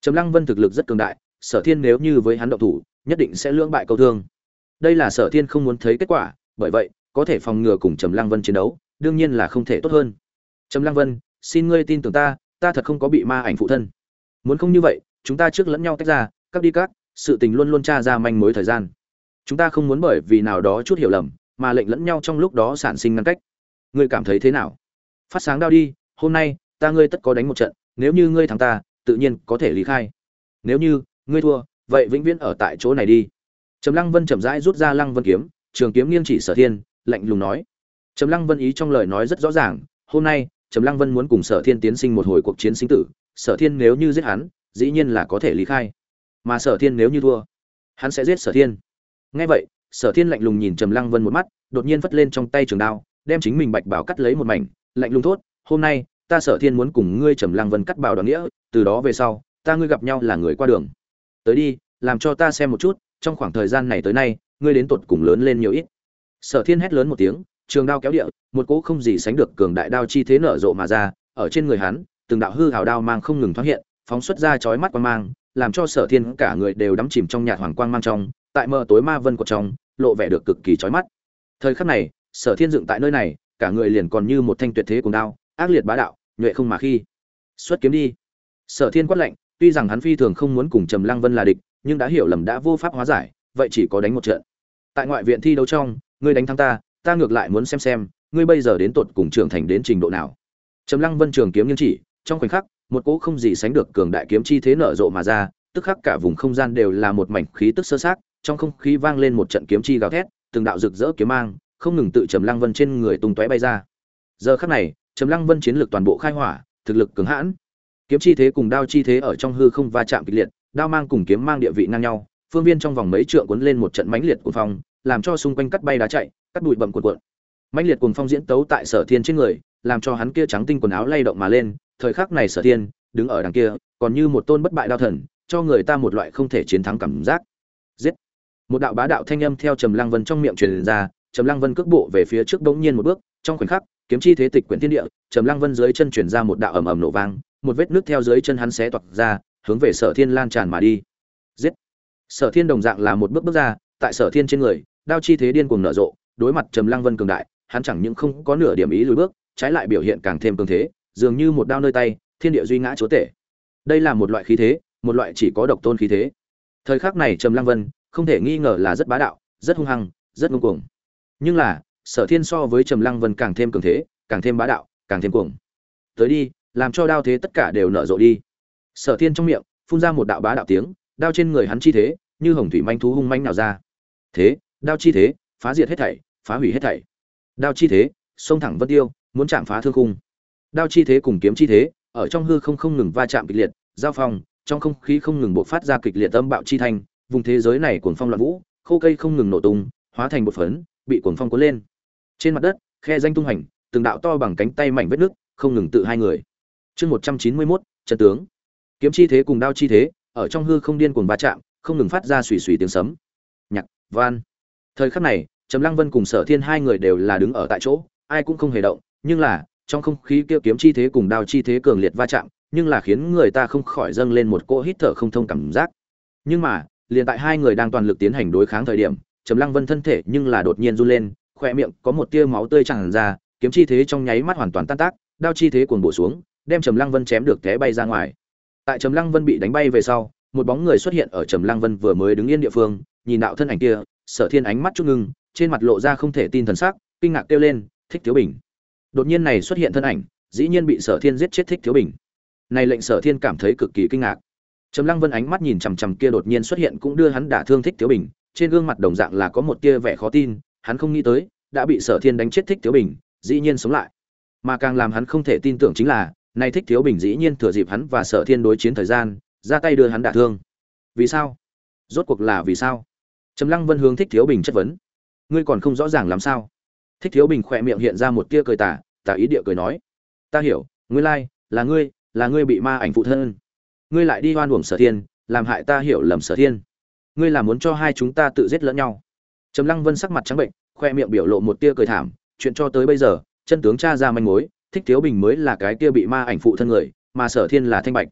Trầm lăng vân thực lực rất cường đại, sở thiên nếu như với hắn động thủ, nhất định sẽ lưỡng bại câu thương. Đây là sở thiên không muốn thấy kết quả, bởi vậy, có thể phòng ngừa cùng trầm lăng vân chiến đấu, đương nhiên là không thể tốt hơn. Trầm lăng vân, xin ngươi tin tưởng ta ta thật không có bị ma ảnh phụ thân. Muốn không như vậy, chúng ta trước lẫn nhau tách ra, các đi các, sự tình luôn luôn tra ra manh mối thời gian. Chúng ta không muốn bởi vì nào đó chút hiểu lầm mà lệnh lẫn nhau trong lúc đó sản sinh ngăn cách. Ngươi cảm thấy thế nào? Phát sáng đao đi, hôm nay, ta ngươi tất có đánh một trận, nếu như ngươi thắng ta, tự nhiên có thể lý khai. Nếu như, ngươi thua, vậy vĩnh viễn ở tại chỗ này đi. Trầm lăng vân chậm rãi rút ra lăng vân kiếm, trường kiếm nghiêng chỉ sở thiên, lạnh lùng nói. Trầm lăng vân ý trong lời nói rất rõ ràng, hôm nay, trầm lăng vân muốn cùng sở thiên tiến sinh một hồi cuộc chiến sinh tử, sở thiên nếu như giết hắn, dĩ nhiên là có thể lý khai. Mà sở thiên nếu như thua, hắn sẽ giết sở thiên. Ngay vậy sở thiên lạnh lùng nhìn trầm lăng vân một mắt, đột nhiên vất lên trong tay trường đao, đem chính mình bạch bảo cắt lấy một mảnh, lạnh lùng thốt, hôm nay, ta sở thiên muốn cùng ngươi trầm lăng vân cắt bảo đoàn nghĩa, từ đó về sau, ta ngươi gặp nhau là người qua đường. Tới đi, làm cho ta xem một chút, trong khoảng thời gian này tới nay, ngươi đến tột cùng lớn lên nhiều ít. Sở thiên hét lớn một tiếng, trường đao kéo địa, một cỗ không gì sánh được cường đại đao chi thế nở rộ mà ra, ở trên người hắn, từng đạo hư hào đao mang không ngừng thoáng hiện, phóng xuất ra chói mắt quang mang, làm cho sở thiên cả người đều đắm chìm trong nhạt hoàng quang mang trong, tại mờ tối ma vân của trong lộ vẻ được cực kỳ chói mắt. Thời khắc này, sở thiên dựng tại nơi này, cả người liền còn như một thanh tuyệt thế cùng đao, ác liệt bá đạo, nhuệ không mà khi. Xuất kiếm đi. Sở thiên quát lệnh tuy rằng hắn phi thường không muốn cùng trầm lăng vân là địch, nhưng đã hiểu lầm đã vô pháp hóa giải, vậy chỉ có đánh một trận. Tại ngoại viện thi đấu trong, ngươi đánh thắng ta ta ngược lại muốn xem xem, ngươi bây giờ đến tột cùng trưởng thành đến trình độ nào. Trầm lăng vân trường kiếm nghiêng chỉ, trong khoảnh khắc, một cỗ không gì sánh được cường đại kiếm chi thế nở rộ mà ra, tức khắc cả vùng không gian đều là một mảnh khí tức sơ sát trong không khí vang lên một trận kiếm chi gào thét, từng đạo rực rỡ kiếm mang, không ngừng tự trầm lăng vân trên người tung tóe bay ra. Giờ khắc này, trầm lăng vân chiến lược toàn bộ khai hỏa, thực lực cứng hãn. Kiếm chi thế cùng đao chi thế ở trong hư không va chạm kịch liệt, đao mang cùng kiếm mang địa vị ngang nhau, phương viên trong vòng mấy trượng cuốn lên một trận mãnh liệt cuồng phong, làm cho xung quanh cắt bay đá chạy, cắt bụi bậm cuộn cuộn. Mãnh liệt cuồng phong diễn tấu tại sở thiên trên người, làm cho hắn kia trắng tinh quần áo lay động mà lên, thời khắc này sở thiên đứng ở đằng kia, còn như một tôn bất bại đao thần, cho người ta một loại không thể chiến thắng cảm giác. Giết! Một đạo bá đạo thanh âm theo trầm lăng vân trong miệng truyền ra, trầm lăng vân cước bộ về phía trước bỗng nhiên một bước, trong khoảnh khắc, kiếm chi thế tịch quyển thiên địa, trầm lăng vân dưới chân truyền ra một đạo ầm ầm nổ vang, một vết nước theo dưới chân hắn xé toạc ra, hướng về sở thiên lan tràn mà đi. Giết! Sở thiên đồng dạng là một bước bước ra, tại sở thiên trên người, đao chi thế điên cuồng nở rộ, đối mặt trầm lăng vân cường đại, hắn chẳng những không có nửa điểm ý lùi bước, trái lại biểu hiện càng thêm cường thế, dường như một đao nơi tay, thiên địa duy ngã chúa tể. Đây là một loại khí thế, một loại chỉ có độc tôn khí thế. Thời khắc này trầm lăng vân không thể nghi ngờ là rất bá đạo, rất hung hăng, rất ngông cuồng. Nhưng là, sở thiên so với trầm lăng vân càng thêm cường thế, càng thêm bá đạo, càng thêm cuồng. Tới đi, làm cho đao thế tất cả đều nở rộ đi. Sở thiên trong miệng, phun ra một đạo bá đạo tiếng, đao trên người hắn chi thế, như hồng thủy manh thú hung manh nào ra. Thế, đao chi thế, phá diệt hết thảy, phá hủy hết thảy. Đao chi thế xông thẳng vân tiêu, muốn chạm phá thương khung. Đao chi thế cùng kiếm chi thế, ở trong hư không không ngừng va chạm kịch liệt, giao phong, trong không khí không ngừng bộc phát ra kịch liệt âm bạo chi thanh vùng thế giới này cuồng phong loạn vũ, khô cây không ngừng nổ tung, hóa thành một phấn, bị cuồng phong cuốn lên. Trên mặt đất, khe danh tung hành, từng đạo to bằng cánh tay mảnh vết nước không ngừng tự hai người. Chương một trăm chín mươi mốt, trận tướng. Kiếm chi thế cùng đao chi thế, ở trong hư không điên cuồng va chạm, không ngừng phát ra xùy xùy tiếng sấm. Nhạc, van. Thời khắc này, trầm lăng vân cùng sở thiên hai người đều là đứng ở tại chỗ, ai cũng không hề động, nhưng là, trong không khí kia kiếm chi thế cùng đao chi thế cường liệt va chạm, nhưng là khiến người ta không khỏi dâng lên một cỗ hít thở không thông cảm giác. Nhưng mà liền tại hai người đang toàn lực tiến hành đối kháng thời điểm, trầm lăng vân thân thể nhưng là đột nhiên run lên khoe miệng có một tia máu tươi tràn ra, kiếm chi thế trong nháy mắt hoàn toàn tan tác, đao chi thế cuồng bổ xuống, đem trầm lăng vân chém được té bay ra ngoài. Tại trầm lăng vân bị đánh bay về sau, một bóng người xuất hiện ở trầm lăng vân vừa mới đứng yên địa phương, nhìn đạo thân ảnh kia, sở thiên ánh mắt chút ngưng, trên mặt lộ ra không thể tin thần sắc, kinh ngạc kêu lên, thích thiếu bình. Đột nhiên này xuất hiện thân ảnh, dĩ nhiên bị sở thiên giết chết thích thiếu bình. Này lệnh sở thiên cảm thấy cực kỳ kinh ngạc trầm lăng vân ánh mắt nhìn chằm chằm kia đột nhiên xuất hiện cũng đưa hắn đả thương thích thiếu bình trên gương mặt đồng dạng là có một tia vẻ khó tin hắn không nghĩ tới đã bị sở thiên đánh chết thích thiếu bình dĩ nhiên sống lại. Mà càng làm hắn không thể tin tưởng chính là nay thích thiếu bình dĩ nhiên thừa dịp hắn và sở thiên đối chiến thời gian ra tay đưa hắn đả thương. Vì sao? Rốt cuộc là vì sao? Trầm lăng vân hướng thích thiếu bình chất vấn. Ngươi còn không rõ ràng làm sao? Thích thiếu bình khỏe miệng hiện ra một tia cười tả tả ý địa cười nói. Ta hiểu ngươi lai、like, là ngươi là ngươi bị ma ảnh phụ thân ngươi lại đi hoan uổng sở thiên, làm hại ta hiểu lầm sở thiên. Ngươi là muốn cho hai chúng ta tự giết lẫn nhau. Trầm lăng vân sắc mặt trắng bệnh, khoe miệng biểu lộ một tia cười thảm, chuyện cho tới bây giờ, chân tướng cha ra manh mối, thích thiếu bình mới là cái kia bị ma ảnh phụ thân người, mà sở thiên là thanh bạch.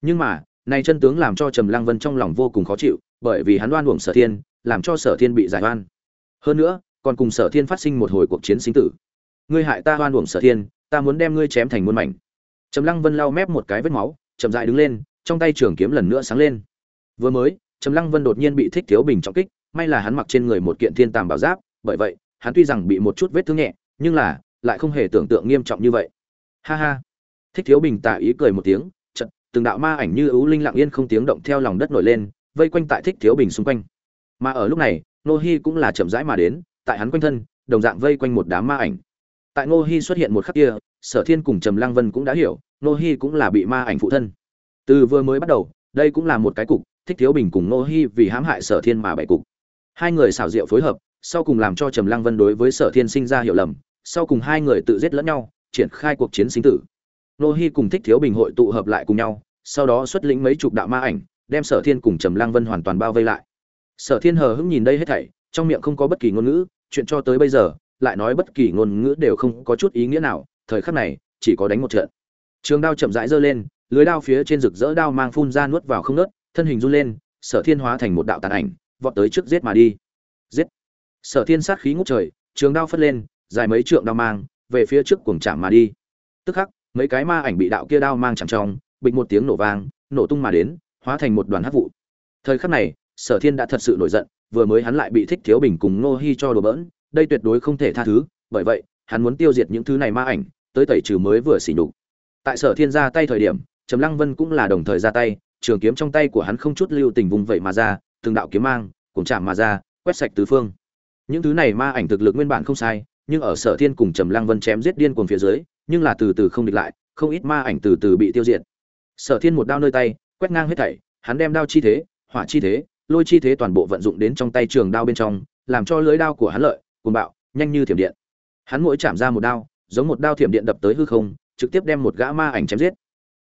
Nhưng mà nay chân tướng làm cho trầm lăng vân trong lòng vô cùng khó chịu, bởi vì hắn oan uổng sở thiên, làm cho sở thiên bị giải oan. Hơn nữa, còn cùng sở thiên phát sinh một hồi cuộc chiến sinh tử. Ngươi hại ta hoan uổng sở thiên, ta muốn đem ngươi chém thành muôn mảnh. Trầm lăng vân lau mép một cái vết máu, chậm dại đứng lên trong tay trường kiếm lần nữa sáng lên. Vừa mới, trầm lăng vân đột nhiên bị thích thiếu bình trọng kích, may là hắn mặc trên người một kiện thiên tàm bảo giáp, bởi vậy, hắn tuy rằng bị một chút vết thương nhẹ, nhưng là lại không hề tưởng tượng nghiêm trọng như vậy. Ha ha. Thích thiếu bình tả ý cười một tiếng chật từng đạo ma ảnh như ưu linh lặng yên không tiếng động theo lòng đất nổi lên, vây quanh tại thích thiếu bình xung quanh. Mà ở lúc này nô hi cũng là chậm rãi mà đến, tại hắn quanh thân, đồng dạng vây quanh một đám ma ảnh. Tại nô hi xuất hiện một khắc kia, sở thiên cùng trầm lăng vân cũng đã hiểu nô hi cũng là bị ma ảnh phụ thân từ vừa mới bắt đầu, đây cũng là một cái cục, thích thiếu bình cùng nô hy vì hãm hại sở thiên mà bại cục. Hai người xảo diệu phối hợp, sau cùng làm cho trầm lăng vân đối với sở thiên sinh ra hiểu lầm, sau cùng hai người tự giết lẫn nhau, triển khai cuộc chiến sinh tử. Nô hy cùng thích thiếu bình hội tụ hợp lại cùng nhau, sau đó xuất lĩnh mấy chục đạo ma ảnh, đem sở thiên cùng trầm lăng vân hoàn toàn bao vây lại. Sở thiên hờ hững nhìn đây hết thảy, trong miệng không có bất kỳ ngôn ngữ, chuyện cho tới bây giờ, lại nói bất kỳ ngôn ngữ đều không có chút ý nghĩa nào, thời khắc này, chỉ có đánh một trận. Trường đao chậm rãi giơ lên lưới đao phía trên rực rỡ đao mang phun ra nuốt vào không nớt, thân hình run lên, sở thiên hóa thành một đạo tàn ảnh, vọt tới trước giết mà đi. Giết. Sở thiên sát khí ngút trời, trường đao phất lên, dài mấy trượng đao mang, về phía trước cuồng chạm mà đi. Tức khắc, mấy cái ma ảnh bị đạo kia đao mang chạm trong bịch một tiếng nổ vang, nổ tung mà đến, hóa thành một đoàn hắc vụ. Thời khắc này, sở thiên đã thật sự nổi giận, vừa mới hắn lại bị thích thiếu bình cùng ngô hi cho đồ bỡn, đây tuyệt đối không thể tha thứ, bởi vậy, hắn muốn tiêu diệt những thứ này ma ảnh, tới tẩy trừ mới vừa xỉ nhục. Tại sở thiên ra tay thời điểm trầm lăng vân cũng là đồng thời ra tay, trường kiếm trong tay của hắn không chút lưu tình vùng vậy mà ra, từng đạo kiếm mang cùng chạm mà ra, quét sạch tứ phương. Những thứ này ma ảnh thực lực nguyên bản không sai, nhưng ở sở thiên cùng trầm lăng vân chém giết điên cuồng phía dưới, nhưng là từ từ không địch lại, không ít ma ảnh từ từ bị tiêu diệt. Sở thiên một đao nơi tay, quét ngang hết thảy, hắn đem đao chi thế, hỏa chi thế, lôi chi thế toàn bộ vận dụng đến trong tay trường đao bên trong, làm cho lưỡi đao của hắn lợi, cuồng bạo, nhanh như thiểm điện. Hắn mỗi chạm ra một đao, giống một đao thiểm điện đập tới hư không, trực tiếp đem một gã ma ảnh chém giết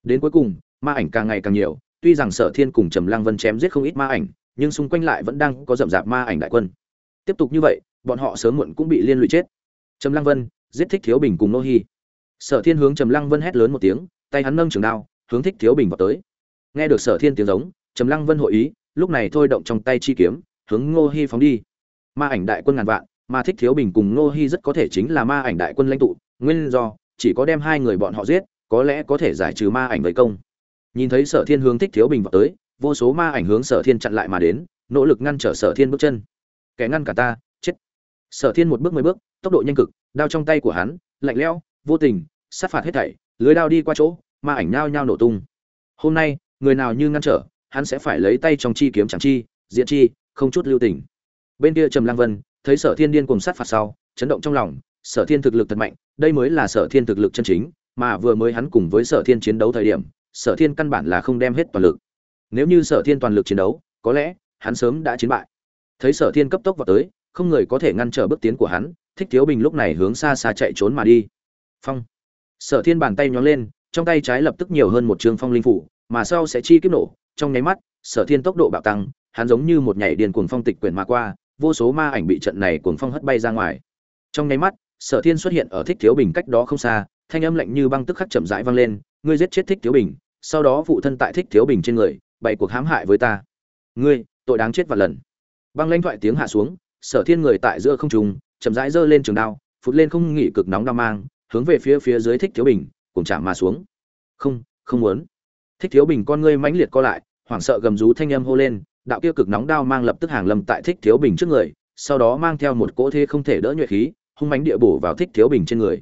đến cuối cùng, ma ảnh càng ngày càng nhiều, tuy rằng sở thiên cùng trầm lăng vân chém giết không ít ma ảnh, nhưng xung quanh lại vẫn đang có rậm rạp ma ảnh đại quân. Tiếp tục như vậy, bọn họ sớm muộn cũng bị liên lụy chết. Trầm lăng vân, giết thích thiếu bình cùng nô hi. Sở thiên hướng trầm lăng vân hét lớn một tiếng, tay hắn nâng trường đao, hướng thích thiếu bình vào tới. Nghe được sở thiên tiếng giống, trầm lăng vân hội ý, lúc này thôi động trong tay chi kiếm, hướng ngô hi phóng đi. Ma ảnh đại quân ngàn vạn, mà thích thiếu bình cùng ngô hi rất có thể chính là ma ảnh đại quân lãnh tụ, nguyên do, chỉ có đem hai người bọn họ giết có lẽ có thể giải trừ ma ảnh với công. Nhìn thấy sở thiên hướng thích thiếu bình vào tới, vô số ma ảnh hướng sở thiên chặn lại mà đến, nỗ lực ngăn trở sở thiên bước chân. Kẻ ngăn cả ta, chết. Sở thiên một bước mười bước, tốc độ nhanh cực, đao trong tay của hắn, lạnh lẽo, vô tình, sát phạt hết thảy, lưới đao đi qua chỗ, ma ảnh nhao nhao nổ tung. Hôm nay, người nào như ngăn trở, hắn sẽ phải lấy tay trong chi kiếm chẳng chi, diện chi, không chút lưu tình. Bên kia trầm lang vân, thấy sở thiên điên cùng sát phạt sau, chấn động trong lòng, sở thiên thực lực thật mạnh, đây mới là sở thiên thực lực chân chính mà vừa mới hắn cùng với sở thiên chiến đấu thời điểm, sở thiên căn bản là không đem hết toàn lực. Nếu như sở thiên toàn lực chiến đấu, có lẽ, hắn sớm đã chiến bại. Thấy sở thiên cấp tốc vào tới, không người có thể ngăn trở bước tiến của hắn, thích thiếu bình lúc này hướng xa xa chạy trốn mà đi. Phong. Sở thiên bàn tay nhón lên, trong tay trái lập tức nhiều hơn một trường phong linh phủ, mà sau sẽ chi kiếp nổ, trong nháy mắt, sở thiên tốc độ bạo tăng, hắn giống như một nhảy điền cuồng phong tịch quyển mà qua, vô số ma ảnh bị trận này cuồng phong hất bay ra ngoài. Trong nháy mắt, sở thiên xuất hiện ở thích thiếu bình cách đó không xa thanh âm lạnh như băng tức khắc chậm rãi vang lên, ngươi giết chết thích thiếu bình, sau đó phụ thân tại thích thiếu bình trên người, bày cuộc hãm hại với ta. Ngươi, tội đáng chết và lần. Băng lãnh thoại tiếng hạ xuống, sở thiên người tại giữa không trung, chậm rãi giơ lên trường đao, phụt lên không nghỉ cực nóng đao mang, hướng về phía phía dưới thích thiếu bình cùng chạm mà xuống. Không không muốn. Thích thiếu bình con ngươi mãnh liệt co lại, hoảng sợ gầm rú thanh âm hô lên, đạo kia cực nóng đao mang lập tức hàng lâm tại thích thiếu bình trước người, sau đó mang theo một cỗ thế không thể đỡ nhuệ khí, hung mãnh địa bổ vào thích thiếu bình trên người.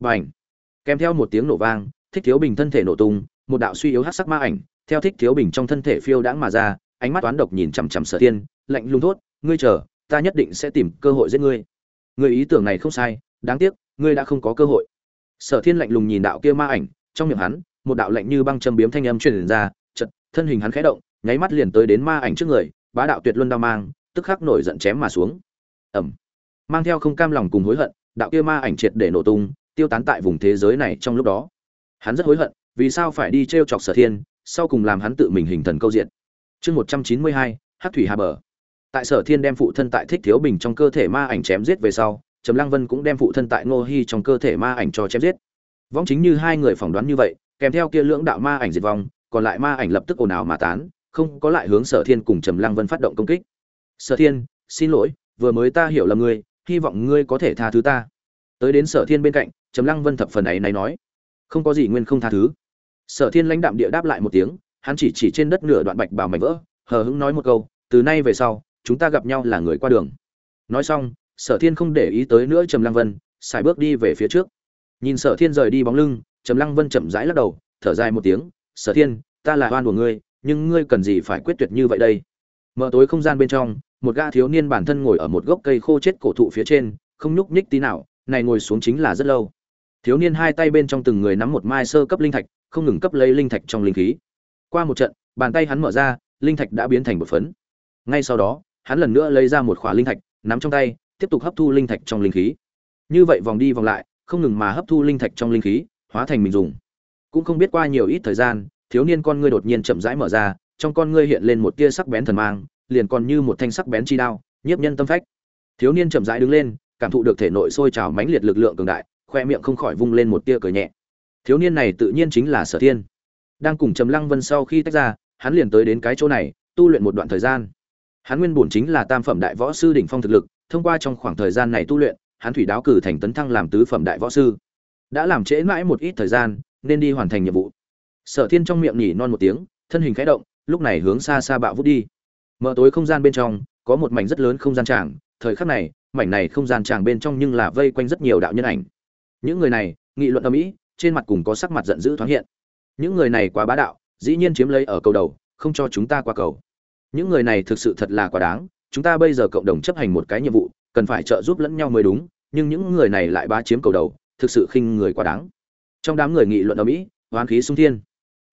Bành! Kèm theo một tiếng nổ vang, thích thiếu bình thân thể nổ tung, một đạo suy yếu hắc sắc ma ảnh, theo thích thiếu bình trong thân thể phiêu đãng mà ra, ánh mắt toán độc nhìn chằm chằm sở thiên, lạnh lùng thốt, ngươi chờ, ta nhất định sẽ tìm cơ hội giết ngươi. Người ý tưởng này không sai, đáng tiếc, ngươi đã không có cơ hội. Sở thiên lạnh lùng nhìn đạo kia ma ảnh, trong miệng hắn, một đạo lạnh như băng châm biếm thanh âm truyền ra chật thân hình hắn khẽ động, nháy mắt liền tới đến ma ảnh trước người, bá đạo tuyệt luân đao mang, tức khắc nổi giận chém mà xuống. Ẩm mang theo không cam lòng cùng hối hận, đạo kia ma ảnh triệt để nổ tung tiêu tán tại vùng thế giới này trong lúc đó. Hắn rất hối hận, vì sao phải đi t r e o chọc sở thiên, sau cùng làm hắn tự mình hình thần câu diện. Chương một trăm chín mươi hai hát thủy hà bờ. Tại sở thiên đem phụ thân tại thích thiếu bình trong cơ thể ma ảnh chém giết về sau, trầm lăng vân cũng đem phụ thân tại ngô hy trong cơ thể ma ảnh cho chém giết. Vong chính như hai người phỏng đoán như vậy, kèm theo kia lưỡng đạo ma ảnh diệt vong, còn lại ma ảnh lập tức ồn ào mà tán, không có lại hướng sở thiên cùng trầm lăng vân phát động công kích. Sở thiên, xin lỗi, vừa mới ta hiểu lầm ngươi, hy vọng ngươi có thể tha thứ ta. Tới đến sở thiên bên cạnh trầm lăng vân thập phần ấy này nói, không có gì nguyên không tha thứ. Sở thiên lãnh đạm địa đáp lại một tiếng, hắn chỉ chỉ trên đất nửa đoạn bạch bào mảnh vỡ, hờ hững nói một câu, từ nay về sau, chúng ta gặp nhau là người qua đường. Nói xong, sở thiên không để ý tới nữa trầm lăng vân xài bước đi về phía trước. Nhìn sở thiên rời đi bóng lưng, trầm lăng vân chậm rãi lắc đầu, thở dài một tiếng, sở thiên, ta là oan của ngươi, nhưng ngươi cần gì phải quyết tuyệt như vậy đây? Mở tối không gian bên trong, một gã thiếu niên bản thân ngồi ở một gốc cây khô chết cổ thụ phía trên, không nhúc nhích tí nào, này ngồi xuống chính là rất lâu thiếu niên hai tay bên trong từng người nắm một mai sơ cấp linh thạch, không ngừng cấp lấy linh thạch trong linh khí. Qua một trận, bàn tay hắn mở ra, linh thạch đã biến thành một phấn. Ngay sau đó, hắn lần nữa lấy ra một khỏa linh thạch, nắm trong tay, tiếp tục hấp thu linh thạch trong linh khí. Như vậy vòng đi vòng lại, không ngừng mà hấp thu linh thạch trong linh khí, hóa thành mình dùng. Cũng không biết qua nhiều ít thời gian, thiếu niên con ngươi đột nhiên chậm rãi mở ra, trong con ngươi hiện lên một tia sắc bén thần mang, liền còn như một thanh sắc bén chi đao, nhiếp nhân tâm phách. Thiếu niên chậm rãi đứng lên, cảm thụ được thể nội sôi trào mãnh liệt lực lượng cường đại khoe miệng không khỏi vung lên một tia cười nhẹ. Thiếu niên này tự nhiên chính là sở thiên. Đang cùng trầm lăng vân sau khi tách ra, hắn liền tới đến cái chỗ này, tu luyện một đoạn thời gian. Hắn nguyên bổn chính là tam phẩm đại võ sư đỉnh phong thực lực, thông qua trong khoảng thời gian này tu luyện, hắn thủy đáo cử thành tấn thăng làm tứ phẩm đại võ sư. Đã làm trễ mãi một ít thời gian, nên đi hoàn thành nhiệm vụ. Sở thiên trong miệng nhỉ non một tiếng, thân hình khẽ động, lúc này hướng xa xa bạo vút đi. Mở tối không gian bên trong, có một mảnh rất lớn không gian tràng, thời khắc này, mảnh này không gian tràng bên trong nhưng là vây quanh rất nhiều đạo nhân ảnh những người này, nghị luận ở mỹ trên mặt cùng có sắc mặt giận dữ thoáng hiện. Những người này quá bá đạo, dĩ nhiên chiếm lấy ở cầu đầu, không cho chúng ta qua cầu. Những người này thực sự thật là quá đáng, chúng ta bây giờ cộng đồng chấp hành một cái nhiệm vụ, cần phải trợ giúp lẫn nhau mới đúng, nhưng những người này lại bá chiếm cầu đầu, thực sự khinh người quá đáng. Trong đám người nghị luận ở mỹ hoán khí sung thiên.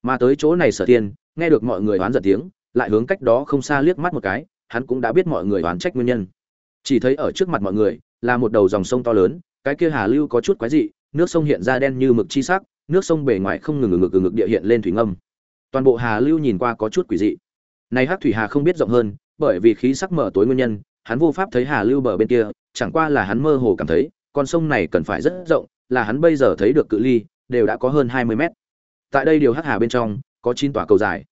Mà tới chỗ này sở thiên, nghe được mọi người oán giận tiếng, lại hướng cách đó không xa liếc mắt một cái, hắn cũng đã biết mọi người oán trách nguyên nhân. Chỉ thấy ở trước mặt mọi người, là một đầu dòng sông to lớn cái kia hà lưu có chút quái dị, nước sông hiện ra đen như mực chi sắc, nước sông bề ngoài không ngừng ngực ngực địa hiện lên thủy ngâm. Toàn bộ hà lưu nhìn qua có chút quỷ dị. Này hắc thủy hà không biết rộng hơn, bởi vì khí sắc mở tối nguyên nhân, hắn vô pháp thấy hà lưu bờ bên kia, chẳng qua là hắn mơ hồ cảm thấy, con sông này cần phải rất rộng, là hắn bây giờ thấy được cự ly, đều đã có hơn hai mươi mét. Tại đây điều hắc hà bên trong, có chín tòa cầu dài.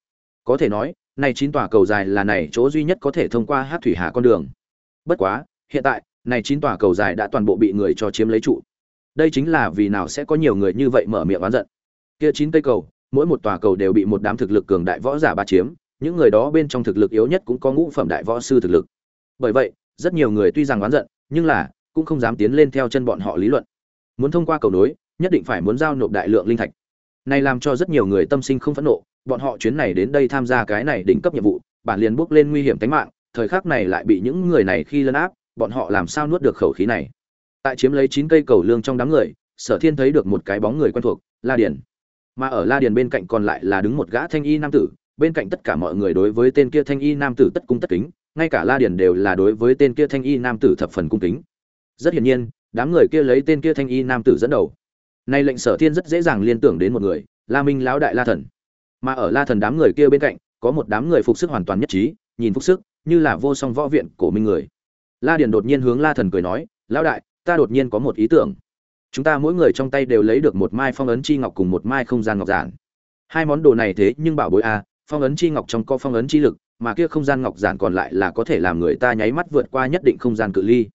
Có thể nói, này chín tòa cầu dài là này chỗ duy nhất có thể thông qua hắc thủy hà con đường. Bất quá, hiện tại này chín tòa cầu dài đã toàn bộ bị người cho chiếm lấy trụ. Đây chính là vì nào sẽ có nhiều người như vậy mở miệng oán giận. Kia chín cây cầu, mỗi một tòa cầu đều bị một đám thực lực cường đại võ giả ba chiếm, những người đó bên trong thực lực yếu nhất cũng có ngũ phẩm đại võ sư thực lực. Bởi vậy, rất nhiều người tuy rằng oán giận, nhưng là cũng không dám tiến lên theo chân bọn họ lý luận. Muốn thông qua cầu nối, nhất định phải muốn giao nộp đại lượng linh thạch. Này làm cho rất nhiều người tâm sinh không phẫn nộ, bọn họ chuyến này đến đây tham gia cái này đỉnh cấp nhiệm vụ, bản liền bước lên nguy hiểm tính mạng, thời khắc này lại bị những người này khi lấn áp bọn họ làm sao nuốt được khẩu khí này? Tại chiếm lấy chín cây cầu lương trong đám người, sở thiên thấy được một cái bóng người quen thuộc, la điền. Mà ở la điền bên cạnh còn lại là đứng một gã thanh y nam tử, bên cạnh tất cả mọi người đối với tên kia thanh y nam tử tất cung tất kính, ngay cả la điền đều là đối với tên kia thanh y nam tử thập phần cung kính. Rất hiển nhiên, đám người kia lấy tên kia thanh y nam tử dẫn đầu. Nay lệnh sở thiên rất dễ dàng liên tưởng đến một người, la minh lão đại la thần. Mà ở la thần đám người kia bên cạnh, có một đám người phục sức hoàn toàn nhất trí, nhìn phục sức, như là vô song võ viện cổ minh người la điền đột nhiên hướng la thần cười nói, lão đại, ta đột nhiên có một ý tưởng. Chúng ta mỗi người trong tay đều lấy được một mai phong ấn chi ngọc cùng một mai không gian ngọc giản. Hai món đồ này thế nhưng bảo bối a, phong ấn chi ngọc trong có phong ấn chi lực, mà kia không gian ngọc giản còn lại là có thể làm người ta nháy mắt vượt qua nhất định không gian cự ly.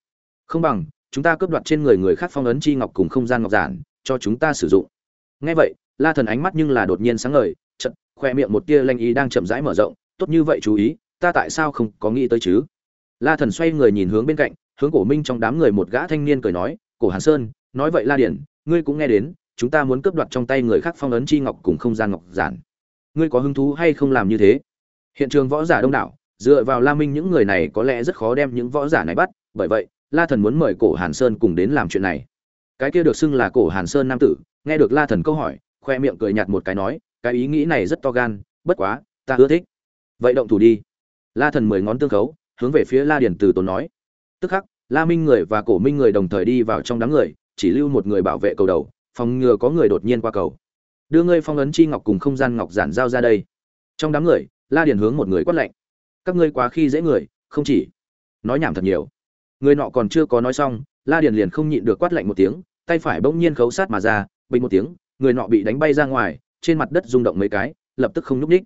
Không bằng, chúng ta cướp đoạt trên người người khác phong ấn chi ngọc cùng không gian ngọc giản, cho chúng ta sử dụng. Ngay vậy, la thần ánh mắt nhưng là đột nhiên sáng ngời chật khoe miệng một tia lanh ý đang chậm rãi mở rộng, tốt như vậy chú ý, ta tại sao không có nghĩ tới chứ? La thần xoay người nhìn hướng bên cạnh, hướng cổ minh trong đám người một gã thanh niên cười nói, cổ hàn sơn, nói vậy la điển, ngươi cũng nghe đến, chúng ta muốn cướp đoạt trong tay người khác phong ấn chi ngọc cùng không gian ngọc giản. Ngươi có hứng thú hay không làm như thế? Hiện trường võ giả đông đảo, dựa vào la minh những người này có lẽ rất khó đem những võ giả này bắt, bởi vậy, la thần muốn mời cổ hàn sơn cùng đến làm chuyện này. Cái kia được xưng là cổ hàn sơn nam tử, nghe được la thần câu hỏi, khoe miệng cười nhạt một cái nói, cái ý nghĩ này rất to gan, bất quá, ta ưa thích. Vậy động thủ đi. La thần mười ngón tương khấu hướng về phía la Điền từ tốn nói. Tức khắc, la minh người và cổ minh người đồng thời đi vào trong đám người, chỉ lưu một người bảo vệ cầu đầu, phòng ngừa có người đột nhiên qua cầu. Đưa ngươi phong ấn chi ngọc cùng không gian ngọc giản giao ra đây. Trong đám người, la Điền hướng một người quát lạnh. Các ngươi quá khi dễ người, không chỉ nói nhảm thật nhiều. Người nọ còn chưa có nói xong, la Điền liền không nhịn được quát lạnh một tiếng, tay phải bỗng nhiên khấu sát mà ra, bình một tiếng, người nọ bị đánh bay ra ngoài, trên mặt đất rung động mấy cái, lập tức không nhúc ních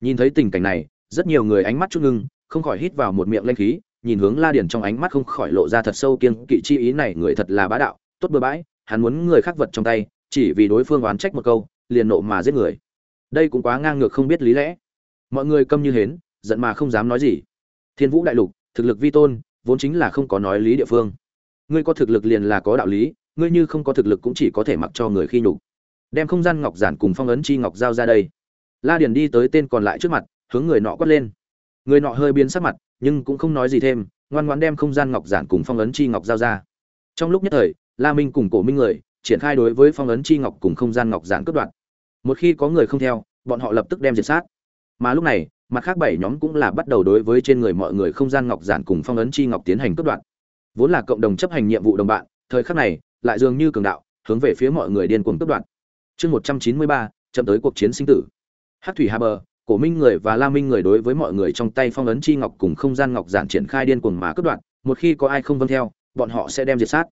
nhìn thấy tình cảnh này, rất nhiều người ánh mắt chút ngưng không khỏi hít vào một miệng lanh khí, nhìn hướng la Điền trong ánh mắt không khỏi lộ ra thật sâu kiêng kỵ chi ý này, người thật là bá đạo, tốt bừa bãi, hắn muốn người khác vật trong tay, chỉ vì đối phương oán trách một câu, liền nộ mà giết người. Đây cũng quá ngang ngược không biết lý lẽ. Mọi người câm như hến, giận mà không dám nói gì. Thiên vũ đại lục, thực lực vi tôn, vốn chính là không có nói lý địa phương. Ngươi có thực lực liền là có đạo lý, ngươi như không có thực lực cũng chỉ có thể mặc cho người khi nhục. Đem không gian ngọc giản cùng phong ấn chi ngọc giao ra đây. La điền đi tới tên còn lại trước mặt, hướng người nọ quát lên người nọ hơi biến sắc mặt, nhưng cũng không nói gì thêm, ngoan ngoãn đem không gian ngọc giản cùng phong ấn chi ngọc giao ra trong lúc nhất thời, la minh cùng cổ minh người, triển khai đối với phong ấn chi ngọc cùng không gian ngọc giản cướp đoạt một khi có người không theo, bọn họ lập tức đem diệt sát mà lúc này, mặt khác bảy nhóm cũng là bắt đầu đối với trên người mọi người không gian ngọc giản cùng phong ấn chi ngọc tiến hành cướp đoạt. vốn là cộng đồng chấp hành nhiệm vụ đồng bạn, thời khắc này, lại dường như cường đạo, hướng về phía mọi người điên cuồng cướp đoạt. chương một trăm chín mươi ba, chậm tới cuộc chiến sinh tử hát thủy hà bờ cổ minh người và la minh người đối với mọi người trong tay phong ấn chi ngọc cùng không gian ngọc giản triển khai điên cuồng mà cướp đoạn một khi có ai không vâng theo, bọn họ sẽ đem diệt sát.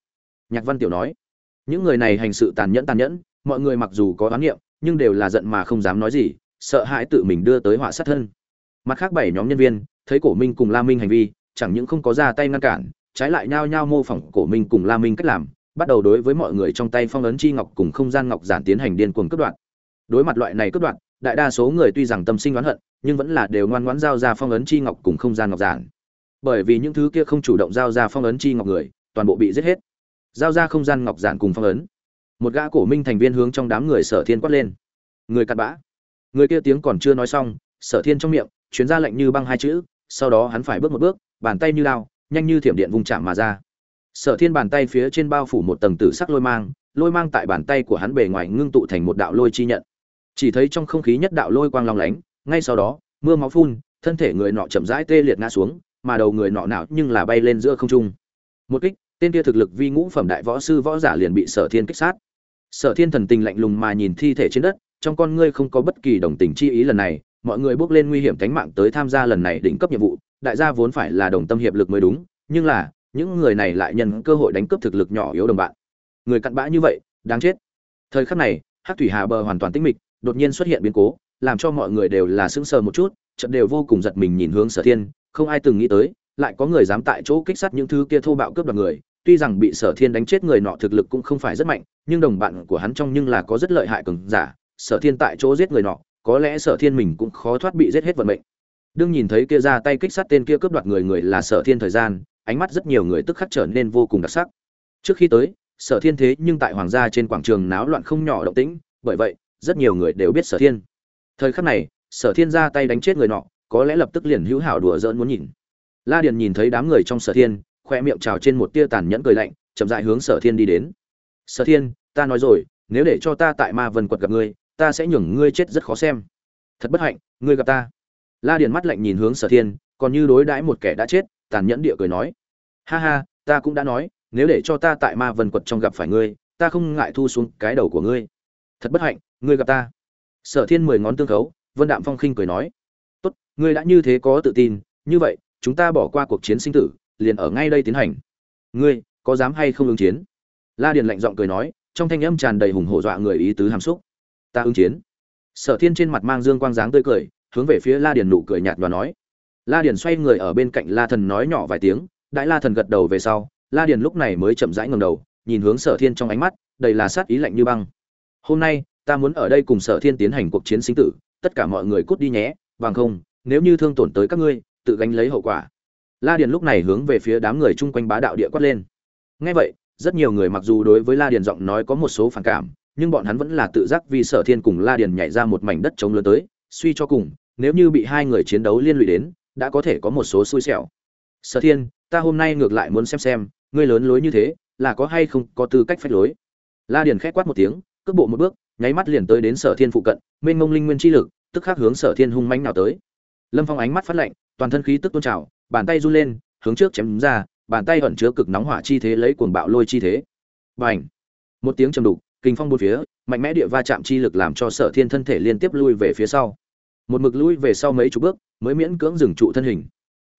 Nhạc văn tiểu nói, những người này hành sự tàn nhẫn tàn nhẫn, mọi người mặc dù có oán niệm nhưng đều là giận mà không dám nói gì, sợ hãi tự mình đưa tới họa sát thân. Mặt khác bảy nhóm nhân viên, thấy cổ minh cùng la minh hành vi, chẳng những không có ra tay ngăn cản, trái lại nhao nhao mô phỏng cổ minh cùng la minh cách làm, bắt đầu đối với mọi người trong tay phong ấn chi ngọc cùng không gian ngọc giản tiến hành điên cuồng cướp đoạt. Đối mặt loại này cướp đoạt đại đa số người tuy rằng tâm sinh oán hận, nhưng vẫn là đều ngoan ngoãn giao ra phong ấn chi ngọc cùng không gian ngọc giản. Bởi vì những thứ kia không chủ động giao ra phong ấn chi ngọc người, toàn bộ bị giết hết. Giao ra không gian ngọc giản cùng phong ấn. Một gã cổ minh thành viên hướng trong đám người sở thiên quát lên. Người cặn bã. Người kia tiếng còn chưa nói xong, sở thiên trong miệng truyền ra lệnh như băng hai chữ, sau đó hắn phải bước một bước, bàn tay như lao, nhanh như thiểm điện vùng chạm mà ra. Sở thiên bàn tay phía trên bao phủ một tầng tử sắc lôi mang lôi mang tại bàn tay của hắn bề ngoài ngưng tụ thành một đạo lôi chi nhận chỉ thấy trong không khí nhất đạo lôi quang long lánh, ngay sau đó, mưa máu phun, thân thể người nọ chậm rãi tê liệt ngã xuống, mà đầu người nọ nào nhưng là bay lên giữa không trung. Một kích, tên kia thực lực vi ngũ phẩm đại võ sư võ giả liền bị sở thiên kích sát. Sở thiên thần tình lạnh lùng mà nhìn thi thể trên đất, trong con ngươi không có bất kỳ đồng tình chi ý lần này, mọi người bước lên nguy hiểm cánh mạng tới tham gia lần này đỉnh cấp nhiệm vụ, đại gia vốn phải là đồng tâm hiệp lực mới đúng, nhưng là, những người này lại nhân cơ hội đánh cướp thực lực nhỏ yếu đồng bạn. Người cặn bã như vậy, đáng chết. Thời khắc này, hắc thủy hà bờ hoàn toàn tĩnh mịch đột nhiên xuất hiện biến cố, làm cho mọi người đều là sững sờ một chút trận đều vô cùng giật mình nhìn hướng sở thiên, không ai từng nghĩ tới, lại có người dám tại chỗ kích sát những thứ kia thô bạo cướp đoạt người. Tuy rằng bị sở thiên đánh chết người nọ thực lực cũng không phải rất mạnh, nhưng đồng bạn của hắn trong nhưng là có rất lợi hại cường giả. Sở thiên tại chỗ giết người nọ, có lẽ sở thiên mình cũng khó thoát bị giết hết vận mệnh. Đương nhìn thấy kia ra tay kích sát tên kia cướp đoạt người người là sở thiên thời gian, ánh mắt rất nhiều người tức khắc trở nên vô cùng đặc sắc. Trước khi tới, sở thiên thế nhưng tại hoàng gia trên quảng trường náo loạn không nhỏ động tĩnh, bởi vậy rất nhiều người đều biết sở thiên. Thời khắc này, sở thiên ra tay đánh chết người nọ, có lẽ lập tức liền hữu hảo đùa giỡn muốn nhìn. La điền nhìn thấy đám người trong sở thiên khoe miệng trào trên một tia tàn nhẫn cười lạnh, chậm rãi hướng sở thiên đi đến. Sở thiên, ta nói rồi, nếu để cho ta tại ma vân quật gặp ngươi, ta sẽ nhường ngươi chết rất khó xem. Thật bất hạnh, ngươi gặp ta. La điền mắt lạnh nhìn hướng sở thiên, còn như đối đãi một kẻ đã chết, tàn nhẫn địa cười nói. Ha ha, ta cũng đã nói, nếu để cho ta tại ma vân quật trong gặp phải ngươi, ta không ngại thu xuống cái đầu của ngươi thật bất hạnh, ngươi gặp ta. Sở thiên mười ngón tương khấu, vân đạm phong khinh cười nói. Tốt, ngươi đã như thế có tự tin, như vậy, chúng ta bỏ qua cuộc chiến sinh tử, liền ở ngay đây tiến hành. Ngươi, có dám hay không ứng chiến? La điền lạnh giọng cười nói, trong thanh âm tràn đầy hùng hổ dọa người ý tứ hàm xúc. Ta ứng chiến. Sở thiên trên mặt mang dương quang dáng tươi cười, hướng về phía la điền nụ cười nhạt và nói. La điền xoay người ở bên cạnh la thần nói nhỏ vài tiếng, đại la thần gật đầu về sau, la điền lúc này mới chậm rãi ngẩng đầu, nhìn hướng sở thiên trong ánh mắt, đầy là sát ý lạnh như băng hôm nay, ta muốn ở đây cùng sở thiên tiến hành cuộc chiến sinh tử, tất cả mọi người cút đi nhé, bằng không, nếu như thương tổn tới các ngươi, tự gánh lấy hậu quả. La điền lúc này hướng về phía đám người chung quanh bá đạo địa quát lên. Ngay vậy, rất nhiều người mặc dù đối với la điền giọng nói có một số phản cảm, nhưng bọn hắn vẫn là tự giác vì sở thiên cùng la điền nhảy ra một mảnh đất chống lớn tới, suy cho cùng, nếu như bị hai người chiến đấu liên lụy đến, đã có thể có một số xui xẻo. Sở thiên, ta hôm nay ngược lại muốn xem xem, ngươi lớn lối như thế, là có hay không có tư cách phách lối? La điền khẽ quát một tiếng cước bộ một bước, nháy mắt liền tới đến sở thiên phụ cận, mênh mông linh nguyên chi lực, tức khắc hướng sở thiên hung mãnh nào tới. Lâm phong ánh mắt phát lạnh, toàn thân khí tức tôn trào, bàn tay run lên, hướng trước chém ra, bàn tay ẩn chứa cực nóng hỏa chi thế lấy cuồng bạo lôi chi thế. Bành! Một tiếng trầm đục, kinh phong bốn phía, mạnh mẽ địa va chạm chi lực làm cho sở thiên thân thể liên tiếp lui về phía sau. Một mực lui về sau mấy chục bước, mới miễn cưỡng dừng trụ thân hình.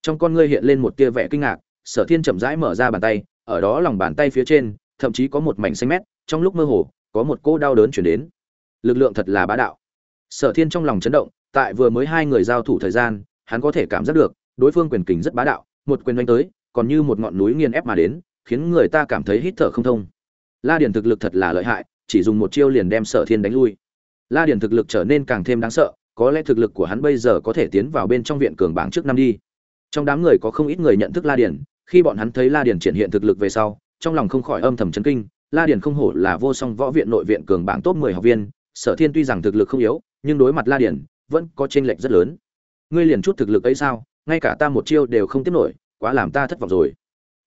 Trong con ngươi hiện lên một tia vẻ kinh ngạc, sở thiên chậm rãi mở ra bàn tay, ở đó lòng bàn tay phía trên, thậm chí có một mảnh xanh mét, trong lúc mơ hồ có một cô đau đớn chuyển đến. Lực lượng thật là bá đạo. Sở thiên trong lòng chấn động, tại vừa mới hai người giao thủ thời gian, hắn có thể cảm giác được, đối phương quyền kình rất bá đạo, một quyền đánh tới, còn như một ngọn núi nghiền ép mà đến, khiến người ta cảm thấy hít thở không thông. La điển thực lực thật là lợi hại, chỉ dùng một chiêu liền đem sở thiên đánh lui. La điển thực lực trở nên càng thêm đáng sợ, có lẽ thực lực của hắn bây giờ có thể tiến vào bên trong viện cường bảng trước năm đi. Trong đám người có không ít người nhận thức la điển khi bọn hắn thấy la điển triển hiện thực lực về sau, trong lòng không khỏi âm thầm chấn kinh la Điền không hổ là vô song võ viện nội viện cường bảng top 10 học viên, sở thiên tuy rằng thực lực không yếu, nhưng đối mặt la Điền, vẫn có chênh lệch rất lớn. Ngươi liền chút thực lực ấy sao, ngay cả ta một chiêu đều không tiếp nổi, quá làm ta thất vọng rồi.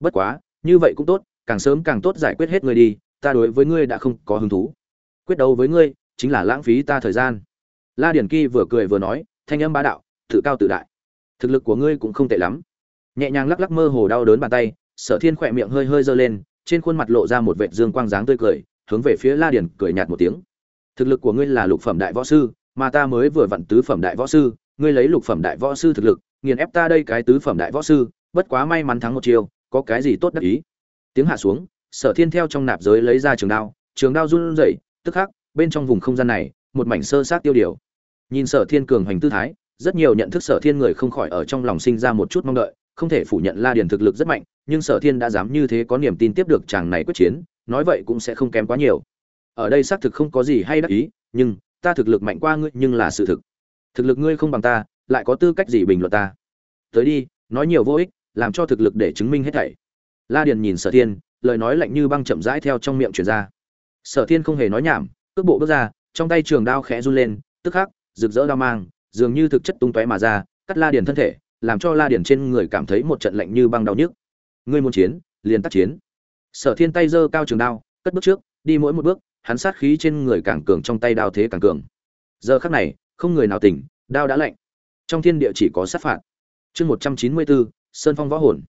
Bất quá, như vậy cũng tốt, càng sớm càng tốt giải quyết hết ngươi đi, ta đối với ngươi đã không có hứng thú. Quyết đấu với ngươi, chính là lãng phí ta thời gian. La điển kỳ vừa cười vừa nói, thanh âm bá đạo, tự cao tự đại. Thực lực của ngươi cũng không tệ lắm. Nhẹ nhàng lắc lắc mơ hồ đau đớn bàn tay, sở thiên khẽ miệng hơi hơi giơ lên trên khuôn mặt lộ ra một vệt dương quang dáng tươi cười, hướng về phía la điền cười nhạt một tiếng. Thực lực của ngươi là lục phẩm đại võ sư, mà ta mới vừa vặn tứ phẩm đại võ sư, ngươi lấy lục phẩm đại võ sư thực lực, nghiền ép ta đây cái tứ phẩm đại võ sư, bất quá may mắn thắng một chiều có cái gì tốt đắc ý? Tiếng hạ xuống, sở thiên theo trong nạp giới lấy ra trường đao trường đao run rẩy, tức khắc, bên trong vùng không gian này, một mảnh sơ sát tiêu điều. Nhìn sở thiên cường hành tư thái, rất nhiều nhận thức sở thiên người không khỏi ở trong lòng sinh ra một chút mong đợi không thể phủ nhận la điền thực lực rất mạnh, nhưng sở thiên đã dám như thế có niềm tin tiếp được chàng này quyết chiến, nói vậy cũng sẽ không kém quá nhiều. Ở đây xác thực không có gì hay đắc ý, nhưng, ta thực lực mạnh qua ngươi, nhưng là sự thực. Thực lực ngươi không bằng ta, lại có tư cách gì bình luận ta? Tới đi, nói nhiều vô ích, làm cho thực lực để chứng minh hết thảy. La điền nhìn sở thiên, lời nói lạnh như băng chậm rãi theo trong miệng truyền ra. Sở thiên không hề nói nhảm, cước bộ bước ra, trong tay trường đao khẽ run lên, tức khắc, rực rỡ đao mang, dường như thực chất tung tóe mà ra, cắt la điền thân thể làm cho la điền trên người cảm thấy một trận lạnh như băng đau nhức. Ngươi muốn chiến, liền tác chiến. Sở thiên tay giơ cao trường đao, cất bước trước, đi mỗi một bước, hắn sát khí trên người càng cường trong tay đao thế càng cường. Giờ khắc này, không người nào tỉnh, đao đã lạnh. Trong thiên địa chỉ có sát phạt. Chương một trăm chín mươi bốn, sơn phong võ hồn.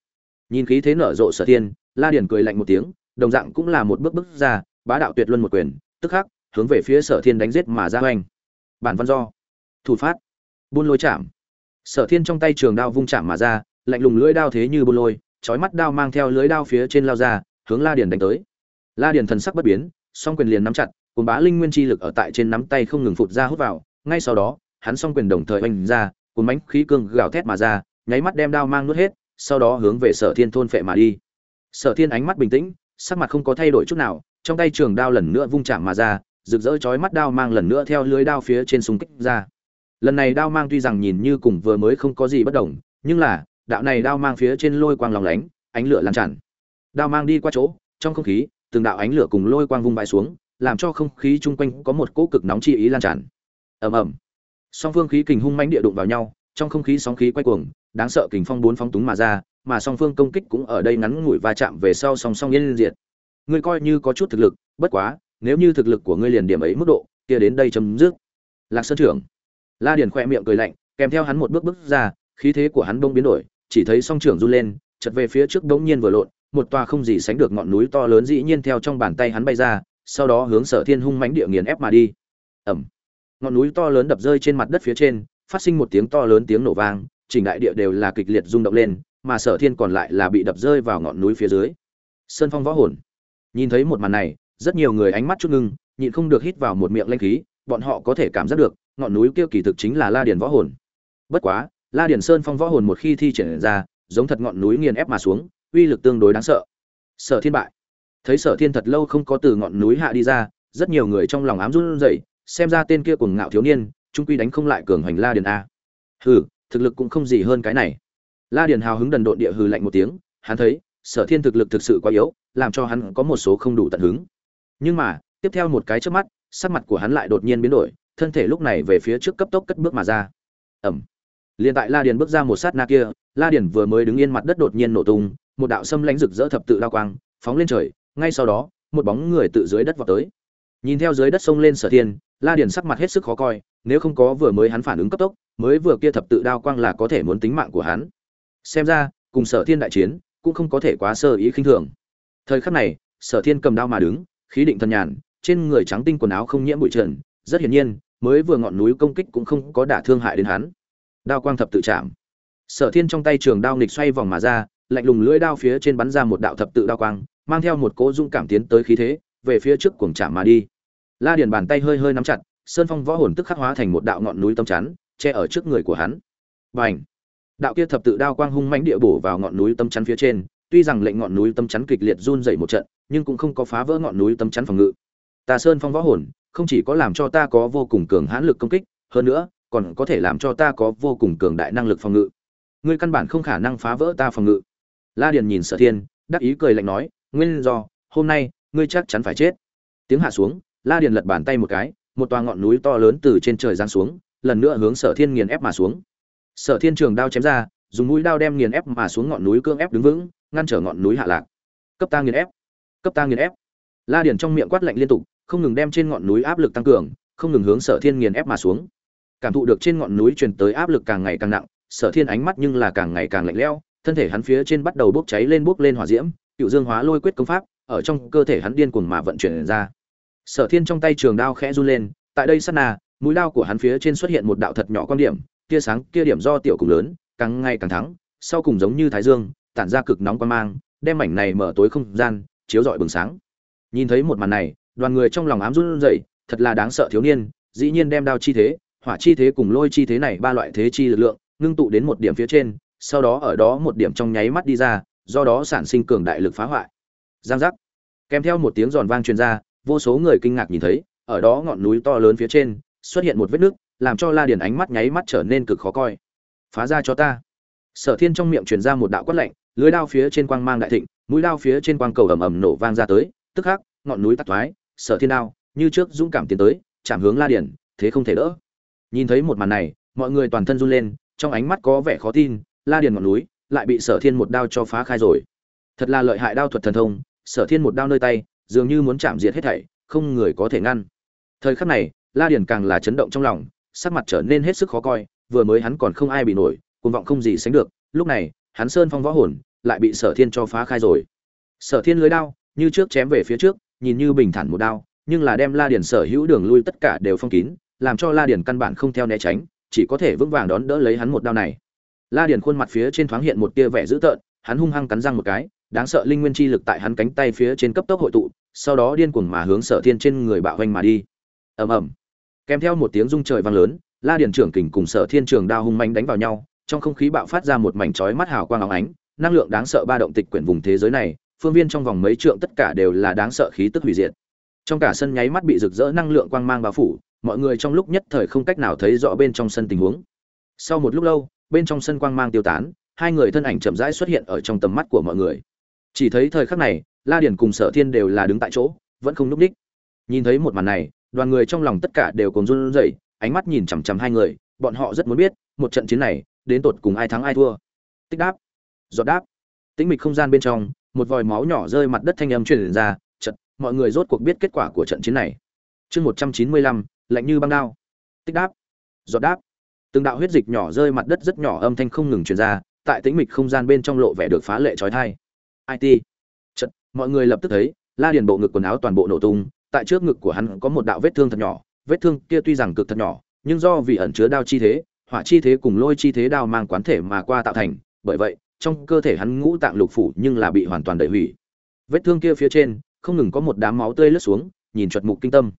Nhìn khí thế nở rộ sở thiên, la điền cười lạnh một tiếng, đồng dạng cũng là một bước bước ra, bá đạo tuyệt luân một quyền, tức khắc hướng về phía sở thiên đánh giết mà ra hoành. Bản văn do. Thủ phát. Buôn lôi chạm sở thiên trong tay trường đao vung chạm mà ra, lạnh lùng lưỡi đao thế như buôn lôi, chói mắt đao mang theo lưới đao phía trên lao ra, hướng la điền đánh tới. La điền thần sắc bất biến, song quyền liền nắm chặt cùng bá linh nguyên chi lực ở tại trên nắm tay không ngừng phụt ra hút vào, ngay sau đó, hắn song quyền đồng thời oanh ra cuốn bánh khí cương gào thét mà ra, nháy mắt đem đao mang nuốt hết, sau đó hướng về sở thiên thôn phệ mà đi. Sở thiên ánh mắt bình tĩnh, sắc mặt không có thay đổi chút nào, trong tay trường đao lần nữa vung chạm mà ra, rực rỡ chói mắt đao mang lần nữa theo lưới đao phía trên xung kích ra lần này đao mang tuy rằng nhìn như cùng vừa mới không có gì bất đồng, nhưng là, đạo này đao mang phía trên lôi quang lòng lánh, ánh lửa lan tràn. Đao mang đi qua chỗ, trong không khí, từng đạo ánh lửa cùng lôi quang vung bãi xuống, làm cho không khí chung quanh có một cỗ cực nóng chi ý lan tràn. Ầm ầm. Song phương khí kình hung mãnh địa đụng vào nhau, trong không khí sóng khí quay cuồng, đáng sợ kình phong bốn phóng túng mà ra, mà song phương công kích cũng ở đây ngắn ngủi va chạm về sau song song yên diệt. Ngươi coi như có chút thực lực, bất quá, nếu như thực lực của ngươi liền điểm ấy mức độ, kia đến đây chấm dứt. Lạc sơn trưởng la điền khoe miệng cười lạnh, kèm theo hắn một bước bước ra, khí thế của hắn bỗng biến đổi, chỉ thấy song trưởng run lên, chợt về phía trước bỗng nhiên vừa lộn, một tòa không gì sánh được ngọn núi to lớn dĩ nhiên theo trong bàn tay hắn bay ra, sau đó hướng sở thiên hung mãnh địa nghiền ép mà đi. Ẩm ngọn núi to lớn đập rơi trên mặt đất phía trên, phát sinh một tiếng to lớn tiếng nổ vang, chỉnh đại địa đều là kịch liệt rung động lên, mà sở thiên còn lại là bị đập rơi vào ngọn núi phía dưới. Sơn phong võ hồn. Nhìn thấy một màn này, rất nhiều người ánh mắt chút ngưng, nhịn không được hít vào một miệng linh khí, bọn họ có thể cảm giác được ngọn núi kia kỳ thực chính là la điền võ hồn. Bất quá, la điền sơn phong võ hồn một khi thi triển ra, giống thật ngọn núi nghiền ép mà xuống, uy lực tương đối đáng sợ. Sở thiên bại. Thấy sở thiên thật lâu không có từ ngọn núi hạ đi ra, rất nhiều người trong lòng ám run rẩy, xem ra tên kia cuồng ngạo thiếu niên, trung quy đánh không lại cường hoành la điền a. Hừ, thực lực cũng không gì hơn cái này. La điền hào hứng đần độn địa hừ lạnh một tiếng, hắn thấy, sở thiên thực lực thực sự quá yếu, làm cho hắn có một số không đủ tận hứng. Nhưng mà, tiếp theo một cái chớp mắt, sắc mặt của hắn lại đột nhiên biến đổi thân thể lúc này về phía trước cấp tốc cất bước mà ra. Ẩm. Liền tại la điền bước ra một sát na kia, la điền vừa mới đứng yên mặt đất đột nhiên nổ tung, một đạo xâm lãnh rực rỡ thập tự đao quang phóng lên trời, ngay sau đó, một bóng người tự dưới đất vào tới. Nhìn theo dưới đất sông lên sở thiên, la điền sắc mặt hết sức khó coi, nếu không có vừa mới hắn phản ứng cấp tốc, mới vừa kia thập tự đao quang là có thể muốn tính mạng của hắn. Xem ra, cùng sở thiên đại chiến, cũng không có thể quá sơ ý khinh thường. Thời khắc này, sở thiên cầm đao mà đứng, khí định thần nhàn, trên người trắng tinh quần áo không nhiễm bụi trần, rất hiển nhiên mới vừa ngọn núi công kích cũng không có đả thương hại đến hắn. Đao quang thập tự chạm. Sở thiên trong tay trường đao nghịch xoay vòng mà ra, lạnh lùng lưỡi đao phía trên bắn ra một đạo thập tự đao quang, mang theo một cỗ dung cảm tiến tới khí thế, về phía trước cuồng chạm mà đi. La điền bàn tay hơi hơi nắm chặt, sơn phong võ hồn tức khắc hóa thành một đạo ngọn núi tâm chắn, che ở trước người của hắn. Bành! Đạo kia thập tự đao quang hung mãnh địa bổ vào ngọn núi tâm chắn phía trên, tuy rằng lệnh ngọn núi tâm chắn kịch liệt run rẩy một trận, nhưng cũng không có phá vỡ ngọn núi tâm chắn phòng ngự. Tà sơn phong võ hồn không chỉ có làm cho ta có vô cùng cường hãn lực công kích, hơn nữa, còn có thể làm cho ta có vô cùng cường đại năng lực phòng ngự. Ngươi căn bản không khả năng phá vỡ ta phòng ngự. La điền nhìn sở thiên, đắc ý cười lạnh nói, nguyên do, hôm nay, ngươi chắc chắn phải chết. Tiếng hạ xuống, la điền lật bàn tay một cái, một tòa ngọn núi to lớn từ trên trời giáng xuống, lần nữa hướng sở thiên nghiền ép mà xuống. Sở thiên trường đao chém ra, dùng mũi đao đem nghiền ép mà xuống ngọn núi cương ép đứng vững, ngăn trở ngọn núi hạ lạc. Cấp ta nghiền ép, cấp ta nghiền ép. La điền trong miệng quát lạnh liên tục không ngừng đem trên ngọn núi áp lực tăng cường, không ngừng hướng sở thiên nghiền ép mà xuống. Cảm thụ được trên ngọn núi truyền tới áp lực càng ngày càng nặng, sở thiên ánh mắt nhưng là càng ngày càng lạnh lẽo, thân thể hắn phía trên bắt đầu bốc cháy lên bốc lên hỏa diễm, cựu dương hóa lôi quyết công pháp, ở trong cơ thể hắn điên cuồng mà vận chuyển ra. Sở thiên trong tay trường đao khẽ run lên, tại đây sát na, mũi đao của hắn phía trên xuất hiện một đạo thật nhỏ quan điểm, tia sáng kia điểm do tiểu cùng lớn, càng ngày càng thắng, sau cùng giống như thái dương, tản ra cực nóng quan mang, đem mảnh này mở tối không gian, chiếu rọi bừng sáng. Nhìn thấy một màn này đoàn người trong lòng ám run rẩy, thật là đáng sợ thiếu niên, dĩ nhiên đem đao chi thế, hỏa chi thế cùng lôi chi thế này ba loại thế chi lực lượng, ngưng tụ đến một điểm phía trên, sau đó ở đó một điểm trong nháy mắt đi ra, do đó sản sinh cường đại lực phá hoại. Giang giác. Kèm theo một tiếng giòn vang truyền ra, vô số người kinh ngạc nhìn thấy, ở đó ngọn núi to lớn phía trên, xuất hiện một vết nước làm cho la điền ánh mắt nháy mắt trở nên cực khó coi. Phá ra cho ta. Sở thiên trong miệng truyền ra một đạo quát lạnh, lưới đao phía trên quang mang đại thịnh, mũi đao phía trên quang cầu ầm ầm nổ vang ra tới, tức khắc, ngọn núi tắt thoái sở thiên đao, như trước dũng cảm tiến tới, chạm hướng la điền, thế không thể đỡ. Nhìn thấy một màn này, mọi người toàn thân run lên, trong ánh mắt có vẻ khó tin, la điền ngọn núi lại bị sở thiên một đao cho phá khai rồi. Thật là lợi hại đao thuật thần thông, sở thiên một đao nơi tay, dường như muốn chạm diệt hết thảy, không người có thể ngăn. Thời khắc này, la điền càng là chấn động trong lòng, sắc mặt trở nên hết sức khó coi, vừa mới hắn còn không ai bị nổi, cuồng vọng không gì sánh được, lúc này, hắn sơn phong võ hồn lại bị sở thiên cho phá khai rồi. Sở thiên lưới đao, như trước chém về phía trước nhìn như bình thản một đao, nhưng là đem la điền sở hữu đường lui tất cả đều phong kín, làm cho la điền căn bản không theo né tránh, chỉ có thể vững vàng đón đỡ lấy hắn một đao này. La điền khuôn mặt phía trên thoáng hiện một tia vẻ dữ tợn, hắn hung hăng cắn răng một cái, đáng sợ linh nguyên chi lực tại hắn cánh tay phía trên cấp tốc hội tụ, sau đó điên cuồng mà hướng sở thiên trên người bạo hoành mà đi. Ầm ầm. Kèm theo một tiếng rung trời vang lớn, la điền trưởng kình cùng sở thiên trường đao hung manh đánh vào nhau, trong không khí bạo phát ra một mảnh chói mắt hào quang óng ánh, năng lượng đáng sợ ba động tịch quyển vùng thế giới này phương viên trong vòng mấy trượng tất cả đều là đáng sợ khí tức hủy diệt. Trong cả sân nháy mắt bị rực rỡ năng lượng quang mang bao phủ, mọi người trong lúc nhất thời không cách nào thấy rõ bên trong sân tình huống. Sau một lúc lâu, bên trong sân quang mang tiêu tán, hai người thân ảnh chậm rãi xuất hiện ở trong tầm mắt của mọi người. Chỉ thấy thời khắc này, la điển cùng sở thiên đều là đứng tại chỗ, vẫn không núp đích. Nhìn thấy một màn này, đoàn người trong lòng tất cả đều còn run rẩy, ánh mắt nhìn chằm chằm hai người, bọn họ rất muốn biết, một trận chiến này, đến tột cùng ai thắng ai thua. Tích đáp. Giọt đáp. Tĩnh mịch không gian bên trong một vòi máu nhỏ rơi mặt đất thanh âm truyền ra trận mọi người rốt cuộc biết kết quả của trận chiến này. Chương một trăm chín mươi lăm, lạnh như băng đao. Tích đáp. Giọt đáp. Từng đạo huyết dịch nhỏ rơi mặt đất rất nhỏ âm thanh không ngừng truyền ra, tại tĩnh mịch không gian bên trong lộ vẻ được phá lệ trói tai. it trận mọi người lập tức thấy, la điền bộ ngực quần áo toàn bộ nổ tung, tại trước ngực của hắn có một đạo vết thương thật nhỏ, vết thương kia tuy rằng cực thật nhỏ, nhưng do vì ẩn chứa đao chi thế, hỏa chi thế cùng lôi chi thế đao mang quán thể mà qua tạo thành, bởi vậy trong cơ thể hắn ngũ tạng lục phủ nhưng là bị hoàn toàn đẩy hủy. Vết thương kia phía trên, không ngừng có một đám máu tươi lướt xuống, nhìn chuột mục kinh tâm.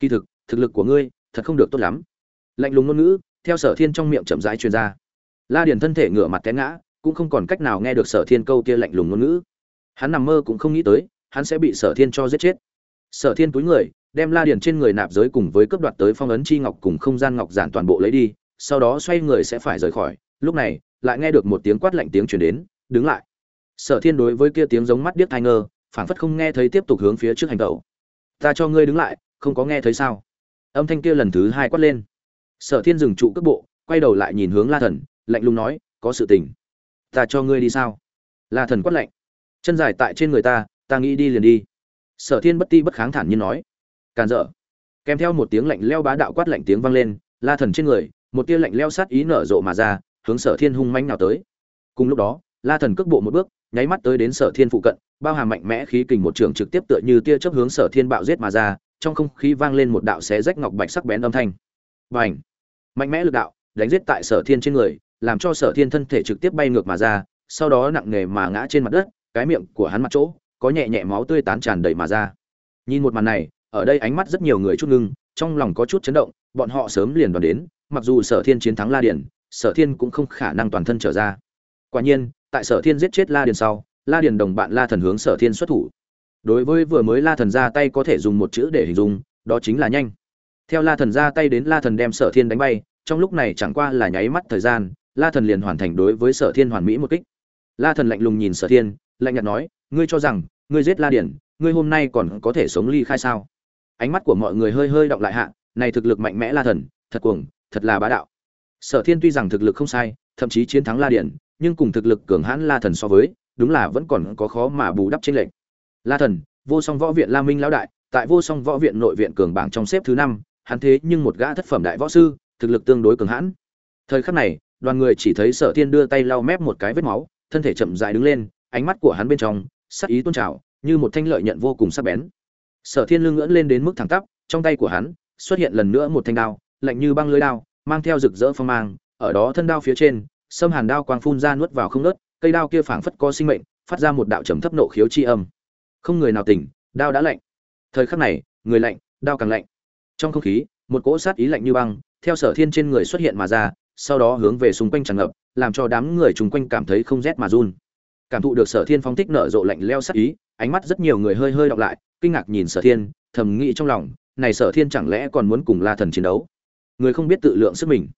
Kỳ thực thực lực của ngươi, thật không được tốt lắm. Lạnh lùng ngôn ngữ, theo sở thiên trong miệng chậm rãi truyền ra. La điền thân thể ngửa mặt té ngã, cũng không còn cách nào nghe được sở thiên câu kia lạnh lùng ngôn ngữ. Hắn nằm mơ cũng không nghĩ tới, hắn sẽ bị sở thiên cho giết chết. Sở thiên túi người, đem la điền trên người nạp giới cùng với cấp đoạt tới phong ấn chi ngọc cùng không gian ngọc giản toàn bộ lấy đi, sau đó xoay người sẽ phải rời khỏi. Lúc này lại nghe được một tiếng quát lạnh tiếng truyền đến, đứng lại. Sở thiên đối với kia tiếng giống mắt điếc thai ngơ, phảng phất không nghe thấy tiếp tục hướng phía trước hành động. Ta cho ngươi đứng lại, không có nghe thấy sao? Âm thanh kia lần thứ hai quát lên. Sở thiên dừng trụ cước bộ, quay đầu lại nhìn hướng la thần, lạnh lùng nói, có sự tình. Ta cho ngươi đi sao? La thần quát lạnh. Chân dài tại trên người ta ta nghĩ đi liền đi. Sở thiên bất ti bất kháng thản nhiên nói. Càn dở. Kèm theo một tiếng lạnh leo bá đạo quát lạnh tiếng vang lên, la thần trên người, một tia lạnh leo sát ý nở rộ mà ra hướng sở thiên hung manh nào tới. Cùng lúc đó, la thần cước bộ một bước, nháy mắt tới đến sở thiên phụ cận, bao hàm mạnh mẽ khí kình một trường trực tiếp tựa như tia chớp hướng sở thiên bạo giết mà ra, trong không khí vang lên một đạo xé rách ngọc bạch sắc bén âm thanh. Và mạnh mẽ lực đạo đánh giết tại sở thiên trên người, làm cho sở thiên thân thể trực tiếp bay ngược mà ra, sau đó nặng nề mà ngã trên mặt đất, cái miệng của hắn mặt chỗ có nhẹ nhẹ máu tươi tán tràn đầy mà ra. Nhìn một màn này, ở đây ánh mắt rất nhiều người chút ngưng, trong lòng có chút chấn động, bọn họ sớm liền đoàn đến, mặc dù sở thiên chiến thắng la điển sở thiên cũng không khả năng toàn thân trở ra. Quả nhiên, tại sở thiên giết chết la Điền sau, la Điền đồng bạn la thần hướng sở thiên xuất thủ. Đối với vừa mới la thần ra tay có thể dùng một chữ để hình dung, đó chính là nhanh. Theo la thần ra tay đến la thần đem sở thiên đánh bay, trong lúc này chẳng qua là nháy mắt thời gian, la thần liền hoàn thành đối với sở thiên hoàn mỹ một kích. La thần lạnh lùng nhìn sở thiên, lạnh nhạt nói, ngươi cho rằng, ngươi giết la điển ngươi hôm nay còn có thể sống ly khai sao? Ánh mắt của mọi người hơi hơi động lại hạ, này thực lực mạnh mẽ la thần, thật cuồng, thật là bá đạo sở thiên tuy rằng thực lực không sai thậm chí chiến thắng la Điện, nhưng cùng thực lực cường hãn la thần so với đúng là vẫn còn có khó mà bù đắp trên lệnh la thần vô song võ viện la minh lão đại tại vô song võ viện nội viện cường bảng trong xếp thứ năm hắn thế nhưng một gã thất phẩm đại võ sư thực lực tương đối cường hãn. Thời khắc này đoàn người chỉ thấy sở thiên đưa tay lau mép một cái vết máu thân thể chậm dại đứng lên ánh mắt của hắn bên trong sắc ý tôn trào như một thanh lợi nhận vô cùng sắc bén. Sở thiên lưng ngưỡng lên đến mức thẳng tắp trong tay của hắn xuất hiện lần nữa một thanh đao lạnh như băng lưới đao mang theo rực rỡ phong mang ở đó thân đao phía trên sâm hàn đao quang phun ra nuốt vào không ngớt, cây đao kia phảng phất có sinh mệnh phát ra một đạo trầm thấp nộ khiếu chi âm. Không người nào tỉnh đao đã lạnh. Thời khắc này người lạnh đao càng lạnh. Trong không khí một cỗ sát ý lạnh như băng theo sở thiên trên người xuất hiện mà ra sau đó hướng về xung quanh tràn ngập làm cho đám người chung quanh cảm thấy không rét mà run. Cảm thụ được sở thiên phong thích nở rộ lạnh leo sát ý ánh mắt rất nhiều người hơi hơi đọc lại kinh ngạc nhìn sở thiên thầm nghĩ trong lòng này sở thiên chẳng lẽ còn muốn cùng la thần chiến đấu? Người không biết tự lượng sức mình.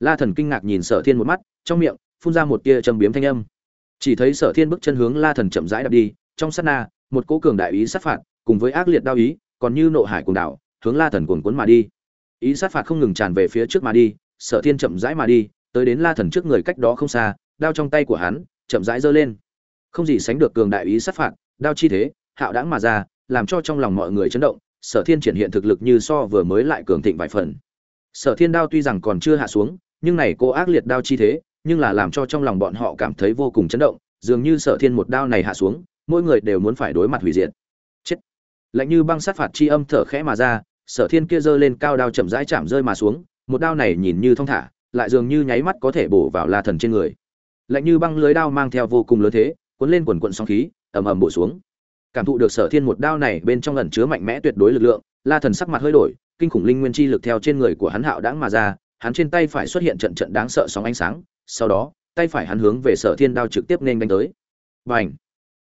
La thần kinh ngạc nhìn sở thiên một mắt, trong miệng phun ra một tia trầm biếm thanh âm. Chỉ thấy sở thiên bước chân hướng la thần chậm rãi đạp đi, trong sát na, một cỗ cường đại ý sát phạt, cùng với ác liệt đao ý, còn như nộ hải cùng đảo, hướng la thần cuồn cuốn mà đi. Ý sát phạt không ngừng tràn về phía trước mà đi, sở thiên chậm rãi mà đi, tới đến la thần trước người cách đó không xa, đao trong tay của hắn chậm rãi giơ lên. Không gì sánh được cường đại ý sát phạt, đao chi thế, hạo đãng mà ra, làm cho trong lòng mọi người chấn động, sở thiên triển hiện thực lực như so vừa mới lại cường thịnh vài phần sở thiên đao tuy rằng còn chưa hạ xuống, nhưng này cô ác liệt đao chi thế, nhưng là làm cho trong lòng bọn họ cảm thấy vô cùng chấn động, dường như sở thiên một đao này hạ xuống, mỗi người đều muốn phải đối mặt hủy diệt. Chết. Lạnh như băng sát phạt chi âm thở khẽ mà ra, sở thiên kia giơ lên cao đao chậm rãi chạm rơi mà xuống, một đao này nhìn như thong thả, lại dường như nháy mắt có thể bổ vào la thần trên người. Lạnh như băng lưới đao mang theo vô cùng lớn thế, cuốn lên quần quận sóng khí, ầm ầm bổ xuống. Cảm thụ được sở thiên một đao này bên trong ẩn chứa mạnh mẽ tuyệt đối lực lượng, la thần sắc mặt hơi đổi kinh khủng linh nguyên chi lực theo trên người của hắn hạo đãng mà ra, hắn trên tay phải xuất hiện trận trận đáng sợ sóng ánh sáng, sau đó, tay phải hắn hướng về sở thiên đao trực tiếp nên đánh tới. Bành!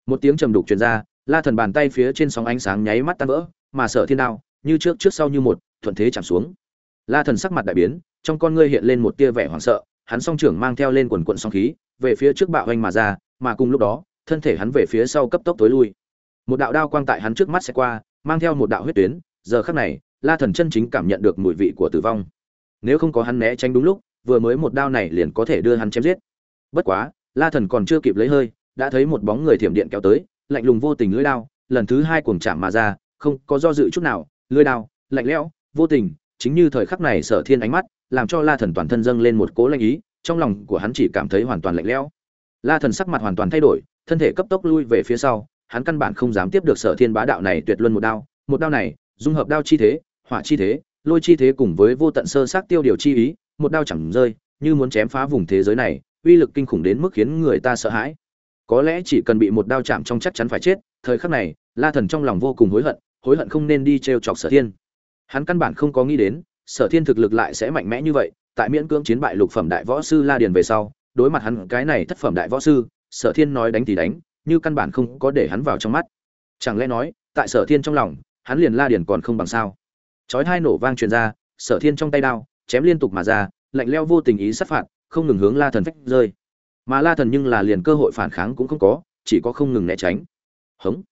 một tiếng trầm đục truyền ra, la thần bàn tay phía trên sóng ánh sáng nháy mắt tan vỡ, mà sở thiên đao, như trước trước sau như một, thuận thế chạm xuống. La thần sắc mặt đại biến, trong con ngươi hiện lên một tia vẻ hoảng sợ, hắn song trưởng mang theo lên quần quần sóng khí, về phía trước bạo hoành mà ra, mà cùng lúc đó, thân thể hắn về phía sau cấp tốc tối lui. Một đạo đao quang tại hắn trước mắt sẽ qua, mang theo một đạo huyết tuyến, giờ khắc này la thần chân chính cảm nhận được mùi vị của tử vong. Nếu không có hắn né tránh đúng lúc, vừa mới một đao này liền có thể đưa hắn chém giết. Bất quá, la thần còn chưa kịp lấy hơi, đã thấy một bóng người thiểm điện kéo tới, lạnh lùng vô tình lưỡi đao, lần thứ hai cuồng chạm mà ra, không có do dự chút nào, lưỡi đao, lạnh lẽo, vô tình, chính như thời khắc này sở thiên ánh mắt, làm cho la thần toàn thân dâng lên một cố lạnh ý, trong lòng của hắn chỉ cảm thấy hoàn toàn lạnh lẽo. La thần sắc mặt hoàn toàn thay đổi, thân thể cấp tốc lui về phía sau, hắn căn bản không dám tiếp được sở thiên bá đạo này tuyệt luân một đao một đao này, dung hợp đao chi thế hỏa chi thế, lôi chi thế cùng với vô tận sơ sát tiêu điều chi ý, một đao chẳng rơi, như muốn chém phá vùng thế giới này, uy lực kinh khủng đến mức khiến người ta sợ hãi. Có lẽ chỉ cần bị một đao chạm trong chắc chắn phải chết, thời khắc này, la thần trong lòng vô cùng hối hận hối hận không nên đi t chọc sở thiên. Hắn căn bản không có nghĩ đến, sở thiên thực lực lại sẽ mạnh mẽ như vậy, tại miễn cưỡng chiến bại lục phẩm đại võ sư la điền về sau, đối mặt hắn cái này thất phẩm đại võ sư, sở thiên nói đánh thì đánh, như căn bản không có để hắn vào trong mắt. Chẳng lẽ nói, tại sở thiên trong lòng, hắn liền la điền còn không bằng sao? Chói hai nổ vang truyền ra, sở thiên trong tay đao, chém liên tục mà ra, lạnh leo vô tình ý sát phạt, không ngừng hướng la thần phách rơi. Mà la thần nhưng là liền cơ hội phản kháng cũng không có, chỉ có không ngừng né tránh. Hống.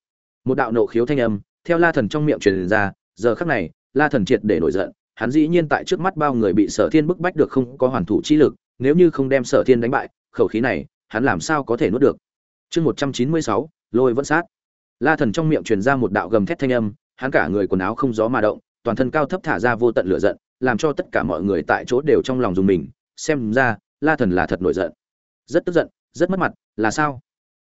Một đạo nộ khiếu thanh âm, theo la thần trong miệng truyền ra, giờ khắc này, la thần triệt để nổi giận, hắn dĩ nhiên tại trước mắt bao người bị sở thiên bức bách được không có hoàn thủ chi lực, nếu như không đem sở thiên đánh bại, khẩu khí này, hắn làm sao có thể nuốt được? Chương một trăm chín mươi sáu, lôi vẫn sát. La thần trong miệng truyền ra một đạo gầm thét thanh âm, hắn cả người quần áo không gió mà động toàn thân cao thấp thả ra vô tận lửa giận, làm cho tất cả mọi người tại chỗ đều trong lòng dùng mình, xem ra, la thần là thật nổi giận. Rất tức giận, rất mất mặt, là sao?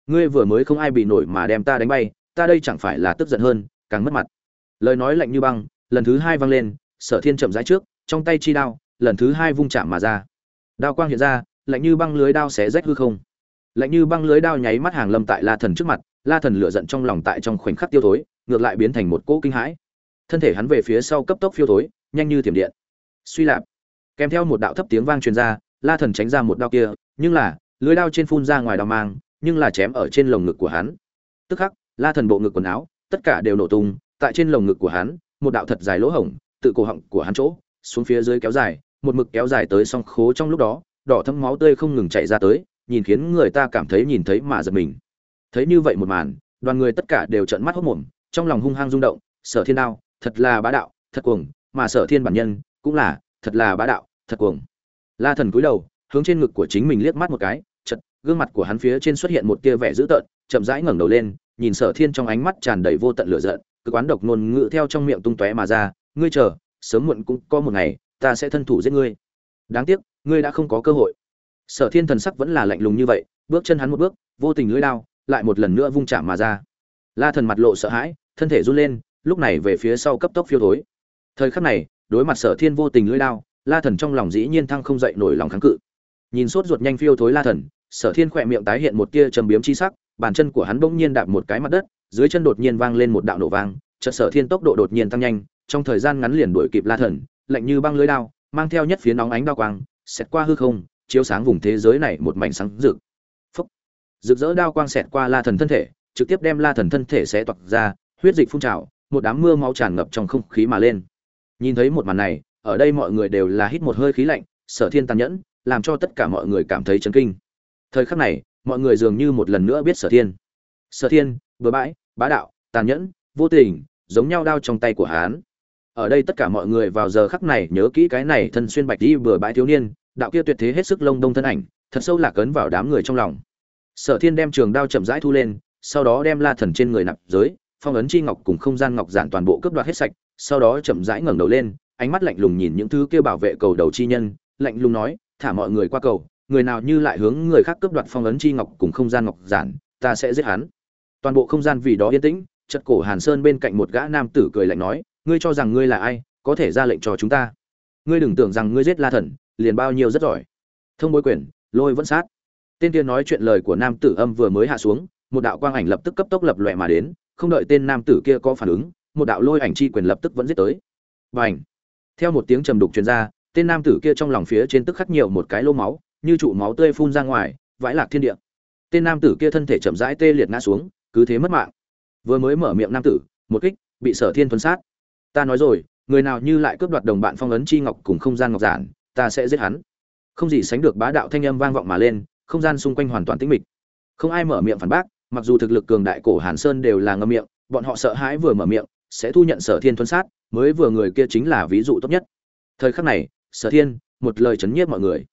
Ngươi vừa mới không ai bị nổi mà đem ta đánh bay, ta đây chẳng phải là tức giận hơn, càng mất mặt. Lời nói lạnh như băng, lần thứ hai vang lên, sở thiên chậm rãi trước, trong tay chi đao, lần thứ hai vung chạm mà ra. Đao quang hiện ra, lạnh như băng lưới đao xé rách hư không. Lạnh như băng lưới đao nháy mắt hàng lâm tại la thần trước mặt, la thần lửa giận trong lòng tại trong khoảnh khắc tiêu thối, ngược lại biến thành một cỗ kinh hãi thân thể hắn về phía sau cấp tốc phiêu thối, nhanh như thiểm điện. Suy lạp. Kèm theo một đạo thấp tiếng vang truyền ra, la thần tránh ra một đao kia, nhưng là lưới đao trên phun ra ngoài đao mang, nhưng là chém ở trên lồng ngực của hắn. Tức khắc, la thần bộ ngực quần áo, tất cả đều nổ tung, tại trên lồng ngực của hắn, một đạo thật dài lỗ hổng, tự cổ họng của hắn chỗ, xuống phía dưới kéo dài, một mực kéo dài tới song khố trong lúc đó, đỏ thấm máu tươi không ngừng chảy ra tới, nhìn khiến người ta cảm thấy nhìn thấy mà giật mình. Thấy như vậy một màn, đoàn người tất cả đều trợn mắt hốt mồm, trong lòng hung hăng rung động, sở thiên đao thật là bá đạo, thật cuồng, mà sở thiên bản nhân cũng là, thật là bá đạo, thật cuồng. La thần cúi đầu, hướng trên ngực của chính mình liếc mắt một cái chật gương mặt của hắn phía trên xuất hiện một tia vẻ dữ tợn, chậm rãi ngẩng đầu lên, nhìn sở thiên trong ánh mắt tràn đầy vô tận lửa giận, cực quán độc ngôn ngữ theo trong miệng tung tóe mà ra, ngươi chờ, sớm muộn cũng có một ngày, ta sẽ thân thủ giết ngươi. Đáng tiếc, ngươi đã không có cơ hội. Sở thiên thần sắc vẫn là lạnh lùng như vậy, bước chân hắn một bước, vô tình lưỡi đao lại một lần nữa vung chạm mà ra. La thần mặt lộ sợ hãi, thân thể run lên lúc này về phía sau cấp tốc phiêu thối. Thời khắc này, đối mặt sở thiên vô tình lưỡi đao, la thần trong lòng dĩ nhiên thăng không dậy nổi lòng kháng cự. Nhìn sốt ruột nhanh phiêu thối la thần, sở thiên khỏe miệng tái hiện một tia trầm biếm chi sắc, bàn chân của hắn bỗng nhiên đạp một cái mặt đất, dưới chân đột nhiên vang lên một đạo nổ vang, chợt sở thiên tốc độ đột nhiên tăng nhanh, trong thời gian ngắn liền đuổi kịp la thần, lạnh như băng lưới đao, mang theo nhất phía nóng ánh đao quang, xẹt qua hư không, chiếu sáng vùng thế giới này một mảnh sáng rực. Phúc. Rực rỡ đao quang xẹt qua la thần thân thể, trực tiếp đem la thần thân thể xé toạc ra, huyết dịch phun trào một đám mưa máu tràn ngập trong không khí mà lên. Nhìn thấy một màn này, ở đây mọi người đều là hít một hơi khí lạnh, sở thiên tàn nhẫn, làm cho tất cả mọi người cảm thấy chấn kinh. Thời khắc này, mọi người dường như một lần nữa biết sở thiên. Sở thiên, bừa bãi, bá đạo, tàn nhẫn, vô tình, giống nhau đao trong tay của hán ở đây tất cả mọi người vào giờ khắc này nhớ kỹ cái này thân xuyên bạch đi bừa bãi thiếu niên, đạo kia tuyệt thế hết sức lông đông thân ảnh, thật sâu lạc ấn vào đám người trong lòng. Sở thiên đem trường đao chậm rãi thu lên, sau đó đem la thần trên người nạp giới phong ấn chi ngọc cùng không gian ngọc giản toàn bộ cướp đoạt hết sạch, sau đó chậm rãi ngẩng đầu lên, ánh mắt lạnh lùng nhìn những thứ kia bảo vệ cầu đầu chi nhân, lạnh lùng nói, thả mọi người qua cầu, người nào như lại hướng người khác cướp đoạt phong ấn chi ngọc cùng không gian ngọc giản, ta sẽ giết hắn. Toàn bộ không gian vì đó yên tĩnh chật cổ hàn sơn bên cạnh một gã nam tử cười lạnh nói, ngươi cho rằng ngươi là ai, có thể ra lệnh cho chúng ta? Ngươi đừng tưởng rằng ngươi giết la thần, liền bao nhiêu rất giỏi. Thông bối quyền, lôi vẫn sát. Tên kia nói chuyện lời của nam tử âm vừa mới hạ xuống, một đạo quang ảnh lập tức cấp tốc lập loẹ mà đến không đợi tên nam tử kia có phản ứng, một đạo lôi ảnh chi quyền lập tức vẫn giết tới. Và ảnh theo một tiếng trầm đục truyền ra, tên nam tử kia trong lòng phía trên tức khắc nhiều một cái lô máu, như trụ máu tươi phun ra ngoài, vãi lạc thiên địa. Tên nam tử kia thân thể chậm rãi tê liệt ngã xuống, cứ thế mất mạng. Vừa mới mở miệng nam tử, một kích, bị sở thiên thuấn sát. Ta nói rồi, người nào như lại cướp đoạt đồng bạn phong ấn chi ngọc cùng không gian ngọc giản, ta sẽ giết hắn. Không gì sánh được bá đạo thanh âm vang vọng mà lên, không gian xung quanh hoàn toàn tĩnh mịch. Không ai mở miệng phản bác mặc dù thực lực cường đại cổ hàn sơn đều là ngâm miệng, bọn họ sợ hãi vừa mở miệng, sẽ thu nhận sở thiên thuấn sát, mới vừa người kia chính là ví dụ tốt nhất. Thời khắc này, sở thiên, một lời chấn nhiếp mọi người.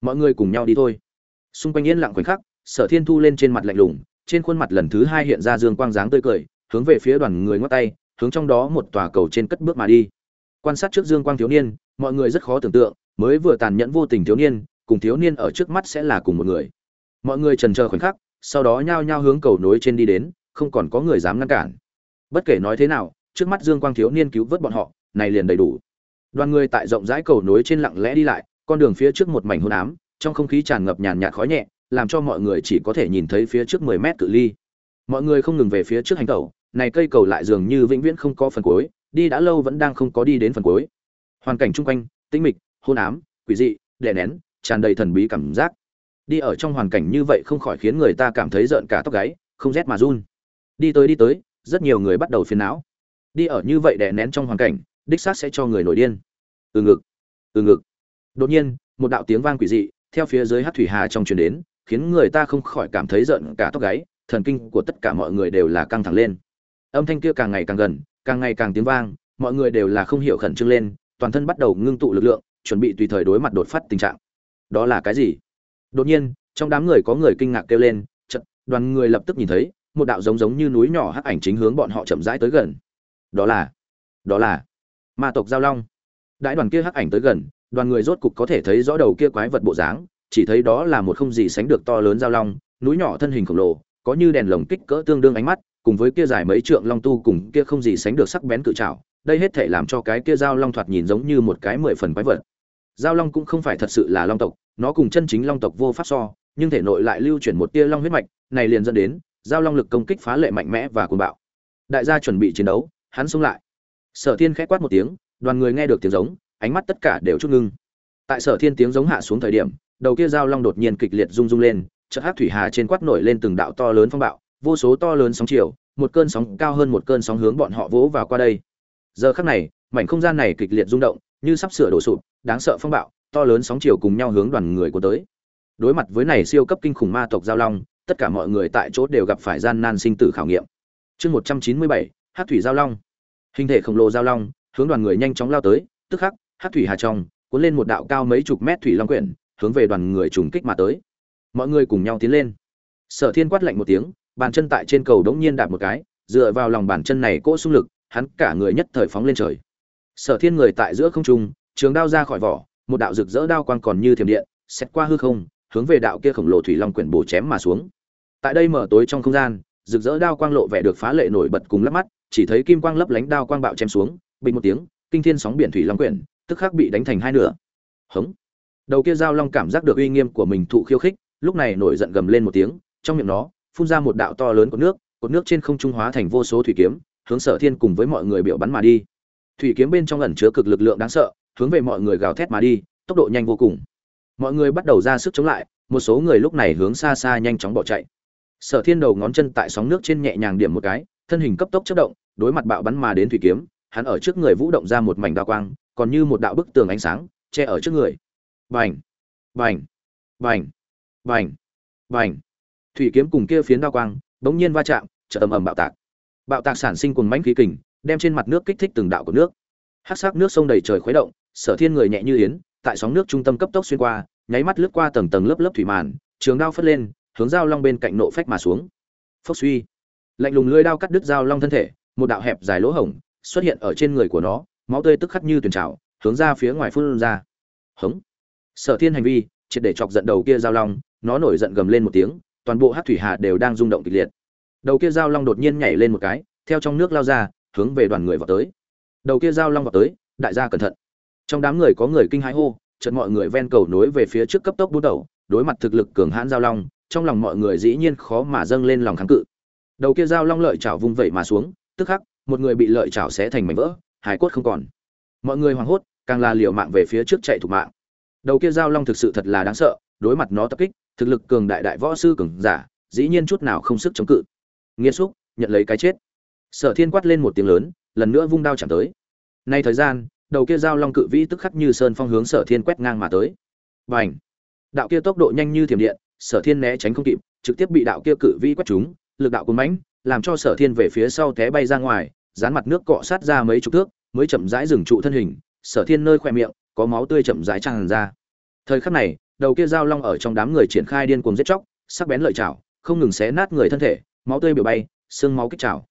Mọi người cùng nhau đi thôi. Xung quanh yên lặng khoảnh khắc, sở thiên thu lên trên mặt lạnh lùng, trên khuôn mặt lần thứ hai hiện ra dương quang dáng tươi cười, hướng về phía đoàn người ngoắc tay, hướng trong đó một tòa cầu trên cất bước mà đi. Quan sát trước dương quang thiếu niên, mọi người rất khó tưởng tượng, mới vừa tàn nhẫn vô tình thiếu niên, cùng thiếu niên ở trước mắt sẽ là cùng một người. Mọi người trần chờ khoảnh khắc sau đó nhao nhao hướng cầu nối trên đi đến, không còn có người dám ngăn cản. Bất kể nói thế nào, trước mắt dương quang thiếu niên cứu vớt bọn họ, này liền đầy đủ. Đoàn người tại rộng rãi cầu nối trên lặng lẽ đi lại, con đường phía trước một mảnh hôn ám, trong không khí tràn ngập nhàn nhạt khói nhẹ, làm cho mọi người chỉ có thể nhìn thấy phía trước mười mét cự ly. Mọi người không ngừng về phía trước hành tẩu, này cây cầu lại dường như vĩnh viễn không có phần cuối, đi đã lâu vẫn đang không có đi đến phần cuối. Hoàn cảnh chung quanh, tĩnh mịch, hôn ám, quỷ dị, đè nén, tràn đầy thần bí cảm giác đi ở trong hoàn cảnh như vậy không khỏi khiến người ta cảm thấy rợn cả tóc gáy, không rét mà run. Đi tới đi tới, rất nhiều người bắt đầu phiền não. Đi ở như vậy đè nén trong hoàn cảnh, đích xác sẽ cho người nổi điên. Từ ngực từ ngực. Đột nhiên, một đạo tiếng vang quỷ dị, theo phía dưới hát thủy hà trong truyền đến, khiến người ta không khỏi cảm thấy rợn cả tóc gáy, thần kinh của tất cả mọi người đều là căng thẳng lên. Âm thanh kia càng ngày càng gần, càng ngày càng tiếng vang, mọi người đều là không hiểu khẩn trương lên, toàn thân bắt đầu ngưng tụ lực lượng, chuẩn bị tùy thời đối mặt đột phát tình trạng. Đó là cái gì? Đột nhiên, trong đám người có người kinh ngạc kêu lên chật đoàn người lập tức nhìn thấy, một đạo giống giống như núi nhỏ hắc ảnh chính hướng bọn họ chậm rãi tới gần. Đó là đó là ma tộc giao long. Đại đoàn kia hắc ảnh tới gần, đoàn người rốt cục có thể thấy rõ đầu kia quái vật bộ dáng, chỉ thấy đó là một không gì sánh được to lớn giao long, núi nhỏ thân hình khổng lồ, có như đèn lồng kích cỡ tương đương ánh mắt, cùng với kia dài mấy trượng long tu cùng kia không gì sánh được sắc bén cự trảo, đây hết thể làm cho cái kia giao long thoạt nhìn giống như một cái mười phần quái vật. Giao long cũng không phải thật sự là long tộc nó cùng chân chính long tộc vô pháp so, nhưng thể nội lại lưu chuyển một tia long huyết mạch, này liền dẫn đến giao long lực công kích phá lệ mạnh mẽ và cuồng bạo. Đại gia chuẩn bị chiến đấu, hắn xông lại. Sở thiên khẽ quát một tiếng, đoàn người nghe được tiếng giống, ánh mắt tất cả đều chút ngưng. Tại sở thiên tiếng giống hạ xuống thời điểm, đầu kia giao long đột nhiên kịch liệt rung rung lên, chợt hát thủy hà trên quát nổi lên từng đạo to lớn phong bạo, vô số to lớn sóng chiều, một cơn sóng cao hơn một cơn sóng hướng bọn họ vỗ vào qua đây. Giờ khắc này, mảnh không gian này kịch liệt rung động, như sắp sửa đổ sụp, đáng sợ phong bạo to lớn sóng chiều cùng nhau hướng đoàn người của tới. Đối mặt với này siêu cấp kinh khủng ma tộc giao long, tất cả mọi người tại chỗ đều gặp phải gian nan sinh tử khảo nghiệm. Chương một trăm chín mươi bảy hát thủy giao long. Hình thể khổng lồ giao long, hướng đoàn người nhanh chóng lao tới, tức khắc hát thủy hà trong, cuốn lên một đạo cao mấy chục mét thủy long quyển, hướng về đoàn người trùng kích mà tới. Mọi người cùng nhau tiến lên. Sở thiên quát lạnh một tiếng, bàn chân tại trên cầu đống nhiên đạp một cái, dựa vào lòng bàn chân này cỗ xung lực, hắn cả người nhất thời phóng lên trời. Sở thiên người tại giữa không trung, trường đao ra khỏi vỏ một đạo rực rỡ đao quang còn như thiểm điện xét qua hư không, hướng về đạo kia khổng lồ thủy long quyển bổ chém mà xuống. Tại đây mở tối trong không gian, rực rỡ đao quang lộ vẻ được phá lệ nổi bật cùng lắp mắt, chỉ thấy kim quang lấp lánh đao quang bạo chém xuống, bình một tiếng, kinh thiên sóng biển thủy long quyển, tức khắc bị đánh thành hai nửa. Hống. Đầu kia giao long cảm giác được uy nghiêm của mình thụ khiêu khích, lúc này nổi giận gầm lên một tiếng, trong miệng nó, phun ra một đạo to lớn của nước, cột nước trên không trung hóa thành vô số thủy kiếm, hướng sở thiên cùng với mọi người biểu bắn mà đi. Thủy kiếm bên trong ẩn chứa cực lực lượng đáng sợ hướng về mọi người gào thét mà đi, tốc độ nhanh vô cùng. Mọi người bắt đầu ra sức chống lại, một số người lúc này hướng xa xa nhanh chóng bỏ chạy. Sở thiên đầu ngón chân tại sóng nước trên nhẹ nhàng điểm một cái, thân hình cấp tốc chất động, đối mặt bạo bắn mà đến thủy kiếm, hắn ở trước người vũ động ra một mảnh đao quang, còn như một đạo bức tường ánh sáng, che ở trước người. Bành! Bành! Bành! Bành! Bành! Thủy kiếm cùng kia phiến đao quang, bỗng nhiên va chạm, chợt ầm ầm bạo tạc. Bạo tạc sản sinh cuồng mãnh khí kình, đem trên mặt nước kích thích từng đạo của nước. Hắc sắc nước sông đầy trời khuấy động sở thiên người nhẹ như yến, tại sóng nước trung tâm cấp tốc xuyên qua, nháy mắt lướt qua tầng tầng lớp lớp thủy màn, trường đao phất lên, hướng dao long bên cạnh nộ phách mà xuống. Phốc suy. Lạnh lùng lưỡi đao cắt đứt dao long thân thể, một đạo hẹp dài lỗ hổng xuất hiện ở trên người của nó, máu tươi tức khắc như tuyển trào hướng ra phía ngoài phun ra. Hống. Sở thiên hành vi, triệt để chọc giận đầu kia dao long, nó nổi giận gầm lên một tiếng, toàn bộ hát thủy hà đều đang rung động kịch liệt. Đầu kia dao long đột nhiên nhảy lên một cái, theo trong nước lao ra, hướng về đoàn người vào tới. Đầu kia dao long vào tới, đại gia cẩn thận trong đám người có người kinh hãi hô, chợt mọi người ven cầu nối về phía trước cấp tốc bút đầu, đối mặt thực lực cường hãn giao long, trong lòng mọi người dĩ nhiên khó mà dâng lên lòng kháng cự. Đầu kia giao long lợi chảo vung vẩy mà xuống, tức khắc, một người bị lợi chảo xé thành mảnh vỡ, hải cốt không còn. Mọi người hoảng hốt, càng là liều mạng về phía trước chạy thủ mạng. Đầu kia giao long thực sự thật là đáng sợ, đối mặt nó tập kích, thực lực cường đại đại võ sư cường giả, dĩ nhiên chút nào không sức chống cự. Nghĩa xúc nhận lấy cái chết. Sở thiên quát lên một tiếng lớn, lần nữa vung đao chạm tới. Nay thời gian đầu kia giao long cự vĩ tức khắc như sơn phong hướng sở thiên quét ngang mà tới. Và ảnh đạo kia tốc độ nhanh như thiểm điện, sở thiên né tránh không kịp, trực tiếp bị đạo kia cự vĩ quét trúng, lực đạo cuốn mãnh, làm cho sở thiên về phía sau té bay ra ngoài, dán mặt nước cọ sát ra mấy chục thước, mới chậm rãi dừng trụ thân hình, sở thiên nơi khoe miệng, có máu tươi chậm rãi tràn ra. Thời khắc này, đầu kia giao long ở trong đám người triển khai điên cuồng giết chóc, sắc bén lợi chảo không ngừng xé nát người thân thể, máu tươi biểu bay, xương máu kích chảo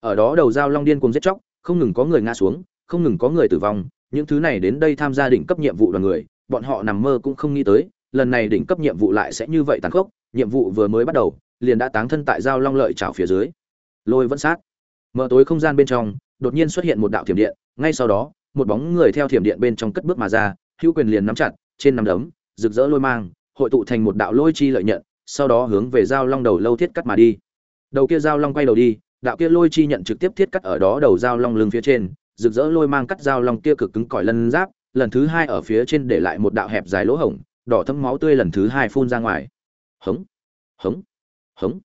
ở đó đầu giao long điên cuồng giết chóc, không ngừng có người ngã xuống không ngừng có người tử vong, những thứ này đến đây tham gia đỉnh cấp nhiệm vụ đoàn người, bọn họ nằm mơ cũng không nghĩ tới, lần này đỉnh cấp nhiệm vụ lại sẽ như vậy tàn khốc, nhiệm vụ vừa mới bắt đầu, liền đã táng thân tại giao long lợi chảo phía dưới. Lôi vẫn sát. Mở tối không gian bên trong, đột nhiên xuất hiện một đạo thiểm điện, ngay sau đó, một bóng người theo thiểm điện bên trong cất bước mà ra, hữu quyền liền nắm chặt, trên nắm đấm, rực rỡ lôi mang, hội tụ thành một đạo lôi chi lợi nhận, sau đó hướng về giao long đầu lâu thiết cắt mà đi. Đầu kia giao long quay đầu đi, đạo kia lôi chi nhận trực tiếp thiết cắt ở đó đầu giao long lưng phía trên rực rỡ lôi mang cắt dao long kia cực cứng cỏi lân giáp, lần thứ hai ở phía trên để lại một đạo hẹp dài lỗ hổng, đỏ thấm máu tươi lần thứ hai phun ra ngoài. Hống, hống, hống.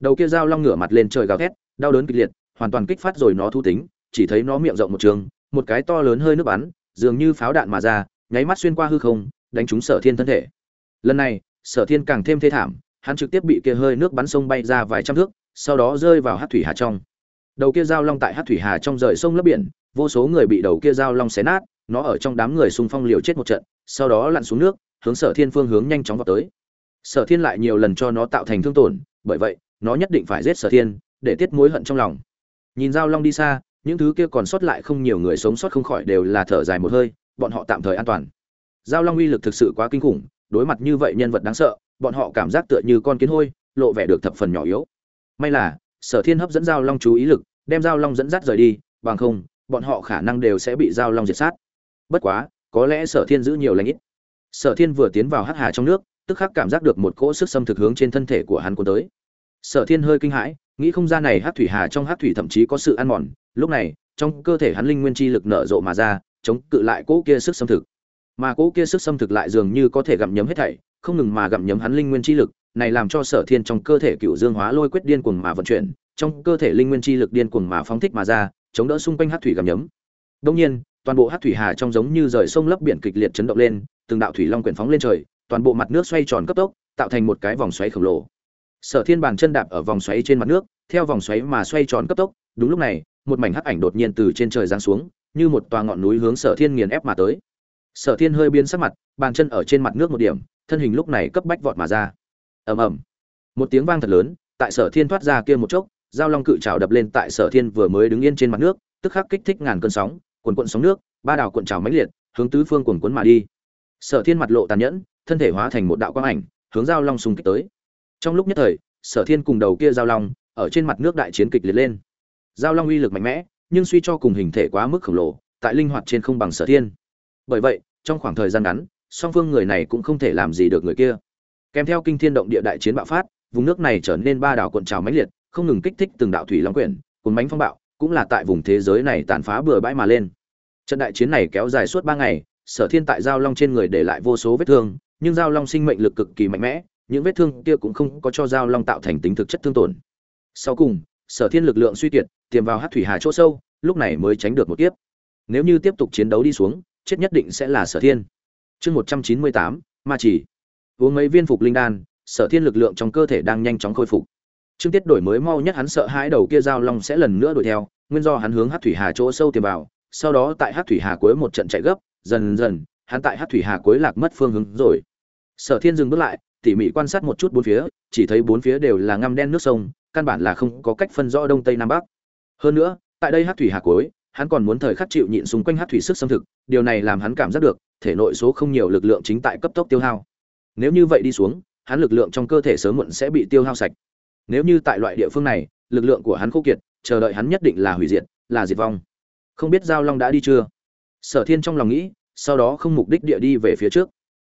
Đầu kia dao long ngửa mặt lên trời gào thét, đau đớn kịch liệt, hoàn toàn kích phát rồi nó thu tính, chỉ thấy nó miệng rộng một trường, một cái to lớn hơi nước bắn, dường như pháo đạn mà ra, nháy mắt xuyên qua hư không, đánh trúng Sở Thiên thân thể. Lần này, Sở Thiên càng thêm thê thảm, hắn trực tiếp bị kia hơi nước bắn sông bay ra vài trăm thước, sau đó rơi vào hắc thủy hà trong. Đầu kia dao long tại hắc thủy hà trong rời sông lấp biển, vô số người bị đầu kia dao long xé nát, nó ở trong đám người xung phong liều chết một trận, sau đó lặn xuống nước, hướng sở thiên phương hướng nhanh chóng vào tới. Sở thiên lại nhiều lần cho nó tạo thành thương tổn, bởi vậy, nó nhất định phải giết sở thiên, để tiết mối hận trong lòng. Nhìn dao long đi xa, những thứ kia còn sót lại không nhiều người sống sót không khỏi đều là thở dài một hơi, bọn họ tạm thời an toàn. Dao long uy lực thực sự quá kinh khủng, đối mặt như vậy nhân vật đáng sợ, bọn họ cảm giác tựa như con kiến hôi, lộ vẻ được thập phần nhỏ yếu. May là, sở thiên hấp dẫn dao long chú ý lực, đem dao long dẫn dắt rời đi, bằng không bọn họ khả năng đều sẽ bị giao long diệt sát. Bất quá, có lẽ sở thiên giữ nhiều lãnh ít. Sở thiên vừa tiến vào hắc hà trong nước, tức khắc cảm giác được một cỗ sức xâm thực hướng trên thân thể của hắn cuốn tới. Sở thiên hơi kinh hãi, nghĩ không ra này hắc thủy hà trong hắc thủy thậm chí có sự ăn mòn. Lúc này, trong cơ thể hắn linh nguyên chi lực nở rộ mà ra, chống cự lại cỗ kia sức xâm thực. Mà cỗ kia sức xâm thực lại dường như có thể gặm nhấm hết thảy, không ngừng mà gặm nhấm hắn linh nguyên chi lực, này làm cho sở thiên trong cơ thể cựu dương hóa lôi quyết điên cuồng mà vận chuyển, trong cơ thể linh nguyên chi lực điên cuồng mà phóng thích mà ra chống đỡ xung quanh hát thủy gầm nhấm. Đông nhiên, toàn bộ hát thủy hà trong giống như rời sông lấp biển kịch liệt chấn động lên, từng đạo thủy long quyển phóng lên trời, toàn bộ mặt nước xoay tròn cấp tốc, tạo thành một cái vòng xoáy khổng lồ. Sở thiên bàn chân đạp ở vòng xoáy trên mặt nước, theo vòng xoáy mà xoay tròn cấp tốc, đúng lúc này, một mảnh hắc ảnh đột nhiên từ trên trời giáng xuống, như một tòa ngọn núi hướng sở thiên nghiền ép mà tới. Sở thiên hơi biến sắc mặt, bàn chân ở trên mặt nước một điểm, thân hình lúc này cấp bách vọt mà ra. Ầm ầm. Một tiếng vang thật lớn, tại sở thiên thoát ra kia một chốc giao long cự trào đập lên tại sở thiên vừa mới đứng yên trên mặt nước, tức khắc kích thích ngàn cơn sóng, cuồn cuộn sóng nước, ba đảo cuộn trào mãnh liệt, hướng tứ phương cuồn cuốn mà đi. Sở thiên mặt lộ tàn nhẫn, thân thể hóa thành một đạo quang ảnh, hướng giao long xung kích tới. Trong lúc nhất thời, sở thiên cùng đầu kia giao long, ở trên mặt nước đại chiến kịch liệt lên. Giao long uy lực mạnh mẽ, nhưng suy cho cùng hình thể quá mức khổng lồ, tại linh hoạt trên không bằng sở thiên. Bởi vậy, trong khoảng thời gian ngắn, song phương người này cũng không thể làm gì được người kia. Kèm theo kinh thiên động địa đại chiến bạo phát, vùng nước này trở nên ba đảo cuộn trào mãnh liệt không ngừng kích thích từng đạo thủy long quyển, cuốn bánh phong bạo, cũng là tại vùng thế giới này tàn phá bừa bãi mà lên. Trận đại chiến này kéo dài suốt ba ngày, sở thiên tại giao long trên người để lại vô số vết thương, nhưng giao long sinh mệnh lực cực kỳ mạnh mẽ, những vết thương kia cũng không có cho giao long tạo thành tính thực chất thương tổn. Sau cùng, sở thiên lực lượng suy kiệt, tiềm vào hát thủy hà chỗ sâu, lúc này mới tránh được một kiếp. Nếu như tiếp tục chiến đấu đi xuống, chết nhất định sẽ là sở thiên. Chương một trăm chín mươi tám, ma chỉ. Uống mấy viên phục linh đan, sở thiên lực lượng trong cơ thể đang nhanh chóng khôi phục trương tiết đổi mới mau nhất hắn sợ hãi đầu kia giao long sẽ lần nữa đuổi theo, nguyên do hắn hướng hát thủy hà chỗ sâu tiềm vào, sau đó tại hát thủy hà cuối một trận chạy gấp, dần dần, hắn tại hát thủy hà cuối lạc mất phương hướng rồi. Sở thiên dừng bước lại, tỉ mỉ quan sát một chút bốn phía, chỉ thấy bốn phía đều là ngăm đen nước sông, căn bản là không có cách phân rõ đông tây nam bắc. Hơn nữa, tại đây hát thủy hà cuối, hắn còn muốn thời khắc chịu nhịn xung quanh hát thủy sức xâm thực, điều này làm hắn cảm giác được, thể nội số không nhiều lực lượng chính tại cấp tốc tiêu hao. Nếu như vậy đi xuống, hắn lực lượng trong cơ thể sớm muộn sẽ bị tiêu hao sạch nếu như tại loại địa phương này, lực lượng của hắn khô kiệt, chờ đợi hắn nhất định là hủy diệt, là diệt vong. Không biết giao long đã đi chưa? Sở thiên trong lòng nghĩ, sau đó không mục đích địa đi về phía trước.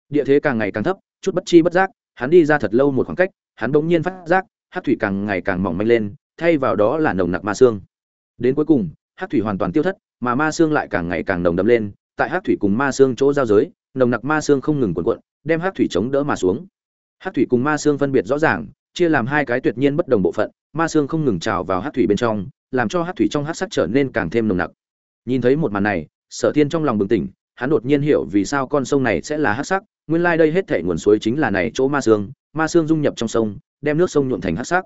Địa thế càng ngày càng thấp, chút bất chi bất giác, hắn đi ra thật lâu một khoảng cách, hắn bỗng nhiên phát giác, hát thủy càng ngày càng mỏng manh lên, thay vào đó là nồng nặc ma xương. Đến cuối cùng, hát thủy hoàn toàn tiêu thất, mà ma xương lại càng ngày càng nồng đậm lên, tại hát thủy cùng ma xương chỗ giao giới, nồng nặc ma xương không ngừng cuộn cuộn, đem hát thủy chống đỡ mà xuống. Hát thủy cùng ma xương phân biệt rõ ràng chia làm hai cái tuyệt nhiên bất đồng bộ phận, ma xương không ngừng trào vào hát thủy bên trong, làm cho hát thủy trong hát sắc trở nên càng thêm nồng nặc. Nhìn thấy một màn này, sở thiên trong lòng bừng tỉnh, hắn đột nhiên hiểu vì sao con sông này sẽ là hát sắc, nguyên lai đây hết thể nguồn suối chính là này chỗ ma xương ma xương dung nhập trong sông, đem nước sông nhuộn thành hát sắc.